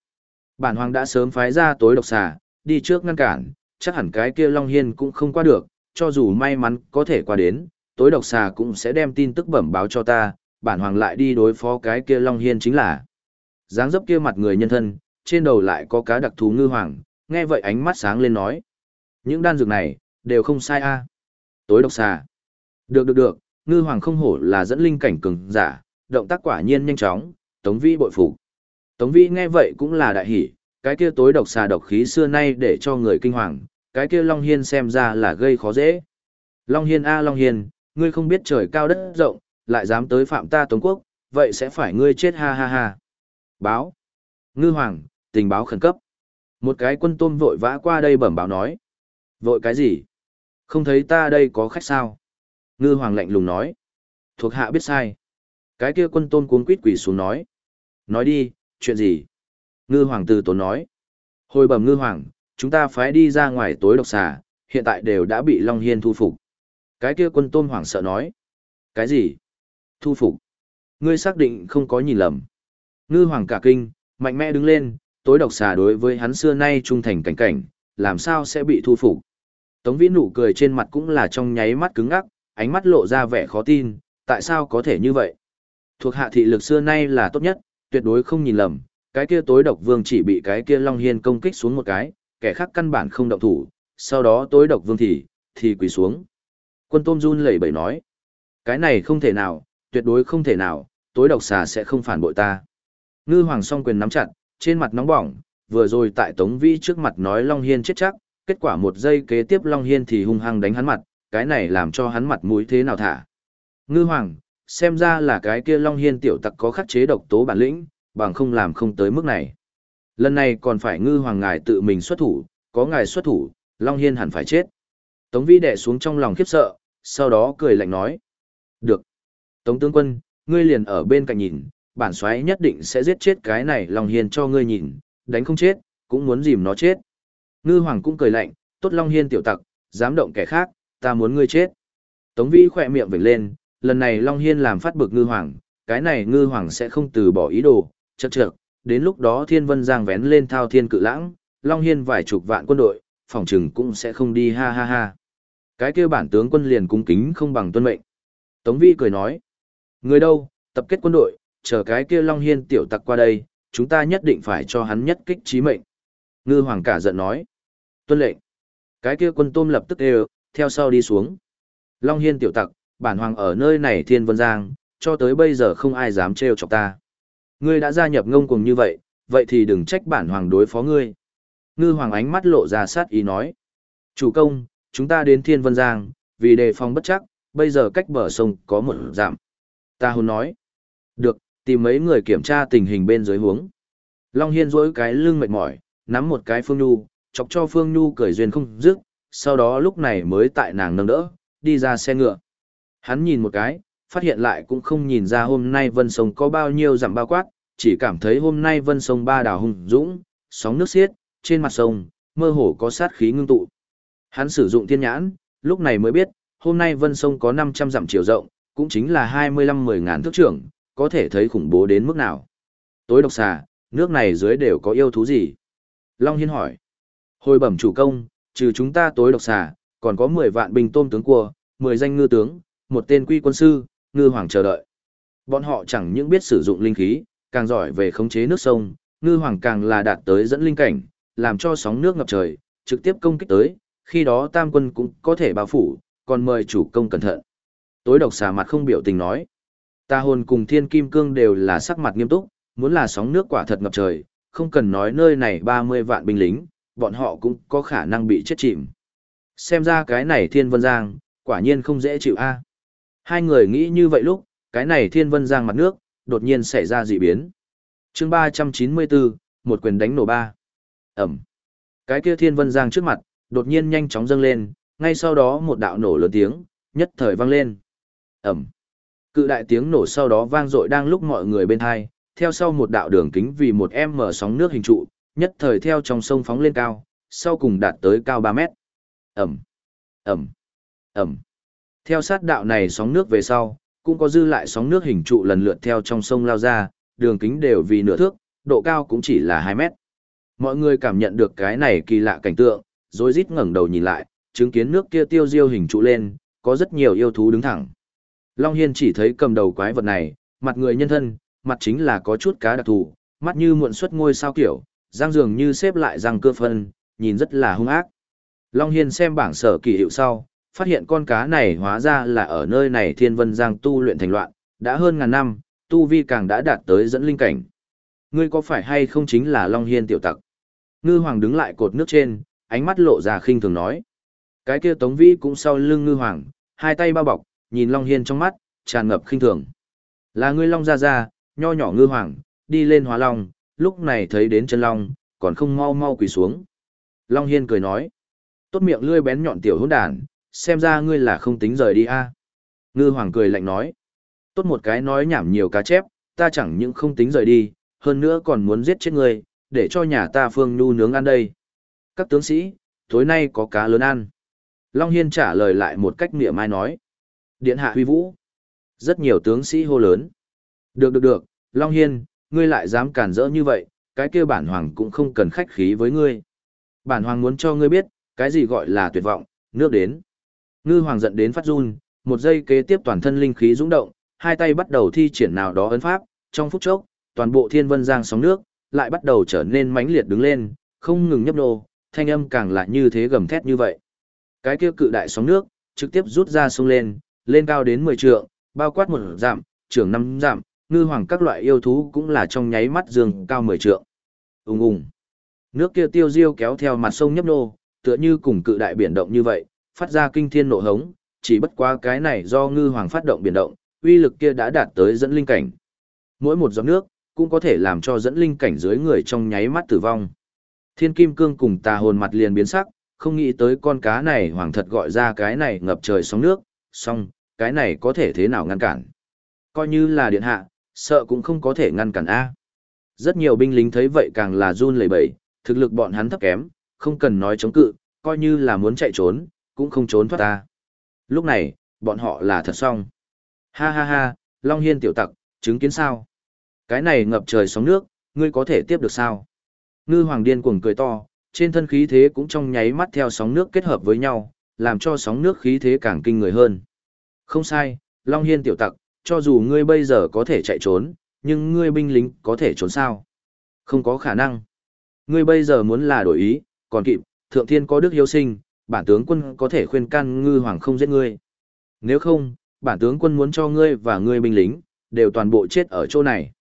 Bản hoàng đã sớm phái ra tối độc xà, đi trước ngăn cản, chắc hẳn cái kia Long Hiên cũng không qua được, cho dù may mắn có thể qua đến, tối độc xà cũng sẽ đem tin tức bẩm báo cho ta, bản hoàng lại đi đối phó cái kia Long Hiên chính là. dáng dấp kia mặt người nhân thân, trên đầu lại có cá đặc thú ngư hoàng, nghe vậy ánh mắt sáng lên nói. Những đan dược này, đều không sai a Tối độc xà. Được được được, ngư hoàng không hổ là dẫn linh cảnh cường giả, động tác quả nhiên nhanh chóng, Tống Vĩ bội phục. Tống Vĩ nghe vậy cũng là đại hỉ, cái kia tối độc xà độc khí xưa nay để cho người kinh hoàng, cái kia Long Hiên xem ra là gây khó dễ. Long Hiên a Long Hiên, ngươi không biết trời cao đất rộng, lại dám tới phạm ta Tống Quốc, vậy sẽ phải ngươi chết ha ha ha. Báo. Ngư Hoàng, tình báo khẩn cấp. Một cái quân tôm vội vã qua đây bẩm báo nói. Vội cái gì? Không thấy ta đây có khách sao? Ngư Hoàng lạnh lùng nói. Thuộc hạ biết sai. Cái kia quân tôn cuốn quýt quỷ xuống nói. Nói đi, chuyện gì? Ngư Hoàng từ tốn nói. Hồi bẩm Ngư Hoàng, chúng ta phái đi ra ngoài tối độc xà, hiện tại đều đã bị Long Hiên thu phục. Cái kia quân tôn hoảng sợ nói. Cái gì? Thu phục. Ngươi xác định không có nhìn lầm. Ngư Hoàng cả kinh, mạnh mẽ đứng lên, tối độc xà đối với hắn xưa nay trung thành cảnh cảnh, làm sao sẽ bị thu phục. Tống Vĩ nụ cười trên mặt cũng là trong nháy mắt cứng ngắc, ánh mắt lộ ra vẻ khó tin, tại sao có thể như vậy? Thuộc hạ thị lực xưa nay là tốt nhất, tuyệt đối không nhìn lầm, cái kia tối độc vương chỉ bị cái kia Long Hiên công kích xuống một cái, kẻ khác căn bản không động thủ, sau đó tối độc vương thì, thì quỳ xuống. Quân tôm run lẩy bẩy nói, cái này không thể nào, tuyệt đối không thể nào, tối độc xà sẽ không phản bội ta. Ngư hoàng song quyền nắm chặt, trên mặt nóng bỏng, vừa rồi tại Tống Vĩ trước mặt nói Long Hiên chết chắc, kết quả một giây kế tiếp Long Hiên thì hung hăng đánh hắn mặt, cái này làm cho hắn mặt mũi thế nào thả. Ngư hoàng, xem ra là cái kia Long Hiên tiểu tặc có khắc chế độc tố bản lĩnh, bằng không làm không tới mức này. Lần này còn phải ngư hoàng ngài tự mình xuất thủ, có ngài xuất thủ, Long Hiên hẳn phải chết. Tống Vĩ đẻ xuống trong lòng khiếp sợ, sau đó cười lạnh nói. Được. Tống tướng quân, ngươi liền ở bên cạnh nhìn, bản xoáy nhất định sẽ giết chết cái này Long Hiên cho ngươi nhìn, đánh không chết, cũng muốn dìm nó chết. Ngư hoàng cũng cười lạnh, tốt Long Hiên tiểu tặc, dám động kẻ khác, ta muốn ngươi chết. Tống Vĩ khỏe miệng vểnh lên, lần này Long Hiên làm phát bực ngư hoàng, cái này ngư hoàng sẽ không từ bỏ ý đồ, chật chật, đến lúc đó thiên vân giang vén lên thao thiên cự lãng, Long Hiên vài chục vạn quân đội, phòng trừng cũng sẽ không đi ha ha ha. Cái kia bản tướng quân liền cung kính không bằng tuân mệnh. Tống Vi cười nói, người đâu, tập kết quân đội, chờ cái kia Long Hiên tiểu tặc qua đây, chúng ta nhất định phải cho hắn nhất kích trí mệnh. Ngư hoàng cả giận nói, tuân lệnh. Cái kia quân tôm lập tức đều, theo sau đi xuống. Long Hiên tiểu tặc, bản hoàng ở nơi này thiên vân giang, cho tới bây giờ không ai dám trêu chọc ta. Ngươi đã gia nhập ngông cuồng như vậy, vậy thì đừng trách bản hoàng đối phó ngươi. Ngư hoàng ánh mắt lộ ra sát ý nói. Chủ công, chúng ta đến thiên vân giang, vì đề phòng bất chắc, bây giờ cách bờ sông có một giảm. Ta hôn nói. Được, tìm mấy người kiểm tra tình hình bên dưới huống. Long Hiên rỗi cái lưng mệt mỏi, nắm một cái Phương Nhu, chọc cho Phương Nhu cười duyên không dứt, sau đó lúc này mới tại nàng nâng đỡ, đi ra xe ngựa. Hắn nhìn một cái, phát hiện lại cũng không nhìn ra hôm nay vân sông có bao nhiêu dặm bao quát, chỉ cảm thấy hôm nay vân sông ba đảo hùng dũng, sóng nước xiết, trên mặt sông, mơ hồ có sát khí ngưng tụ. Hắn sử dụng thiên nhãn, lúc này mới biết, hôm nay vân sông có 500 dặm chiều rộng, cũng chính là 25-10 ngàn thước trưởng, có thể thấy khủng bố đến mức nào. Tối độc xà, Nước này dưới đều có yêu thú gì? Long Hiên hỏi. Hồi bẩm chủ công, trừ chúng ta tối độc xà, còn có 10 vạn bình tôm tướng cua, 10 danh ngư tướng, một tên quy quân sư, ngư hoàng chờ đợi. Bọn họ chẳng những biết sử dụng linh khí, càng giỏi về khống chế nước sông, ngư hoàng càng là đạt tới dẫn linh cảnh, làm cho sóng nước ngập trời, trực tiếp công kích tới, khi đó tam quân cũng có thể bao phủ, còn mời chủ công cẩn thận. Tối độc xà mặt không biểu tình nói. Ta hồn cùng thiên kim cương đều là sắc mặt nghiêm túc, muốn là sóng nước quả thật ngập trời, không cần nói nơi này 30 vạn binh lính, bọn họ cũng có khả năng bị chết chìm. Xem ra cái này thiên vân giang, quả nhiên không dễ chịu a. Hai người nghĩ như vậy lúc, cái này thiên vân giang mặt nước, đột nhiên xảy ra dị biến. chương 394, một quyền đánh nổ ba. Ẩm. Cái kia thiên vân giang trước mặt, đột nhiên nhanh chóng dâng lên, ngay sau đó một đạo nổ lớn tiếng, nhất thời vang lên. Ẩm. Cự đại tiếng nổ sau đó vang dội đang lúc mọi người bên hai, theo sau một đạo đường kính vì một em mở sóng nước hình trụ, nhất thời theo trong sông phóng lên cao, sau cùng đạt tới cao 3 mét. Ẩm. Ẩm. Ẩm. Theo sát đạo này sóng nước về sau, cũng có dư lại sóng nước hình trụ lần lượt theo trong sông lao ra, đường kính đều vì nửa thước, độ cao cũng chỉ là 2 mét. Mọi người cảm nhận được cái này kỳ lạ cảnh tượng, rồi rít ngẩng đầu nhìn lại, chứng kiến nước kia tiêu diêu hình trụ lên, có rất nhiều yêu thú đứng thẳng. Long Hiên chỉ thấy cầm đầu quái vật này, mặt người nhân thân, mặt chính là có chút cá đặc thù, mắt như muộn xuất ngôi sao kiểu, răng dường như xếp lại răng cơ phân, nhìn rất là hung ác. Long Hiên xem bảng sở kỳ hiệu sau, phát hiện con cá này hóa ra là ở nơi này thiên vân giang tu luyện thành loạn, đã hơn ngàn năm, tu vi càng đã đạt tới dẫn linh cảnh. Ngươi có phải hay không chính là Long Hiên tiểu tặc? Ngư Hoàng đứng lại cột nước trên, ánh mắt lộ ra khinh thường nói. Cái kia Tống Vĩ cũng sau lưng Ngư Hoàng, hai tay bao bọc, nhìn Long Hiên trong mắt, tràn ngập khinh thường. Là ngươi Long ra ra, nho nhỏ Ngư Hoàng, đi lên hóa Long, lúc này thấy đến chân Long, còn không mau mau quỳ xuống. Long Hiên cười nói. Tốt miệng lươi bén nhọn tiểu hôn đàn, xem ra ngươi là không tính rời đi a Ngư Hoàng cười lạnh nói. Tốt một cái nói nhảm nhiều cá chép, ta chẳng những không tính rời đi, hơn nữa còn muốn giết chết ngươi, để cho nhà ta phương nhu nướng ăn đây. Các tướng sĩ, tối nay có cá lớn ăn. Long Hiên trả lời lại một cách niệm mai nói. Điện hạ huy vũ. Rất nhiều tướng sĩ hô lớn. Được được được, Long Hiên, ngươi lại dám cản rỡ như vậy, cái kia bản hoàng cũng không cần khách khí với ngươi. Bản hoàng muốn cho ngươi biết, cái gì gọi là tuyệt vọng, nước đến. Ngư hoàng giận đến phát run, một giây kế tiếp toàn thân linh khí dũng động, hai tay bắt đầu thi triển nào đó ấn pháp, trong phút chốc, toàn bộ thiên vân giang sóng nước, lại bắt đầu trở nên mãnh liệt đứng lên, không ngừng nhấp nô, thanh âm càng lại như thế gầm thét như vậy. Cái kia cự đại sóng nước, trực tiếp rút ra sông lên, lên cao đến 10 trượng, bao quát một giảm, trưởng năm giảm, ngư hoàng các loại yêu thú cũng là trong nháy mắt dương cao 10 trượng. Ùng ùng. Nước kia tiêu diêu kéo theo mặt sông nhấp nô, tựa như cùng cự đại biển động như vậy, phát ra kinh thiên nộ hống, chỉ bất quá cái này do ngư hoàng phát động biển động, uy lực kia đã đạt tới dẫn linh cảnh. Mỗi một giọt nước cũng có thể làm cho dẫn linh cảnh dưới người trong nháy mắt tử vong. Thiên kim cương cùng tà hồn mặt liền biến sắc, không nghĩ tới con cá này hoàng thật gọi ra cái này ngập trời sóng nước, song, cái này có thể thế nào ngăn cản. Coi như là điện hạ, sợ cũng không có thể ngăn cản A. Rất nhiều binh lính thấy vậy càng là run lẩy bẩy, thực lực bọn hắn thấp kém, không cần nói chống cự, coi như là muốn chạy trốn, cũng không trốn thoát ta. Lúc này, bọn họ là thật xong. Ha ha ha, Long Hiên tiểu tặc, chứng kiến sao? Cái này ngập trời sóng nước, ngươi có thể tiếp được sao? Ngư Hoàng điên cuồng cười to, trên thân khí thế cũng trong nháy mắt theo sóng nước kết hợp với nhau, làm cho sóng nước khí thế càng kinh người hơn. Không sai, Long Hiên tiểu tặc, cho dù ngươi bây giờ có thể chạy trốn, nhưng ngươi binh lính có thể trốn sao? Không có khả năng. Ngươi bây giờ muốn là đổi ý, còn kịp, thượng thiên có đức hiếu sinh, bản tướng quân có thể khuyên can ngư hoàng không giết ngươi. Nếu không, bản tướng quân muốn cho ngươi và ngươi binh lính, đều toàn bộ chết ở chỗ này.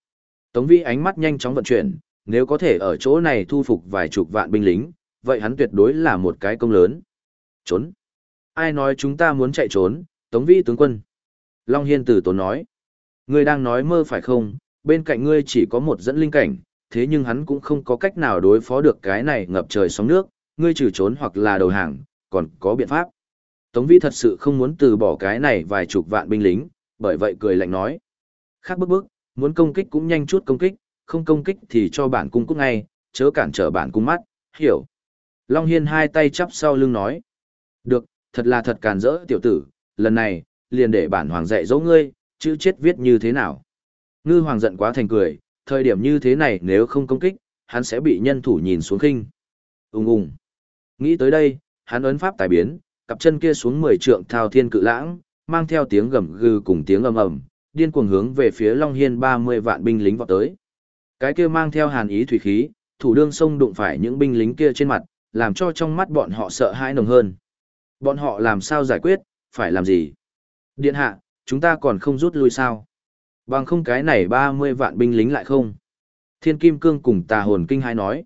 Tống Vĩ ánh mắt nhanh chóng vận chuyển, nếu có thể ở chỗ này thu phục vài chục vạn binh lính, vậy hắn tuyệt đối là một cái công lớn. Trốn. Ai nói chúng ta muốn chạy trốn, Tống Vĩ tướng quân. Long Hiên tử tốn nói. Ngươi đang nói mơ phải không, bên cạnh ngươi chỉ có một dẫn linh cảnh, thế nhưng hắn cũng không có cách nào đối phó được cái này ngập trời sóng nước, ngươi trừ trốn hoặc là đầu hàng, còn có biện pháp. Tống Vĩ thật sự không muốn từ bỏ cái này vài chục vạn binh lính, bởi vậy cười lạnh nói. Khác bức bức, muốn công kích cũng nhanh chút công kích, không công kích thì cho bản cung cút ngay, chớ cản trở bản cung mắt, hiểu. Long Hiên hai tay chắp sau lưng nói. Được, thật là thật càn rỡ tiểu tử, lần này, liền để bản hoàng dạy dỗ ngươi, chữ chết viết như thế nào. Ngư hoàng giận quá thành cười, Thời điểm như thế này nếu không công kích, hắn sẽ bị nhân thủ nhìn xuống khinh. Úng Úng. Nghĩ tới đây, hắn ấn pháp tài biến, cặp chân kia xuống 10 trượng thao thiên cự lãng, mang theo tiếng gầm gừ cùng tiếng ầm ầm, điên cuồng hướng về phía Long Hiên 30 vạn binh lính vọt tới. Cái kia mang theo hàn ý thủy khí, thủ đương sông đụng phải những binh lính kia trên mặt, làm cho trong mắt bọn họ sợ hãi nồng hơn. Bọn họ làm sao giải quyết, phải làm gì? Điện hạ, chúng ta còn không rút lui sao? Bằng không cái này 30 vạn binh lính lại không? Thiên Kim Cương cùng tà hồn kinh hai nói.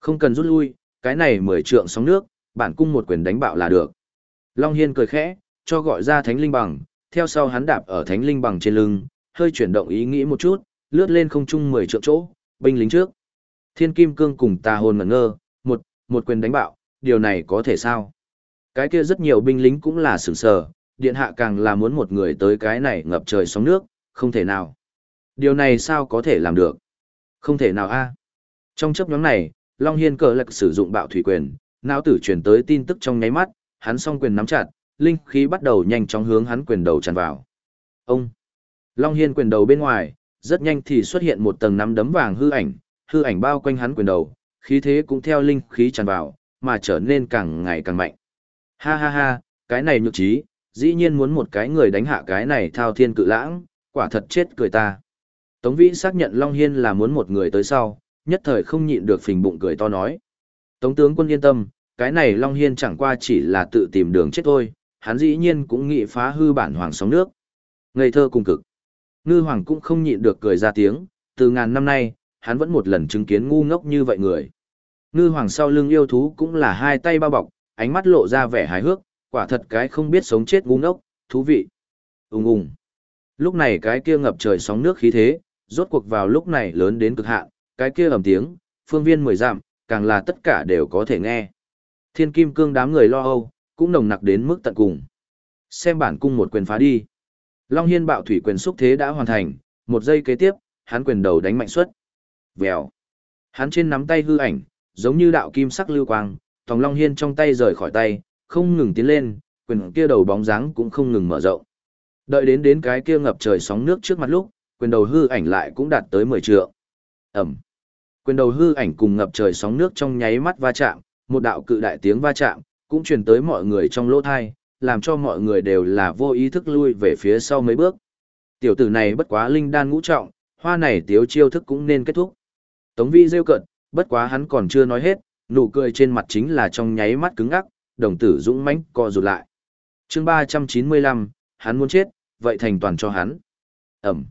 Không cần rút lui, cái này mười trượng sóng nước, bản cung một quyền đánh bạo là được. Long Hiên cười khẽ, cho gọi ra thánh linh bằng, theo sau hắn đạp ở thánh linh bằng trên lưng, hơi chuyển động ý nghĩ một chút, lướt lên không trung 10 trượng chỗ, binh lính trước. Thiên Kim Cương cùng tà hồn ngẩn ngơ, một, một quyền đánh bạo, điều này có thể sao? Cái kia rất nhiều binh lính cũng là sửng sờ, điện hạ càng là muốn một người tới cái này ngập trời sóng nước, không thể nào. Điều này sao có thể làm được? Không thể nào a. Trong chấp nhóm này, Long Hiên cờ lạc sử dụng bạo thủy quyền, não tử truyền tới tin tức trong nháy mắt, hắn song quyền nắm chặt, linh khí bắt đầu nhanh chóng hướng hắn quyền đầu tràn vào. Ông! Long Hiên quyền đầu bên ngoài, rất nhanh thì xuất hiện một tầng nắm đấm vàng hư ảnh, hư ảnh bao quanh hắn quyền đầu, khí thế cũng theo linh khí tràn vào, mà trở nên càng ngày càng mạnh. Ha ha ha, cái này nhược trí, dĩ nhiên muốn một cái người đánh hạ cái này thao thiên cự lãng, quả thật chết cười ta. Tống Vĩ xác nhận Long Hiên là muốn một người tới sau, nhất thời không nhịn được phình bụng cười to nói. Tống tướng quân yên tâm, cái này Long Hiên chẳng qua chỉ là tự tìm đường chết thôi, hắn dĩ nhiên cũng nghĩ phá hư bản hoàng sóng nước. Ngây thơ cùng cực. Ngư hoàng cũng không nhịn được cười ra tiếng, từ ngàn năm nay, hắn vẫn một lần chứng kiến ngu ngốc như vậy người. Ngư hoàng sau lưng yêu thú cũng là hai tay bao bọc, ánh mắt lộ ra vẻ hài hước, quả thật cái không biết sống chết ngu ngốc, thú vị. Ùng ùng. Lúc này cái kia ngập trời sóng nước khí thế, rốt cuộc vào lúc này lớn đến cực hạn, cái kia ầm tiếng, phương viên mười dặm, càng là tất cả đều có thể nghe. Thiên kim cương đám người lo âu, cũng nồng nặc đến mức tận cùng. Xem bản cung một quyền phá đi. Long Hiên bạo thủy quyền xúc thế đã hoàn thành, một giây kế tiếp, hắn quyền đầu đánh mạnh xuất. Vèo. Hắn trên nắm tay hư ảnh, giống như đạo kim sắc lưu quang, Tòng Long Hiên trong tay rời khỏi tay, không ngừng tiến lên, quyền kia đầu bóng dáng cũng không ngừng mở rộng. Đợi đến đến cái kia ngập trời sóng nước trước mặt lúc, quyền đầu hư ảnh lại cũng đạt tới 10 trượng. Ẩm. Quyền đầu hư ảnh cùng ngập trời sóng nước trong nháy mắt va chạm, một đạo cự đại tiếng va chạm, cũng truyền tới mọi người trong lỗ thai, làm cho mọi người đều là vô ý thức lui về phía sau mấy bước. Tiểu tử này bất quá linh đan ngũ trọng, hoa này tiếu chiêu thức cũng nên kết thúc. Tống vi rêu cận, bất quá hắn còn chưa nói hết, nụ cười trên mặt chính là trong nháy mắt cứng ngắc, đồng tử dũng mãnh co rụt lại. chương 395, hắn muốn chết, vậy thành toàn cho hắn. Ẩm.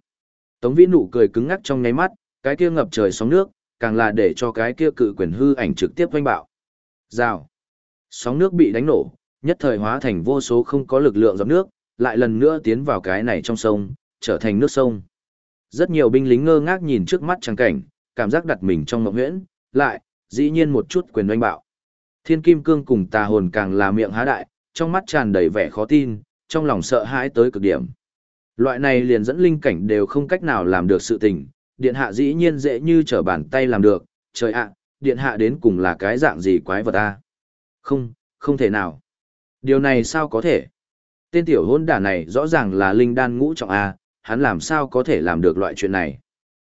Tống Vi nụ cười cứng ngắc trong nháy mắt, cái kia ngập trời sóng nước, càng là để cho cái kia cự quyền hư ảnh trực tiếp vanh bạo. Rào. Sóng nước bị đánh nổ, nhất thời hóa thành vô số không có lực lượng giọt nước, lại lần nữa tiến vào cái này trong sông, trở thành nước sông. Rất nhiều binh lính ngơ ngác nhìn trước mắt trang cảnh, cảm giác đặt mình trong mộng huyễn, lại, dĩ nhiên một chút quyền doanh bạo. Thiên kim cương cùng tà hồn càng là miệng há đại, trong mắt tràn đầy vẻ khó tin, trong lòng sợ hãi tới cực điểm. Loại này liền dẫn linh cảnh đều không cách nào làm được sự tình, điện hạ dĩ nhiên dễ như trở bàn tay làm được, trời ạ, điện hạ đến cùng là cái dạng gì quái vật ta. Không, không thể nào. Điều này sao có thể? Tên tiểu hôn đả này rõ ràng là linh đan ngũ trọng A, hắn làm sao có thể làm được loại chuyện này?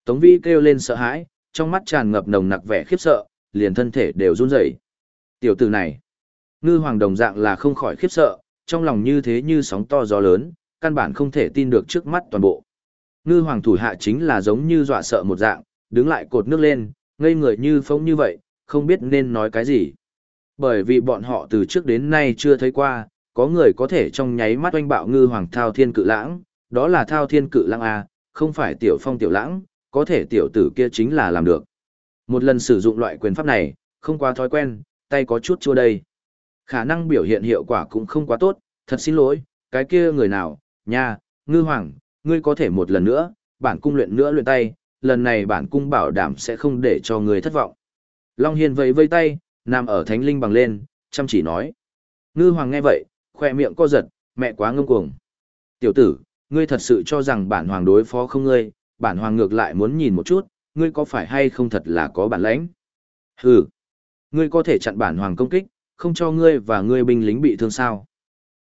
Tống Vi kêu lên sợ hãi, trong mắt tràn ngập nồng nặc vẻ khiếp sợ, liền thân thể đều run rẩy. Tiểu tử này, ngư hoàng đồng dạng là không khỏi khiếp sợ, trong lòng như thế như sóng to gió lớn, căn bản không thể tin được trước mắt toàn bộ. Ngư hoàng thủ hạ chính là giống như dọa sợ một dạng, đứng lại cột nước lên, ngây người như phóng như vậy, không biết nên nói cái gì. Bởi vì bọn họ từ trước đến nay chưa thấy qua, có người có thể trong nháy mắt oanh bạo ngư hoàng thao thiên cự lãng, đó là thao thiên cự lãng A, không phải tiểu phong tiểu lãng, có thể tiểu tử kia chính là làm được. Một lần sử dụng loại quyền pháp này, không quá thói quen, tay có chút chua đây. Khả năng biểu hiện hiệu quả cũng không quá tốt, thật xin lỗi, cái kia người nào, nha, ngư hoàng, ngươi có thể một lần nữa, bản cung luyện nữa luyện tay, lần này bản cung bảo đảm sẽ không để cho người thất vọng. Long Hiên vẫy vây tay, nằm ở thánh linh bằng lên, chăm chỉ nói. Ngư hoàng nghe vậy, khỏe miệng co giật, mẹ quá ngông cuồng. Tiểu tử, ngươi thật sự cho rằng bản hoàng đối phó không ngươi, bản hoàng ngược lại muốn nhìn một chút, ngươi có phải hay không thật là có bản lãnh. Hừ, ngươi có thể chặn bản hoàng công kích, không cho ngươi và ngươi binh lính bị thương sao.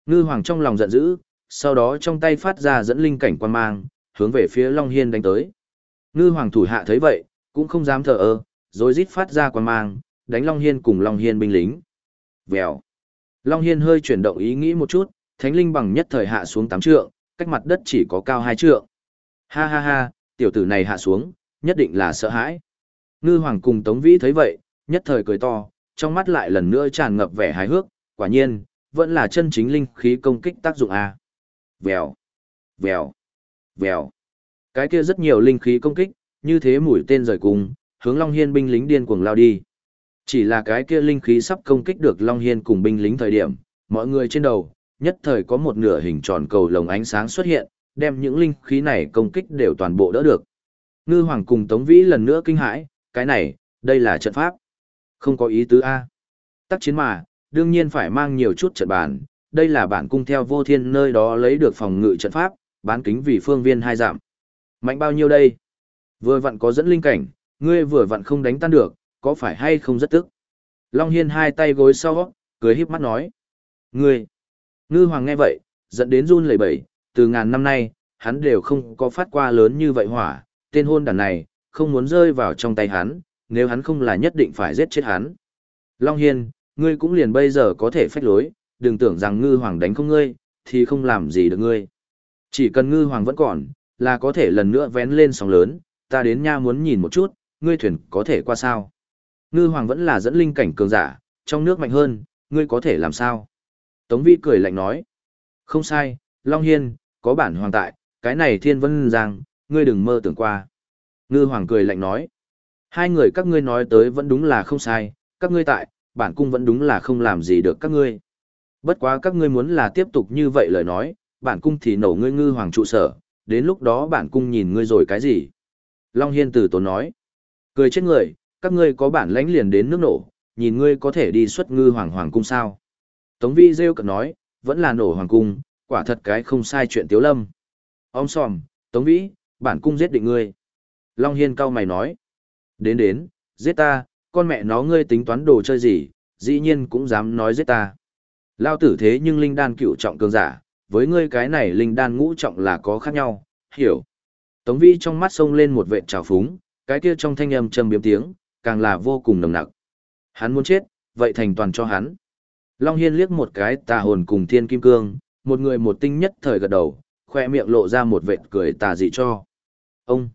Ngư hoàng trong lòng giận dữ, sau đó trong tay phát ra dẫn linh cảnh quan mang, hướng về phía Long Hiên đánh tới. Ngư hoàng thủ hạ thấy vậy, cũng không dám thờ ơ, rồi rít phát ra quan mang, đánh Long Hiên cùng Long Hiên binh lính. Vèo. Long Hiên hơi chuyển động ý nghĩ một chút, thánh linh bằng nhất thời hạ xuống 8 trượng, cách mặt đất chỉ có cao 2 trượng. Ha ha ha, tiểu tử này hạ xuống, nhất định là sợ hãi. Ngư hoàng cùng Tống Vĩ thấy vậy, nhất thời cười to, trong mắt lại lần nữa tràn ngập vẻ hài hước, quả nhiên, vẫn là chân chính linh khí công kích tác dụng A. Vèo, vèo, vèo. Cái kia rất nhiều linh khí công kích, như thế mũi tên rời cùng, hướng Long Hiên binh lính điên cuồng lao đi. Chỉ là cái kia linh khí sắp công kích được Long Hiên cùng binh lính thời điểm, mọi người trên đầu, nhất thời có một nửa hình tròn cầu lồng ánh sáng xuất hiện, đem những linh khí này công kích đều toàn bộ đỡ được. Ngư Hoàng cùng Tống Vĩ lần nữa kinh hãi, cái này, đây là trận pháp. Không có ý tứ A. Tác chiến mà, đương nhiên phải mang nhiều chút trận bàn, đây là bản cung theo vô thiên nơi đó lấy được phòng ngự trận pháp, bán kính vì phương viên hai giảm. Mạnh bao nhiêu đây? Vừa vặn có dẫn linh cảnh, ngươi vừa vặn không đánh tan được, có phải hay không rất tức? Long Hiên hai tay gối sau, cười híp mắt nói. Ngươi! Ngư Hoàng nghe vậy, dẫn đến run lẩy bẩy, từ ngàn năm nay, hắn đều không có phát qua lớn như vậy hỏa, tên hôn đàn này, không muốn rơi vào trong tay hắn, nếu hắn không là nhất định phải giết chết hắn. Long Hiên, ngươi cũng liền bây giờ có thể phách lối, đừng tưởng rằng ngư hoàng đánh không ngươi, thì không làm gì được ngươi. Chỉ cần ngư hoàng vẫn còn, là có thể lần nữa vén lên sóng lớn, ta đến nha muốn nhìn một chút, ngươi thuyền có thể qua sao. Ngư hoàng vẫn là dẫn linh cảnh cường giả, trong nước mạnh hơn, ngươi có thể làm sao. Tống vi cười lạnh nói. Không sai, Long Hiên, có bản hoàng tại, cái này thiên vân rằng ngươi đừng mơ tưởng qua. Ngư hoàng cười lạnh nói. Hai người các ngươi nói tới vẫn đúng là không sai, các ngươi tại, bản cung vẫn đúng là không làm gì được các ngươi. Bất quá các ngươi muốn là tiếp tục như vậy lời nói, bản cung thì nổ ngươi ngư hoàng trụ sở, đến lúc đó bản cung nhìn ngươi rồi cái gì. Long Hiên từ tốn nói, cười chết người, các ngươi có bản lãnh liền đến nước nổ, nhìn ngươi có thể đi xuất ngư hoàng hoàng cung sao. Tống vi rêu cực nói, vẫn là nổ hoàng cung, quả thật cái không sai chuyện tiếu lâm. Ông sòm, Tống vĩ, bản cung giết định ngươi. Long Hiên cao mày nói, đến đến, giết ta, con mẹ nó ngươi tính toán đồ chơi gì, dĩ nhiên cũng dám nói giết ta. Lao tử thế nhưng linh đan cựu trọng cường giả, với ngươi cái này linh đan ngũ trọng là có khác nhau, hiểu. Tống vi trong mắt sông lên một vệ trào phúng, cái kia trong thanh âm trầm biếm tiếng, càng là vô cùng nồng nặc. Hắn muốn chết, vậy thành toàn cho hắn. Long Hiên liếc một cái tà hồn cùng thiên kim cương, một người một tinh nhất thời gật đầu, khoe miệng lộ ra một vệt cười tà dị cho. Ông!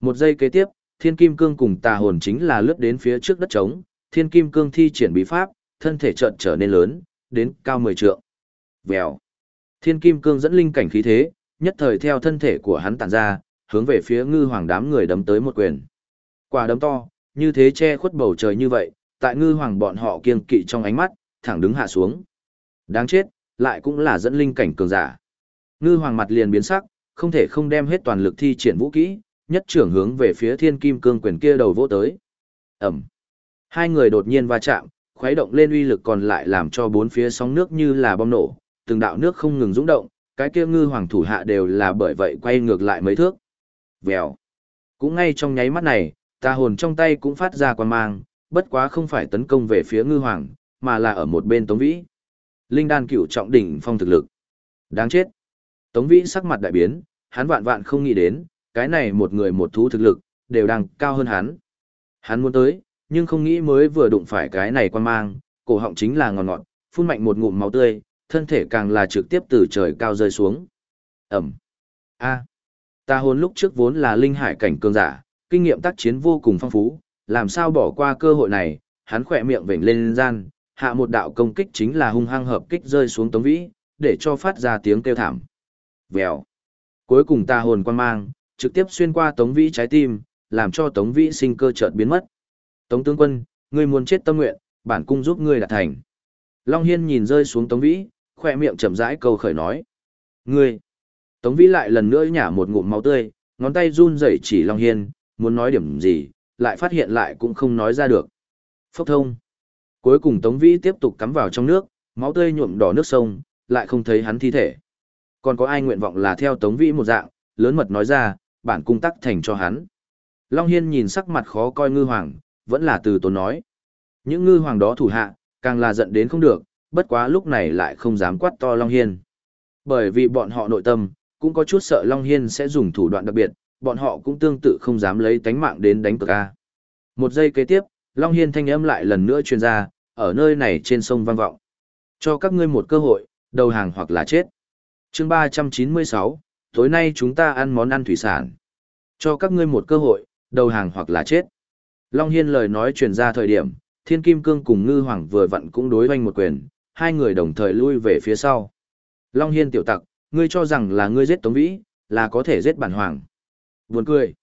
Một giây kế tiếp, thiên kim cương cùng tà hồn chính là lướt đến phía trước đất trống, thiên kim cương thi triển bí pháp, thân thể trợn trở nên lớn, đến cao 10 trượng. Vèo. Thiên kim cương dẫn linh cảnh khí thế, nhất thời theo thân thể của hắn tản ra, hướng về phía ngư hoàng đám người đấm tới một quyền. Quả đấm to, như thế che khuất bầu trời như vậy, tại ngư hoàng bọn họ kiên kỵ trong ánh mắt, thẳng đứng hạ xuống. Đáng chết, lại cũng là dẫn linh cảnh cường giả. Ngư hoàng mặt liền biến sắc, không thể không đem hết toàn lực thi triển vũ kỹ, nhất trưởng hướng về phía thiên kim cương quyền kia đầu vỗ tới. Ẩm. Hai người đột nhiên va chạm, khuấy động lên uy lực còn lại làm cho bốn phía sóng nước như là bom nổ, từng đạo nước không ngừng rung động, cái kia ngư hoàng thủ hạ đều là bởi vậy quay ngược lại mấy thước. Vèo. Cũng ngay trong nháy mắt này, tà hồn trong tay cũng phát ra quan mang, bất quá không phải tấn công về phía ngư hoàng, mà là ở một bên Tống Vĩ. Linh đan cửu trọng đỉnh phong thực lực. Đáng chết. Tống Vĩ sắc mặt đại biến, hắn vạn vạn không nghĩ đến, cái này một người một thú thực lực, đều đang cao hơn hắn. Hắn muốn tới, nhưng không nghĩ mới vừa đụng phải cái này quan mang, cổ họng chính là ngọt ngọt, phun mạnh một ngụm máu tươi, thân thể càng là trực tiếp từ trời cao rơi xuống. Ẩm. A. Ta hồn lúc trước vốn là linh hải cảnh cường giả, kinh nghiệm tác chiến vô cùng phong phú, làm sao bỏ qua cơ hội này, hắn khỏe miệng vểnh lên gian, hạ một đạo công kích chính là hung hăng hợp kích rơi xuống tống vĩ, để cho phát ra tiếng kêu thảm. Vèo. Cuối cùng ta hồn quan mang, trực tiếp xuyên qua tống vĩ trái tim, làm cho tống vĩ sinh cơ chợt biến mất. Tống tướng quân, ngươi muốn chết tâm nguyện, bản cung giúp ngươi đạt thành. Long Hiên nhìn rơi xuống Tống Vĩ, khỏe miệng chậm rãi câu khởi nói. Ngươi! Tống Vĩ lại lần nữa nhả một ngụm máu tươi, ngón tay run rẩy chỉ Long Hiên, muốn nói điểm gì, lại phát hiện lại cũng không nói ra được. Phốc thông! Cuối cùng Tống Vĩ tiếp tục cắm vào trong nước, máu tươi nhuộm đỏ nước sông, lại không thấy hắn thi thể. Còn có ai nguyện vọng là theo Tống Vĩ một dạng, lớn mật nói ra, bản cung tắc thành cho hắn. Long Hiên nhìn sắc mặt khó coi ngư hoàng, vẫn là từ tốn nói. Những ngư hoàng đó thủ hạ, càng là giận đến không được, bất quá lúc này lại không dám quát to Long Hiên. Bởi vì bọn họ nội tâm, cũng có chút sợ Long Hiên sẽ dùng thủ đoạn đặc biệt, bọn họ cũng tương tự không dám lấy tánh mạng đến đánh cược a. Một giây kế tiếp, Long Hiên thanh âm lại lần nữa truyền ra, ở nơi này trên sông vang vọng. Cho các ngươi một cơ hội, đầu hàng hoặc là chết. chương 396, tối nay chúng ta ăn món ăn thủy sản. Cho các ngươi một cơ hội, đầu hàng hoặc là chết. Long Hiên lời nói truyền ra thời điểm, Thiên Kim Cương cùng Ngư Hoàng vừa vặn cũng đối hoanh một quyền, hai người đồng thời lui về phía sau. Long Hiên tiểu tặc, ngươi cho rằng là ngươi giết Tống Vĩ, là có thể giết bản hoàng. Buồn cười.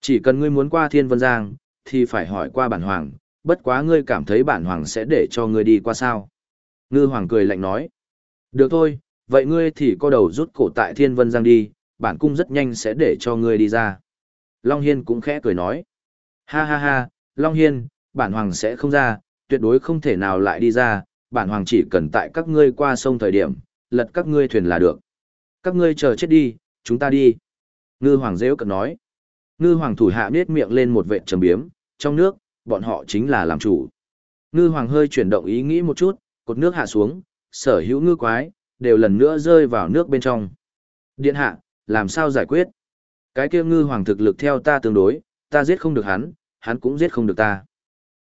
Chỉ cần ngươi muốn qua Thiên Vân Giang, thì phải hỏi qua bản hoàng, bất quá ngươi cảm thấy bản hoàng sẽ để cho ngươi đi qua sao. Ngư Hoàng cười lạnh nói. Được thôi, vậy ngươi thì co đầu rút cổ tại Thiên Vân Giang đi, bản cung rất nhanh sẽ để cho ngươi đi ra. Long Hiên cũng khẽ cười nói. Ha ha ha, Long Hiên, bản hoàng sẽ không ra, tuyệt đối không thể nào lại đi ra, bản hoàng chỉ cần tại các ngươi qua sông thời điểm, lật các ngươi thuyền là được. Các ngươi chờ chết đi, chúng ta đi. Ngư hoàng dễ cận nói. Ngư hoàng thủ hạ nết miệng lên một vệ trầm biếm, trong nước, bọn họ chính là làm chủ. Ngư hoàng hơi chuyển động ý nghĩ một chút, cột nước hạ xuống, sở hữu ngư quái, đều lần nữa rơi vào nước bên trong. Điện hạ, làm sao giải quyết? Cái kia ngư hoàng thực lực theo ta tương đối, ta giết không được hắn, hắn cũng giết không được ta.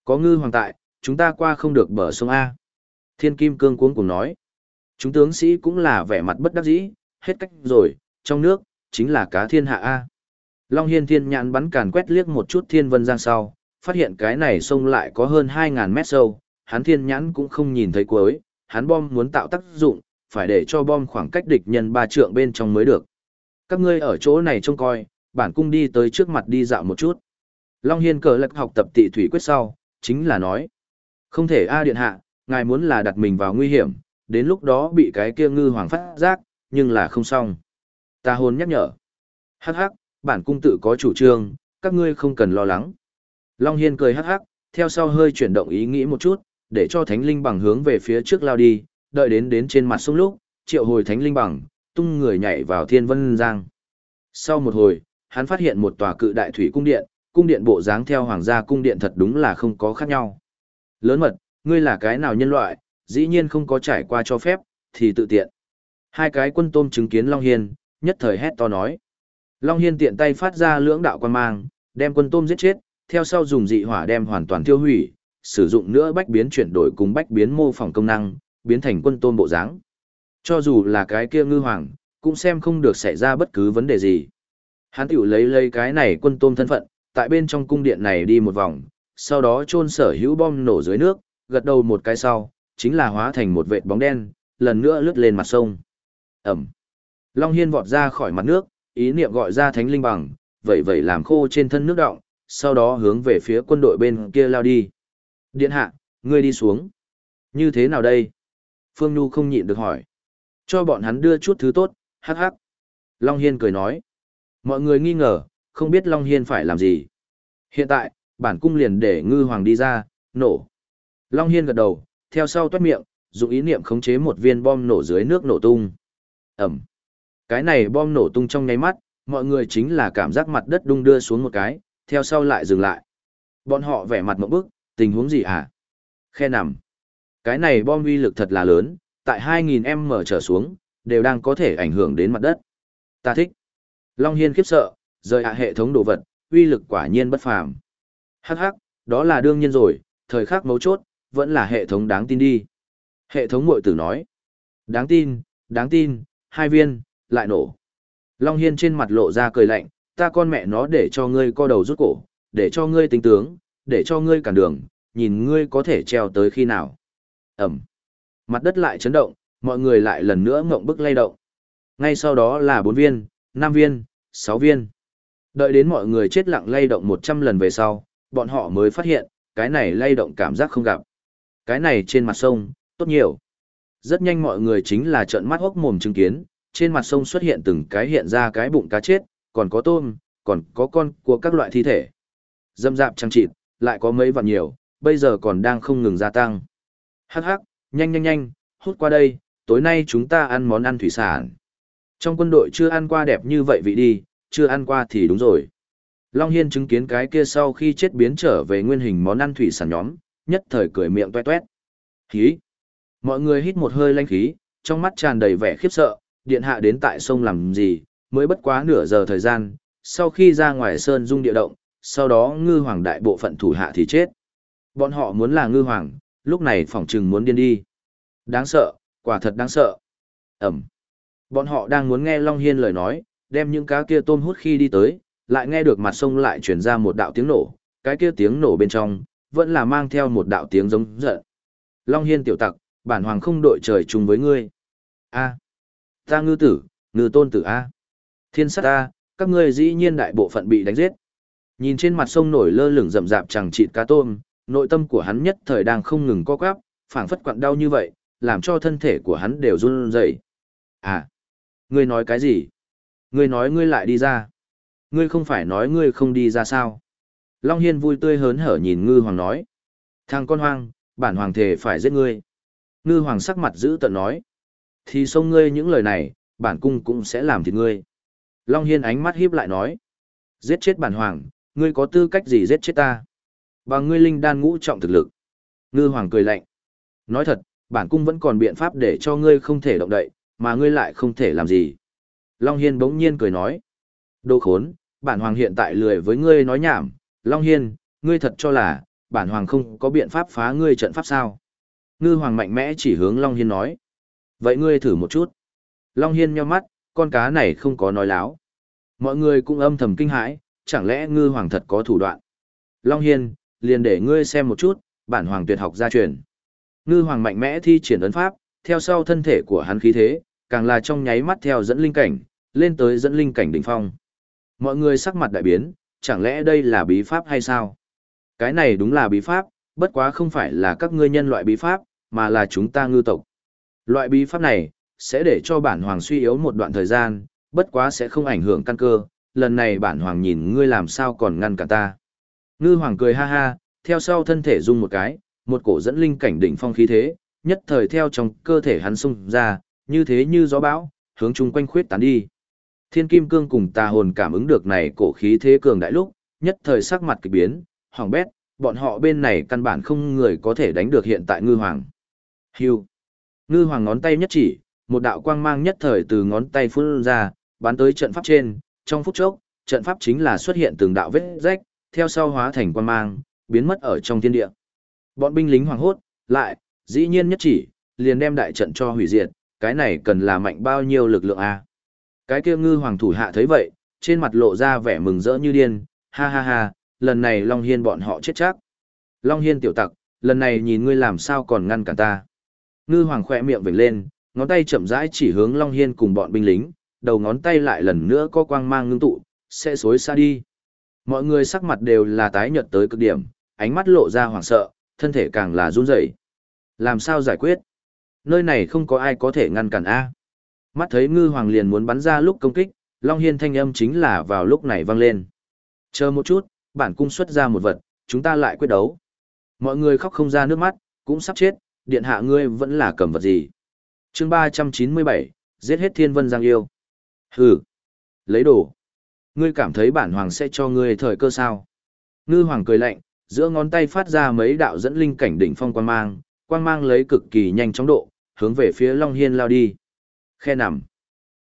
Có ngư hoàng tại, chúng ta qua không được bờ sông A. Thiên Kim Cương cuống cùng nói. Chúng tướng sĩ cũng là vẻ mặt bất đắc dĩ, hết cách rồi, trong nước, chính là cá thiên hạ A. Long Hiên thiên nhãn bắn càn quét liếc một chút thiên vân giang sau, phát hiện cái này sông lại có hơn 2.000 mét sâu, hắn thiên nhãn cũng không nhìn thấy cuối, hắn bom muốn tạo tác dụng, phải để cho bom khoảng cách địch nhân ba trượng bên trong mới được. Các ngươi ở chỗ này trông coi, bản cung đi tới trước mặt đi dạo một chút. Long Hiên cờ lạc học tập tị thủy quyết sau, chính là nói. Không thể A điện hạ, ngài muốn là đặt mình vào nguy hiểm, đến lúc đó bị cái kia ngư hoàng phát giác, nhưng là không xong. Ta hồn nhắc nhở. Hắc hắc, bản cung tự có chủ trương, các ngươi không cần lo lắng. Long Hiên cười hắc hắc, theo sau hơi chuyển động ý nghĩ một chút, để cho thánh linh bằng hướng về phía trước lao đi, đợi đến đến trên mặt sông lúc, triệu hồi thánh linh bằng, tung người nhảy vào thiên vân giang. Sau một hồi, hắn phát hiện một tòa cự đại thủy cung điện, cung điện bộ dáng theo hoàng gia cung điện thật đúng là không có khác nhau. Lớn mật, ngươi là cái nào nhân loại, dĩ nhiên không có trải qua cho phép, thì tự tiện. Hai cái quân tôm chứng kiến Long Hiên, nhất thời hét to nói. Long Hiên tiện tay phát ra lưỡng đạo quan mang, đem quân tôm giết chết, theo sau dùng dị hỏa đem hoàn toàn tiêu hủy, sử dụng nữa bách biến chuyển đổi cùng bách biến mô phỏng công năng, biến thành quân tôm bộ dáng. Cho dù là cái kia ngư hoàng, cũng xem không được xảy ra bất cứ vấn đề gì. Hắn tiểu lấy lấy cái này quân tôm thân phận, tại bên trong cung điện này đi một vòng, sau đó chôn sở hữu bom nổ dưới nước, gật đầu một cái sau, chính là hóa thành một vệt bóng đen, lần nữa lướt lên mặt sông. Ẩm. Long Hiên vọt ra khỏi mặt nước, ý niệm gọi ra thánh linh bằng, vậy vậy làm khô trên thân nước động, sau đó hướng về phía quân đội bên kia lao đi. Điện hạ, ngươi đi xuống. Như thế nào đây? Phương Nhu không nhịn được hỏi. Cho bọn hắn đưa chút thứ tốt, hắc hắc. Long Hiên cười nói. Mọi người nghi ngờ, không biết Long Hiên phải làm gì. Hiện tại, bản cung liền để ngư hoàng đi ra, nổ. Long Hiên gật đầu, theo sau toát miệng, dùng ý niệm khống chế một viên bom nổ dưới nước nổ tung. Ẩm. Cái này bom nổ tung trong nháy mắt, mọi người chính là cảm giác mặt đất đung đưa xuống một cái, theo sau lại dừng lại. Bọn họ vẻ mặt một bức, tình huống gì hả? Khe nằm. Cái này bom uy lực thật là lớn, tại 2.000m trở xuống, đều đang có thể ảnh hưởng đến mặt đất. Ta thích. Long Hiên khiếp sợ, rời hạ hệ thống đồ vật, uy lực quả nhiên bất phàm. Hắc hắc, đó là đương nhiên rồi, thời khắc mấu chốt, vẫn là hệ thống đáng tin đi. Hệ thống mội tử nói. Đáng tin, đáng tin, hai viên, lại nổ. Long Hiên trên mặt lộ ra cười lạnh, ta con mẹ nó để cho ngươi co đầu rút cổ, để cho ngươi tính tướng, để cho ngươi cản đường, nhìn ngươi có thể treo tới khi nào. Ẩm. Mặt đất lại chấn động, mọi người lại lần nữa ngộng bức lay động. Ngay sau đó là bốn viên, năm viên, sáu viên. Đợi đến mọi người chết lặng lay động một trăm lần về sau, bọn họ mới phát hiện, cái này lay động cảm giác không gặp. Cái này trên mặt sông, tốt nhiều. Rất nhanh mọi người chính là trợn mắt hốc mồm chứng kiến, trên mặt sông xuất hiện từng cái hiện ra cái bụng cá chết, còn có tôm, còn có con của các loại thi thể. Dâm dạp trăng trịt, lại có mấy vạn nhiều, bây giờ còn đang không ngừng gia tăng. Hắc hắc, nhanh nhanh nhanh, hút qua đây, tối nay chúng ta ăn món ăn thủy sản. Trong quân đội chưa ăn qua đẹp như vậy vị đi, chưa ăn qua thì đúng rồi. Long Hiên chứng kiến cái kia sau khi chết biến trở về nguyên hình món ăn thủy sản nhóm, nhất thời cười miệng tuét tuét. Khí! Mọi người hít một hơi lanh khí, trong mắt tràn đầy vẻ khiếp sợ, điện hạ đến tại sông làm gì, mới bất quá nửa giờ thời gian, sau khi ra ngoài sơn dung địa động, sau đó ngư hoàng đại bộ phận thủ hạ thì chết. Bọn họ muốn là ngư hoàng, lúc này phỏng chừng muốn điên đi. Đáng sợ, quả thật đáng sợ. Ẩm. Bọn họ đang muốn nghe Long Hiên lời nói, đem những cá kia tôm hút khi đi tới, lại nghe được mặt sông lại chuyển ra một đạo tiếng nổ, cái kia tiếng nổ bên trong, vẫn là mang theo một đạo tiếng giống giận. Long Hiên tiểu tặc, bản hoàng không đội trời chung với ngươi. A. Ta ngư tử, ngư tôn tử A. Thiên sát A, các ngươi dĩ nhiên đại bộ phận bị đánh giết. Nhìn trên mặt sông nổi lơ lửng rậm rạp chẳng chịt cá tôm, nội tâm của hắn nhất thời đang không ngừng co quắp, phảng phất quặn đau như vậy, làm cho thân thể của hắn đều run rẩy. À, ngươi nói cái gì? Ngươi nói ngươi lại đi ra. Ngươi không phải nói ngươi không đi ra sao? Long Hiên vui tươi hớn hở nhìn ngư hoàng nói. Thằng con hoang, bản hoàng thể phải giết ngươi. Ngư hoàng sắc mặt giữ tận nói. Thì xông ngươi những lời này, bản cung cũng sẽ làm thịt ngươi. Long Hiên ánh mắt híp lại nói. Giết chết bản hoàng, ngươi có tư cách gì giết chết ta? Bằng ngươi linh đan ngũ trọng thực lực. Ngư hoàng cười lạnh. Nói thật, bản cung vẫn còn biện pháp để cho ngươi không thể động đậy, mà ngươi lại không thể làm gì. Long Hiên bỗng nhiên cười nói. Đồ khốn, bản hoàng hiện tại lười với ngươi nói nhảm. Long Hiên, ngươi thật cho là, bản hoàng không có biện pháp phá ngươi trận pháp sao? Ngư hoàng mạnh mẽ chỉ hướng Long Hiên nói. Vậy ngươi thử một chút. Long Hiên nheo mắt, con cá này không có nói láo. Mọi người cũng âm thầm kinh hãi, chẳng lẽ ngư hoàng thật có thủ đoạn. Long Hiên, liền để ngươi xem một chút, bản hoàng tuyệt học gia truyền. Ngư hoàng mạnh mẽ thi triển ấn pháp, theo sau thân thể của hắn khí thế, càng là trong nháy mắt theo dẫn linh cảnh, lên tới dẫn linh cảnh đỉnh phong. Mọi người sắc mặt đại biến, chẳng lẽ đây là bí pháp hay sao? Cái này đúng là bí pháp, bất quá không phải là các ngươi nhân loại bí pháp, mà là chúng ta ngư tộc. Loại bí pháp này, sẽ để cho bản hoàng suy yếu một đoạn thời gian, bất quá sẽ không ảnh hưởng căn cơ, lần này bản hoàng nhìn ngươi làm sao còn ngăn cả ta. Ngư hoàng cười ha ha, theo sau thân thể rung một cái, một cổ dẫn linh cảnh đỉnh phong khí thế, nhất thời theo trong cơ thể hắn xung ra, như thế như gió bão, hướng chung quanh khuyết tán đi. Thiên kim cương cùng tà hồn cảm ứng được này cổ khí thế cường đại lúc, nhất thời sắc mặt kỳ biến, hoàng bét, bọn họ bên này căn bản không người có thể đánh được hiện tại ngư hoàng. Hưu. Ngư hoàng ngón tay nhất chỉ, một đạo quang mang nhất thời từ ngón tay phun ra, bắn tới trận pháp trên, trong phút chốc, trận pháp chính là xuất hiện từng đạo vết rách, theo sau hóa thành quang mang, biến mất ở trong thiên địa. Bọn binh lính hoàng hốt, lại, dĩ nhiên nhất chỉ, liền đem đại trận cho hủy diệt, cái này cần là mạnh bao nhiêu lực lượng a? Cái kia ngư hoàng thủ hạ thấy vậy, trên mặt lộ ra vẻ mừng rỡ như điên, ha ha ha, lần này Long Hiên bọn họ chết chắc. Long Hiên tiểu tặc, lần này nhìn ngươi làm sao còn ngăn cản ta. Ngư hoàng khỏe miệng vểnh lên, ngón tay chậm rãi chỉ hướng Long Hiên cùng bọn binh lính, đầu ngón tay lại lần nữa có quang mang ngưng tụ, sẽ xối xa đi. Mọi người sắc mặt đều là tái nhợt tới cực điểm, ánh mắt lộ ra hoảng sợ, thân thể càng là run rẩy. Làm sao giải quyết? Nơi này không có ai có thể ngăn cản A. Mắt thấy ngư hoàng liền muốn bắn ra lúc công kích, Long Hiên thanh âm chính là vào lúc này vang lên. Chờ một chút, bản cung xuất ra một vật, chúng ta lại quyết đấu. Mọi người khóc không ra nước mắt, cũng sắp chết, điện hạ ngươi vẫn là cầm vật gì. chương 397, giết hết thiên vân giang yêu. Hừ, lấy đồ. Ngươi cảm thấy bản hoàng sẽ cho ngươi thời cơ sao? Ngư hoàng cười lạnh, giữa ngón tay phát ra mấy đạo dẫn linh cảnh đỉnh phong quan mang, quang mang lấy cực kỳ nhanh chóng độ, hướng về phía Long Hiên lao đi. Khe nằm.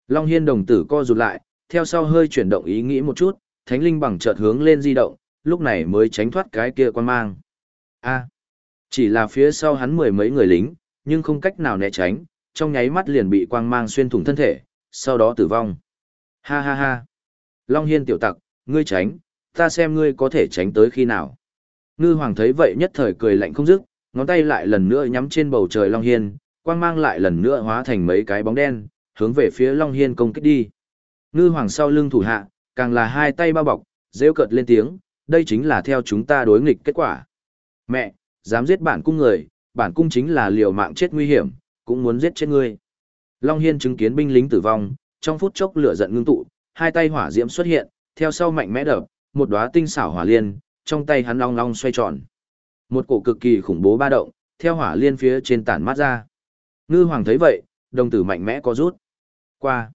Long Hiên đồng tử co rụt lại, theo sau hơi chuyển động ý nghĩ một chút, thánh linh bằng chợt hướng lên di động, lúc này mới tránh thoát cái kia quang mang. A. chỉ là phía sau hắn mười mấy người lính, nhưng không cách nào né tránh, trong nháy mắt liền bị quang mang xuyên thủng thân thể, sau đó tử vong. Ha ha ha. Long Hiên tiểu tặc, ngươi tránh, ta xem ngươi có thể tránh tới khi nào. Ngư Hoàng thấy vậy nhất thời cười lạnh không dứt, ngón tay lại lần nữa nhắm trên bầu trời Long Hiên, quang mang lại lần nữa hóa thành mấy cái bóng đen, hướng về phía Long Hiên công kích đi. Ngư Hoàng sau lưng thủ hạ, càng là hai tay bao bọc, rêu cợt lên tiếng, đây chính là theo chúng ta đối nghịch kết quả. Mẹ, dám giết bản cung người, bản cung chính là liều mạng chết nguy hiểm, cũng muốn giết chết ngươi. Long Hiên chứng kiến binh lính tử vong, trong phút chốc lửa giận ngưng tụ, hai tay hỏa diễm xuất hiện, theo sau mạnh mẽ đập, một đóa tinh xảo hỏa liên, trong tay hắn long long xoay tròn. Một cổ cực kỳ khủng bố ba động, theo hỏa liên phía trên tản mát ra. Ngư Hoàng thấy vậy, đồng tử mạnh mẽ có rút. Qua.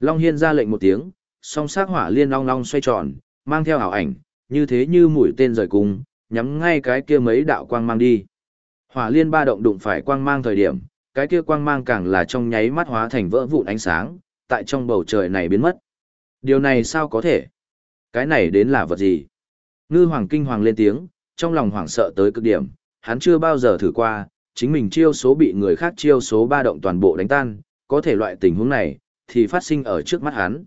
Long Hiên ra lệnh một tiếng, song sát hỏa liên long long xoay tròn, mang theo ảo ảnh, như thế như mũi tên rời cung, nhắm ngay cái kia mấy đạo quang mang đi. Hỏa liên ba động đụng phải quang mang thời điểm, cái kia quang mang càng là trong nháy mắt hóa thành vỡ vụn ánh sáng, tại trong bầu trời này biến mất. Điều này sao có thể? Cái này đến là vật gì? Ngư hoàng kinh hoàng lên tiếng, trong lòng hoảng sợ tới cực điểm, hắn chưa bao giờ thử qua, chính mình chiêu số bị người khác chiêu số ba động toàn bộ đánh tan, có thể loại tình huống này, thì phát sinh ở trước mắt hắn.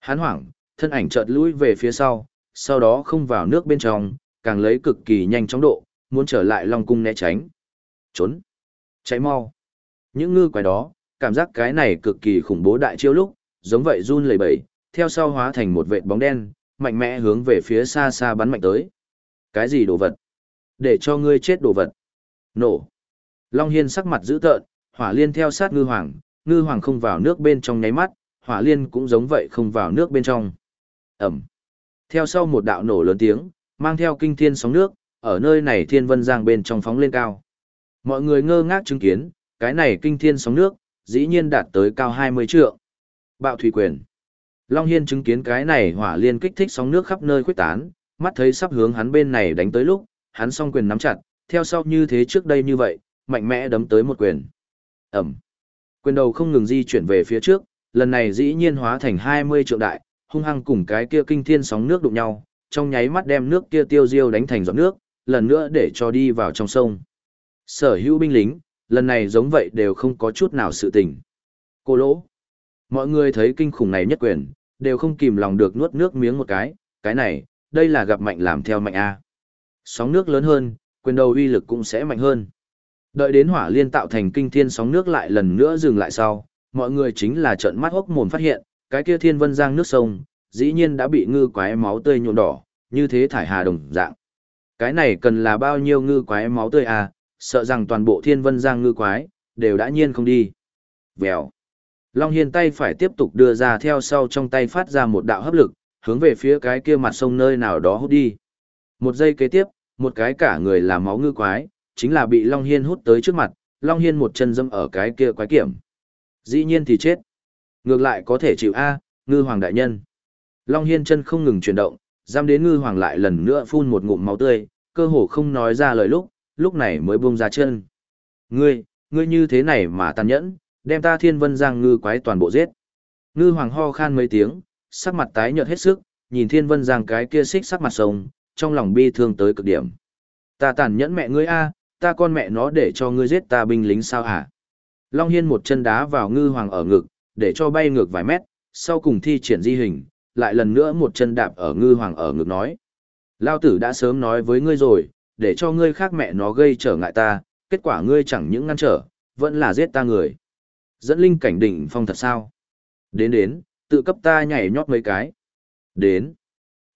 Hắn hoảng, thân ảnh chợt lùi về phía sau, sau đó không vào nước bên trong, càng lấy cực kỳ nhanh chóng độ, muốn trở lại Long cung né tránh. Trốn! Cháy mau! Những ngư quái đó, cảm giác cái này cực kỳ khủng bố đại chiêu lúc, giống vậy run lẩy bẩy, theo sau hóa thành một vệt bóng đen, mạnh mẽ hướng về phía xa xa bắn mạnh tới. Cái gì đồ vật? Để cho ngươi chết đồ vật. Nổ! Long Hiên sắc mặt dữ tợn, hỏa liên theo sát ngư hoàng, ngư hoàng không vào nước bên trong nháy mắt, hỏa liên cũng giống vậy không vào nước bên trong. Ẩm. Theo sau một đạo nổ lớn tiếng, mang theo kinh thiên sóng nước, ở nơi này thiên vân giang bên trong phóng lên cao. Mọi người ngơ ngác chứng kiến, cái này kinh thiên sóng nước, dĩ nhiên đạt tới cao 20 trượng. Bạo thủy quyền. Long Hiên chứng kiến cái này hỏa liên kích thích sóng nước khắp nơi khuếch tán, mắt thấy sắp hướng hắn bên này đánh tới lúc, hắn song quyền nắm chặt, theo sau như thế trước đây như vậy, mạnh mẽ đấm tới một quyền. Ẩm. Quyền đầu không ngừng di chuyển về phía trước, lần này dĩ nhiên hóa thành 20 trượng đại, hung hăng cùng cái kia kinh thiên sóng nước đụng nhau, trong nháy mắt đem nước kia tiêu diêu đánh thành giọt nước, lần nữa để cho đi vào trong sông. Sở hữu binh lính, lần này giống vậy đều không có chút nào sự tình. Cô lỗ. Mọi người thấy kinh khủng này nhất quyền, đều không kìm lòng được nuốt nước miếng một cái, cái này, đây là gặp mạnh làm theo mạnh A. Sóng nước lớn hơn, quyền đầu uy lực cũng sẽ mạnh hơn. Đợi đến hỏa liên tạo thành kinh thiên sóng nước lại lần nữa dừng lại sau, mọi người chính là trợn mắt hốc mồm phát hiện, cái kia thiên vân giang nước sông, dĩ nhiên đã bị ngư quái máu tươi nhuộm đỏ, như thế thải hà đồng dạng. Cái này cần là bao nhiêu ngư quái máu tươi à, sợ rằng toàn bộ thiên vân giang ngư quái, đều đã nhiên không đi. Vèo. Long Hiên tay phải tiếp tục đưa ra theo sau trong tay phát ra một đạo hấp lực, hướng về phía cái kia mặt sông nơi nào đó hút đi. Một giây kế tiếp, một cái cả người là máu ngư quái, chính là bị Long Hiên hút tới trước mặt, Long Hiên một chân dâm ở cái kia quái kiểm. Dĩ nhiên thì chết. Ngược lại có thể chịu A, ngư hoàng đại nhân. Long Hiên chân không ngừng chuyển động, giam đến ngư hoàng lại lần nữa phun một ngụm máu tươi, cơ hồ không nói ra lời lúc, lúc này mới buông ra chân. Ngươi, ngươi như thế này mà tàn nhẫn, đem ta thiên vân giang ngư quái toàn bộ giết. Ngư hoàng ho khan mấy tiếng, sắc mặt tái nhợt hết sức, nhìn thiên vân giang cái kia xích sắc mặt sông, trong lòng bi thương tới cực điểm. Ta tàn nhẫn mẹ ngươi a, ta con mẹ nó để cho ngươi giết ta binh lính sao hả? Long Hiên một chân đá vào ngư hoàng ở ngực, để cho bay ngược vài mét, sau cùng thi triển di hình, lại lần nữa một chân đạp ở ngư hoàng ở ngực nói. Lao tử đã sớm nói với ngươi rồi, để cho ngươi khác mẹ nó gây trở ngại ta, kết quả ngươi chẳng những ngăn trở, vẫn là giết ta người. Dẫn linh cảnh đỉnh phong thật sao? Đến đến, tự cấp ta nhảy nhót mấy cái. Đến.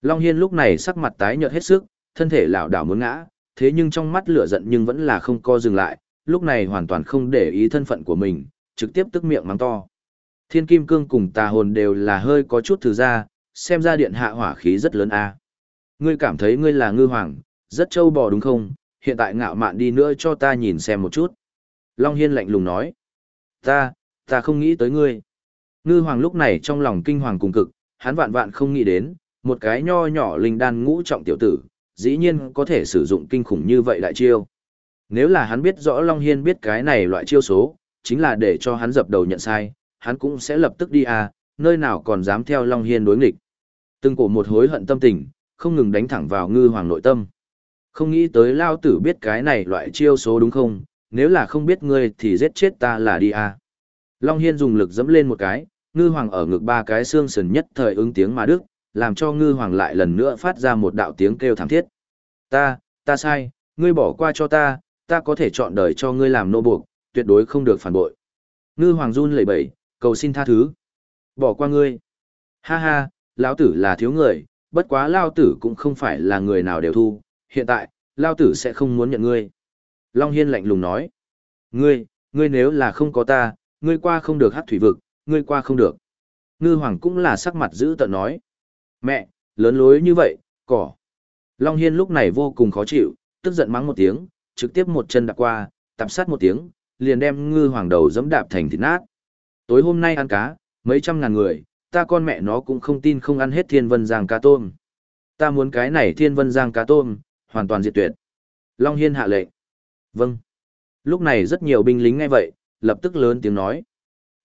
Long Hiên lúc này sắc mặt tái nhợt hết sức, thân thể lảo đảo muốn ngã, thế nhưng trong mắt lửa giận nhưng vẫn là không co dừng lại, lúc này hoàn toàn không để ý thân phận của mình, trực tiếp tức miệng mắng to. Thiên kim cương cùng tà hồn đều là hơi có chút thử ra, xem ra điện hạ hỏa khí rất lớn a. Ngươi cảm thấy ngươi là ngư hoàng, rất trâu bò đúng không? Hiện tại ngạo mạn đi nữa cho ta nhìn xem một chút. Long Hiên lạnh lùng nói. Ta, ta không nghĩ tới ngươi. Ngư hoàng lúc này trong lòng kinh hoàng cùng cực, hắn vạn vạn không nghĩ đến, một cái nho nhỏ linh đan ngũ trọng tiểu tử, dĩ nhiên có thể sử dụng kinh khủng như vậy đại chiêu. Nếu là hắn biết rõ Long Hiên biết cái này loại chiêu số, chính là để cho hắn dập đầu nhận sai, hắn cũng sẽ lập tức đi à, nơi nào còn dám theo Long Hiên đối nghịch. Từng cổ một hối hận tâm tình, không ngừng đánh thẳng vào ngư hoàng nội tâm. Không nghĩ tới lao tử biết cái này loại chiêu số đúng không, nếu là không biết ngươi thì giết chết ta là đi à. Long Hiên dùng lực dẫm lên một cái, ngư hoàng ở ngực ba cái xương sườn nhất thời ứng tiếng mà đức, làm cho ngư hoàng lại lần nữa phát ra một đạo tiếng kêu thảm thiết. Ta, ta sai, ngươi bỏ qua cho ta, ta có thể chọn đời cho ngươi làm nô buộc, tuyệt đối không được phản bội. Ngư hoàng run lẩy bẩy, cầu xin tha thứ. Bỏ qua ngươi. Ha ha, lão tử là thiếu người, bất quá lao tử cũng không phải là người nào đều thu, hiện tại, lao tử sẽ không muốn nhận ngươi. Long Hiên lạnh lùng nói. Ngươi, ngươi nếu là không có ta, ngươi qua không được hát thủy vực, ngươi qua không được. Ngư hoàng cũng là sắc mặt giữ tợn nói. Mẹ, lớn lối như vậy, cỏ. Long Hiên lúc này vô cùng khó chịu, tức giận mắng một tiếng, trực tiếp một chân đạp qua, tạp sát một tiếng, liền đem ngư hoàng đầu dẫm đạp thành thịt nát. Tối hôm nay ăn cá, mấy trăm ngàn người, ta con mẹ nó cũng không tin không ăn hết thiên vân giang cá tôm. Ta muốn cái này thiên vân giang cá tôm, hoàn toàn diệt tuyệt. Long Hiên hạ lệnh. Vâng. Lúc này rất nhiều binh lính ngay vậy, lập tức lớn tiếng nói.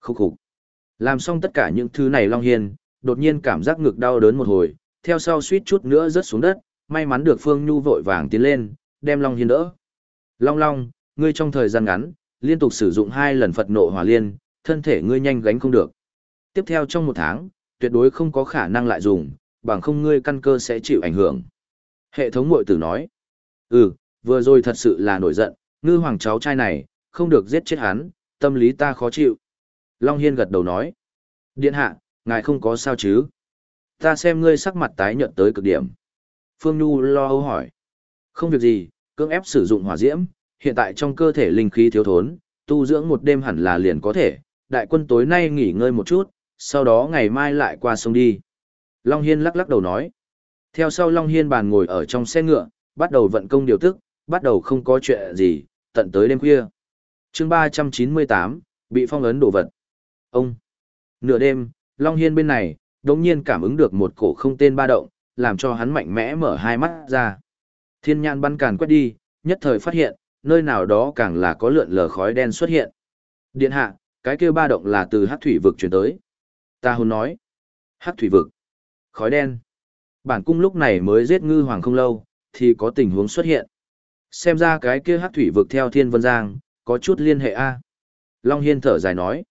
Khúc khục. Làm xong tất cả những thứ này Long Hiên, đột nhiên cảm giác ngực đau đớn một hồi, theo sau suýt chút nữa rớt xuống đất, may mắn được Phương Nhu vội vàng tiến lên, đem Long Hiên đỡ. Long Long, ngươi trong thời gian ngắn, liên tục sử dụng hai lần Phật nộ hỏa liên, thân thể ngươi nhanh gánh không được. Tiếp theo trong một tháng, tuyệt đối không có khả năng lại dùng, bằng không ngươi căn cơ sẽ chịu ảnh hưởng. Hệ thống mội tử nói, ừ, vừa rồi thật sự là nổi giận, ngư hoàng cháu trai này, không được giết chết hắn, tâm lý ta khó chịu. Long Hiên gật đầu nói, điện hạ, ngài không có sao chứ? Ta xem ngươi sắc mặt tái nhợt tới cực điểm. Phương Nhu lo âu hỏi, không việc gì, cưỡng ép sử dụng hỏa diễm, hiện tại trong cơ thể linh khí thiếu thốn, tu dưỡng một đêm hẳn là liền có thể, đại quân tối nay nghỉ ngơi một chút, sau đó ngày mai lại qua sông đi. Long Hiên lắc lắc đầu nói. Theo sau Long Hiên bàn ngồi ở trong xe ngựa, bắt đầu vận công điều tức, bắt đầu không có chuyện gì, tận tới đêm khuya. chương 398, bị phong ấn đổ vật. Ông. Nửa đêm, Long Hiên bên này, đống nhiên cảm ứng được một cổ không tên ba động, làm cho hắn mạnh mẽ mở hai mắt ra. Thiên nhãn bắn càn quét đi, nhất thời phát hiện, nơi nào đó càng là có lượn lờ khói đen xuất hiện. Điện hạ, cái kia ba động là từ hát thủy vực chuyển tới. Ta hồn nói. Hát thủy vực. Khói đen. Bản cung lúc này mới giết ngư hoàng không lâu, thì có tình huống xuất hiện. Xem ra cái kia hát thủy vực theo thiên vân giang, có chút liên hệ A. Long Hiên thở dài nói.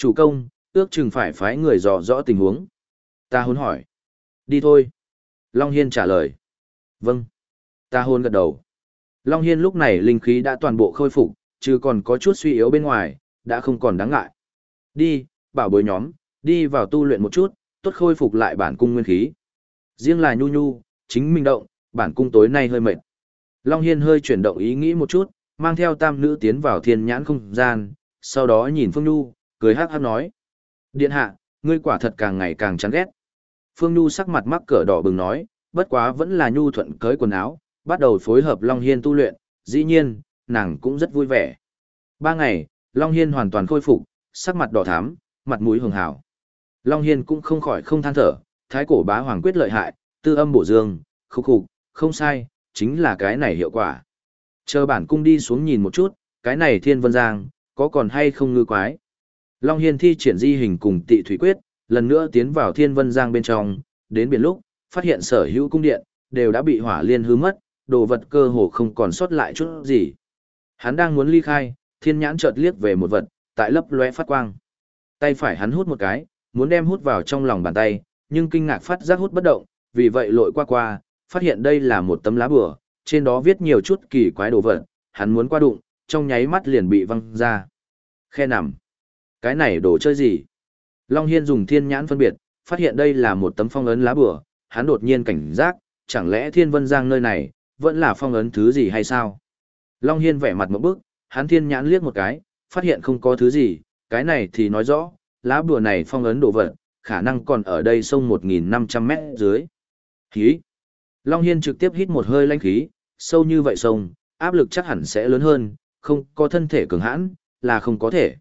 Chủ công, ước chừng phải phái người dò rõ tình huống. Ta hôn hỏi. Đi thôi. Long Hiên trả lời. Vâng. Ta hôn gật đầu. Long Hiên lúc này linh khí đã toàn bộ khôi phục, chứ còn có chút suy yếu bên ngoài, đã không còn đáng ngại. Đi, bảo bối nhóm, đi vào tu luyện một chút, tốt khôi phục lại bản cung nguyên khí. Riêng là nhu nhu, chính mình động, bản cung tối nay hơi mệt. Long Hiên hơi chuyển động ý nghĩ một chút, mang theo tam nữ tiến vào thiên nhãn không gian, sau đó nhìn Phương Nhu, cười hát hát nói. Điện hạ, ngươi quả thật càng ngày càng chán ghét. Phương Nhu sắc mặt mắc cỡ đỏ bừng nói, bất quá vẫn là Nhu thuận cởi quần áo, bắt đầu phối hợp Long Hiên tu luyện, dĩ nhiên, nàng cũng rất vui vẻ. Ba ngày, Long Hiên hoàn toàn khôi phục, sắc mặt đỏ thắm, mặt mũi hường hào. Long Hiên cũng không khỏi không than thở, thái cổ bá hoàng quyết lợi hại, tư âm bổ dương, khúc khục, không sai, chính là cái này hiệu quả. Chờ bản cung đi xuống nhìn một chút, cái này thiên vân giang, có còn hay không ngư quái. Long Hiên thi triển di hình cùng tị thủy quyết, lần nữa tiến vào thiên vân giang bên trong, đến biển lúc, phát hiện sở hữu cung điện, đều đã bị hỏa liên hư mất, đồ vật cơ hồ không còn sót lại chút gì. Hắn đang muốn ly khai, thiên nhãn chợt liếc về một vật, tại lấp lóe phát quang. Tay phải hắn hút một cái, muốn đem hút vào trong lòng bàn tay, nhưng kinh ngạc phát giác hút bất động, vì vậy lội qua qua, phát hiện đây là một tấm lá bừa, trên đó viết nhiều chút kỳ quái đồ vật, hắn muốn qua đụng, trong nháy mắt liền bị văng ra. Khe nằm. Cái này đồ chơi gì? Long Hiên dùng thiên nhãn phân biệt, phát hiện đây là một tấm phong ấn lá bừa, hắn đột nhiên cảnh giác, chẳng lẽ thiên vân giang nơi này, vẫn là phong ấn thứ gì hay sao? Long Hiên vẻ mặt một bức, hắn thiên nhãn liếc một cái, phát hiện không có thứ gì, cái này thì nói rõ, lá bùa này phong ấn đồ vật, khả năng còn ở đây sông 1.500 mét dưới. Khí. Long Hiên trực tiếp hít một hơi lanh khí, sâu như vậy sông, áp lực chắc hẳn sẽ lớn hơn, không có thân thể cường hãn, là không có thể.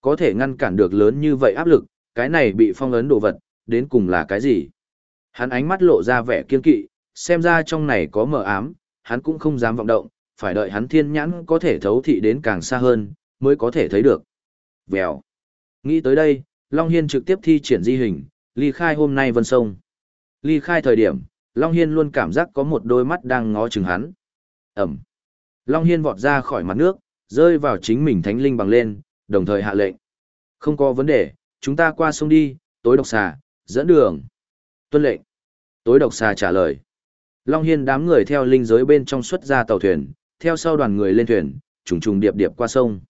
Có thể ngăn cản được lớn như vậy áp lực, cái này bị phong ấn đồ vật, đến cùng là cái gì? Hắn ánh mắt lộ ra vẻ kiên kỵ, xem ra trong này có mờ ám, hắn cũng không dám vọng động, phải đợi hắn thiên nhãn có thể thấu thị đến càng xa hơn, mới có thể thấy được. Vèo. Nghĩ tới đây, Long Hiên trực tiếp thi triển di hình, ly khai hôm nay vân sông. Ly khai thời điểm, Long Hiên luôn cảm giác có một đôi mắt đang ngó chừng hắn. Ẩm. Long Hiên vọt ra khỏi mặt nước, rơi vào chính mình thánh linh bằng lên, đồng thời hạ lệnh. Không có vấn đề, chúng ta qua sông đi, tối độc xà, dẫn đường. Tuân lệnh. Tối độc xà trả lời. Long Hiên đám người theo linh giới bên trong xuất ra tàu thuyền, theo sau đoàn người lên thuyền, trùng trùng điệp điệp qua sông.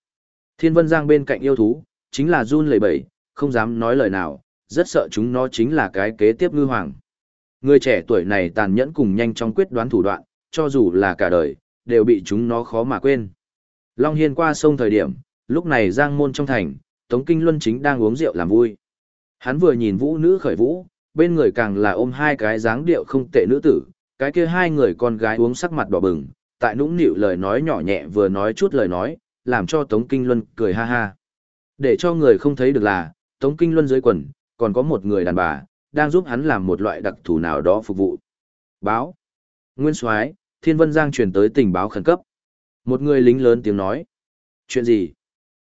Thiên Vân Giang bên cạnh yêu thú, chính là run lẩy bẩy, không dám nói lời nào, rất sợ chúng nó chính là cái kế tiếp ngư hoàng. Người trẻ tuổi này tàn nhẫn cùng nhanh trong quyết đoán thủ đoạn, cho dù là cả đời, đều bị chúng nó khó mà quên. Long Hiên qua sông thời điểm, lúc này Giang Môn trong thành, Tống Kinh Luân chính đang uống rượu làm vui. Hắn vừa nhìn vũ nữ khởi vũ, bên người càng là ôm hai cái dáng điệu không tệ nữ tử, cái kia hai người con gái uống sắc mặt đỏ bừng, tại nũng nịu lời nói nhỏ nhẹ vừa nói chút lời nói, làm cho Tống Kinh Luân cười ha ha. Để cho người không thấy được là, Tống Kinh Luân dưới quần, còn có một người đàn bà, đang giúp hắn làm một loại đặc thù nào đó phục vụ. Báo. Nguyên Soái, Thiên Vân Giang truyền tới tình báo khẩn cấp. Một người lính lớn tiếng nói. Chuyện gì?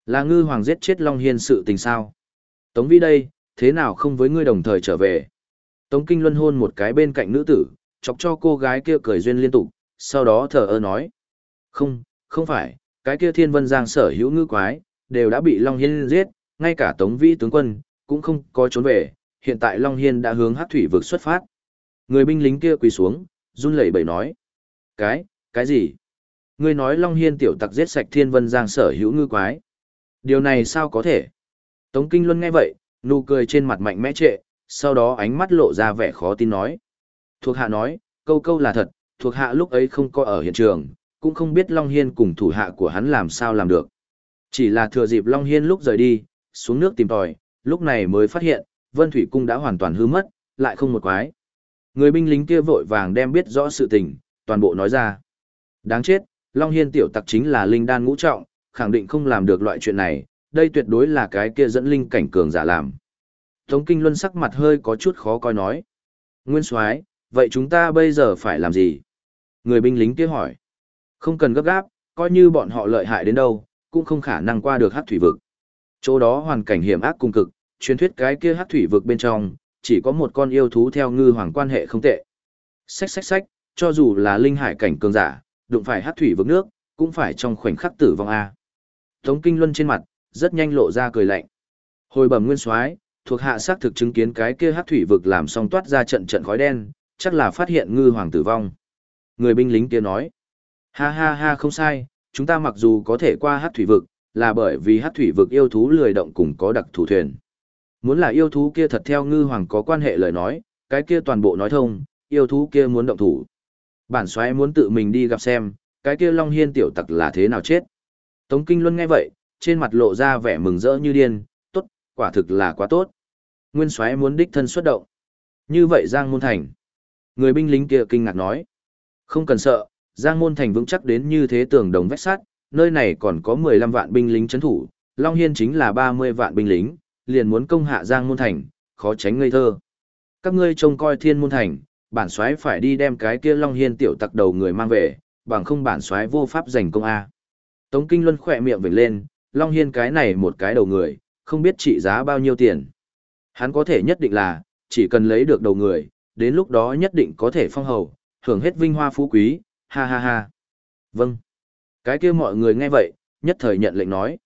Là ngư hoàng giết chết Long Hiên sự tình sao? Tống Vi đây, thế nào không với ngươi đồng thời trở về? Tống Kinh Luân hôn một cái bên cạnh nữ tử, chọc cho cô gái kia cười duyên liên tục, sau đó thở ơ nói. Không, không phải, cái kia thiên vân giang sở hữu ngư quái, đều đã bị Long Hiên giết, ngay cả Tống Vĩ tướng quân, cũng không có trốn về, hiện tại Long Hiên đã hướng hát thủy vực xuất phát. Người binh lính kia quỳ xuống, run lẩy bẩy nói. Cái, cái gì? Ngươi nói Long Hiên tiểu tặc giết sạch thiên vân giang sở hữu ngư quái. Điều này sao có thể? Tống Kinh Luân nghe vậy, nụ cười trên mặt mạnh mẽ trệ, sau đó ánh mắt lộ ra vẻ khó tin nói. Thuộc hạ nói, câu câu là thật, thuộc hạ lúc ấy không có ở hiện trường, cũng không biết Long Hiên cùng thủ hạ của hắn làm sao làm được. Chỉ là thừa dịp Long Hiên lúc rời đi, xuống nước tìm tòi, lúc này mới phát hiện, Vân Thủy Cung đã hoàn toàn hư mất, lại không một quái. Người binh lính kia vội vàng đem biết rõ sự tình, toàn bộ nói ra. Đáng chết, Long Hiên tiểu tặc chính là linh đan ngũ trọng, khẳng định không làm được loại chuyện này, đây tuyệt đối là cái kia dẫn linh cảnh cường giả làm. Tống Kinh Luân sắc mặt hơi có chút khó coi nói. Nguyên Soái, vậy chúng ta bây giờ phải làm gì? Người binh lính kia hỏi. Không cần gấp gáp, coi như bọn họ lợi hại đến đâu, cũng không khả năng qua được hát thủy vực. Chỗ đó hoàn cảnh hiểm ác cung cực, truyền thuyết cái kia hát thủy vực bên trong, chỉ có một con yêu thú theo ngư hoàng quan hệ không tệ. Xách xách xách, cho dù là linh hải cảnh cường giả, đụng phải hát thủy vực nước, cũng phải trong khoảnh khắc tử vong A. Tống Kinh Luân trên mặt, rất nhanh lộ ra cười lạnh. Hồi bẩm nguyên soái, thuộc hạ xác thực chứng kiến cái kia hát thủy vực làm xong toát ra trận trận khói đen, chắc là phát hiện ngư hoàng tử vong. Người binh lính kia nói, ha ha ha không sai, chúng ta mặc dù có thể qua hát thủy vực, là bởi vì hát thủy vực yêu thú lười động cùng có đặc thủ thuyền. Muốn là yêu thú kia thật theo ngư hoàng có quan hệ lời nói, cái kia toàn bộ nói thông, yêu thú kia muốn động thủ. Bản soái muốn tự mình đi gặp xem, cái kia Long Hiên tiểu tặc là thế nào chết. Tống Kinh Luân nghe vậy, trên mặt lộ ra vẻ mừng rỡ như điên, tốt, quả thực là quá tốt. Nguyên soái muốn đích thân xuất động. Như vậy Giang Môn Thành. Người binh lính kia kinh ngạc nói. Không cần sợ, Giang Môn Thành vững chắc đến như thế tường đồng vách sắt, nơi này còn có 15 vạn binh lính chấn thủ, Long Hiên chính là 30 vạn binh lính, liền muốn công hạ Giang Môn Thành, khó tránh ngây thơ. Các ngươi trông coi Thiên Môn Thành, bản soái phải đi đem cái kia Long Hiên tiểu tặc đầu người mang về, bằng không bản soái vô pháp giành công a. Tống Kinh Luân khỏe miệng vểnh lên, Long Hiên cái này một cái đầu người, không biết trị giá bao nhiêu tiền. Hắn có thể nhất định là, chỉ cần lấy được đầu người, đến lúc đó nhất định có thể phong hầu, hưởng hết vinh hoa phú quý, ha ha ha. Vâng. Cái kia mọi người nghe vậy, nhất thời nhận lệnh nói.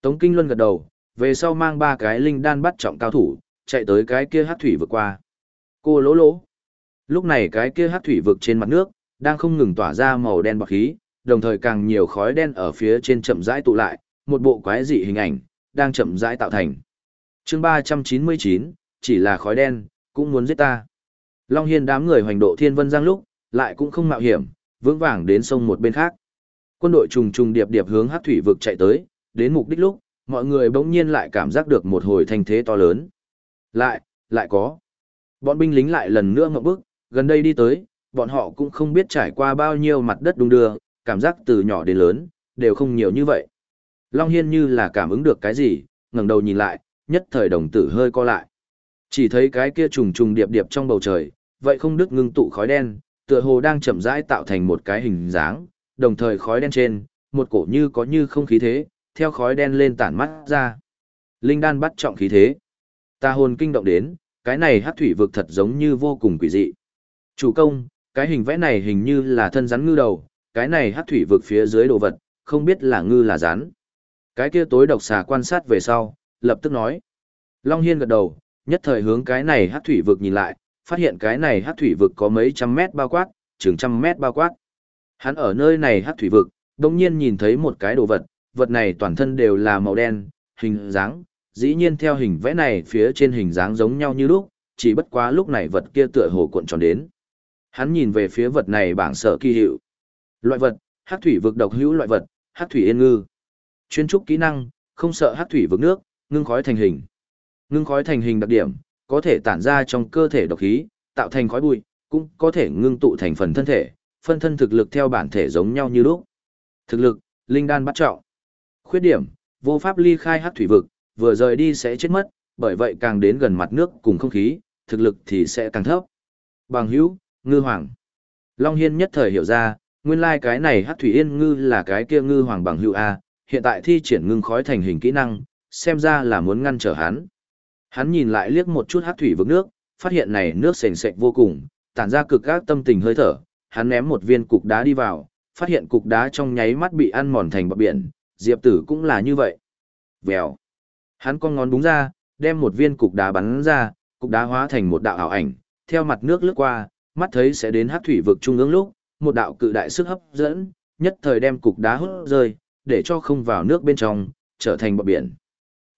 Tống Kinh Luân gật đầu, về sau mang ba cái linh đan bắt trọng cao thủ, chạy tới cái kia hát thủy vượt qua. Cô lỗ lỗ. Lúc này cái kia hát thủy vực trên mặt nước, đang không ngừng tỏa ra màu đen bọc khí, đồng thời càng nhiều khói đen ở phía trên chậm rãi tụ lại, một bộ quái dị hình ảnh, đang chậm rãi tạo thành. chương 399, chỉ là khói đen, cũng muốn giết ta. Long Hiên đám người hoành độ thiên vân giang lúc, lại cũng không mạo hiểm, vững vàng đến sông một bên khác. Quân đội trùng trùng điệp điệp hướng Hắc thủy vực chạy tới, đến mục đích lúc, mọi người bỗng nhiên lại cảm giác được một hồi thanh thế to lớn. Lại, lại có. Bọn binh lính lại lần nữa ngậm bước gần đây đi tới, bọn họ cũng không biết trải qua bao nhiêu mặt đất đung đưa, cảm giác từ nhỏ đến lớn, đều không nhiều như vậy. Long Hiên như là cảm ứng được cái gì, ngẩng đầu nhìn lại, nhất thời đồng tử hơi co lại. Chỉ thấy cái kia trùng trùng điệp điệp trong bầu trời, vậy không đứt ngưng tụ khói đen, tựa hồ đang chậm rãi tạo thành một cái hình dáng, đồng thời khói đen trên, một cổ như có như không khí thế, theo khói đen lên tản mắt ra. Linh đan bắt trọng khí thế. Ta hồn kinh động đến, cái này hắc thủy vực thật giống như vô cùng quỷ dị. Chủ công, cái hình vẽ này hình như là thân rắn ngư đầu, cái này hắc thủy vực phía dưới đồ vật, không biết là ngư là rán. Cái kia tối độc xà quan sát về sau, lập tức nói. Long Hiên gật đầu, nhất thời hướng cái này hắc thủy vực nhìn lại, phát hiện cái này hắc thủy vực có mấy trăm mét bao quát, chừng trăm mét bao quát. Hắn ở nơi này hắc thủy vực, đồng nhiên nhìn thấy một cái đồ vật, vật này toàn thân đều là màu đen, hình dáng, dĩ nhiên theo hình vẽ này phía trên hình dáng giống nhau như lúc, chỉ bất quá lúc này vật kia tựa hồ cuộn tròn đến. Hắn nhìn về phía vật này bảng sở kỳ hiệu. Loại vật, hắc thủy vực độc hữu loại vật, hắc thủy yên ngư. Chuyên trúc kỹ năng, không sợ hắc thủy vực nước, ngưng khói thành hình. Ngưng khói thành hình đặc điểm, có thể tản ra trong cơ thể độc khí, tạo thành khói bụi, cũng có thể ngưng tụ thành phần thân thể, phân thân thực lực theo bản thể giống nhau như lúc. Thực lực, linh đan bắt trọng. Khuyết điểm, vô pháp ly khai hắc thủy vực, vừa rời đi sẽ chết mất, bởi vậy càng đến gần mặt nước cùng không khí, thực lực thì sẽ càng thấp. Bằng hữu, ngư hoàng. Long Hiên nhất thời hiểu ra, nguyên lai cái này Hát thủy yên ngư là cái kia ngư hoàng bằng hữu A, hiện tại thi triển ngưng khói thành hình kỹ năng, xem ra là muốn ngăn trở hắn. Hắn nhìn lại liếc một chút Hát thủy vực nước, phát hiện này nước sền sệt vô cùng, tản ra cực ác tâm tình hơi thở, hắn ném một viên cục đá đi vào, phát hiện cục đá trong nháy mắt bị ăn mòn thành bọt biển, Diệp Tử cũng là như vậy. Vèo. Hắn con ngón đúng ra, đem một viên cục đá bắn ra, cục đá hóa thành một đạo ảo ảnh, theo mặt nước lướt qua, mắt thấy sẽ đến Hát thủy vực trung ương lúc, một đạo cự đại sức hấp dẫn, nhất thời đem cục đá hút rơi, để cho không vào nước bên trong, trở thành bọt biển.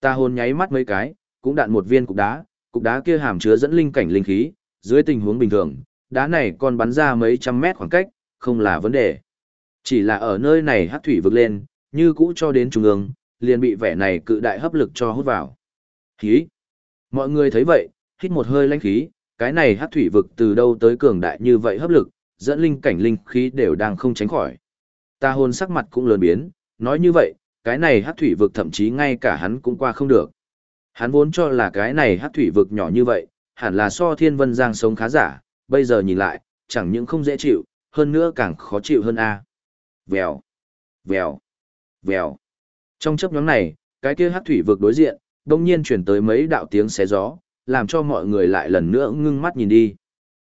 Ta hồn nháy mắt mấy cái, cũng đạn một viên cục đá, cục đá kia hàm chứa dẫn linh cảnh linh khí, dưới tình huống bình thường, đá này còn bắn ra mấy trăm mét khoảng cách, không là vấn đề. Chỉ là ở nơi này hắc thủy vực lên, như cũ cho đến trung ương, liền bị vẻ này cự đại hấp lực cho hút vào. Khí! Mọi người thấy vậy, hít một hơi lãnh khí, cái này hắc thủy vực từ đâu tới cường đại như vậy hấp lực, dẫn linh cảnh linh khí đều đang không tránh khỏi. Ta hồn sắc mặt cũng lớn biến, nói như vậy, cái này hắc thủy vực thậm chí ngay cả hắn cũng qua không được. Hắn vốn cho là cái này hắc thủy vực nhỏ như vậy, hẳn là so thiên vân giang sống khá giả, bây giờ nhìn lại, chẳng những không dễ chịu, hơn nữa càng khó chịu hơn a. Vèo, vèo, vèo. Trong chấp nhóm này, cái kia hắc thủy vực đối diện, đông nhiên chuyển tới mấy đạo tiếng xé gió, làm cho mọi người lại lần nữa ngưng mắt nhìn đi.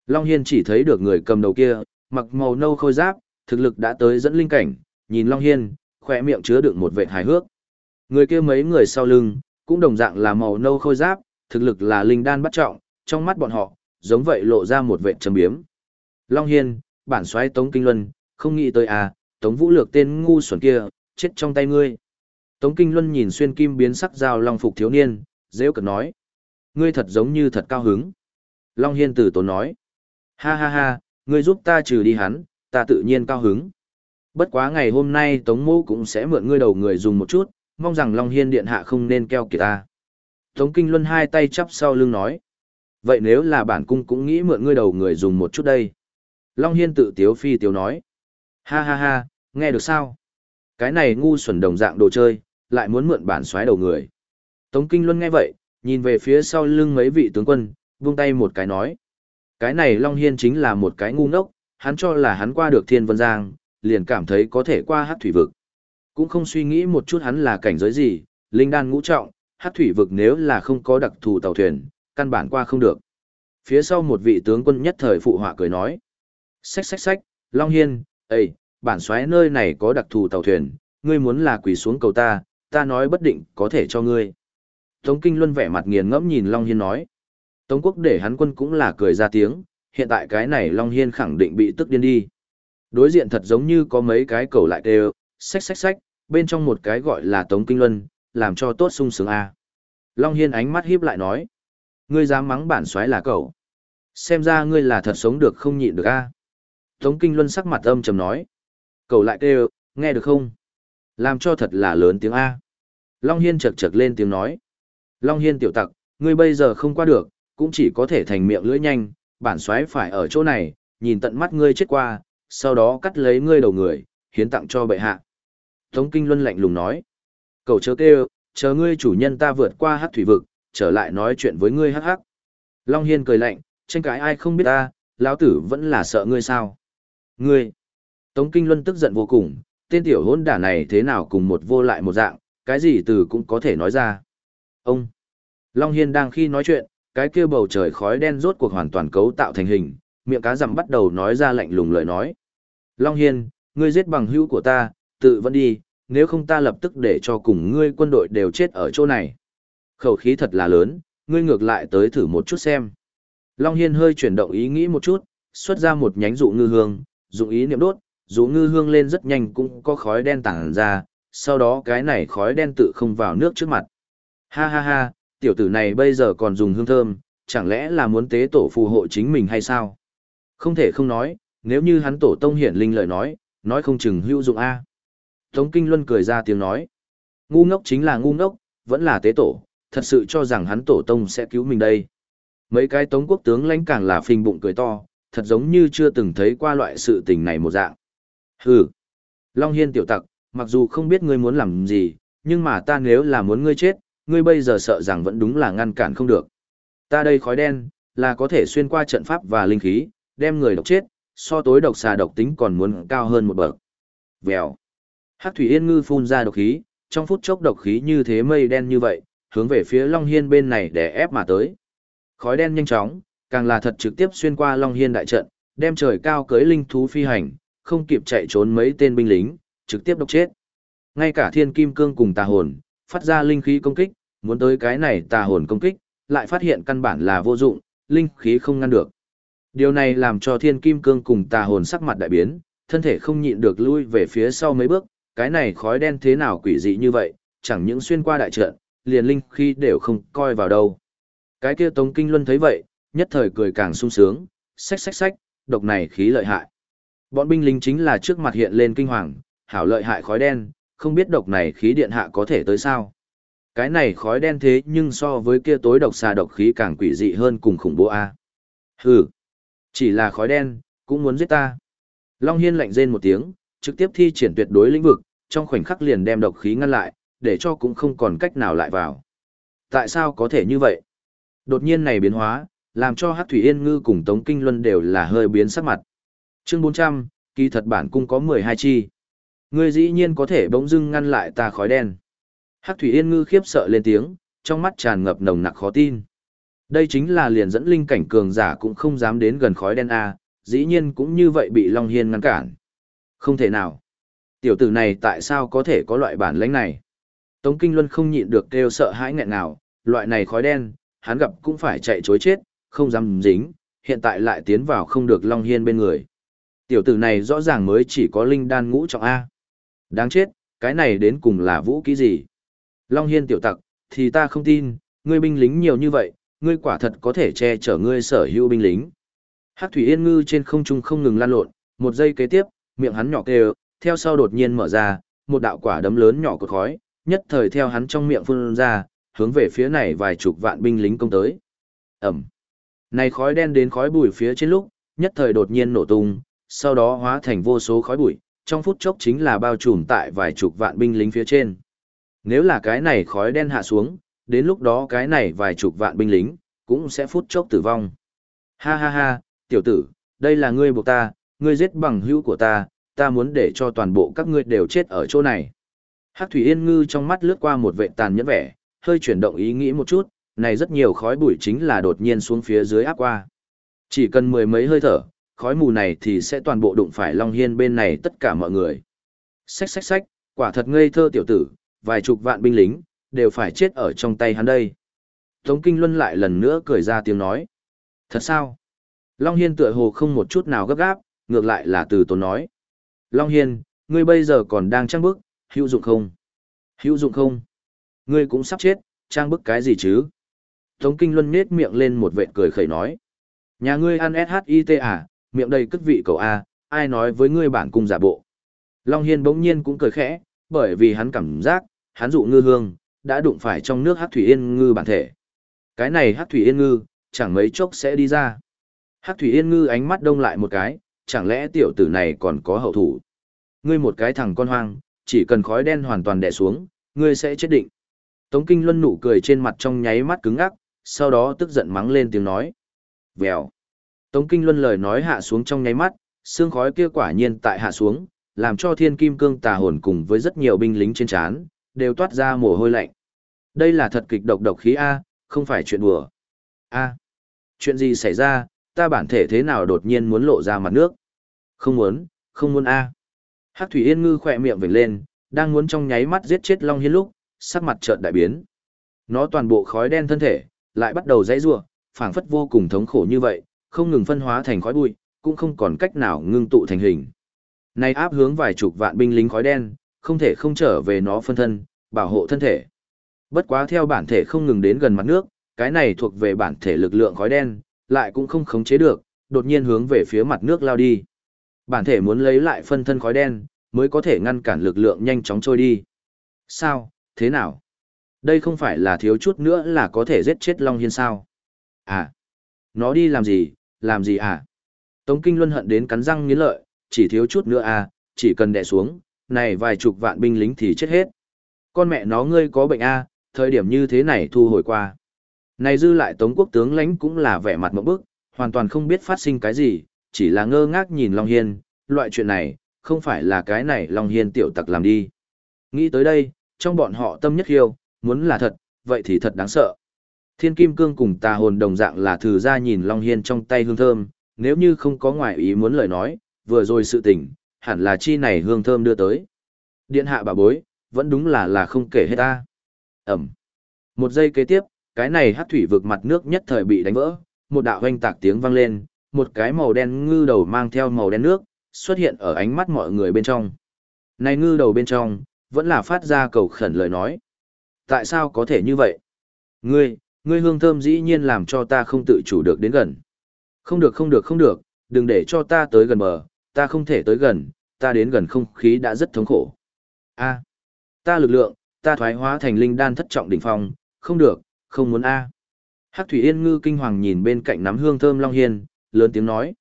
Long Hiên chỉ thấy được người cầm đầu kia, mặc màu nâu khôi giáp, thực lực đã tới dẫn linh cảnh, nhìn Long Hiên, khỏe miệng chứa đựng một vệt hài hước. Người kia mấy người sau lưng, cũng đồng dạng là màu nâu khôi giáp, thực lực là linh đan bắt trọng, trong mắt bọn họ, giống vậy lộ ra một vệt trầm biếm. Long Hiên, bản xoáy Tống Kinh Luân, không nghĩ tới à, Tống Vũ Lược tên ngu xuẩn kia, chết trong tay ngươi. Tống Kinh Luân nhìn xuyên kim biến sắc dao long phục thiếu niên, dễ cật nói. Ngươi thật giống như thật cao hứng. Long Hiên tử tốn nói. Ha ha ha, ngươi giúp ta trừ đi hắn, ta tự nhiên cao hứng. Bất quá ngày hôm nay Tống Mô cũng sẽ mượn ngươi đầu người dùng một chút, mong rằng Long Hiên điện hạ không nên keo kiệt ta. Tống Kinh Luân hai tay chắp sau lưng nói. Vậy nếu là bản cung cũng nghĩ mượn ngươi đầu người dùng một chút đây. Long Hiên tự tiếu phi tiếu nói. Ha ha ha, nghe được sao? Cái này ngu xuẩn đồng dạng đồ chơi, lại muốn mượn bản xoáy đầu người. Tống Kinh Luân nghe vậy, nhìn về phía sau lưng mấy vị tướng quân, buông tay một cái nói. Cái này Long Hiên chính là một cái ngu ngốc, hắn cho là hắn qua được Thiên Vân Giang, liền cảm thấy có thể qua hát thủy vực. Cũng không suy nghĩ một chút hắn là cảnh giới gì, linh đan ngũ trọng, hát thủy vực nếu là không có đặc thù tàu thuyền, căn bản qua không được. Phía sau một vị tướng quân nhất thời phụ họa cười nói. Xách xách xách, Long Hiên, Ê, bản xoáy nơi này có đặc thù tàu thuyền, ngươi muốn là quỳ xuống cầu ta, ta nói bất định có thể cho ngươi. Tống Kinh Luân vẻ mặt nghiền ngẫm nhìn Long Hiên nói. Tống Quốc để hắn quân cũng là cười ra tiếng, hiện tại cái này Long Hiên khẳng định bị tức điên đi. Đối diện thật giống như có mấy cái cầu lại đều, xách xách xách, bên trong một cái gọi là Tống Kinh Luân, làm cho tốt sung sướng a. Long Hiên ánh mắt híp lại nói. Ngươi dám mắng bản xoáy là cậu. Xem ra ngươi là thật sống được không nhịn được a. Tống Kinh Luân sắc mặt âm trầm nói. Cầu lại đều nghe được không? Làm cho thật là lớn tiếng A. Long Hiên chật chật lên tiếng nói. Long Hiên tiểu tặc, ngươi bây giờ không qua được, cũng chỉ có thể thành miệng lưỡi nhanh, bản xoáy phải ở chỗ này, nhìn tận mắt ngươi chết qua, sau đó cắt lấy ngươi đầu người, hiến tặng cho bệ hạ. Tống Kinh Luân lạnh lùng nói. Cầu chớ kêu, chờ ngươi chủ nhân ta vượt qua hát thủy vực, trở lại nói chuyện với ngươi hắc hắc. Long Hiên cười lạnh, tranh cãi ai không biết ta, lão tử vẫn là sợ ngươi sao. Ngươi! Tống Kinh Luân tức giận vô cùng, tên tiểu hôn đả này thế nào cùng một vô lại một dạng, cái gì từ cũng có thể nói ra. Ông! Long Hiên đang khi nói chuyện, cái kia bầu trời khói đen rốt cuộc hoàn toàn cấu tạo thành hình, miệng cá rằm bắt đầu nói ra lạnh lùng lời nói. Long Hiên, ngươi giết bằng hữu của ta, tự vẫn đi, nếu không ta lập tức để cho cùng ngươi quân đội đều chết ở chỗ này. Khẩu khí thật là lớn, ngươi ngược lại tới thử một chút xem. Long Hiên hơi chuyển động ý nghĩ một chút, xuất ra một nhánh dụ ngư hương, dụng ý niệm đốt, dụ ngư hương lên rất nhanh cũng có khói đen tản ra, sau đó cái này khói đen tự không vào nước trước mặt. Ha ha ha, tiểu tử này bây giờ còn dùng hương thơm, chẳng lẽ là muốn tế tổ phù hộ chính mình hay sao? Không thể không nói, nếu như hắn tổ tông hiển linh lời nói, nói không chừng hữu dụng A. Tống Kinh Luân cười ra tiếng nói. Ngu ngốc chính là ngu ngốc, vẫn là tế tổ, thật sự cho rằng hắn tổ tông sẽ cứu mình đây. Mấy cái tống quốc tướng lãnh càng là phình bụng cười to, thật giống như chưa từng thấy qua loại sự tình này một dạng. Hừ. Long Hiên tiểu tặc, mặc dù không biết ngươi muốn làm gì, nhưng mà ta nếu là muốn ngươi chết, ngươi bây giờ sợ rằng vẫn đúng là ngăn cản không được. Ta đây khói đen, là có thể xuyên qua trận pháp và linh khí, đem người độc chết, so tối độc xà độc tính còn muốn cao hơn một bậc. Vèo. Hắc thủy yên ngư phun ra độc khí, trong phút chốc độc khí như thế mây đen như vậy, hướng về phía Long Hiên bên này để ép mà tới. Khói đen nhanh chóng, Càng là thật trực tiếp xuyên qua Long Hiên đại trận, đem trời cao cưới linh thú phi hành, không kịp chạy trốn mấy tên binh lính, trực tiếp độc chết. Ngay cả thiên kim cương cùng tà hồn, phát ra linh khí công kích, muốn tới cái này tà hồn công kích, lại phát hiện căn bản là vô dụng, linh khí không ngăn được. Điều này làm cho thiên kim cương cùng tà hồn sắc mặt đại biến, thân thể không nhịn được lui về phía sau mấy bước, cái này khói đen thế nào quỷ dị như vậy, chẳng những xuyên qua đại trận, liền linh khí đều không coi vào đâu. Cái kia Tống Kinh Luân thấy vậy, nhất thời cười càng sung sướng, xách xách xách, độc này khí lợi hại. Bọn binh lính chính là trước mặt hiện lên kinh hoàng, hảo lợi hại khói đen, không biết độc này khí điện hạ có thể tới sao. Cái này khói đen thế nhưng so với kia tối độc xà độc khí càng quỷ dị hơn cùng khủng bố a. Hừ, chỉ là khói đen, cũng muốn giết ta. Long Hiên lạnh rên một tiếng, trực tiếp thi triển tuyệt đối lĩnh vực, trong khoảnh khắc liền đem độc khí ngăn lại, để cho cũng không còn cách nào lại vào. Tại sao có thể như vậy? Đột nhiên này biến hóa, làm cho Hắc Thủy Yên Ngư cùng Tống Kinh Luân đều là hơi biến sắc mặt. Chương 400, kỳ thật bản cung có 12 chi. Ngươi dĩ nhiên có thể bỗng dưng ngăn lại ta khói đen. Hắc Thủy Yên Ngư khiếp sợ lên tiếng, trong mắt tràn ngập nồng nặc khó tin. Đây chính là liền dẫn linh cảnh cường giả cũng không dám đến gần khói đen A, dĩ nhiên cũng như vậy bị Long Hiên ngăn cản. Không thể nào. Tiểu tử này tại sao có thể có loại bản lãnh này? Tống Kinh Luân không nhịn được kêu sợ hãi nghẹn nào, loại này khói đen, hắn gặp cũng phải chạy chối chết, không dám dính, hiện tại lại tiến vào không được Long Hiên bên người. Tiểu tử này rõ ràng mới chỉ có linh đan ngũ trọng A. Đáng chết, cái này đến cùng là vũ ký gì? Long Hiên tiểu tặc, thì ta không tin, ngươi binh lính nhiều như vậy, ngươi quả thật có thể che chở ngươi sở hữu binh lính. Hắc Thủy Yên Ngư trên không trung không ngừng lan lộn, một giây kế tiếp, miệng hắn nhỏ kêu, theo sau đột nhiên mở ra, một đạo quả đấm lớn nhỏ cột khói, nhất thời theo hắn trong miệng phun ra, hướng về phía này vài chục vạn binh lính công tới. Ẩm. Này khói đen đến khói bụi phía trên lúc, nhất thời đột nhiên nổ tung, sau đó hóa thành vô số khói bụi, trong phút chốc chính là bao trùm tại vài chục vạn binh lính phía trên. Nếu là cái này khói đen hạ xuống, đến lúc đó cái này vài chục vạn binh lính, cũng sẽ phút chốc tử vong. Ha ha ha, tiểu tử, đây là ngươi buộc ta, ngươi giết bằng hữu của ta, ta muốn để cho toàn bộ các ngươi đều chết ở chỗ này. Hắc Thủy Yên Ngư trong mắt lướt qua một vệ tàn nhẫn vẻ, hơi chuyển động ý nghĩ một chút, này rất nhiều khói bụi chính là đột nhiên xuống phía dưới áp qua. Chỉ cần mười mấy hơi thở, khói mù này thì sẽ toàn bộ đụng phải Long Hiên bên này tất cả mọi người. Xách xách xách, quả thật ngây thơ tiểu tử, vài chục vạn binh lính, đều phải chết ở trong tay hắn đây. Tống Kinh Luân lại lần nữa cười ra tiếng nói. Thật sao? Long Hiên tựa hồ không một chút nào gấp gáp, ngược lại là từ tốn nói. Long Hiên, ngươi bây giờ còn đang trang bức, hữu dụng không? Hữu dụng không? Ngươi cũng sắp chết, trang bức cái gì chứ? Tống Kinh Luân nết miệng lên một vệt cười khẩy nói. Nhà ngươi ăn SHIT à, miệng đầy cất vị cầu A, ai nói với ngươi bản cung giả bộ. Long Hiên bỗng nhiên cũng cười khẽ, bởi vì hắn cảm giác, hắn dụ ngư hương, đã đụng phải trong nước hát thủy yên ngư bản thể. Cái này hát thủy yên ngư, chẳng mấy chốc sẽ đi ra. Hát thủy yên ngư ánh mắt đông lại một cái, chẳng lẽ tiểu tử này còn có hậu thủ. Ngươi một cái thằng con hoang, chỉ cần khói đen hoàn toàn đè xuống, ngươi sẽ chết định. Tống Kinh Luân nụ cười trên mặt trong nháy mắt cứng ngắc, sau đó tức giận mắng lên tiếng nói. Vèo. Tống Kinh Luân lời nói hạ xuống trong nháy mắt, xương khói kia quả nhiên tại hạ xuống, làm cho thiên kim cương tà hồn cùng với rất nhiều binh lính trên trán đều toát ra mồ hôi lạnh. Đây là thật kịch độc độc khí A, không phải chuyện đùa. A. Chuyện gì xảy ra, ta bản thể thế nào đột nhiên muốn lộ ra mặt nước? Không muốn, không muốn A. Hắc Thủy Yên Ngư khỏe miệng vểnh lên, đang muốn trong nháy mắt giết chết Long Hiên lúc, sắc mặt chợt đại biến. Nó toàn bộ khói đen thân thể, lại bắt đầu dãy rủa, phảng phất vô cùng thống khổ như vậy, không ngừng phân hóa thành khói bụi, cũng không còn cách nào ngưng tụ thành hình. Này áp hướng vài chục vạn binh lính khói đen, không thể không trở về nó phân thân, bảo hộ thân thể. Bất quá theo bản thể không ngừng đến gần mặt nước, cái này thuộc về bản thể lực lượng khói đen, lại cũng không khống chế được, đột nhiên hướng về phía mặt nước lao đi. Bản thể muốn lấy lại phân thân khói đen, mới có thể ngăn cản lực lượng nhanh chóng trôi đi. Sao, thế nào? Đây không phải là thiếu chút nữa là có thể giết chết Long Hiên sao? À, nó đi làm gì, làm gì à? Tống Kinh Luân hận đến cắn răng nghiến lợi, chỉ thiếu chút nữa à, chỉ cần đè xuống, này vài chục vạn binh lính thì chết hết. Con mẹ nó ngươi có bệnh à, thời điểm như thế này thu hồi qua. Này dư lại Tống quốc tướng lãnh cũng là vẻ mặt mộng bức, hoàn toàn không biết phát sinh cái gì, chỉ là ngơ ngác nhìn Long Hiên, loại chuyện này, không phải là cái này Long Hiên tiểu tặc làm đi. Nghĩ tới đây, trong bọn họ tâm nhất hiêu, muốn là thật, vậy thì thật đáng sợ. Thiên Kim Cương cùng tà hồn đồng dạng là thử ra nhìn Long Hiên trong tay hương thơm, nếu như không có ngoại ý muốn lời nói, vừa rồi sự tỉnh, hẳn là chi này hương thơm đưa tới. Điện hạ bà bối, vẫn đúng là là không kể hết ta. Ẩm. Một giây kế tiếp, cái này hát thủy vực mặt nước nhất thời bị đánh vỡ, một đạo hoanh tạc tiếng vang lên, một cái màu đen ngư đầu mang theo màu đen nước, xuất hiện ở ánh mắt mọi người bên trong. Này ngư đầu bên trong, vẫn là phát ra cầu khẩn lời nói. Tại sao có thể như vậy? Ngươi, ngươi hương thơm dĩ nhiên làm cho ta không tự chủ được đến gần. Không được không được không được, đừng để cho ta tới gần bờ, ta không thể tới gần, ta đến gần không khí đã rất thống khổ. A, ta lực lượng, ta thoái hóa thành linh đan thất trọng đỉnh phong, không được, không muốn a. Hắc Thủy Yên Ngư kinh hoàng nhìn bên cạnh nắm hương thơm Long Hiên, lớn tiếng nói.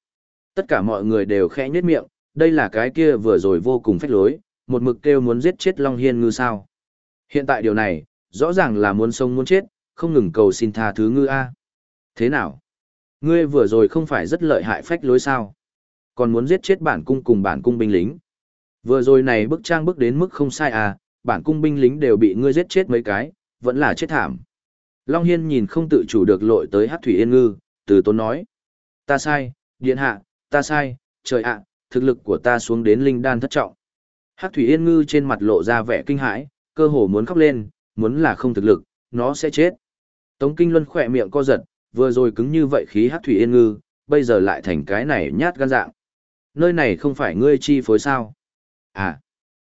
Tất cả mọi người đều khẽ nhếch miệng, đây là cái kia vừa rồi vô cùng phách lối, một mực kêu muốn giết chết Long Hiên Ngư sao. Hiện tại điều này, rõ ràng là muốn sống muốn chết, không ngừng cầu xin tha thứ ngư a. Thế nào? Ngươi vừa rồi không phải rất lợi hại phách lối sao? Còn muốn giết chết bản cung cùng bản cung binh lính. Vừa rồi này bức trang bức đến mức không sai à, bản cung binh lính đều bị ngươi giết chết mấy cái, vẫn là chết thảm. Long Hiên nhìn không tự chủ được lội tới hát thủy yên ngư, từ tốn nói. Ta sai, điện hạ, ta sai, trời ạ, thực lực của ta xuống đến linh đan thất trọng. Hát thủy yên ngư trên mặt lộ ra vẻ kinh hãi, cơ hồ muốn khóc lên, muốn là không thực lực, nó sẽ chết. Tống Kinh Luân khỏe miệng co giật, vừa rồi cứng như vậy khí hát thủy yên ngư, bây giờ lại thành cái này nhát gan dạng. Nơi này không phải ngươi chi phối sao? À,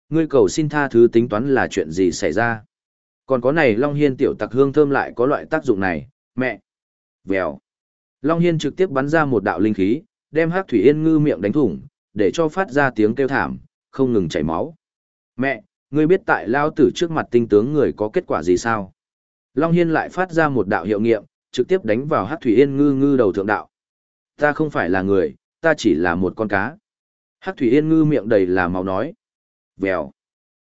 ngươi cầu xin tha thứ tính toán là chuyện gì xảy ra? Còn có này Long Hiên tiểu tặc hương thơm lại có loại tác dụng này, mẹ. Vèo. Long Hiên trực tiếp bắn ra một đạo linh khí, đem hát Thủy Yên Ngư miệng đánh thủng, để cho phát ra tiếng kêu thảm, không ngừng chảy máu. Mẹ, ngươi biết tại lao tử trước mặt tinh tướng người có kết quả gì sao? Long Hiên lại phát ra một đạo hiệu nghiệm, trực tiếp đánh vào Hắc Thủy Yên Ngư ngư đầu thượng đạo. Ta không phải là người, ta chỉ là một con cá. Hắc Thủy Yên Ngư miệng đầy là máu nói. Vèo.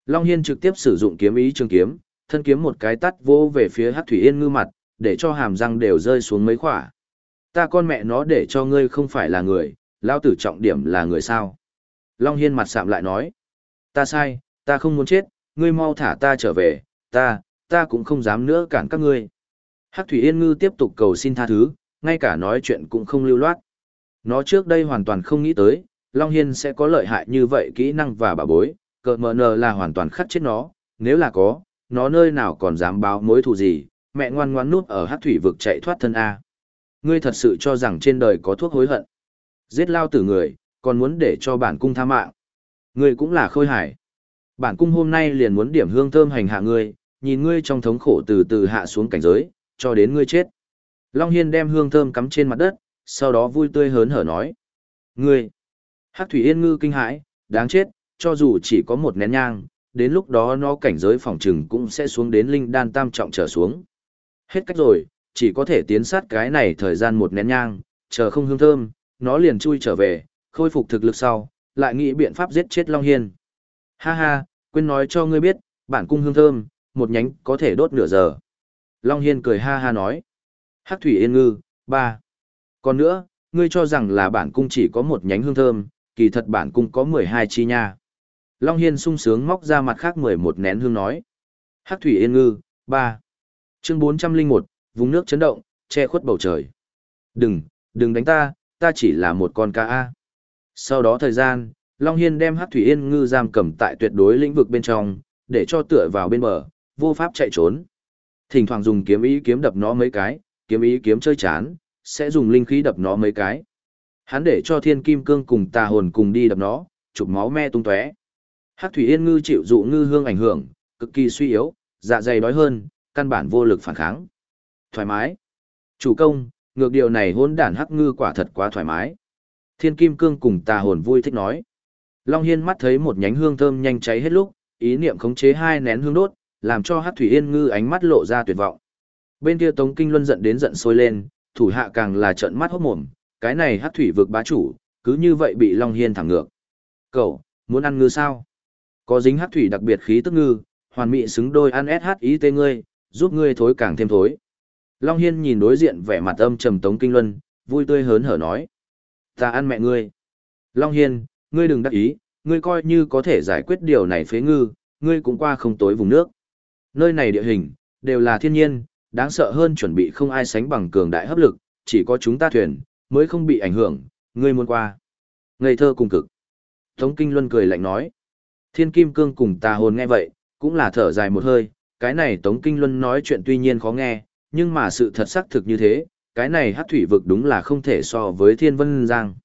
Long Hiên trực tiếp sử dụng kiếm ý trường kiếm, thân kiếm một cái tắt vô về phía Hắc Thủy Yên Ngư mặt, để cho hàm răng đều rơi xuống mấy khỏa. Ta con mẹ nó để cho ngươi không phải là người, lao tử trọng điểm là người sao. Long Hiên mặt sạm lại nói. Ta sai, ta không muốn chết, ngươi mau thả ta trở về, ta, ta cũng không dám nữa cản các ngươi. Hắc Thủy Yên Ngư tiếp tục cầu xin tha thứ, ngay cả nói chuyện cũng không lưu loát. Nó trước đây hoàn toàn không nghĩ tới, Long Hiên sẽ có lợi hại như vậy kỹ năng và bà bối, cờ mờ nờ là hoàn toàn khắt chết nó, nếu là có, nó nơi nào còn dám báo mối thù gì, mẹ ngoan ngoan núp ở hát thủy vực chạy thoát thân A. Ngươi thật sự cho rằng trên đời có thuốc hối hận. Giết lao tử người, còn muốn để cho bản cung tha mạng. Ngươi cũng là khôi hải. Bản cung hôm nay liền muốn điểm hương thơm hành hạ ngươi, nhìn ngươi trong thống khổ từ từ hạ xuống cảnh giới, cho đến ngươi chết. Long Hiên đem hương thơm cắm trên mặt đất, sau đó vui tươi hớn hở nói. Ngươi! Hắc Thủy Yên Ngư kinh hãi, đáng chết, cho dù chỉ có một nén nhang, đến lúc đó nó cảnh giới phòng trừng cũng sẽ xuống đến linh đan tam trọng trở xuống. Hết cách rồi, chỉ có thể tiến sát cái này thời gian một nén nhang, chờ không hương thơm, nó liền chui trở về, khôi phục thực lực sau, lại nghĩ biện pháp giết chết Long Hiên. Ha ha, quên nói cho ngươi biết, bản cung hương thơm, một nhánh có thể đốt nửa giờ. Long Hiên cười ha ha nói. Hắc thủy yên ngư, ba. Còn nữa, ngươi cho rằng là bản cung chỉ có một nhánh hương thơm, kỳ thật bản cung có 12 chi nha. Long Hiên sung sướng móc ra mặt khác 11 nén hương nói. Hắc thủy yên ngư, ba Chương 401, vùng nước chấn động, che khuất bầu trời. Đừng, đừng đánh ta, ta chỉ là một con cá A. Sau đó thời gian, Long Hiên đem Hắc thủy yên ngư giam cầm tại tuyệt đối lĩnh vực bên trong, để cho tựa vào bên bờ, vô pháp chạy trốn. Thỉnh thoảng dùng kiếm ý kiếm đập nó mấy cái, kiếm ý kiếm chơi chán, sẽ dùng linh khí đập nó mấy cái. Hắn để cho thiên kim cương cùng tà hồn cùng đi đập nó, chụp máu me tung tóe. Hắc thủy yên ngư chịu dụ ngư hương ảnh hưởng, cực kỳ suy yếu, dạ dày đói hơn, căn bản vô lực phản kháng. Thoải mái. Chủ công, ngược điều này hỗn đản hắc ngư quả thật quá thoải mái. Thiên kim cương cùng tà hồn vui thích nói. Long Hiên mắt thấy một nhánh hương thơm nhanh cháy hết lúc, ý niệm khống chế hai nén hương đốt, làm cho hát Thủy Yên Ngư ánh mắt lộ ra tuyệt vọng. Bên kia Tống Kinh Luân giận đến giận sôi lên, thủ hạ càng là trợn mắt hốt mồm, cái này hát Thủy vực bá chủ, cứ như vậy bị Long Hiên thẳng ngược. Cậu, muốn ăn ngư sao? Có dính hát Thủy đặc biệt khí tức ngư, hoàn mỹ xứng đôi ăn sh ý tê ngươi, giúp ngươi thối càng thêm thối. Long Hiên nhìn đối diện vẻ mặt âm trầm Tống Kinh Luân, vui tươi hớn hở nói. Ta ăn mẹ ngươi. Long Hiên, ngươi đừng đắc ý, ngươi coi như có thể giải quyết điều này phế ngư, ngươi cũng qua không tối vùng nước. Nơi này địa hình, đều là thiên nhiên, đáng sợ hơn chuẩn bị không ai sánh bằng cường đại hấp lực, chỉ có chúng ta thuyền, mới không bị ảnh hưởng, ngươi muốn qua. Ngây thơ cùng cực. Tống Kinh Luân cười lạnh nói. Thiên Kim Cương cùng tà hồn nghe vậy, cũng là thở dài một hơi, cái này Tống Kinh Luân nói chuyện tuy nhiên khó nghe, nhưng mà sự thật xác thực như thế, cái này hát thủy vực đúng là không thể so với Thiên Vân Giang.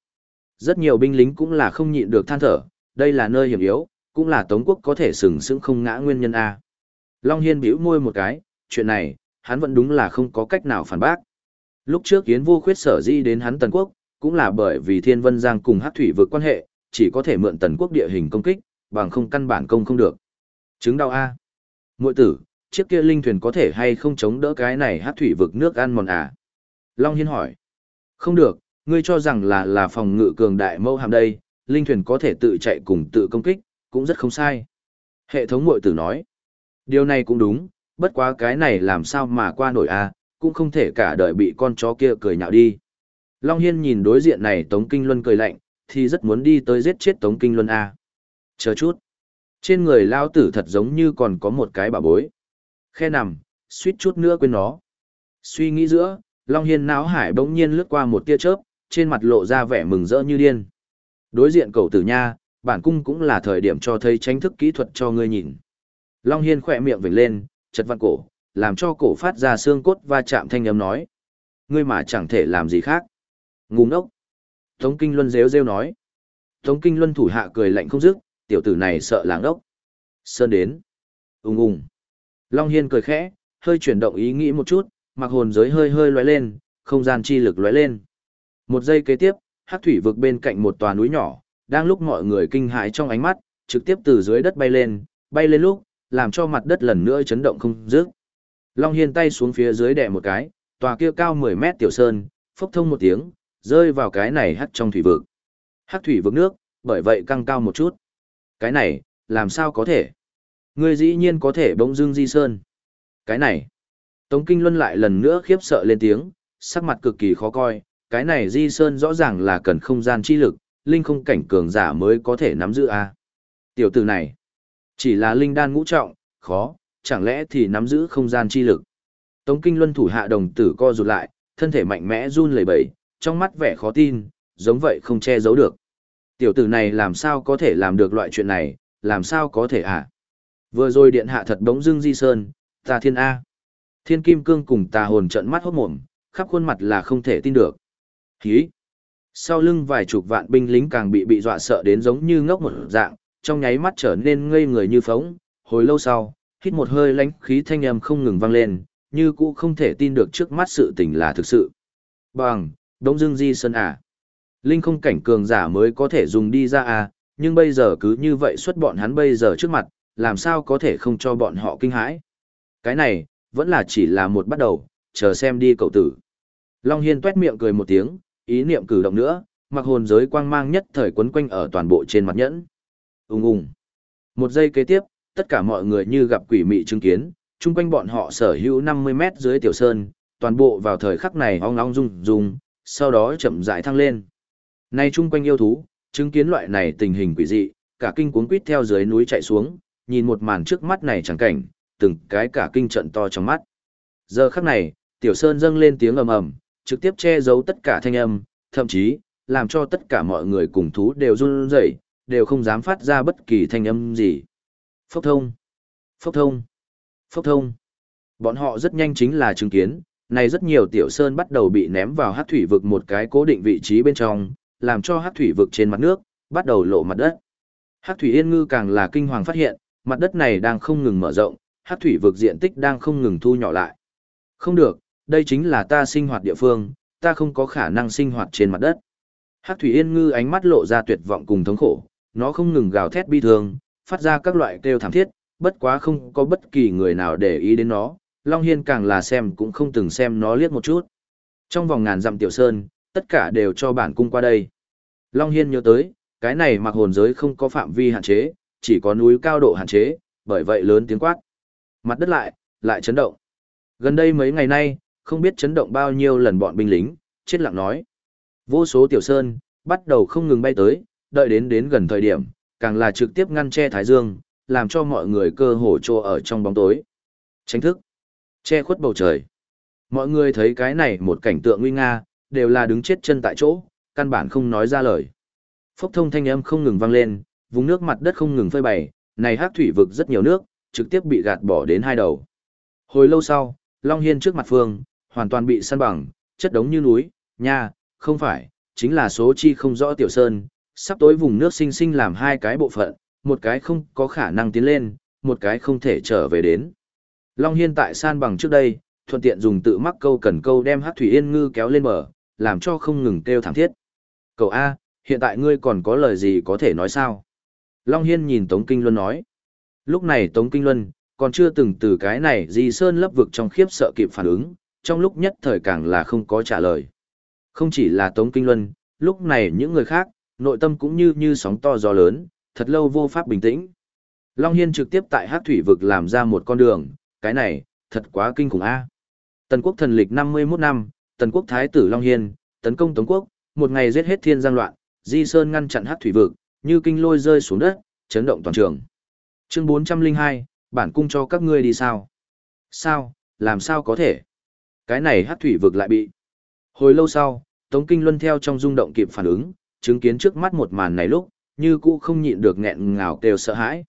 Rất nhiều binh lính cũng là không nhịn được than thở, đây là nơi hiểm yếu, cũng là Tống quốc có thể sừng sững không ngã nguyên nhân A. Long Hiên bĩu môi một cái, chuyện này, hắn vẫn đúng là không có cách nào phản bác. Lúc trước Yến Vô Khuyết sở di đến hắn Tần Quốc, cũng là bởi vì Thiên Vân Giang cùng Hắc Thủy vượt quan hệ, chỉ có thể mượn Tần Quốc địa hình công kích, bằng không căn bản công không được. Chứng đau A. Mội tử, chiếc kia linh thuyền có thể hay không chống đỡ cái này Hắc Thủy vực nước ăn mòn à? Long Hiên hỏi. Không được, ngươi cho rằng là là phòng ngự cường đại mâu hàm đây, linh thuyền có thể tự chạy cùng tự công kích, cũng rất không sai. Hệ thống mội tử nói. Điều này cũng đúng, bất quá cái này làm sao mà qua nổi a cũng không thể cả đời bị con chó kia cười nhạo đi. Long Hiên nhìn đối diện này Tống Kinh Luân cười lạnh, thì rất muốn đi tới giết chết Tống Kinh Luân A. Chờ chút. Trên người lao tử thật giống như còn có một cái bà bối. Khe nằm, suýt chút nữa quên nó. Suy nghĩ giữa, Long Hiên náo hải bỗng nhiên lướt qua một tia chớp, trên mặt lộ ra vẻ mừng rỡ như điên. Đối diện cầu tử nha, bản cung cũng là thời điểm cho thấy tránh thức kỹ thuật cho ngươi nhìn. Long Hiên khỏe miệng vểnh lên, chật văn cổ, làm cho cổ phát ra xương cốt va chạm thanh âm nói. Ngươi mà chẳng thể làm gì khác. Ngu ngốc. Tống Kinh Luân rêu rêu nói. Tống Kinh Luân thủ hạ cười lạnh không dứt, tiểu tử này sợ làng đốc. Sơn đến. Ung ung. Long Hiên cười khẽ, hơi chuyển động ý nghĩ một chút, mặc hồn giới hơi hơi lóe lên, không gian chi lực lóe lên. Một giây kế tiếp, hắc thủy vực bên cạnh một tòa núi nhỏ, đang lúc mọi người kinh hãi trong ánh mắt, trực tiếp từ dưới đất bay lên, bay lên lúc, làm cho mặt đất lần nữa chấn động không dứt. Long Hiên tay xuống phía dưới đè một cái, tòa kia cao 10 mét tiểu sơn, phốc thông một tiếng, rơi vào cái này hắt trong thủy vực. Hắc thủy vực nước, bởi vậy căng cao một chút. Cái này, làm sao có thể? Ngươi dĩ nhiên có thể bỗng dưng di sơn. Cái này. Tống Kinh Luân lại lần nữa khiếp sợ lên tiếng, sắc mặt cực kỳ khó coi. Cái này di sơn rõ ràng là cần không gian chi lực, linh không cảnh cường giả mới có thể nắm giữ a. Tiểu tử này, chỉ là linh đan ngũ trọng, khó, chẳng lẽ thì nắm giữ không gian chi lực. Tống Kinh Luân thủ hạ đồng tử co rụt lại, thân thể mạnh mẽ run lẩy bẩy, trong mắt vẻ khó tin, giống vậy không che giấu được. Tiểu tử này làm sao có thể làm được loại chuyện này, làm sao có thể à? Vừa rồi điện hạ thật đống dưng di sơn, ta thiên A. Thiên kim cương cùng tà hồn trận mắt hốt mồm, khắp khuôn mặt là không thể tin được. Hí! Sau lưng vài chục vạn binh lính càng bị bị dọa sợ đến giống như ngốc một dạng, trong nháy mắt trở nên ngây người như phóng, hồi lâu sau, hít một hơi lánh khí thanh âm không ngừng vang lên, như cũ không thể tin được trước mắt sự tình là thực sự. Bằng, Đông Dương Di Sơn à. Linh không cảnh cường giả mới có thể dùng đi ra à, nhưng bây giờ cứ như vậy xuất bọn hắn bây giờ trước mặt, làm sao có thể không cho bọn họ kinh hãi. Cái này, vẫn là chỉ là một bắt đầu, chờ xem đi cậu tử. Long Hiên tuét miệng cười một tiếng, ý niệm cử động nữa, mặc hồn giới quang mang nhất thời quấn quanh ở toàn bộ trên mặt nhẫn. Ung ung. Một giây kế tiếp, tất cả mọi người như gặp quỷ mị chứng kiến, chung quanh bọn họ sở hữu 50 mét dưới tiểu sơn, toàn bộ vào thời khắc này ong ong rung rung, sau đó chậm rãi thăng lên. Nay chung quanh yêu thú, chứng kiến loại này tình hình quỷ dị, cả kinh cuốn quýt theo dưới núi chạy xuống, nhìn một màn trước mắt này chẳng cảnh, từng cái cả kinh trận to trong mắt. Giờ khắc này, tiểu sơn dâng lên tiếng ầm ầm, trực tiếp che giấu tất cả thanh âm, thậm chí, làm cho tất cả mọi người cùng thú đều run rẩy, đều không dám phát ra bất kỳ thanh âm gì. Phốc thông, phốc thông, phốc thông. Bọn họ rất nhanh chính là chứng kiến, này rất nhiều tiểu sơn bắt đầu bị ném vào hát thủy vực một cái cố định vị trí bên trong, làm cho hát thủy vực trên mặt nước, bắt đầu lộ mặt đất. Hát thủy yên ngư càng là kinh hoàng phát hiện, mặt đất này đang không ngừng mở rộng, hát thủy vực diện tích đang không ngừng thu nhỏ lại. Không được, đây chính là ta sinh hoạt địa phương, ta không có khả năng sinh hoạt trên mặt đất. Hát thủy yên ngư ánh mắt lộ ra tuyệt vọng cùng thống khổ, nó không ngừng gào thét bi thương, phát ra các loại kêu thảm thiết, bất quá không có bất kỳ người nào để ý đến nó, Long Hiên càng là xem cũng không từng xem nó liếc một chút. Trong vòng ngàn dặm tiểu sơn, tất cả đều cho bản cung qua đây. Long Hiên nhớ tới, cái này mặc hồn giới không có phạm vi hạn chế, chỉ có núi cao độ hạn chế, bởi vậy lớn tiếng quát. Mặt đất lại, lại chấn động. Gần đây mấy ngày nay, không biết chấn động bao nhiêu lần bọn binh lính, chết lặng nói. Vô số tiểu sơn, bắt đầu không ngừng bay tới, đợi đến đến gần thời điểm, càng là trực tiếp ngăn che thái dương, làm cho mọi người cơ hồ trô ở trong bóng tối. Tránh thức. Che khuất bầu trời. Mọi người thấy cái này một cảnh tượng nguy nga, đều là đứng chết chân tại chỗ, căn bản không nói ra lời. Phốc thông thanh âm không ngừng vang lên, vùng nước mặt đất không ngừng phơi bày, này hắc thủy vực rất nhiều nước, trực tiếp bị gạt bỏ đến hai đầu. Hồi lâu sau, Long Hiên trước mặt phương, hoàn toàn bị săn bằng, chất đống như núi, nha, không phải, chính là số chi không rõ tiểu sơn, sắp tối vùng nước sinh sinh làm hai cái bộ phận, một cái không có khả năng tiến lên, một cái không thể trở về đến. Long Hiên tại san bằng trước đây, thuận tiện dùng tự mắc câu cần câu đem hát thủy yên ngư kéo lên bờ, làm cho không ngừng kêu thẳng thiết. Cậu A, hiện tại ngươi còn có lời gì có thể nói sao? Long Hiên nhìn Tống Kinh Luân nói. Lúc này Tống Kinh Luân, còn chưa từng từ cái này gì sơn lấp vực trong khiếp sợ kịp phản ứng, trong lúc nhất thời càng là không có trả lời. Không chỉ là Tống Kinh Luân, lúc này những người khác, nội tâm cũng như như sóng to gió lớn, thật lâu vô pháp bình tĩnh. Long Hiên trực tiếp tại hát thủy vực làm ra một con đường, cái này, thật quá kinh khủng a Tần quốc thần lịch 51 năm, tần quốc thái tử Long Hiên, tấn công Tống quốc, một ngày giết hết thiên giang loạn, di sơn ngăn chặn hát thủy vực, như kinh lôi rơi xuống đất, chấn động toàn trường. Chương 402, bản cung cho các ngươi đi sao? Sao, làm sao có thể? Cái này hát thủy vực lại bị. Hồi lâu sau, Tống Kinh Luân theo trong rung động kịp phản ứng, chứng kiến trước mắt một màn này lúc, như cũ không nhịn được nghẹn ngào kêu sợ hãi.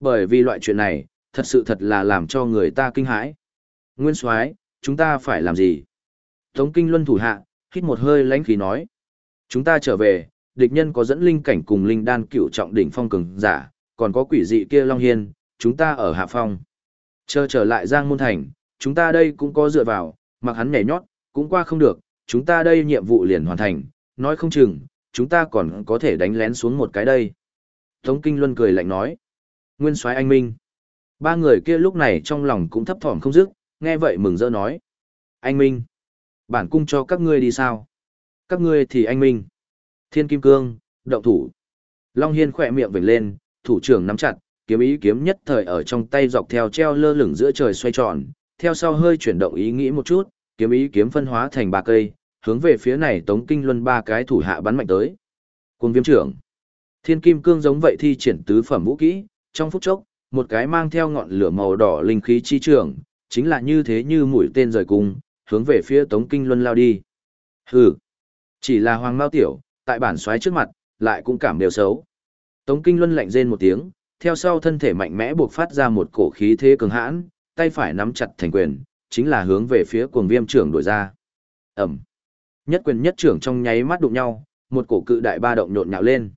Bởi vì loại chuyện này, thật sự thật là làm cho người ta kinh hãi. Nguyên Soái, chúng ta phải làm gì? Tống Kinh Luân thủ hạ, hít một hơi lãnh khí nói. Chúng ta trở về, địch nhân có dẫn linh cảnh cùng linh đan cựu trọng đỉnh phong cường giả, còn có quỷ dị kia Long Hiên, chúng ta ở hạ phong. Chờ trở lại Giang Môn Thành, chúng ta đây cũng có dựa vào, mặc hắn nhảy nhót, cũng qua không được, chúng ta đây nhiệm vụ liền hoàn thành, nói không chừng, chúng ta còn có thể đánh lén xuống một cái đây. Tống Kinh Luân cười lạnh nói. Nguyên soái anh Minh. Ba người kia lúc này trong lòng cũng thấp thỏm không dứt, nghe vậy mừng rỡ nói. Anh Minh. Bản cung cho các ngươi đi sao? Các ngươi thì anh Minh. Thiên Kim Cương, động thủ. Long Hiên khỏe miệng vểnh lên, thủ trưởng nắm chặt, kiếm ý kiếm nhất thời ở trong tay dọc theo treo lơ lửng giữa trời xoay tròn, theo sau hơi chuyển động ý nghĩ một chút, kiếm ý kiếm phân hóa thành ba cây, hướng về phía này Tống Kinh Luân ba cái thủ hạ bắn mạnh tới. Cuồng Viêm trưởng. Thiên Kim Cương giống vậy thi triển tứ phẩm vũ kỹ, trong phút chốc, một cái mang theo ngọn lửa màu đỏ linh khí chi trường, chính là như thế như mũi tên rời cung, hướng về phía Tống Kinh Luân lao đi. Hừ, chỉ là Hoàng Mao Tiểu, tại bản xoáy trước mặt, lại cũng cảm đều xấu. Tống Kinh Luân lạnh rên một tiếng, theo sau thân thể mạnh mẽ buộc phát ra một cổ khí thế cường hãn, tay phải nắm chặt thành quyền, chính là hướng về phía cuồng viêm trưởng đổi ra. Ẩm. Nhất quyền nhất trưởng trong nháy mắt đụng nhau, một cổ cự đại ba động nhộn nhạo lên.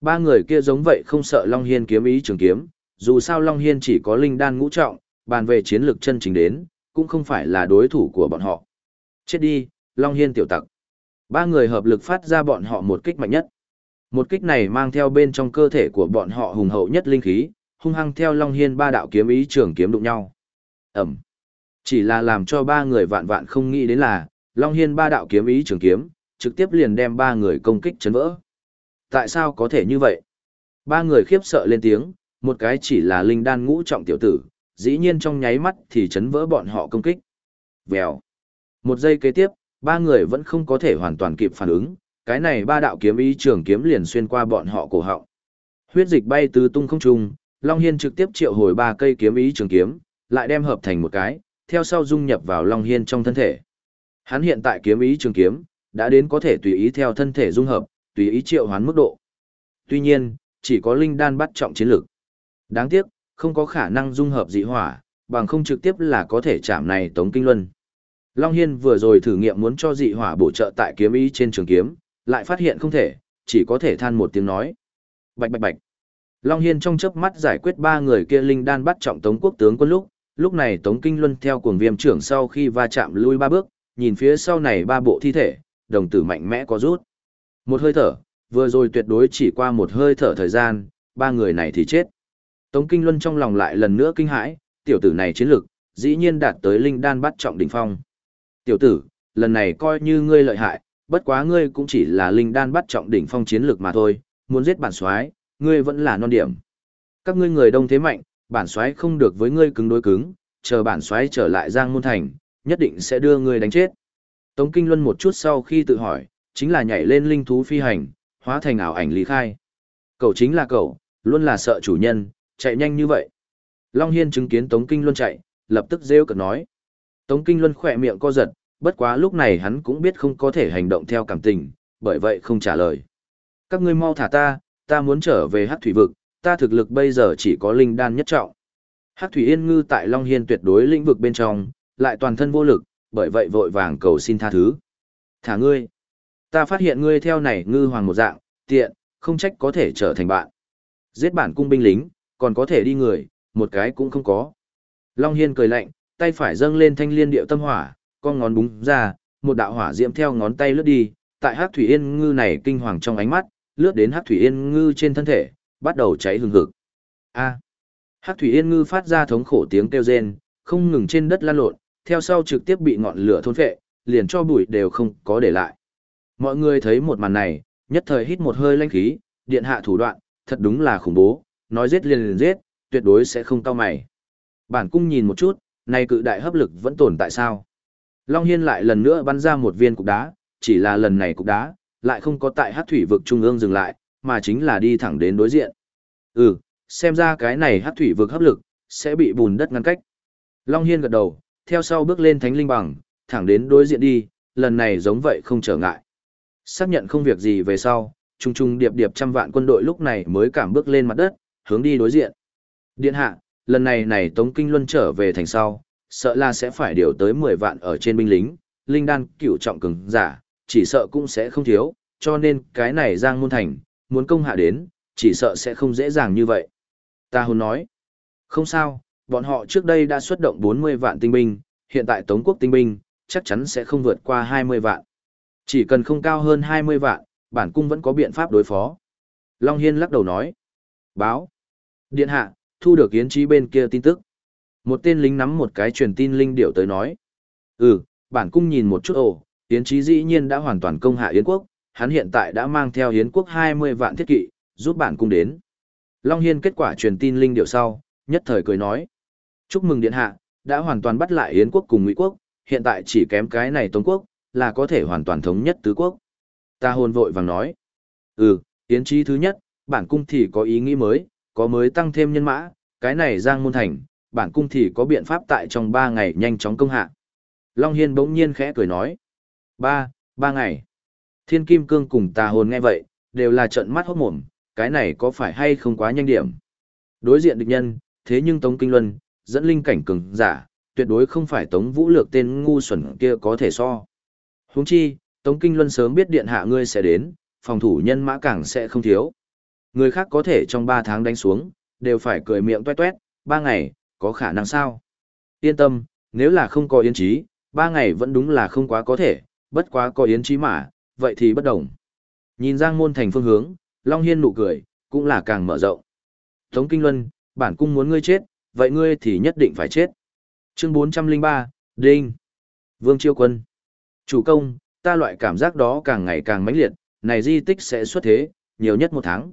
Ba người kia giống vậy không sợ Long Hiên kiếm ý trường kiếm, dù sao Long Hiên chỉ có linh đan ngũ trọng, bàn về chiến lược chân chính đến, cũng không phải là đối thủ của bọn họ. Chết đi, Long Hiên tiểu tặc. Ba người hợp lực phát ra bọn họ một kích mạnh nhất. Một kích này mang theo bên trong cơ thể của bọn họ hùng hậu nhất linh khí, hung hăng theo Long Hiên ba đạo kiếm ý trường kiếm đụng nhau. Ẩm. Chỉ là làm cho ba người vạn vạn không nghĩ đến là, Long Hiên ba đạo kiếm ý trường kiếm, trực tiếp liền đem ba người công kích chấn vỡ. Tại sao có thể như vậy? Ba người khiếp sợ lên tiếng, một cái chỉ là linh đan ngũ trọng tiểu tử, dĩ nhiên trong nháy mắt thì chấn vỡ bọn họ công kích. Vèo. Một giây kế tiếp, ba người vẫn không có thể hoàn toàn kịp phản ứng, cái này ba đạo kiếm ý trường kiếm liền xuyên qua bọn họ cổ họng. Huyết dịch bay tứ tung không trung, Long Hiên trực tiếp triệu hồi ba cây kiếm ý trường kiếm, lại đem hợp thành một cái, theo sau dung nhập vào Long Hiên trong thân thể. Hắn hiện tại kiếm ý trường kiếm, đã đến có thể tùy ý theo thân thể dung hợp, tùy ý triệu hoán mức độ. Tuy nhiên, chỉ có linh đan bắt trọng chiến lực. Đáng tiếc, không có khả năng dung hợp dị hỏa, bằng không trực tiếp là có thể chạm này Tống Kinh Luân. Long Hiên vừa rồi thử nghiệm muốn cho dị hỏa bổ trợ tại kiếm ý trên trường kiếm, lại phát hiện không thể, chỉ có thể than một tiếng nói. Bạch bạch bạch. Long Hiên trong chớp mắt giải quyết ba người kia linh đan bắt trọng Tống quốc tướng quân lúc, lúc này Tống Kinh Luân theo cuồng viêm trưởng sau khi va chạm lui ba bước, nhìn phía sau này ba bộ thi thể, đồng tử mạnh mẽ có rút. Một hơi thở, vừa rồi tuyệt đối chỉ qua một hơi thở thời gian, ba người này thì chết. Tống Kinh Luân trong lòng lại lần nữa kinh hãi, tiểu tử này chiến lực, dĩ nhiên đạt tới linh đan bắt trọng đỉnh phong. Tiểu tử, lần này coi như ngươi lợi hại, bất quá ngươi cũng chỉ là linh đan bắt trọng đỉnh phong chiến lực mà thôi, muốn giết bản soái, ngươi vẫn là non điểm. Các ngươi người đông thế mạnh, bản soái không được với ngươi cứng đối cứng, chờ bản soái trở lại Giang Môn Thành, nhất định sẽ đưa ngươi đánh chết. Tống Kinh Luân một chút sau khi tự hỏi, chính là nhảy lên linh thú phi hành, hóa thành ảo ảnh lý khai. Cậu chính là cậu, luôn là sợ chủ nhân, chạy nhanh như vậy. Long Hiên chứng kiến Tống Kinh Luân chạy, lập tức rêu cực nói. Tống Kinh Luân khỏe miệng co giật, bất quá lúc này hắn cũng biết không có thể hành động theo cảm tình, bởi vậy không trả lời. Các ngươi mau thả ta, ta muốn trở về Hắc thủy vực, ta thực lực bây giờ chỉ có linh đan nhất trọng. Hắc thủy yên ngư tại Long Hiên tuyệt đối lĩnh vực bên trong, lại toàn thân vô lực, bởi vậy vội vàng cầu xin tha thứ. Thả ngươi. Ta phát hiện ngươi theo này ngư hoàng một dạng, tiện, không trách có thể trở thành bạn. Giết bản cung binh lính, còn có thể đi người, một cái cũng không có. Long Hiên cười lạnh, tay phải dâng lên thanh liên điệu tâm hỏa, con ngón búng ra, một đạo hỏa diễm theo ngón tay lướt đi, tại Hắc Thủy Yên Ngư này kinh hoàng trong ánh mắt, lướt đến Hắc Thủy Yên Ngư trên thân thể, bắt đầu cháy hừng hực. A. Hắc Thủy Yên Ngư phát ra thống khổ tiếng kêu rên, không ngừng trên đất lăn lộn, theo sau trực tiếp bị ngọn lửa thôn phệ, liền cho bụi đều không có để lại. Mọi người thấy một màn này, nhất thời hít một hơi lanh khí, điện hạ thủ đoạn, thật đúng là khủng bố, nói giết liền liền giết, tuyệt đối sẽ không cao mày. Bản cung nhìn một chút, này cự đại hấp lực vẫn tồn tại sao? Long Hiên lại lần nữa bắn ra một viên cục đá, chỉ là lần này cục đá, lại không có tại hát thủy vực trung ương dừng lại, mà chính là đi thẳng đến đối diện. Ừ, xem ra cái này hát thủy vực hấp lực, sẽ bị bùn đất ngăn cách. Long Hiên gật đầu, theo sau bước lên thánh linh bằng, thẳng đến đối diện đi, lần này giống vậy không trở ngại. Xác nhận không việc gì về sau, trung trung điệp điệp trăm vạn quân đội lúc này mới cảm bước lên mặt đất, hướng đi đối diện. Điện hạ, lần này này Tống Kinh Luân trở về thành sau, sợ là sẽ phải điều tới 10 vạn ở trên binh lính, linh đan cửu trọng cường giả, chỉ sợ cũng sẽ không thiếu, cho nên cái này Giang Môn Thành, muốn công hạ đến, chỉ sợ sẽ không dễ dàng như vậy. Ta hồn nói, không sao, bọn họ trước đây đã xuất động 40 vạn tinh binh, hiện tại Tống quốc tinh binh, chắc chắn sẽ không vượt qua 20 vạn. Chỉ cần không cao hơn 20 vạn, bản cung vẫn có biện pháp đối phó. Long Hiên lắc đầu nói. Báo. Điện hạ, thu được yến trí bên kia tin tức. Một tên lính nắm một cái truyền tin linh điểu tới nói. Ừ, bản cung nhìn một chút ồ, yến trí dĩ nhiên đã hoàn toàn công hạ yến quốc, hắn hiện tại đã mang theo yến quốc 20 vạn thiết kỵ, giúp bản cung đến. Long Hiên kết quả truyền tin linh điểu sau, nhất thời cười nói. Chúc mừng điện hạ, đã hoàn toàn bắt lại yến quốc cùng ngụy quốc, hiện tại chỉ kém cái này tống quốc, là có thể hoàn toàn thống nhất tứ quốc. Ta hồn vội vàng nói. Ừ, yến chí thứ nhất, bản cung thì có ý nghĩ mới, có mới tăng thêm nhân mã, cái này giang môn thành, bản cung thì có biện pháp tại trong 3 ngày nhanh chóng công hạ. Long Hiên bỗng nhiên khẽ cười nói. Ba, ba ngày. Thiên Kim Cương cùng tà hồn nghe vậy, đều là trận mắt hốt mồm, cái này có phải hay không quá nhanh điểm. Đối diện địch nhân, thế nhưng Tống Kinh Luân, dẫn linh cảnh cường giả, tuyệt đối không phải Tống Vũ Lược tên ngu xuẩn kia có thể so. Huống chi, Tống Kinh Luân sớm biết điện hạ ngươi sẽ đến, phòng thủ nhân mã càng sẽ không thiếu. Người khác có thể trong 3 tháng đánh xuống, đều phải cười miệng tuét tuét, 3 ngày, có khả năng sao? Yên tâm, nếu là không có yến trí, 3 ngày vẫn đúng là không quá có thể, bất quá có yến trí mà, vậy thì bất đồng. Nhìn Giang Môn thành phương hướng, Long Hiên nụ cười, cũng là càng mở rộng. Tống Kinh Luân, bản cung muốn ngươi chết, vậy ngươi thì nhất định phải chết. Chương 403, Đinh. Vương Chiêu Quân. Chủ công, ta loại cảm giác đó càng ngày càng mãnh liệt, này di tích sẽ xuất thế, nhiều nhất một tháng.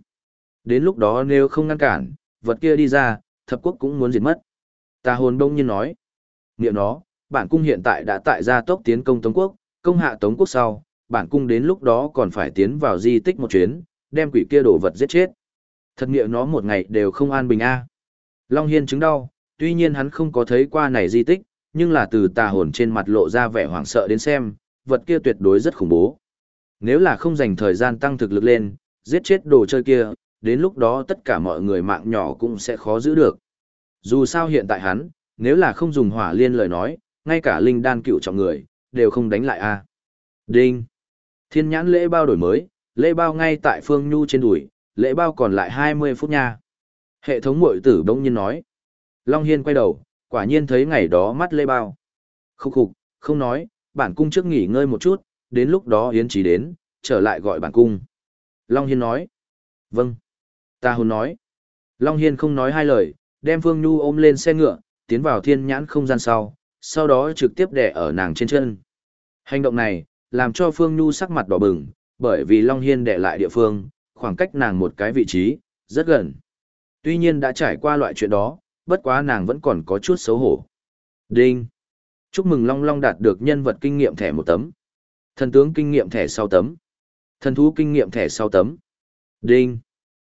Đến lúc đó nếu không ngăn cản, vật kia đi ra, thập quốc cũng muốn diệt mất. Ta hồn đông nhiên nói. Niệm nó, bản cung hiện tại đã tại gia tốc tiến công Tống quốc, công hạ Tống quốc sau, bản cung đến lúc đó còn phải tiến vào di tích một chuyến, đem quỷ kia đổ vật giết chết. Thật niệm nó một ngày đều không an bình a. Long Hiên chứng đau, tuy nhiên hắn không có thấy qua này di tích, nhưng là từ tà hồn trên mặt lộ ra vẻ hoảng sợ đến xem, vật kia tuyệt đối rất khủng bố. Nếu là không dành thời gian tăng thực lực lên, giết chết đồ chơi kia, đến lúc đó tất cả mọi người mạng nhỏ cũng sẽ khó giữ được. Dù sao hiện tại hắn, nếu là không dùng hỏa liên lời nói, ngay cả linh đan cựu trọng người, đều không đánh lại a. À. Đinh. Thiên nhãn lễ bao đổi mới, lễ bao ngay tại phương nhu trên đùi, lễ bao còn lại 20 phút nha. Hệ thống mội tử bỗng nhiên nói. Long Hiên quay đầu, quả nhiên thấy ngày đó mắt lê bao. Khúc khục, không nói, bản cung trước nghỉ ngơi một chút, đến lúc đó Yến Trí đến, trở lại gọi bản cung. Long Hiên nói. Vâng. Ta hồn nói. Long Hiên không nói hai lời, đem Phương Nhu ôm lên xe ngựa, tiến vào thiên nhãn không gian sau, sau đó trực tiếp đè ở nàng trên chân. Hành động này, làm cho Phương Nhu sắc mặt đỏ bừng, bởi vì Long Hiên đè lại địa phương, khoảng cách nàng một cái vị trí, rất gần. Tuy nhiên đã trải qua loại chuyện đó, bất quá nàng vẫn còn có chút xấu hổ. Đinh! Chúc mừng Long Long đạt được nhân vật kinh nghiệm thẻ một tấm. Thần tướng kinh nghiệm thẻ sau tấm. Thần thú kinh nghiệm thẻ sau tấm. Đinh!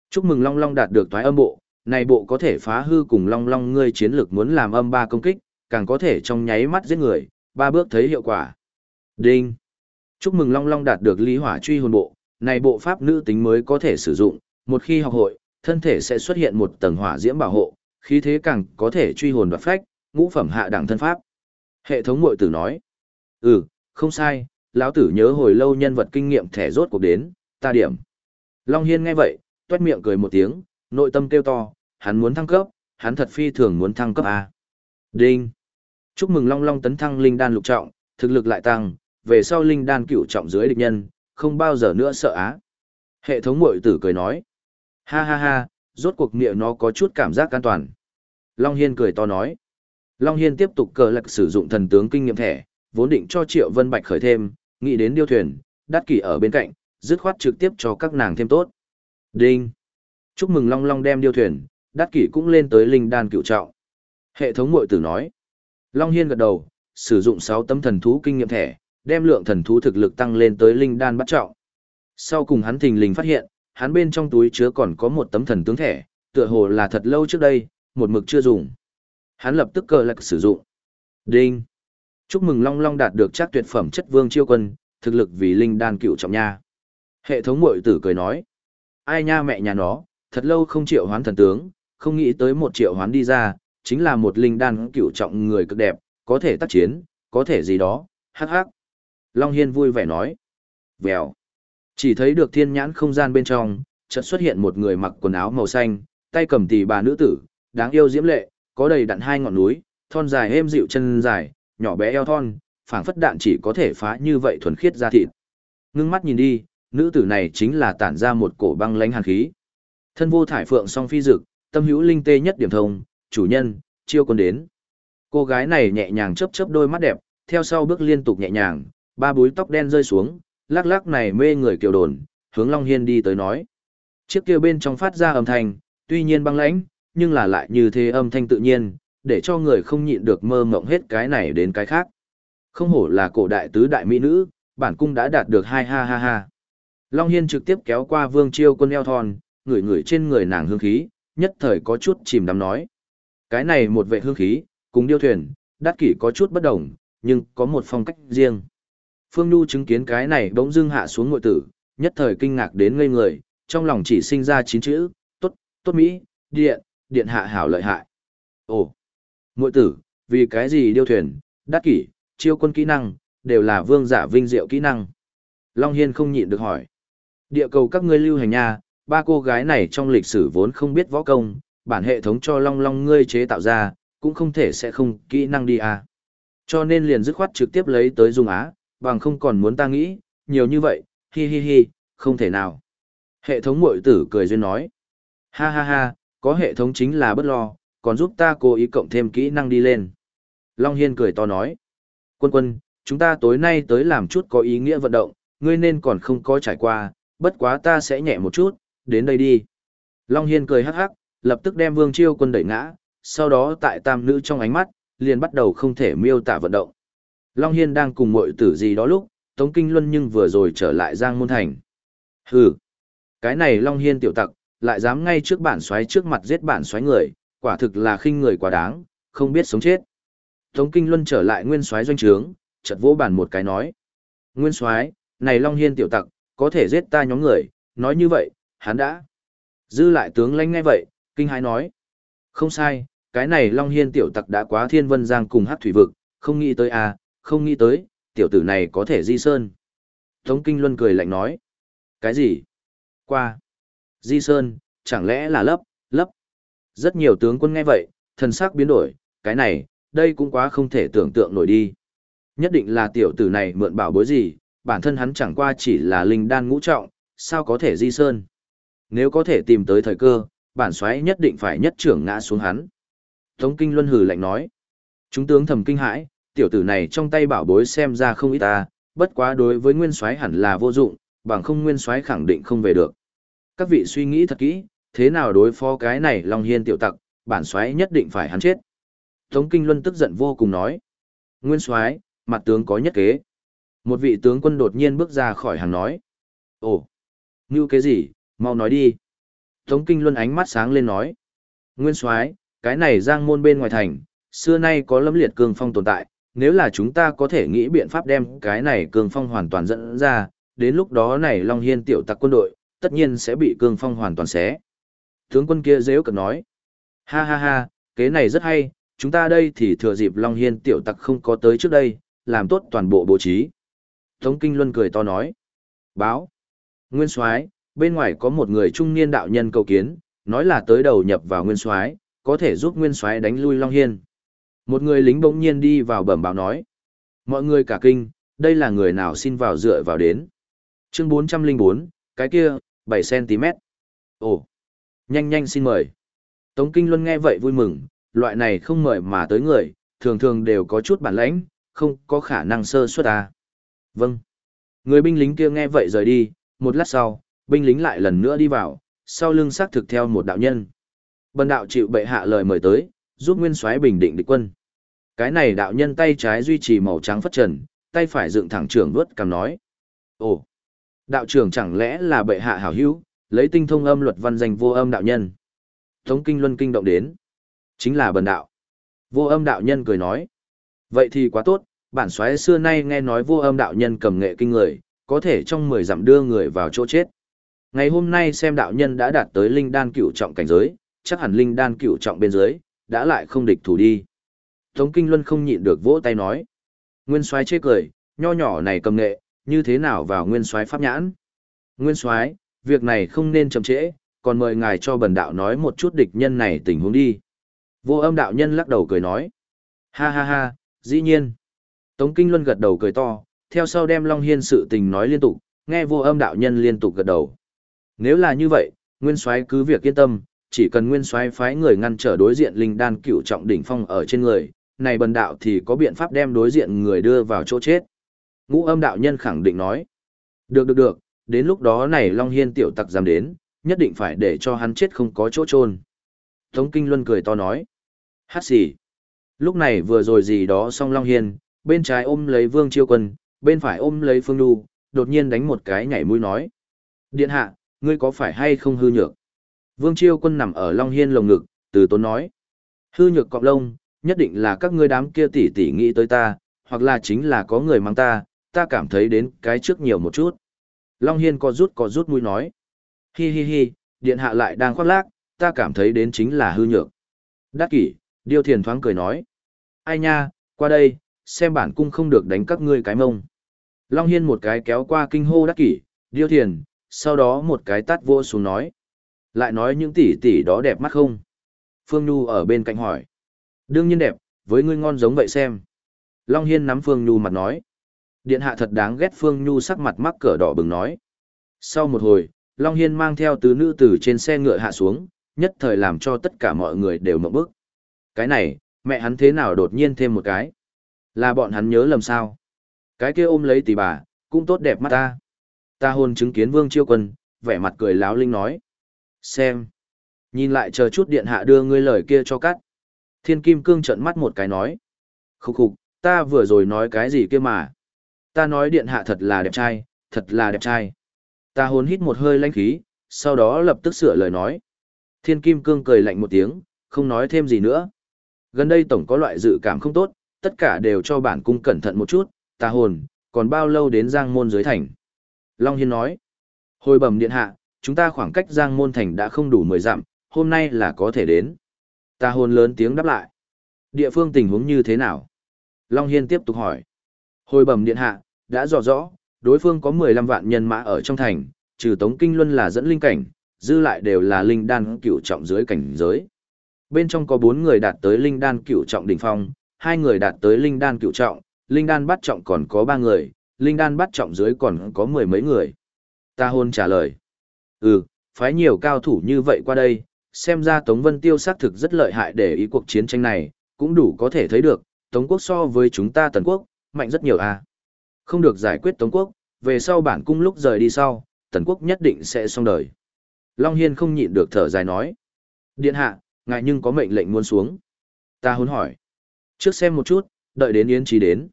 Chúc mừng Long Long đạt được thoái âm bộ, này bộ có thể phá hư cùng Long Long ngươi chiến lược muốn làm âm ba công kích, càng có thể trong nháy mắt giết người, ba bước thấy hiệu quả. Đinh! Chúc mừng Long Long đạt được lý hỏa truy hồn bộ, này bộ pháp nữ tính mới có thể sử dụng, một khi học hội, thân thể sẽ xuất hiện một tầng hỏa diễm bảo hộ, khí thế càng có thể truy hồn đoạt phách, ngũ phẩm hạ đẳng thân pháp. Hệ thống muội tử nói, ừ, không sai, lão tử nhớ hồi lâu nhân vật kinh nghiệm thẻ rốt cuộc đến, ta điểm. Long Hiên nghe vậy, tuét miệng cười một tiếng, nội tâm kêu to, hắn muốn thăng cấp, hắn thật phi thường muốn thăng cấp A. Đinh! Chúc mừng Long Long tấn thăng linh đan lục trọng, thực lực lại tăng, về sau linh đan cửu trọng dưới địch nhân, không bao giờ nữa sợ á. Hệ thống mội tử cười nói. Ha ha ha, rốt cuộc nghĩa nó có chút cảm giác an toàn. Long Hiên cười to nói. Long Hiên tiếp tục cờ lạc sử dụng thần tướng kinh nghiệm thẻ, vốn định cho Triệu Vân Bạch khởi thêm, nghĩ đến điêu thuyền, đắt kỷ ở bên cạnh, dứt khoát trực tiếp cho các nàng thêm tốt. Đinh! Chúc mừng Long Long đem điêu thuyền, đắt kỷ cũng lên tới linh đan cựu trọng. Hệ thống mội tử nói. Long Hiên gật đầu, sử dụng 6 tấm thần thú kinh nghiệm thẻ, đem lượng thần thú thực lực tăng lên tới linh đan bắt trọng. Sau cùng hắn thình lình phát hiện, hắn bên trong túi chứa còn có một tấm thần tướng thẻ, tựa hồ là thật lâu trước đây, một mực chưa dùng. Hắn lập tức cờ lạc sử dụng. Đinh! Chúc mừng Long Long đạt được chắc tuyệt phẩm chất vương chiêu quân, thực lực vì linh đan cựu trọng nha. Hệ thống mội tử cười nói. Ai nha mẹ nhà nó, thật lâu không triệu hoán thần tướng, không nghĩ tới một triệu hoán đi ra, chính là một linh đan cựu trọng người cực đẹp, có thể tác chiến, có thể gì đó, hắc hắc. Long Hiên vui vẻ nói. Vèo. Chỉ thấy được thiên nhãn không gian bên trong, chợt xuất hiện một người mặc quần áo màu xanh, tay cầm tỷ bà nữ tử, đáng yêu diễm lệ, có đầy đặn hai ngọn núi, thon dài êm dịu chân dài, nhỏ bé eo thon, phảng phất đạn chỉ có thể phá như vậy thuần khiết ra thịt. Ngưng mắt nhìn đi, nữ tử này chính là tản ra một cổ băng lãnh hàn khí. Thân vô thải phượng song phi dực, tâm hữu linh tê nhất điểm thông, chủ nhân, chiêu quân đến. Cô gái này nhẹ nhàng chớp chớp đôi mắt đẹp, theo sau bước liên tục nhẹ nhàng, ba búi tóc đen rơi xuống, lắc lắc này mê người kiều đồn, hướng Long Hiên đi tới nói. Chiếc kia bên trong phát ra âm thanh, tuy nhiên băng lãnh, nhưng là lại như thế âm thanh tự nhiên, để cho người không nhịn được mơ mộng hết cái này đến cái khác. Không hổ là cổ đại tứ đại mỹ nữ, bản cung đã đạt được hai ha ha ha. Long Hiên trực tiếp kéo qua vương chiêu quân eo thon, ngửi ngửi trên người nàng hương khí, nhất thời có chút chìm đắm nói. Cái này một vệ hương khí, cùng điêu thuyền, đắt kỷ có chút bất đồng, nhưng có một phong cách riêng. Phương Nhu chứng kiến cái này bỗng dưng hạ xuống ngội tử, nhất thời kinh ngạc đến ngây người, trong lòng chỉ sinh ra chín chữ, tốt, tốt Mỹ, điện, điện hạ hảo lợi hại. Ồ, ngội tử, vì cái gì điêu thuyền, đắt kỷ, chiêu quân kỹ năng, đều là vương giả vinh diệu kỹ năng. Long Hiên không nhịn được hỏi. Địa cầu các ngươi lưu hành nha, ba cô gái này trong lịch sử vốn không biết võ công, bản hệ thống cho Long Long ngươi chế tạo ra, cũng không thể sẽ không kỹ năng đi à. Cho nên liền dứt khoát trực tiếp lấy tới dùng á, bằng không còn muốn ta nghĩ, nhiều như vậy, hi hi hi, không thể nào. Hệ thống mội tử cười duyên nói. Ha ha ha, có hệ thống chính là bất lo, còn giúp ta cố ý cộng thêm kỹ năng đi lên. Long Hiên cười to nói. Quân quân, chúng ta tối nay tới làm chút có ý nghĩa vận động, ngươi nên còn không có trải qua, bất quá ta sẽ nhẹ một chút, đến đây đi. Long Hiên cười hắc hắc, lập tức đem Vương Chiêu quân đẩy ngã, sau đó tại tam nữ trong ánh mắt, liền bắt đầu không thể miêu tả vận động. Long Hiên đang cùng mội tử gì đó lúc, Tống Kinh Luân nhưng vừa rồi trở lại Giang Môn Thành. Hừ, cái này Long Hiên tiểu tặc, lại dám ngay trước bản xoáy trước mặt giết bản xoáy người, quả thực là khinh người quá đáng, không biết sống chết. Tống Kinh Luân trở lại nguyên xoáy doanh trướng, chợt vỗ bản một cái nói. Nguyên xoáy, này Long Hiên tiểu tặc, có thể giết ta nhóm người, nói như vậy, hắn đã. Dư lại tướng lãnh ngay vậy, kinh hãi nói. Không sai, cái này Long Hiên tiểu tặc đã quá thiên vân giang cùng hát thủy vực, không nghĩ tới à, không nghĩ tới, tiểu tử này có thể di sơn. Tống Kinh Luân cười lạnh nói. Cái gì? Qua. Di sơn, chẳng lẽ là lấp, lấp. Rất nhiều tướng quân nghe vậy, thần sắc biến đổi, cái này, đây cũng quá không thể tưởng tượng nổi đi. Nhất định là tiểu tử này mượn bảo bối gì, bản thân hắn chẳng qua chỉ là linh đan ngũ trọng, sao có thể di sơn. Nếu có thể tìm tới thời cơ, bản xoáy nhất định phải nhất trưởng ngã xuống hắn. Tống Kinh Luân hừ lạnh nói. Chúng tướng thầm kinh hãi, tiểu tử này trong tay bảo bối xem ra không ít ta, bất quá đối với nguyên soái hẳn là vô dụng, bằng không nguyên soái khẳng định không về được. Các vị suy nghĩ thật kỹ, thế nào đối phó cái này Long Hiên tiểu tặc, bản soái nhất định phải hắn chết. Tống Kinh Luân tức giận vô cùng nói. Nguyên soái, mặt tướng có nhất kế. Một vị tướng quân đột nhiên bước ra khỏi hàng nói. Ồ, như cái gì, mau nói đi. Tống Kinh Luân ánh mắt sáng lên nói. Nguyên soái, cái này giang môn bên ngoài thành, xưa nay có lâm liệt cương phong tồn tại, nếu là chúng ta có thể nghĩ biện pháp đem cái này cương phong hoàn toàn dẫn ra, đến lúc đó này Long Hiên tiểu tặc quân đội, tất nhiên sẽ bị cương phong hoàn toàn xé. Tướng quân kia dễ cực nói, ha ha ha, kế này rất hay, chúng ta đây thì thừa dịp Long Hiên tiểu tặc không có tới trước đây, làm tốt toàn bộ bố trí. Tống Kinh Luân cười to nói, báo, Nguyên Soái bên ngoài có một người trung niên đạo nhân cầu kiến, nói là tới đầu nhập vào Nguyên Soái có thể giúp Nguyên Soái đánh lui Long Hiên. Một người lính bỗng nhiên đi vào bẩm báo nói. Mọi người cả kinh, đây là người nào xin vào dựa vào đến. Chương 404, cái kia, 7cm. Ồ, nhanh nhanh xin mời. Tống Kinh Luân nghe vậy vui mừng, loại này không mời mà tới người, thường thường đều có chút bản lãnh, không có khả năng sơ suất à. Vâng. Người binh lính kia nghe vậy rời đi, một lát sau, binh lính lại lần nữa đi vào, sau lưng xác thực theo một đạo nhân. Bần đạo chịu bệ hạ lời mời tới, giúp nguyên soái bình định địch quân. Cái này đạo nhân tay trái duy trì màu trắng phất trần, tay phải dựng thẳng trưởng vuốt cầm nói. Ồ, đạo trưởng chẳng lẽ là bệ hạ hảo hữu, lấy tinh thông âm luật văn danh vô âm đạo nhân. Tống kinh luân kinh động đến. Chính là bần đạo. Vô âm đạo nhân cười nói. Vậy thì quá tốt, bản xoáy xưa nay nghe nói vô âm đạo nhân cầm nghệ kinh người, có thể trong 10 dặm đưa người vào chỗ chết. Ngày hôm nay xem đạo nhân đã đạt tới linh đan cửu trọng cảnh giới, chắc hẳn linh đan cửu trọng bên dưới, đã lại không địch thủ đi. Tống Kinh Luân không nhịn được vỗ tay nói. Nguyên soái chê cười, nho nhỏ này cầm nghệ, như thế nào vào nguyên soái pháp nhãn? Nguyên soái, việc này không nên chậm trễ, còn mời ngài cho bần đạo nói một chút địch nhân này tình huống đi. Vô âm đạo nhân lắc đầu cười nói. Ha ha ha, dĩ nhiên. Tống Kinh Luân gật đầu cười to, theo sau đem Long Hiên sự tình nói liên tục, nghe vô âm đạo nhân liên tục gật đầu. Nếu là như vậy, Nguyên soái cứ việc yên tâm, chỉ cần Nguyên soái phái người ngăn trở đối diện linh đan cửu trọng đỉnh phong ở trên người, này bần đạo thì có biện pháp đem đối diện người đưa vào chỗ chết. Ngũ âm đạo nhân khẳng định nói. Được được được, đến lúc đó này Long Hiên tiểu tặc dám đến, nhất định phải để cho hắn chết không có chỗ chôn Tống Kinh Luân cười to nói. Hát gì Lúc này vừa rồi gì đó xong Long Hiên, bên trái ôm lấy Vương Chiêu Quân, bên phải ôm lấy Phương Đu, đột nhiên đánh một cái nhảy mũi nói. Điện hạ, ngươi có phải hay không hư nhược? Vương Chiêu Quân nằm ở Long Hiên lồng ngực, từ tốn nói. Hư nhược cọp lông, nhất định là các ngươi đám kia tỉ tỉ nghĩ tới ta, hoặc là chính là có người mang ta, ta cảm thấy đến cái trước nhiều một chút. Long Hiên có rút có rút mũi nói. Hi hi hi, điện hạ lại đang khoác lác, ta cảm thấy đến chính là hư nhược. Đắc kỷ, điêu thiền thoáng cười nói. Ai nha, qua đây, xem bản cung không được đánh các ngươi cái mông. Long Hiên một cái kéo qua kinh hô đắc kỷ, điêu thiền, sau đó một cái tát vô xuống nói. Lại nói những tỷ tỷ đó đẹp mắt không? Phương Nhu ở bên cạnh hỏi. Đương nhiên đẹp, với ngươi ngon giống vậy xem. Long Hiên nắm Phương Nhu mặt nói. Điện hạ thật đáng ghét Phương Nhu sắc mặt mắc cỡ đỏ bừng nói. Sau một hồi, Long Hiên mang theo tứ nữ tử trên xe ngựa hạ xuống, nhất thời làm cho tất cả mọi người đều mộng bức. Cái này, mẹ hắn thế nào đột nhiên thêm một cái? Là bọn hắn nhớ lầm sao? Cái kia ôm lấy tỷ bà, cũng tốt đẹp mắt ta. Ta hôn chứng kiến Vương Chiêu Quân, vẻ mặt cười láo linh nói. Xem. Nhìn lại chờ chút điện hạ đưa ngươi lời kia cho cắt. Thiên Kim Cương trợn mắt một cái nói. Khúc khục, ta vừa rồi nói cái gì kia mà. Ta nói điện hạ thật là đẹp trai, thật là đẹp trai. Ta hôn hít một hơi lanh khí, sau đó lập tức sửa lời nói. Thiên Kim Cương cười lạnh một tiếng, không nói thêm gì nữa. Gần đây tổng có loại dự cảm không tốt, tất cả đều cho bản cung cẩn thận một chút, ta hồn, còn bao lâu đến Giang Môn dưới thành. Long Hiên nói. Hồi bẩm điện hạ, chúng ta khoảng cách Giang Môn thành đã không đủ 10 dặm, hôm nay là có thể đến. Ta hồn lớn tiếng đáp lại. Địa phương tình huống như thế nào? Long Hiên tiếp tục hỏi. Hồi bẩm điện hạ, đã rõ rõ, đối phương có 15 vạn nhân mã ở trong thành, trừ Tống Kinh Luân là dẫn linh cảnh, dư lại đều là linh đan cửu trọng dưới cảnh giới. Bên trong có 4 người đạt tới linh đan cửu trọng đỉnh phong, 2 người đạt tới linh đan cửu trọng, linh đan bắt trọng còn có 3 người, linh đan bắt trọng dưới còn có mười mấy người. Ta hôn trả lời. Ừ, phái nhiều cao thủ như vậy qua đây, xem ra Tống Vân Tiêu xác thực rất lợi hại để ý cuộc chiến tranh này, cũng đủ có thể thấy được, Tống quốc so với chúng ta Tần quốc, mạnh rất nhiều à. Không được giải quyết Tống quốc, về sau bản cung lúc rời đi sau, Tần quốc nhất định sẽ xong đời. Long Hiên không nhịn được thở dài nói. Điện hạ, ngài nhưng có mệnh lệnh muốn xuống. Ta hôn hỏi. Trước xem một chút, đợi đến Yến Trí đến.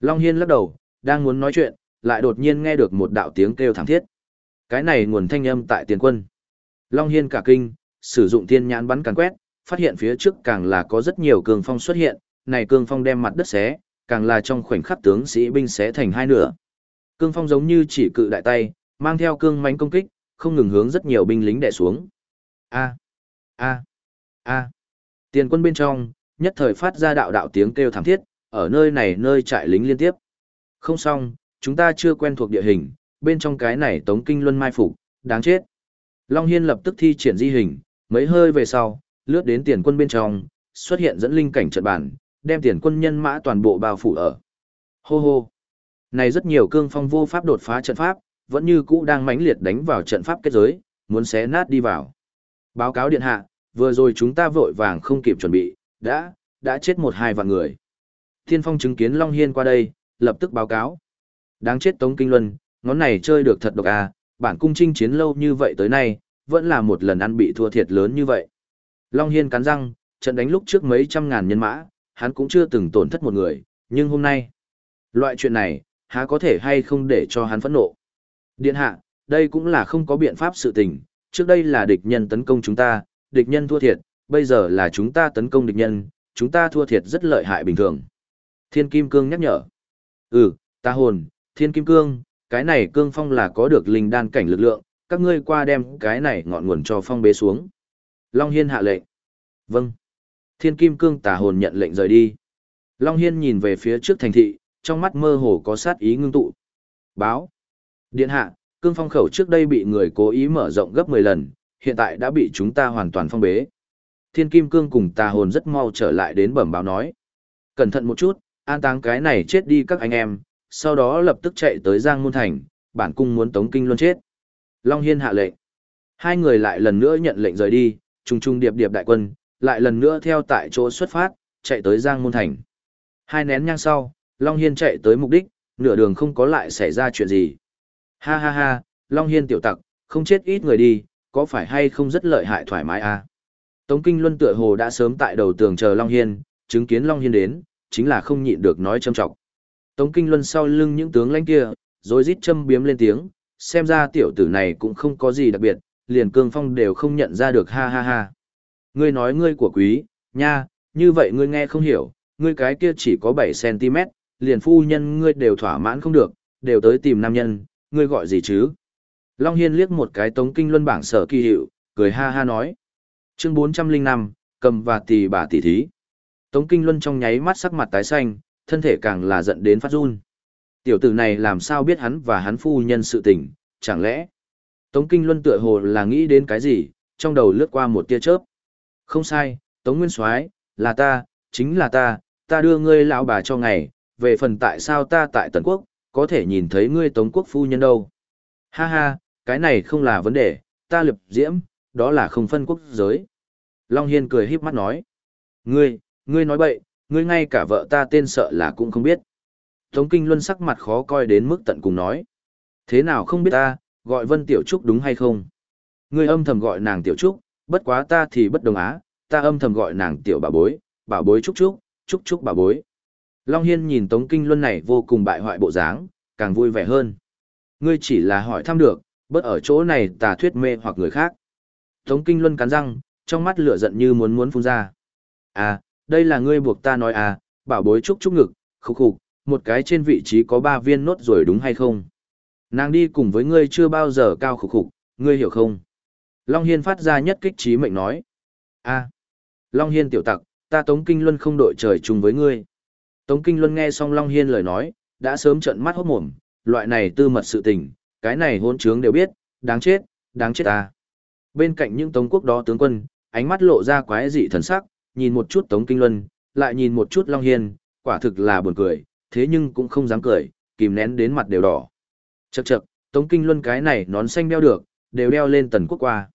Long Hiên lắc đầu, đang muốn nói chuyện, lại đột nhiên nghe được một đạo tiếng kêu thảm thiết. Cái này nguồn thanh âm tại tiền quân. Long Hiên cả kinh, sử dụng thiên nhãn bắn càng quét, phát hiện phía trước càng là có rất nhiều cương phong xuất hiện, này cương phong đem mặt đất xé, càng là trong khoảnh khắc tướng sĩ binh xé thành hai nửa. Cương phong giống như chỉ cự đại tay, mang theo cương mãnh công kích, không ngừng hướng rất nhiều binh lính đè xuống. A a a. Tiền quân bên trong, nhất thời phát ra đạo đạo tiếng kêu thảm thiết, ở nơi này nơi trại lính liên tiếp. Không xong, chúng ta chưa quen thuộc địa hình, bên trong cái này Tống Kinh Luân mai phục, đáng chết. Long Hiên lập tức thi triển di hình, mấy hơi về sau, lướt đến tiền quân bên trong, xuất hiện dẫn linh cảnh trận bản, đem tiền quân nhân mã toàn bộ bao phủ ở. Hô hô. Này rất nhiều cương phong vô pháp đột phá trận pháp, vẫn như cũ đang mãnh liệt đánh vào trận pháp kết giới, muốn xé nát đi vào. Báo cáo điện hạ, vừa rồi chúng ta vội vàng không kịp chuẩn bị, đã, đã chết một hai vạn người. Thiên phong chứng kiến Long Hiên qua đây, lập tức báo cáo. Đáng chết Tống Kinh Luân, ngón này chơi được thật độc à, bản cung chinh chiến lâu như vậy tới nay, vẫn là một lần ăn bị thua thiệt lớn như vậy. Long Hiên cắn răng, trận đánh lúc trước mấy trăm ngàn nhân mã, hắn cũng chưa từng tổn thất một người, nhưng hôm nay, loại chuyện này, há có thể hay không để cho hắn phẫn nộ. Điện hạ, đây cũng là không có biện pháp sự tình, trước đây là địch nhân tấn công chúng ta, địch nhân thua thiệt, bây giờ là chúng ta tấn công địch nhân, chúng ta thua thiệt rất lợi hại bình thường. Thiên Kim Cương nhắc nhở. Ừ, ta hồn, Thiên Kim Cương, cái này cương phong là có được linh đan cảnh lực lượng, các ngươi qua đem cái này ngọn nguồn cho phong bế xuống. Long Hiên hạ lệnh. Vâng. Thiên Kim Cương tà hồn nhận lệnh rời đi. Long Hiên nhìn về phía trước thành thị, trong mắt mơ hồ có sát ý ngưng tụ. Báo. Điện hạ, cương phong khẩu trước đây bị người cố ý mở rộng gấp 10 lần, hiện tại đã bị chúng ta hoàn toàn phong bế. Thiên Kim Cương cùng tà hồn rất mau trở lại đến bẩm báo nói. Cẩn thận một chút, an táng cái này chết đi các anh em, sau đó lập tức chạy tới Giang Môn Thành, bản cung muốn tống kinh luôn chết. Long Hiên hạ lệnh. Hai người lại lần nữa nhận lệnh rời đi, trùng trùng điệp điệp đại quân, lại lần nữa theo tại chỗ xuất phát, chạy tới Giang Môn Thành. Hai nén nhang sau, Long Hiên chạy tới mục đích, nửa đường không có lại xảy ra chuyện gì. Ha ha ha, Long Hiên tiểu tặc, không chết ít người đi, có phải hay không rất lợi hại thoải mái à? Tống Kinh Luân tựa hồ đã sớm tại đầu tường chờ Long Hiên, chứng kiến Long Hiên đến, chính là không nhịn được nói châm trọng. Tống Kinh Luân sau lưng những tướng lãnh kia, rồi rít châm biếm lên tiếng, xem ra tiểu tử này cũng không có gì đặc biệt, liền cương phong đều không nhận ra được ha ha ha. Ngươi nói ngươi của quý, nha, như vậy ngươi nghe không hiểu, ngươi cái kia chỉ có 7cm, liền phu nhân ngươi đều thỏa mãn không được, đều tới tìm nam nhân, ngươi gọi gì chứ? Long Hiên liếc một cái tống kinh luân bảng sở kỳ hiệu, cười ha ha nói. Chương 405, cầm và tỷ bà tỷ thí. Tống kinh luân trong nháy mắt sắc mặt tái xanh, thân thể càng là giận đến phát run. Tiểu tử này làm sao biết hắn và hắn phu nhân sự tình, chẳng lẽ? Tống Kinh Luân tựa hồ là nghĩ đến cái gì, trong đầu lướt qua một tia chớp. Không sai, Tống Nguyên Soái, là ta, chính là ta, ta đưa ngươi lão bà cho ngày, về phần tại sao ta tại Tần Quốc, có thể nhìn thấy ngươi Tống Quốc phu nhân đâu. Ha ha, cái này không là vấn đề, ta lập diễm, đó là không phân quốc giới. Long Hiên cười híp mắt nói. Ngươi, ngươi nói bậy, ngươi ngay cả vợ ta tên sợ là cũng không biết. Tống Kinh Luân sắc mặt khó coi đến mức tận cùng nói. Thế nào không biết ta, gọi Vân Tiểu Trúc đúng hay không? Ngươi âm thầm gọi nàng Tiểu Trúc, bất quá ta thì bất đồng á, ta âm thầm gọi nàng Tiểu bà bối, bà bối Trúc Trúc, Trúc Trúc bà bối. Long Hiên nhìn Tống Kinh Luân này vô cùng bại hoại bộ dáng, càng vui vẻ hơn. Ngươi chỉ là hỏi thăm được, bất ở chỗ này tà thuyết mê hoặc người khác. Tống Kinh Luân cắn răng, trong mắt lửa giận như muốn muốn phun ra. À, đây là ngươi buộc ta nói à, bảo bối Trúc Trúc ngực, khúc khục, một cái trên vị trí có ba viên nốt rồi đúng hay không? Nàng đi cùng với ngươi chưa bao giờ cao khục khục, ngươi hiểu không? Long Hiên phát ra nhất kích trí mệnh nói. a Long Hiên tiểu tặc, ta Tống Kinh Luân không đội trời chung với ngươi. Tống Kinh Luân nghe xong Long Hiên lời nói, đã sớm trận mắt hốt mồm, loại này tư mật sự tình, cái này hôn trướng đều biết, đáng chết, đáng chết ta. Bên cạnh những Tống quốc đó tướng quân, ánh mắt lộ ra quái dị thần sắc, nhìn một chút Tống Kinh Luân, lại nhìn một chút Long Hiên, quả thực là buồn cười, thế nhưng cũng không dám cười, kìm nén đến mặt đều đỏ. Chậc chậc, Tống Kinh Luân cái này nón xanh đeo được, đều đeo lên tần quốc qua.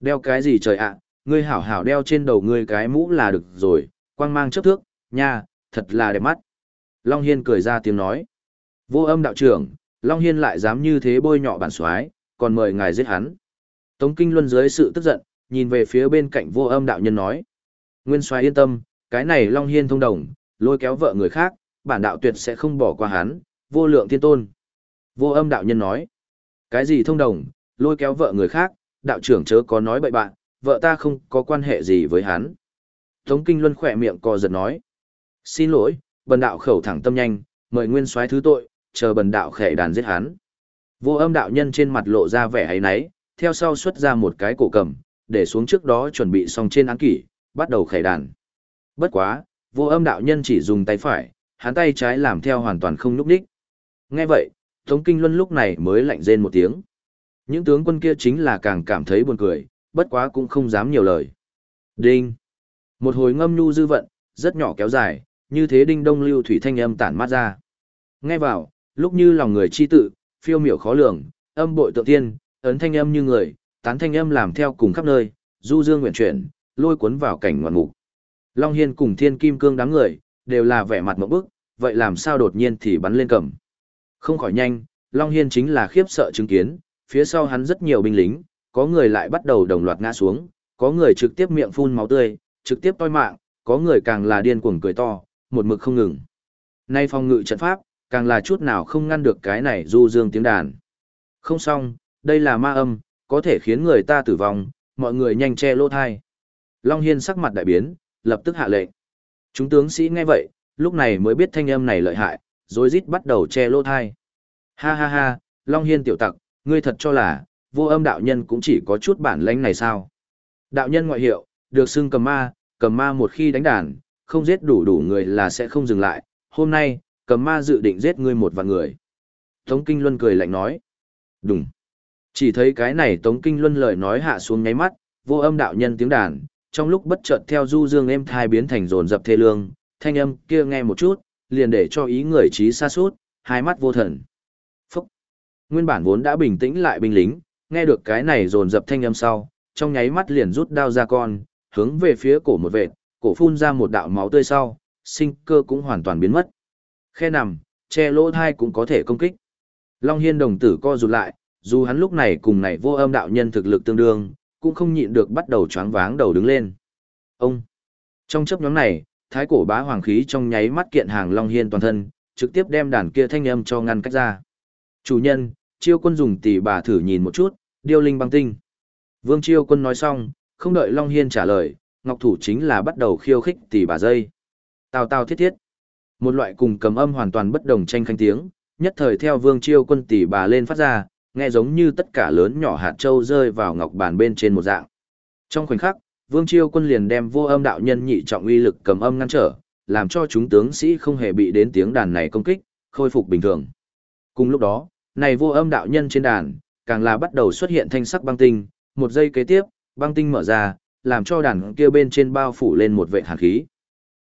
Đeo cái gì trời ạ, ngươi hảo hảo đeo trên đầu ngươi cái mũ là được rồi, quang mang chấp thước, nha, thật là đẹp mắt. Long Hiên cười ra tiếng nói. Vô âm đạo trưởng, Long Hiên lại dám như thế bôi nhọ bản xoái, còn mời ngài giết hắn. Tống Kinh Luân dưới sự tức giận, nhìn về phía bên cạnh vô âm đạo nhân nói. Nguyên soái yên tâm, cái này Long Hiên thông đồng, lôi kéo vợ người khác, bản đạo tuyệt sẽ không bỏ qua hắn, vô lượng thiên tôn. Vô âm đạo nhân nói, cái gì thông đồng, lôi kéo vợ người khác, đạo trưởng chớ có nói bậy bạn, vợ ta không có quan hệ gì với hắn. Tống Kinh Luân khỏe miệng co giật nói. Xin lỗi, bần đạo khẩu thẳng tâm nhanh, mời nguyên soái thứ tội, chờ bần đạo khẻ đàn giết hắn. Vô âm đạo nhân trên mặt lộ ra vẻ ấy náy, theo sau xuất ra một cái cổ cầm, để xuống trước đó chuẩn bị xong trên án kỷ, bắt đầu khải đàn. Bất quá, vô âm đạo nhân chỉ dùng tay phải, hắn tay trái làm theo hoàn toàn không núp đích. Nghe vậy, Tống Kinh Luân lúc này mới lạnh rên một tiếng. Những tướng quân kia chính là càng cảm thấy buồn cười, bất quá cũng không dám nhiều lời. Đinh! Một hồi ngâm nhu dư vận, rất nhỏ kéo dài, như thế đinh đông lưu thủy thanh âm tản mát ra. Nghe vào, lúc như lòng người chi tự, phiêu miểu khó lường, âm bội tượng tiên, ấn thanh âm như người, tán thanh âm làm theo cùng khắp nơi, du dương nguyện chuyển, lôi cuốn vào cảnh ngoạn mục. Long Hiên cùng Thiên Kim Cương đám người, đều là vẻ mặt một bức, vậy làm sao đột nhiên thì bắn lên cầm. Không khỏi nhanh, Long Hiên chính là khiếp sợ chứng kiến, phía sau hắn rất nhiều binh lính, có người lại bắt đầu đồng loạt ngã xuống, có người trực tiếp miệng phun máu tươi, trực tiếp toi mạng, có người càng là điên cuồng cười to, một mực không ngừng. Nay phòng ngự trận pháp, càng là chút nào không ngăn được cái này du dương tiếng đàn. Không xong, đây là ma âm, có thể khiến người ta tử vong, mọi người nhanh che lỗ thai. Long Hiên sắc mặt đại biến, lập tức hạ lệnh. Chúng tướng sĩ nghe vậy, lúc này mới biết thanh âm này lợi hại, rồi rít bắt đầu che lỗ thai. Ha ha ha, Long Hiên tiểu tặc, ngươi thật cho là, vô âm đạo nhân cũng chỉ có chút bản lãnh này sao? Đạo nhân ngoại hiệu, được xưng cầm ma, cầm ma một khi đánh đàn, không giết đủ đủ người là sẽ không dừng lại. Hôm nay, cầm ma dự định giết ngươi một vạn người. Tống Kinh Luân cười lạnh nói. Đúng. Chỉ thấy cái này Tống Kinh Luân lời nói hạ xuống ngáy mắt, vô âm đạo nhân tiếng đàn, trong lúc bất chợt theo du dương êm thai biến thành rồn dập thê lương, thanh âm kia nghe một chút, liền để cho ý người trí xa suốt, hai mắt vô thần. Phúc! Nguyên bản vốn đã bình tĩnh lại binh lính, nghe được cái này rồn dập thanh âm sau, trong nháy mắt liền rút đao ra con, hướng về phía cổ một vệt, cổ phun ra một đạo máu tươi sau, sinh cơ cũng hoàn toàn biến mất. Khe nằm, che lỗ thai cũng có thể công kích. Long Hiên đồng tử co rụt lại, dù hắn lúc này cùng này vô âm đạo nhân thực lực tương đương, cũng không nhịn được bắt đầu choáng váng đầu đứng lên. Ông! Trong chấp nhóm này, thái cổ bá hoàng khí trong nháy mắt kiện hàng Long Hiên toàn thân, trực tiếp đem đàn kia thanh âm cho ngăn cách ra. Chủ nhân, chiêu quân dùng tỷ bà thử nhìn một chút, điêu linh băng tinh. Vương chiêu quân nói xong, không đợi Long Hiên trả lời, Ngọc Thủ chính là bắt đầu khiêu khích tỷ bà dây. Tào tào thiết thiết. Một loại cùng cầm âm hoàn toàn bất đồng tranh khanh tiếng, nhất thời theo vương chiêu quân tỷ bà lên phát ra, nghe giống như tất cả lớn nhỏ hạt châu rơi vào ngọc bàn bên trên một dạng. Trong khoảnh khắc, vương chiêu quân liền đem vô âm đạo nhân nhị trọng uy lực cầm âm ngăn trở, làm cho chúng tướng sĩ không hề bị đến tiếng đàn này công kích, khôi phục bình thường. Cùng lúc đó, này vô âm đạo nhân trên đàn, càng là bắt đầu xuất hiện thanh sắc băng tinh, một giây kế tiếp, băng tinh mở ra, làm cho đàn kia bên trên bao phủ lên một vệ hàn khí.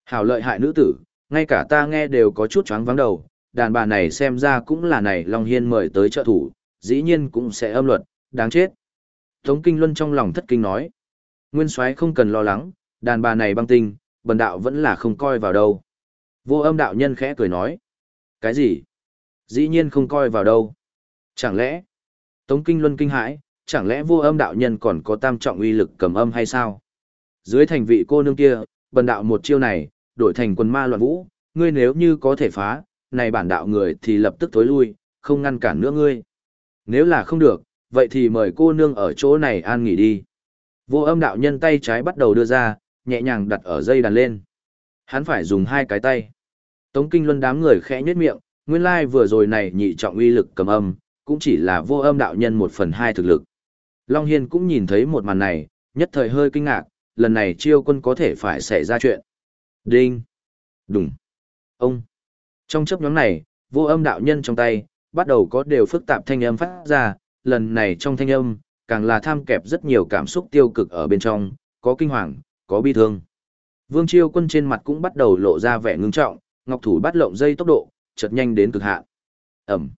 Hảo lợi hại nữ tử, ngay cả ta nghe đều có chút choáng vắng đầu, đàn bà này xem ra cũng là này Long Hiên mời tới trợ thủ, dĩ nhiên cũng sẽ âm luật, đáng chết. Tống Kinh Luân trong lòng thất kinh nói. Nguyên soái không cần lo lắng, đàn bà này băng tinh, bần đạo vẫn là không coi vào đâu. Vô âm đạo nhân khẽ cười nói. Cái gì? Dĩ nhiên không coi vào đâu. Chẳng lẽ? Tống Kinh Luân kinh hãi, chẳng lẽ vô âm đạo nhân còn có tam trọng uy lực cầm âm hay sao? Dưới thành vị cô nương kia, bần đạo một chiêu này, đổi thành quần ma loạn vũ, ngươi nếu như có thể phá, này bản đạo người thì lập tức tối lui, không ngăn cản nữa ngươi. Nếu là không được, vậy thì mời cô nương ở chỗ này an nghỉ đi. Vô âm đạo nhân tay trái bắt đầu đưa ra, nhẹ nhàng đặt ở dây đàn lên. Hắn phải dùng hai cái tay. Tống kinh luân đám người khẽ nhếch miệng, nguyên lai vừa rồi này nhị trọng uy lực cầm âm, cũng chỉ là vô âm đạo nhân một phần hai thực lực. Long Hiên cũng nhìn thấy một màn này, nhất thời hơi kinh ngạc, lần này chiêu quân có thể phải xảy ra chuyện. Đinh! Đúng. Ông! Trong chấp nhóm này, vô âm đạo nhân trong tay, bắt đầu có đều phức tạp thanh âm phát ra, lần này trong thanh âm, càng là tham kẹp rất nhiều cảm xúc tiêu cực ở bên trong, có kinh hoàng, có bi thương. Vương Chiêu Quân trên mặt cũng bắt đầu lộ ra vẻ ngưng trọng, ngọc thủ bắt lộng dây tốc độ, chợt nhanh đến cực hạn. Ầm.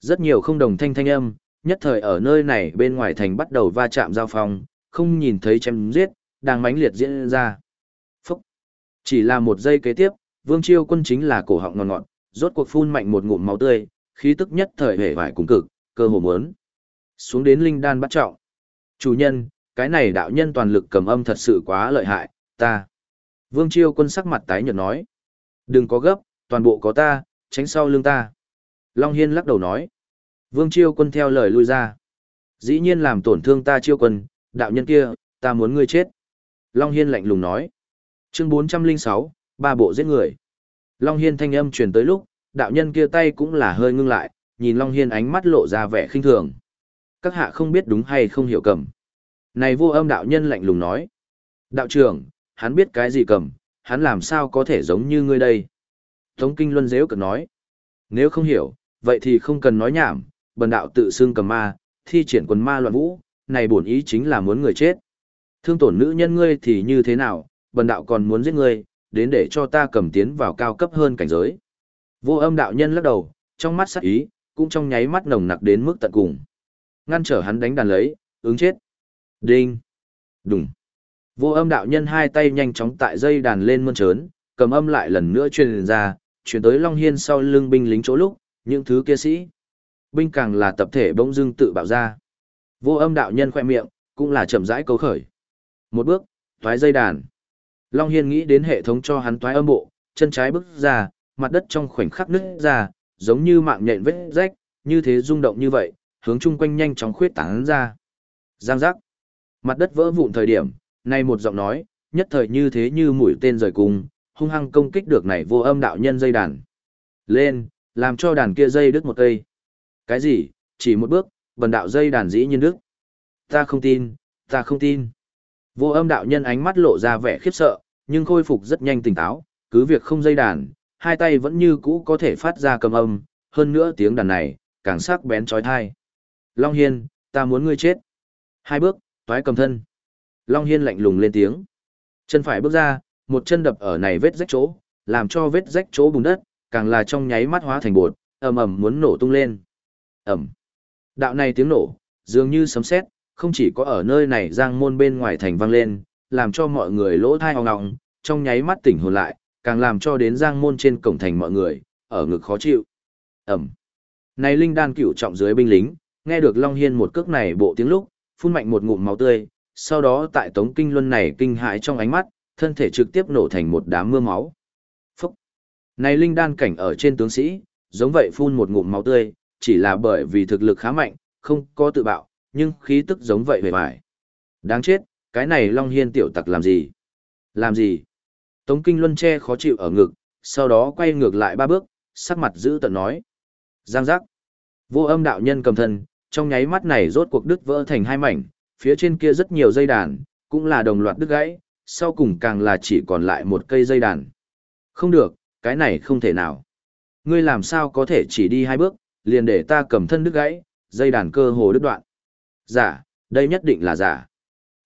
Rất nhiều không đồng thanh thanh âm, nhất thời ở nơi này bên ngoài thành bắt đầu va chạm giao phong, không nhìn thấy chém giết, đang mãnh liệt diễn ra. Phúc. Chỉ là một giây kế tiếp, Vương Chiêu Quân chính là cổ họng ngọt ngọt, rốt cuộc phun mạnh một ngụm máu tươi, khí tức nhất thời hề vải cùng cực, cơ hồ muốn. Xuống đến linh đan bắt trọng. Chủ nhân, cái này đạo nhân toàn lực cầm âm thật sự quá lợi hại, ta. Vương Chiêu quân sắc mặt tái nhợt nói. Đừng có gấp, toàn bộ có ta, tránh sau lưng ta. Long Hiên lắc đầu nói. Vương Chiêu quân theo lời lui ra. Dĩ nhiên làm tổn thương ta Chiêu quân, đạo nhân kia, ta muốn ngươi chết. Long Hiên lạnh lùng nói. Chương 406, ba bộ giết người. Long Hiên thanh âm truyền tới lúc, đạo nhân kia tay cũng là hơi ngưng lại, nhìn Long Hiên ánh mắt lộ ra vẻ khinh thường. Các hạ không biết đúng hay không hiểu cầm. Này vô âm đạo nhân lạnh lùng nói. Đạo trưởng, hắn biết cái gì cầm, hắn làm sao có thể giống như ngươi đây. Tống Kinh Luân dễu cực nói. Nếu không hiểu, vậy thì không cần nói nhảm, bần đạo tự xưng cầm ma, thi triển quần ma loạn vũ, này bổn ý chính là muốn người chết. Thương tổn nữ nhân ngươi thì như thế nào, bần đạo còn muốn giết ngươi, đến để cho ta cầm tiến vào cao cấp hơn cảnh giới. Vô âm đạo nhân lắc đầu, trong mắt sắc ý, cũng trong nháy mắt nồng nặc đến mức tận cùng. Ngăn trở hắn đánh đàn lấy, ứng chết. Đinh. Đùng. Vô âm đạo nhân hai tay nhanh chóng tại dây đàn lên mơn trớn, cầm âm lại lần nữa truyền ra, truyền tới Long Hiên sau lưng binh lính chỗ lúc, những thứ kia sĩ. Binh càng là tập thể bỗng dưng tự bạo ra. Vô âm đạo nhân khoe miệng, cũng là chậm rãi cấu khởi. Một bước, toái dây đàn. Long Hiên nghĩ đến hệ thống cho hắn toái âm bộ, chân trái bước ra, mặt đất trong khoảnh khắc nứt ra, giống như mạng nhện vết rách, như thế rung động như vậy, hướng chung quanh nhanh chóng khuyết tán ra. Giang giác. Mặt đất vỡ vụn thời điểm, nay một giọng nói, nhất thời như thế như mũi tên rời cung, hung hăng công kích được này vô âm đạo nhân dây đàn. Lên, làm cho đàn kia dây đứt một cây. Cái gì? Chỉ một bước, bần đạo dây đàn dĩ nhiên đứt. Ta không tin, ta không tin. Vô âm đạo nhân ánh mắt lộ ra vẻ khiếp sợ, nhưng khôi phục rất nhanh tỉnh táo, cứ việc không dây đàn, hai tay vẫn như cũ có thể phát ra cầm âm, hơn nữa tiếng đàn này, càng sắc bén trói thai. Long Hiên, ta muốn ngươi chết. Hai bước, toái cầm thân. Long Hiên lạnh lùng lên tiếng. Chân phải bước ra, một chân đập ở này vết rách chỗ, làm cho vết rách chỗ bùn đất, càng là trong nháy mắt hóa thành bột, ầm ầm muốn nổ tung lên. Ầm. Đạo này tiếng nổ, dường như sấm sét, không chỉ có ở nơi này giang môn bên ngoài thành vang lên, làm cho mọi người lỗ thai hoang ngọng, trong nháy mắt tỉnh hồn lại, càng làm cho đến giang môn trên cổng thành mọi người, ở ngực khó chịu. Ẩm. Này linh đan cửu trọng dưới binh lính, nghe được Long Hiên một cước này bộ tiếng lúc, phun mạnh một ngụm máu tươi, sau đó tại tống kinh luân này kinh hãi trong ánh mắt, thân thể trực tiếp nổ thành một đám mưa máu. Phúc! Này linh đan cảnh ở trên tướng sĩ, giống vậy phun một ngụm máu tươi, chỉ là bởi vì thực lực khá mạnh, không có tự bạo, nhưng khí tức giống vậy về vải. Đáng chết, cái này Long Hiên tiểu tặc làm gì? Làm gì? Tống Kinh Luân che khó chịu ở ngực, sau đó quay ngược lại ba bước, sắc mặt giữ tận nói. Giang giác. Vô âm đạo nhân cầm thân, trong nháy mắt này rốt cuộc đứt vỡ thành hai mảnh, phía trên kia rất nhiều dây đàn, cũng là đồng loạt đứt gãy, sau cùng càng là chỉ còn lại một cây dây đàn. Không được, cái này không thể nào. Ngươi làm sao có thể chỉ đi hai bước, liền để ta cầm thân đứt gãy, dây đàn cơ hồ đứt đoạn. Giả, đây nhất định là giả.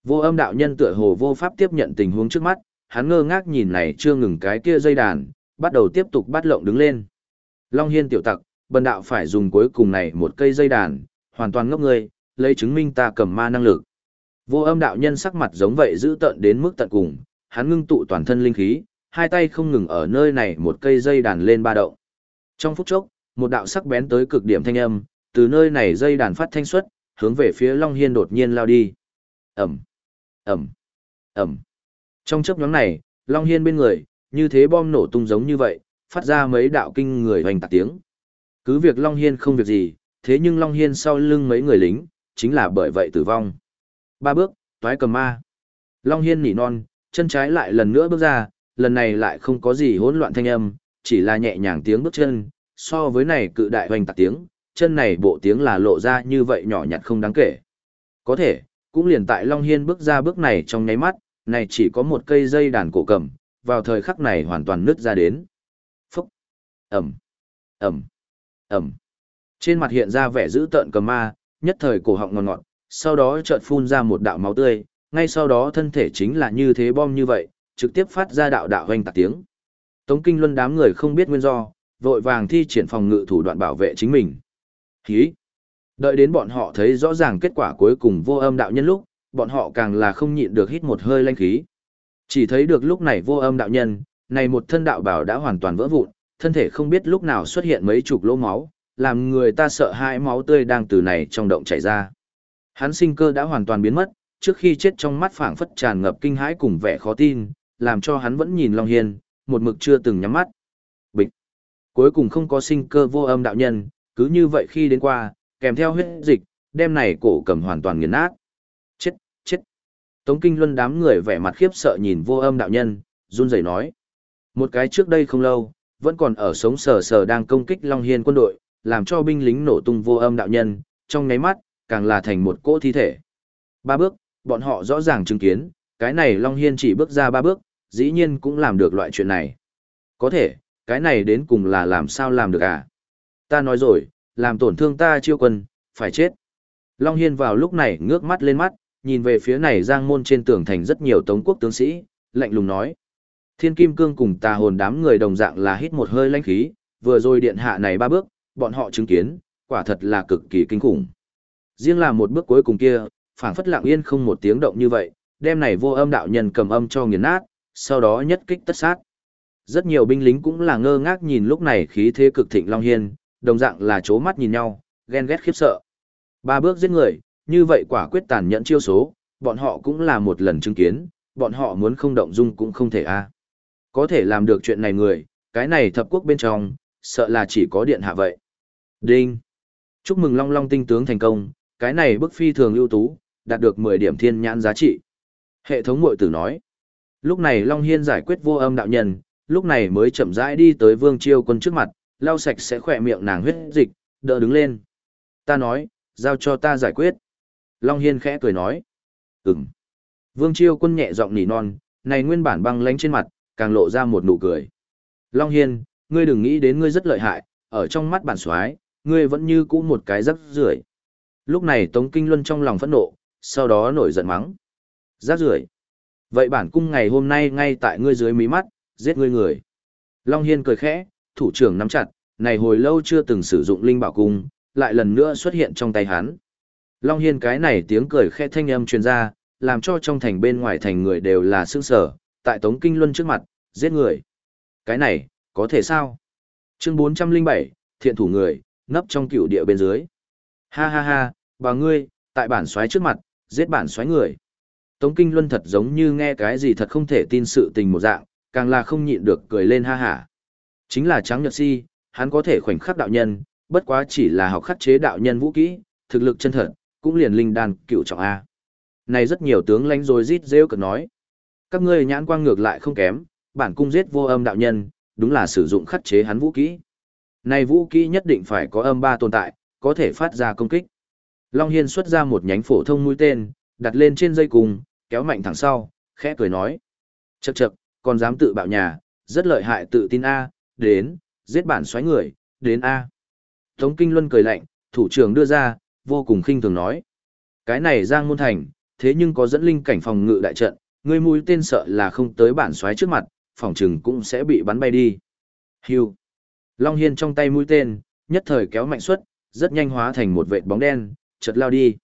Vô âm đạo nhân tựa hồ vô pháp tiếp nhận tình huống trước mắt, hắn ngơ ngác nhìn này chưa ngừng cái kia dây đàn, bắt đầu tiếp tục bắt lộng đứng lên. Long Hiên tiểu tặc, bần đạo phải dùng cuối cùng này một cây dây đàn, hoàn toàn ngốc ngươi, lấy chứng minh ta cầm ma năng lực. Vô âm đạo nhân sắc mặt giống vậy giữ tận đến mức tận cùng, hắn ngưng tụ toàn thân linh khí, hai tay không ngừng ở nơi này một cây dây đàn lên ba động. Trong phút chốc, một đạo sắc bén tới cực điểm thanh âm, từ nơi này dây đàn phát thanh xuất, hướng về phía Long Hiên đột nhiên lao đi. Ẩm, Ẩm, Ẩm. Trong chớp nhóm này, Long Hiên bên người, như thế bom nổ tung giống như vậy, phát ra mấy đạo kinh người hoành tạc tiếng. Cứ việc Long Hiên không việc gì, thế nhưng Long Hiên sau lưng mấy người lính, chính là bởi vậy tử vong. Ba bước, toái cầm ma. Long Hiên nỉ non, chân trái lại lần nữa bước ra, lần này lại không có gì hỗn loạn thanh âm, chỉ là nhẹ nhàng tiếng bước chân, so với này cự đại hoành tạc tiếng, chân này bộ tiếng là lộ ra như vậy nhỏ nhặt không đáng kể. Có thể, cũng liền tại Long Hiên bước ra bước này trong nháy mắt, này chỉ có một cây dây đàn cổ cầm, vào thời khắc này hoàn toàn nứt ra đến. Phúc! Ẩm! Ẩm! Ẩm! Trên mặt hiện ra vẻ dữ tợn cầm ma, nhất thời cổ họng ngọt ngọt, sau đó chợt phun ra một đạo máu tươi, ngay sau đó thân thể chính là như thế bom như vậy, trực tiếp phát ra đạo đạo hoanh tạc tiếng. Tống Kinh Luân đám người không biết nguyên do, vội vàng thi triển phòng ngự thủ đoạn bảo vệ chính mình. Hí! Đợi đến bọn họ thấy rõ ràng kết quả cuối cùng vô âm đạo nhân lúc, bọn họ càng là không nhịn được hít một hơi lanh khí. Chỉ thấy được lúc này vô âm đạo nhân, này một thân đạo bảo đã hoàn toàn vỡ vụn, thân thể không biết lúc nào xuất hiện mấy chục lỗ máu, làm người ta sợ hãi máu tươi đang từ này trong động chảy ra. Hắn sinh cơ đã hoàn toàn biến mất, trước khi chết trong mắt phảng phất tràn ngập kinh hãi cùng vẻ khó tin, làm cho hắn vẫn nhìn Long Hiên, một mực chưa từng nhắm mắt. Bịch. Cuối cùng không có sinh cơ vô âm đạo nhân, cứ như vậy khi đến qua, kèm theo huyết dịch, đem này cổ cầm hoàn toàn nghiền nát. Tống Kinh Luân đám người vẻ mặt khiếp sợ nhìn vô âm đạo nhân, run rẩy nói. Một cái trước đây không lâu, vẫn còn ở sống sờ sờ đang công kích Long Hiên quân đội, làm cho binh lính nổ tung vô âm đạo nhân, trong nháy mắt, càng là thành một cỗ thi thể. Ba bước, bọn họ rõ ràng chứng kiến, cái này Long Hiên chỉ bước ra ba bước, dĩ nhiên cũng làm được loại chuyện này. Có thể, cái này đến cùng là làm sao làm được à? Ta nói rồi, làm tổn thương ta chiêu quân, phải chết. Long Hiên vào lúc này ngước mắt lên mắt, nhìn về phía này giang môn trên tường thành rất nhiều tống quốc tướng sĩ, lạnh lùng nói. Thiên Kim Cương cùng tà hồn đám người đồng dạng là hít một hơi lãnh khí, vừa rồi điện hạ này ba bước, bọn họ chứng kiến, quả thật là cực kỳ kinh khủng. Riêng là một bước cuối cùng kia, phảng phất lặng yên không một tiếng động như vậy, đem này vô âm đạo nhân cầm âm cho nghiền nát, sau đó nhất kích tất sát. Rất nhiều binh lính cũng là ngơ ngác nhìn lúc này khí thế cực thịnh Long Hiên, đồng dạng là chố mắt nhìn nhau, ghen ghét khiếp sợ. Ba bước giết người, như vậy quả quyết tàn nhẫn chiêu số, bọn họ cũng là một lần chứng kiến, bọn họ muốn không động dung cũng không thể a. Có thể làm được chuyện này người, cái này thập quốc bên trong, sợ là chỉ có điện hạ vậy. Đinh. Chúc mừng Long Long tinh tướng thành công, cái này bức phi thường ưu tú, đạt được 10 điểm thiên nhãn giá trị. Hệ thống mội tử nói. Lúc này Long Hiên giải quyết vô âm đạo nhân, lúc này mới chậm rãi đi tới Vương Chiêu quân trước mặt, lau sạch sẽ khỏe miệng nàng huyết dịch, đỡ đứng lên. Ta nói, giao cho ta giải quyết. Long Hiên khẽ cười nói. Ừm. Vương Chiêu quân nhẹ giọng nỉ non, này nguyên bản băng lánh trên mặt, càng lộ ra một nụ cười. Long Hiên, ngươi đừng nghĩ đến ngươi rất lợi hại, ở trong mắt bản xoái, ngươi vẫn như cũ một cái rắc rưởi Lúc này Tống Kinh Luân trong lòng phẫn nộ, sau đó nổi giận mắng. Rác rưởi Vậy bản cung ngày hôm nay ngay tại ngươi dưới mí mắt, giết ngươi người. Long Hiên cười khẽ, thủ trưởng nắm chặt, này hồi lâu chưa từng sử dụng linh bảo cung, lại lần nữa xuất hiện trong tay hắn. Long Hiên cái này tiếng cười khẽ thanh âm truyền ra, làm cho trong thành bên ngoài thành người đều là sương sở, tại Tống Kinh Luân trước mặt, giết người. Cái này, có thể sao? Chương 407, thiện thủ người, nấp trong cựu địa bên dưới. Ha ha ha, bà ngươi, tại bản xoáy trước mặt, giết bản xoáy người. Tống Kinh Luân thật giống như nghe cái gì thật không thể tin sự tình một dạng, càng là không nhịn được cười lên ha hả. Chính là Trắng Nhật Si, hắn có thể khoảnh khắc đạo nhân, bất quá chỉ là học khắc chế đạo nhân vũ kỹ, thực lực chân thật, cũng liền linh đan cựu trọng A. Này rất nhiều tướng lãnh rồi rít rêu cực nói. Các ngươi nhãn quang ngược lại không kém, bản cung giết vô âm đạo nhân, đúng là sử dụng khắc chế hắn vũ kỹ. Này vũ kỹ nhất định phải có âm ba tồn tại, có thể phát ra công kích. Long Hiên xuất ra một nhánh phổ thông mũi tên, đặt lên trên dây cung kéo mạnh thẳng sau, khẽ cười nói. chật chật còn dám tự bạo nhà, rất lợi hại tự tin A, đến, giết bản xoáy người, đến A. Tống Kinh Luân cười lạnh, thủ trưởng đưa ra, vô cùng khinh thường nói. Cái này Giang Môn Thành, thế nhưng có dẫn linh cảnh phòng ngự đại trận, người mũi tên sợ là không tới bản xoáy trước mặt, phòng trừng cũng sẽ bị bắn bay đi. Hưu. Long Hiên trong tay mũi tên, nhất thời kéo mạnh suất, rất nhanh hóa thành một vệt bóng đen, chợt lao đi.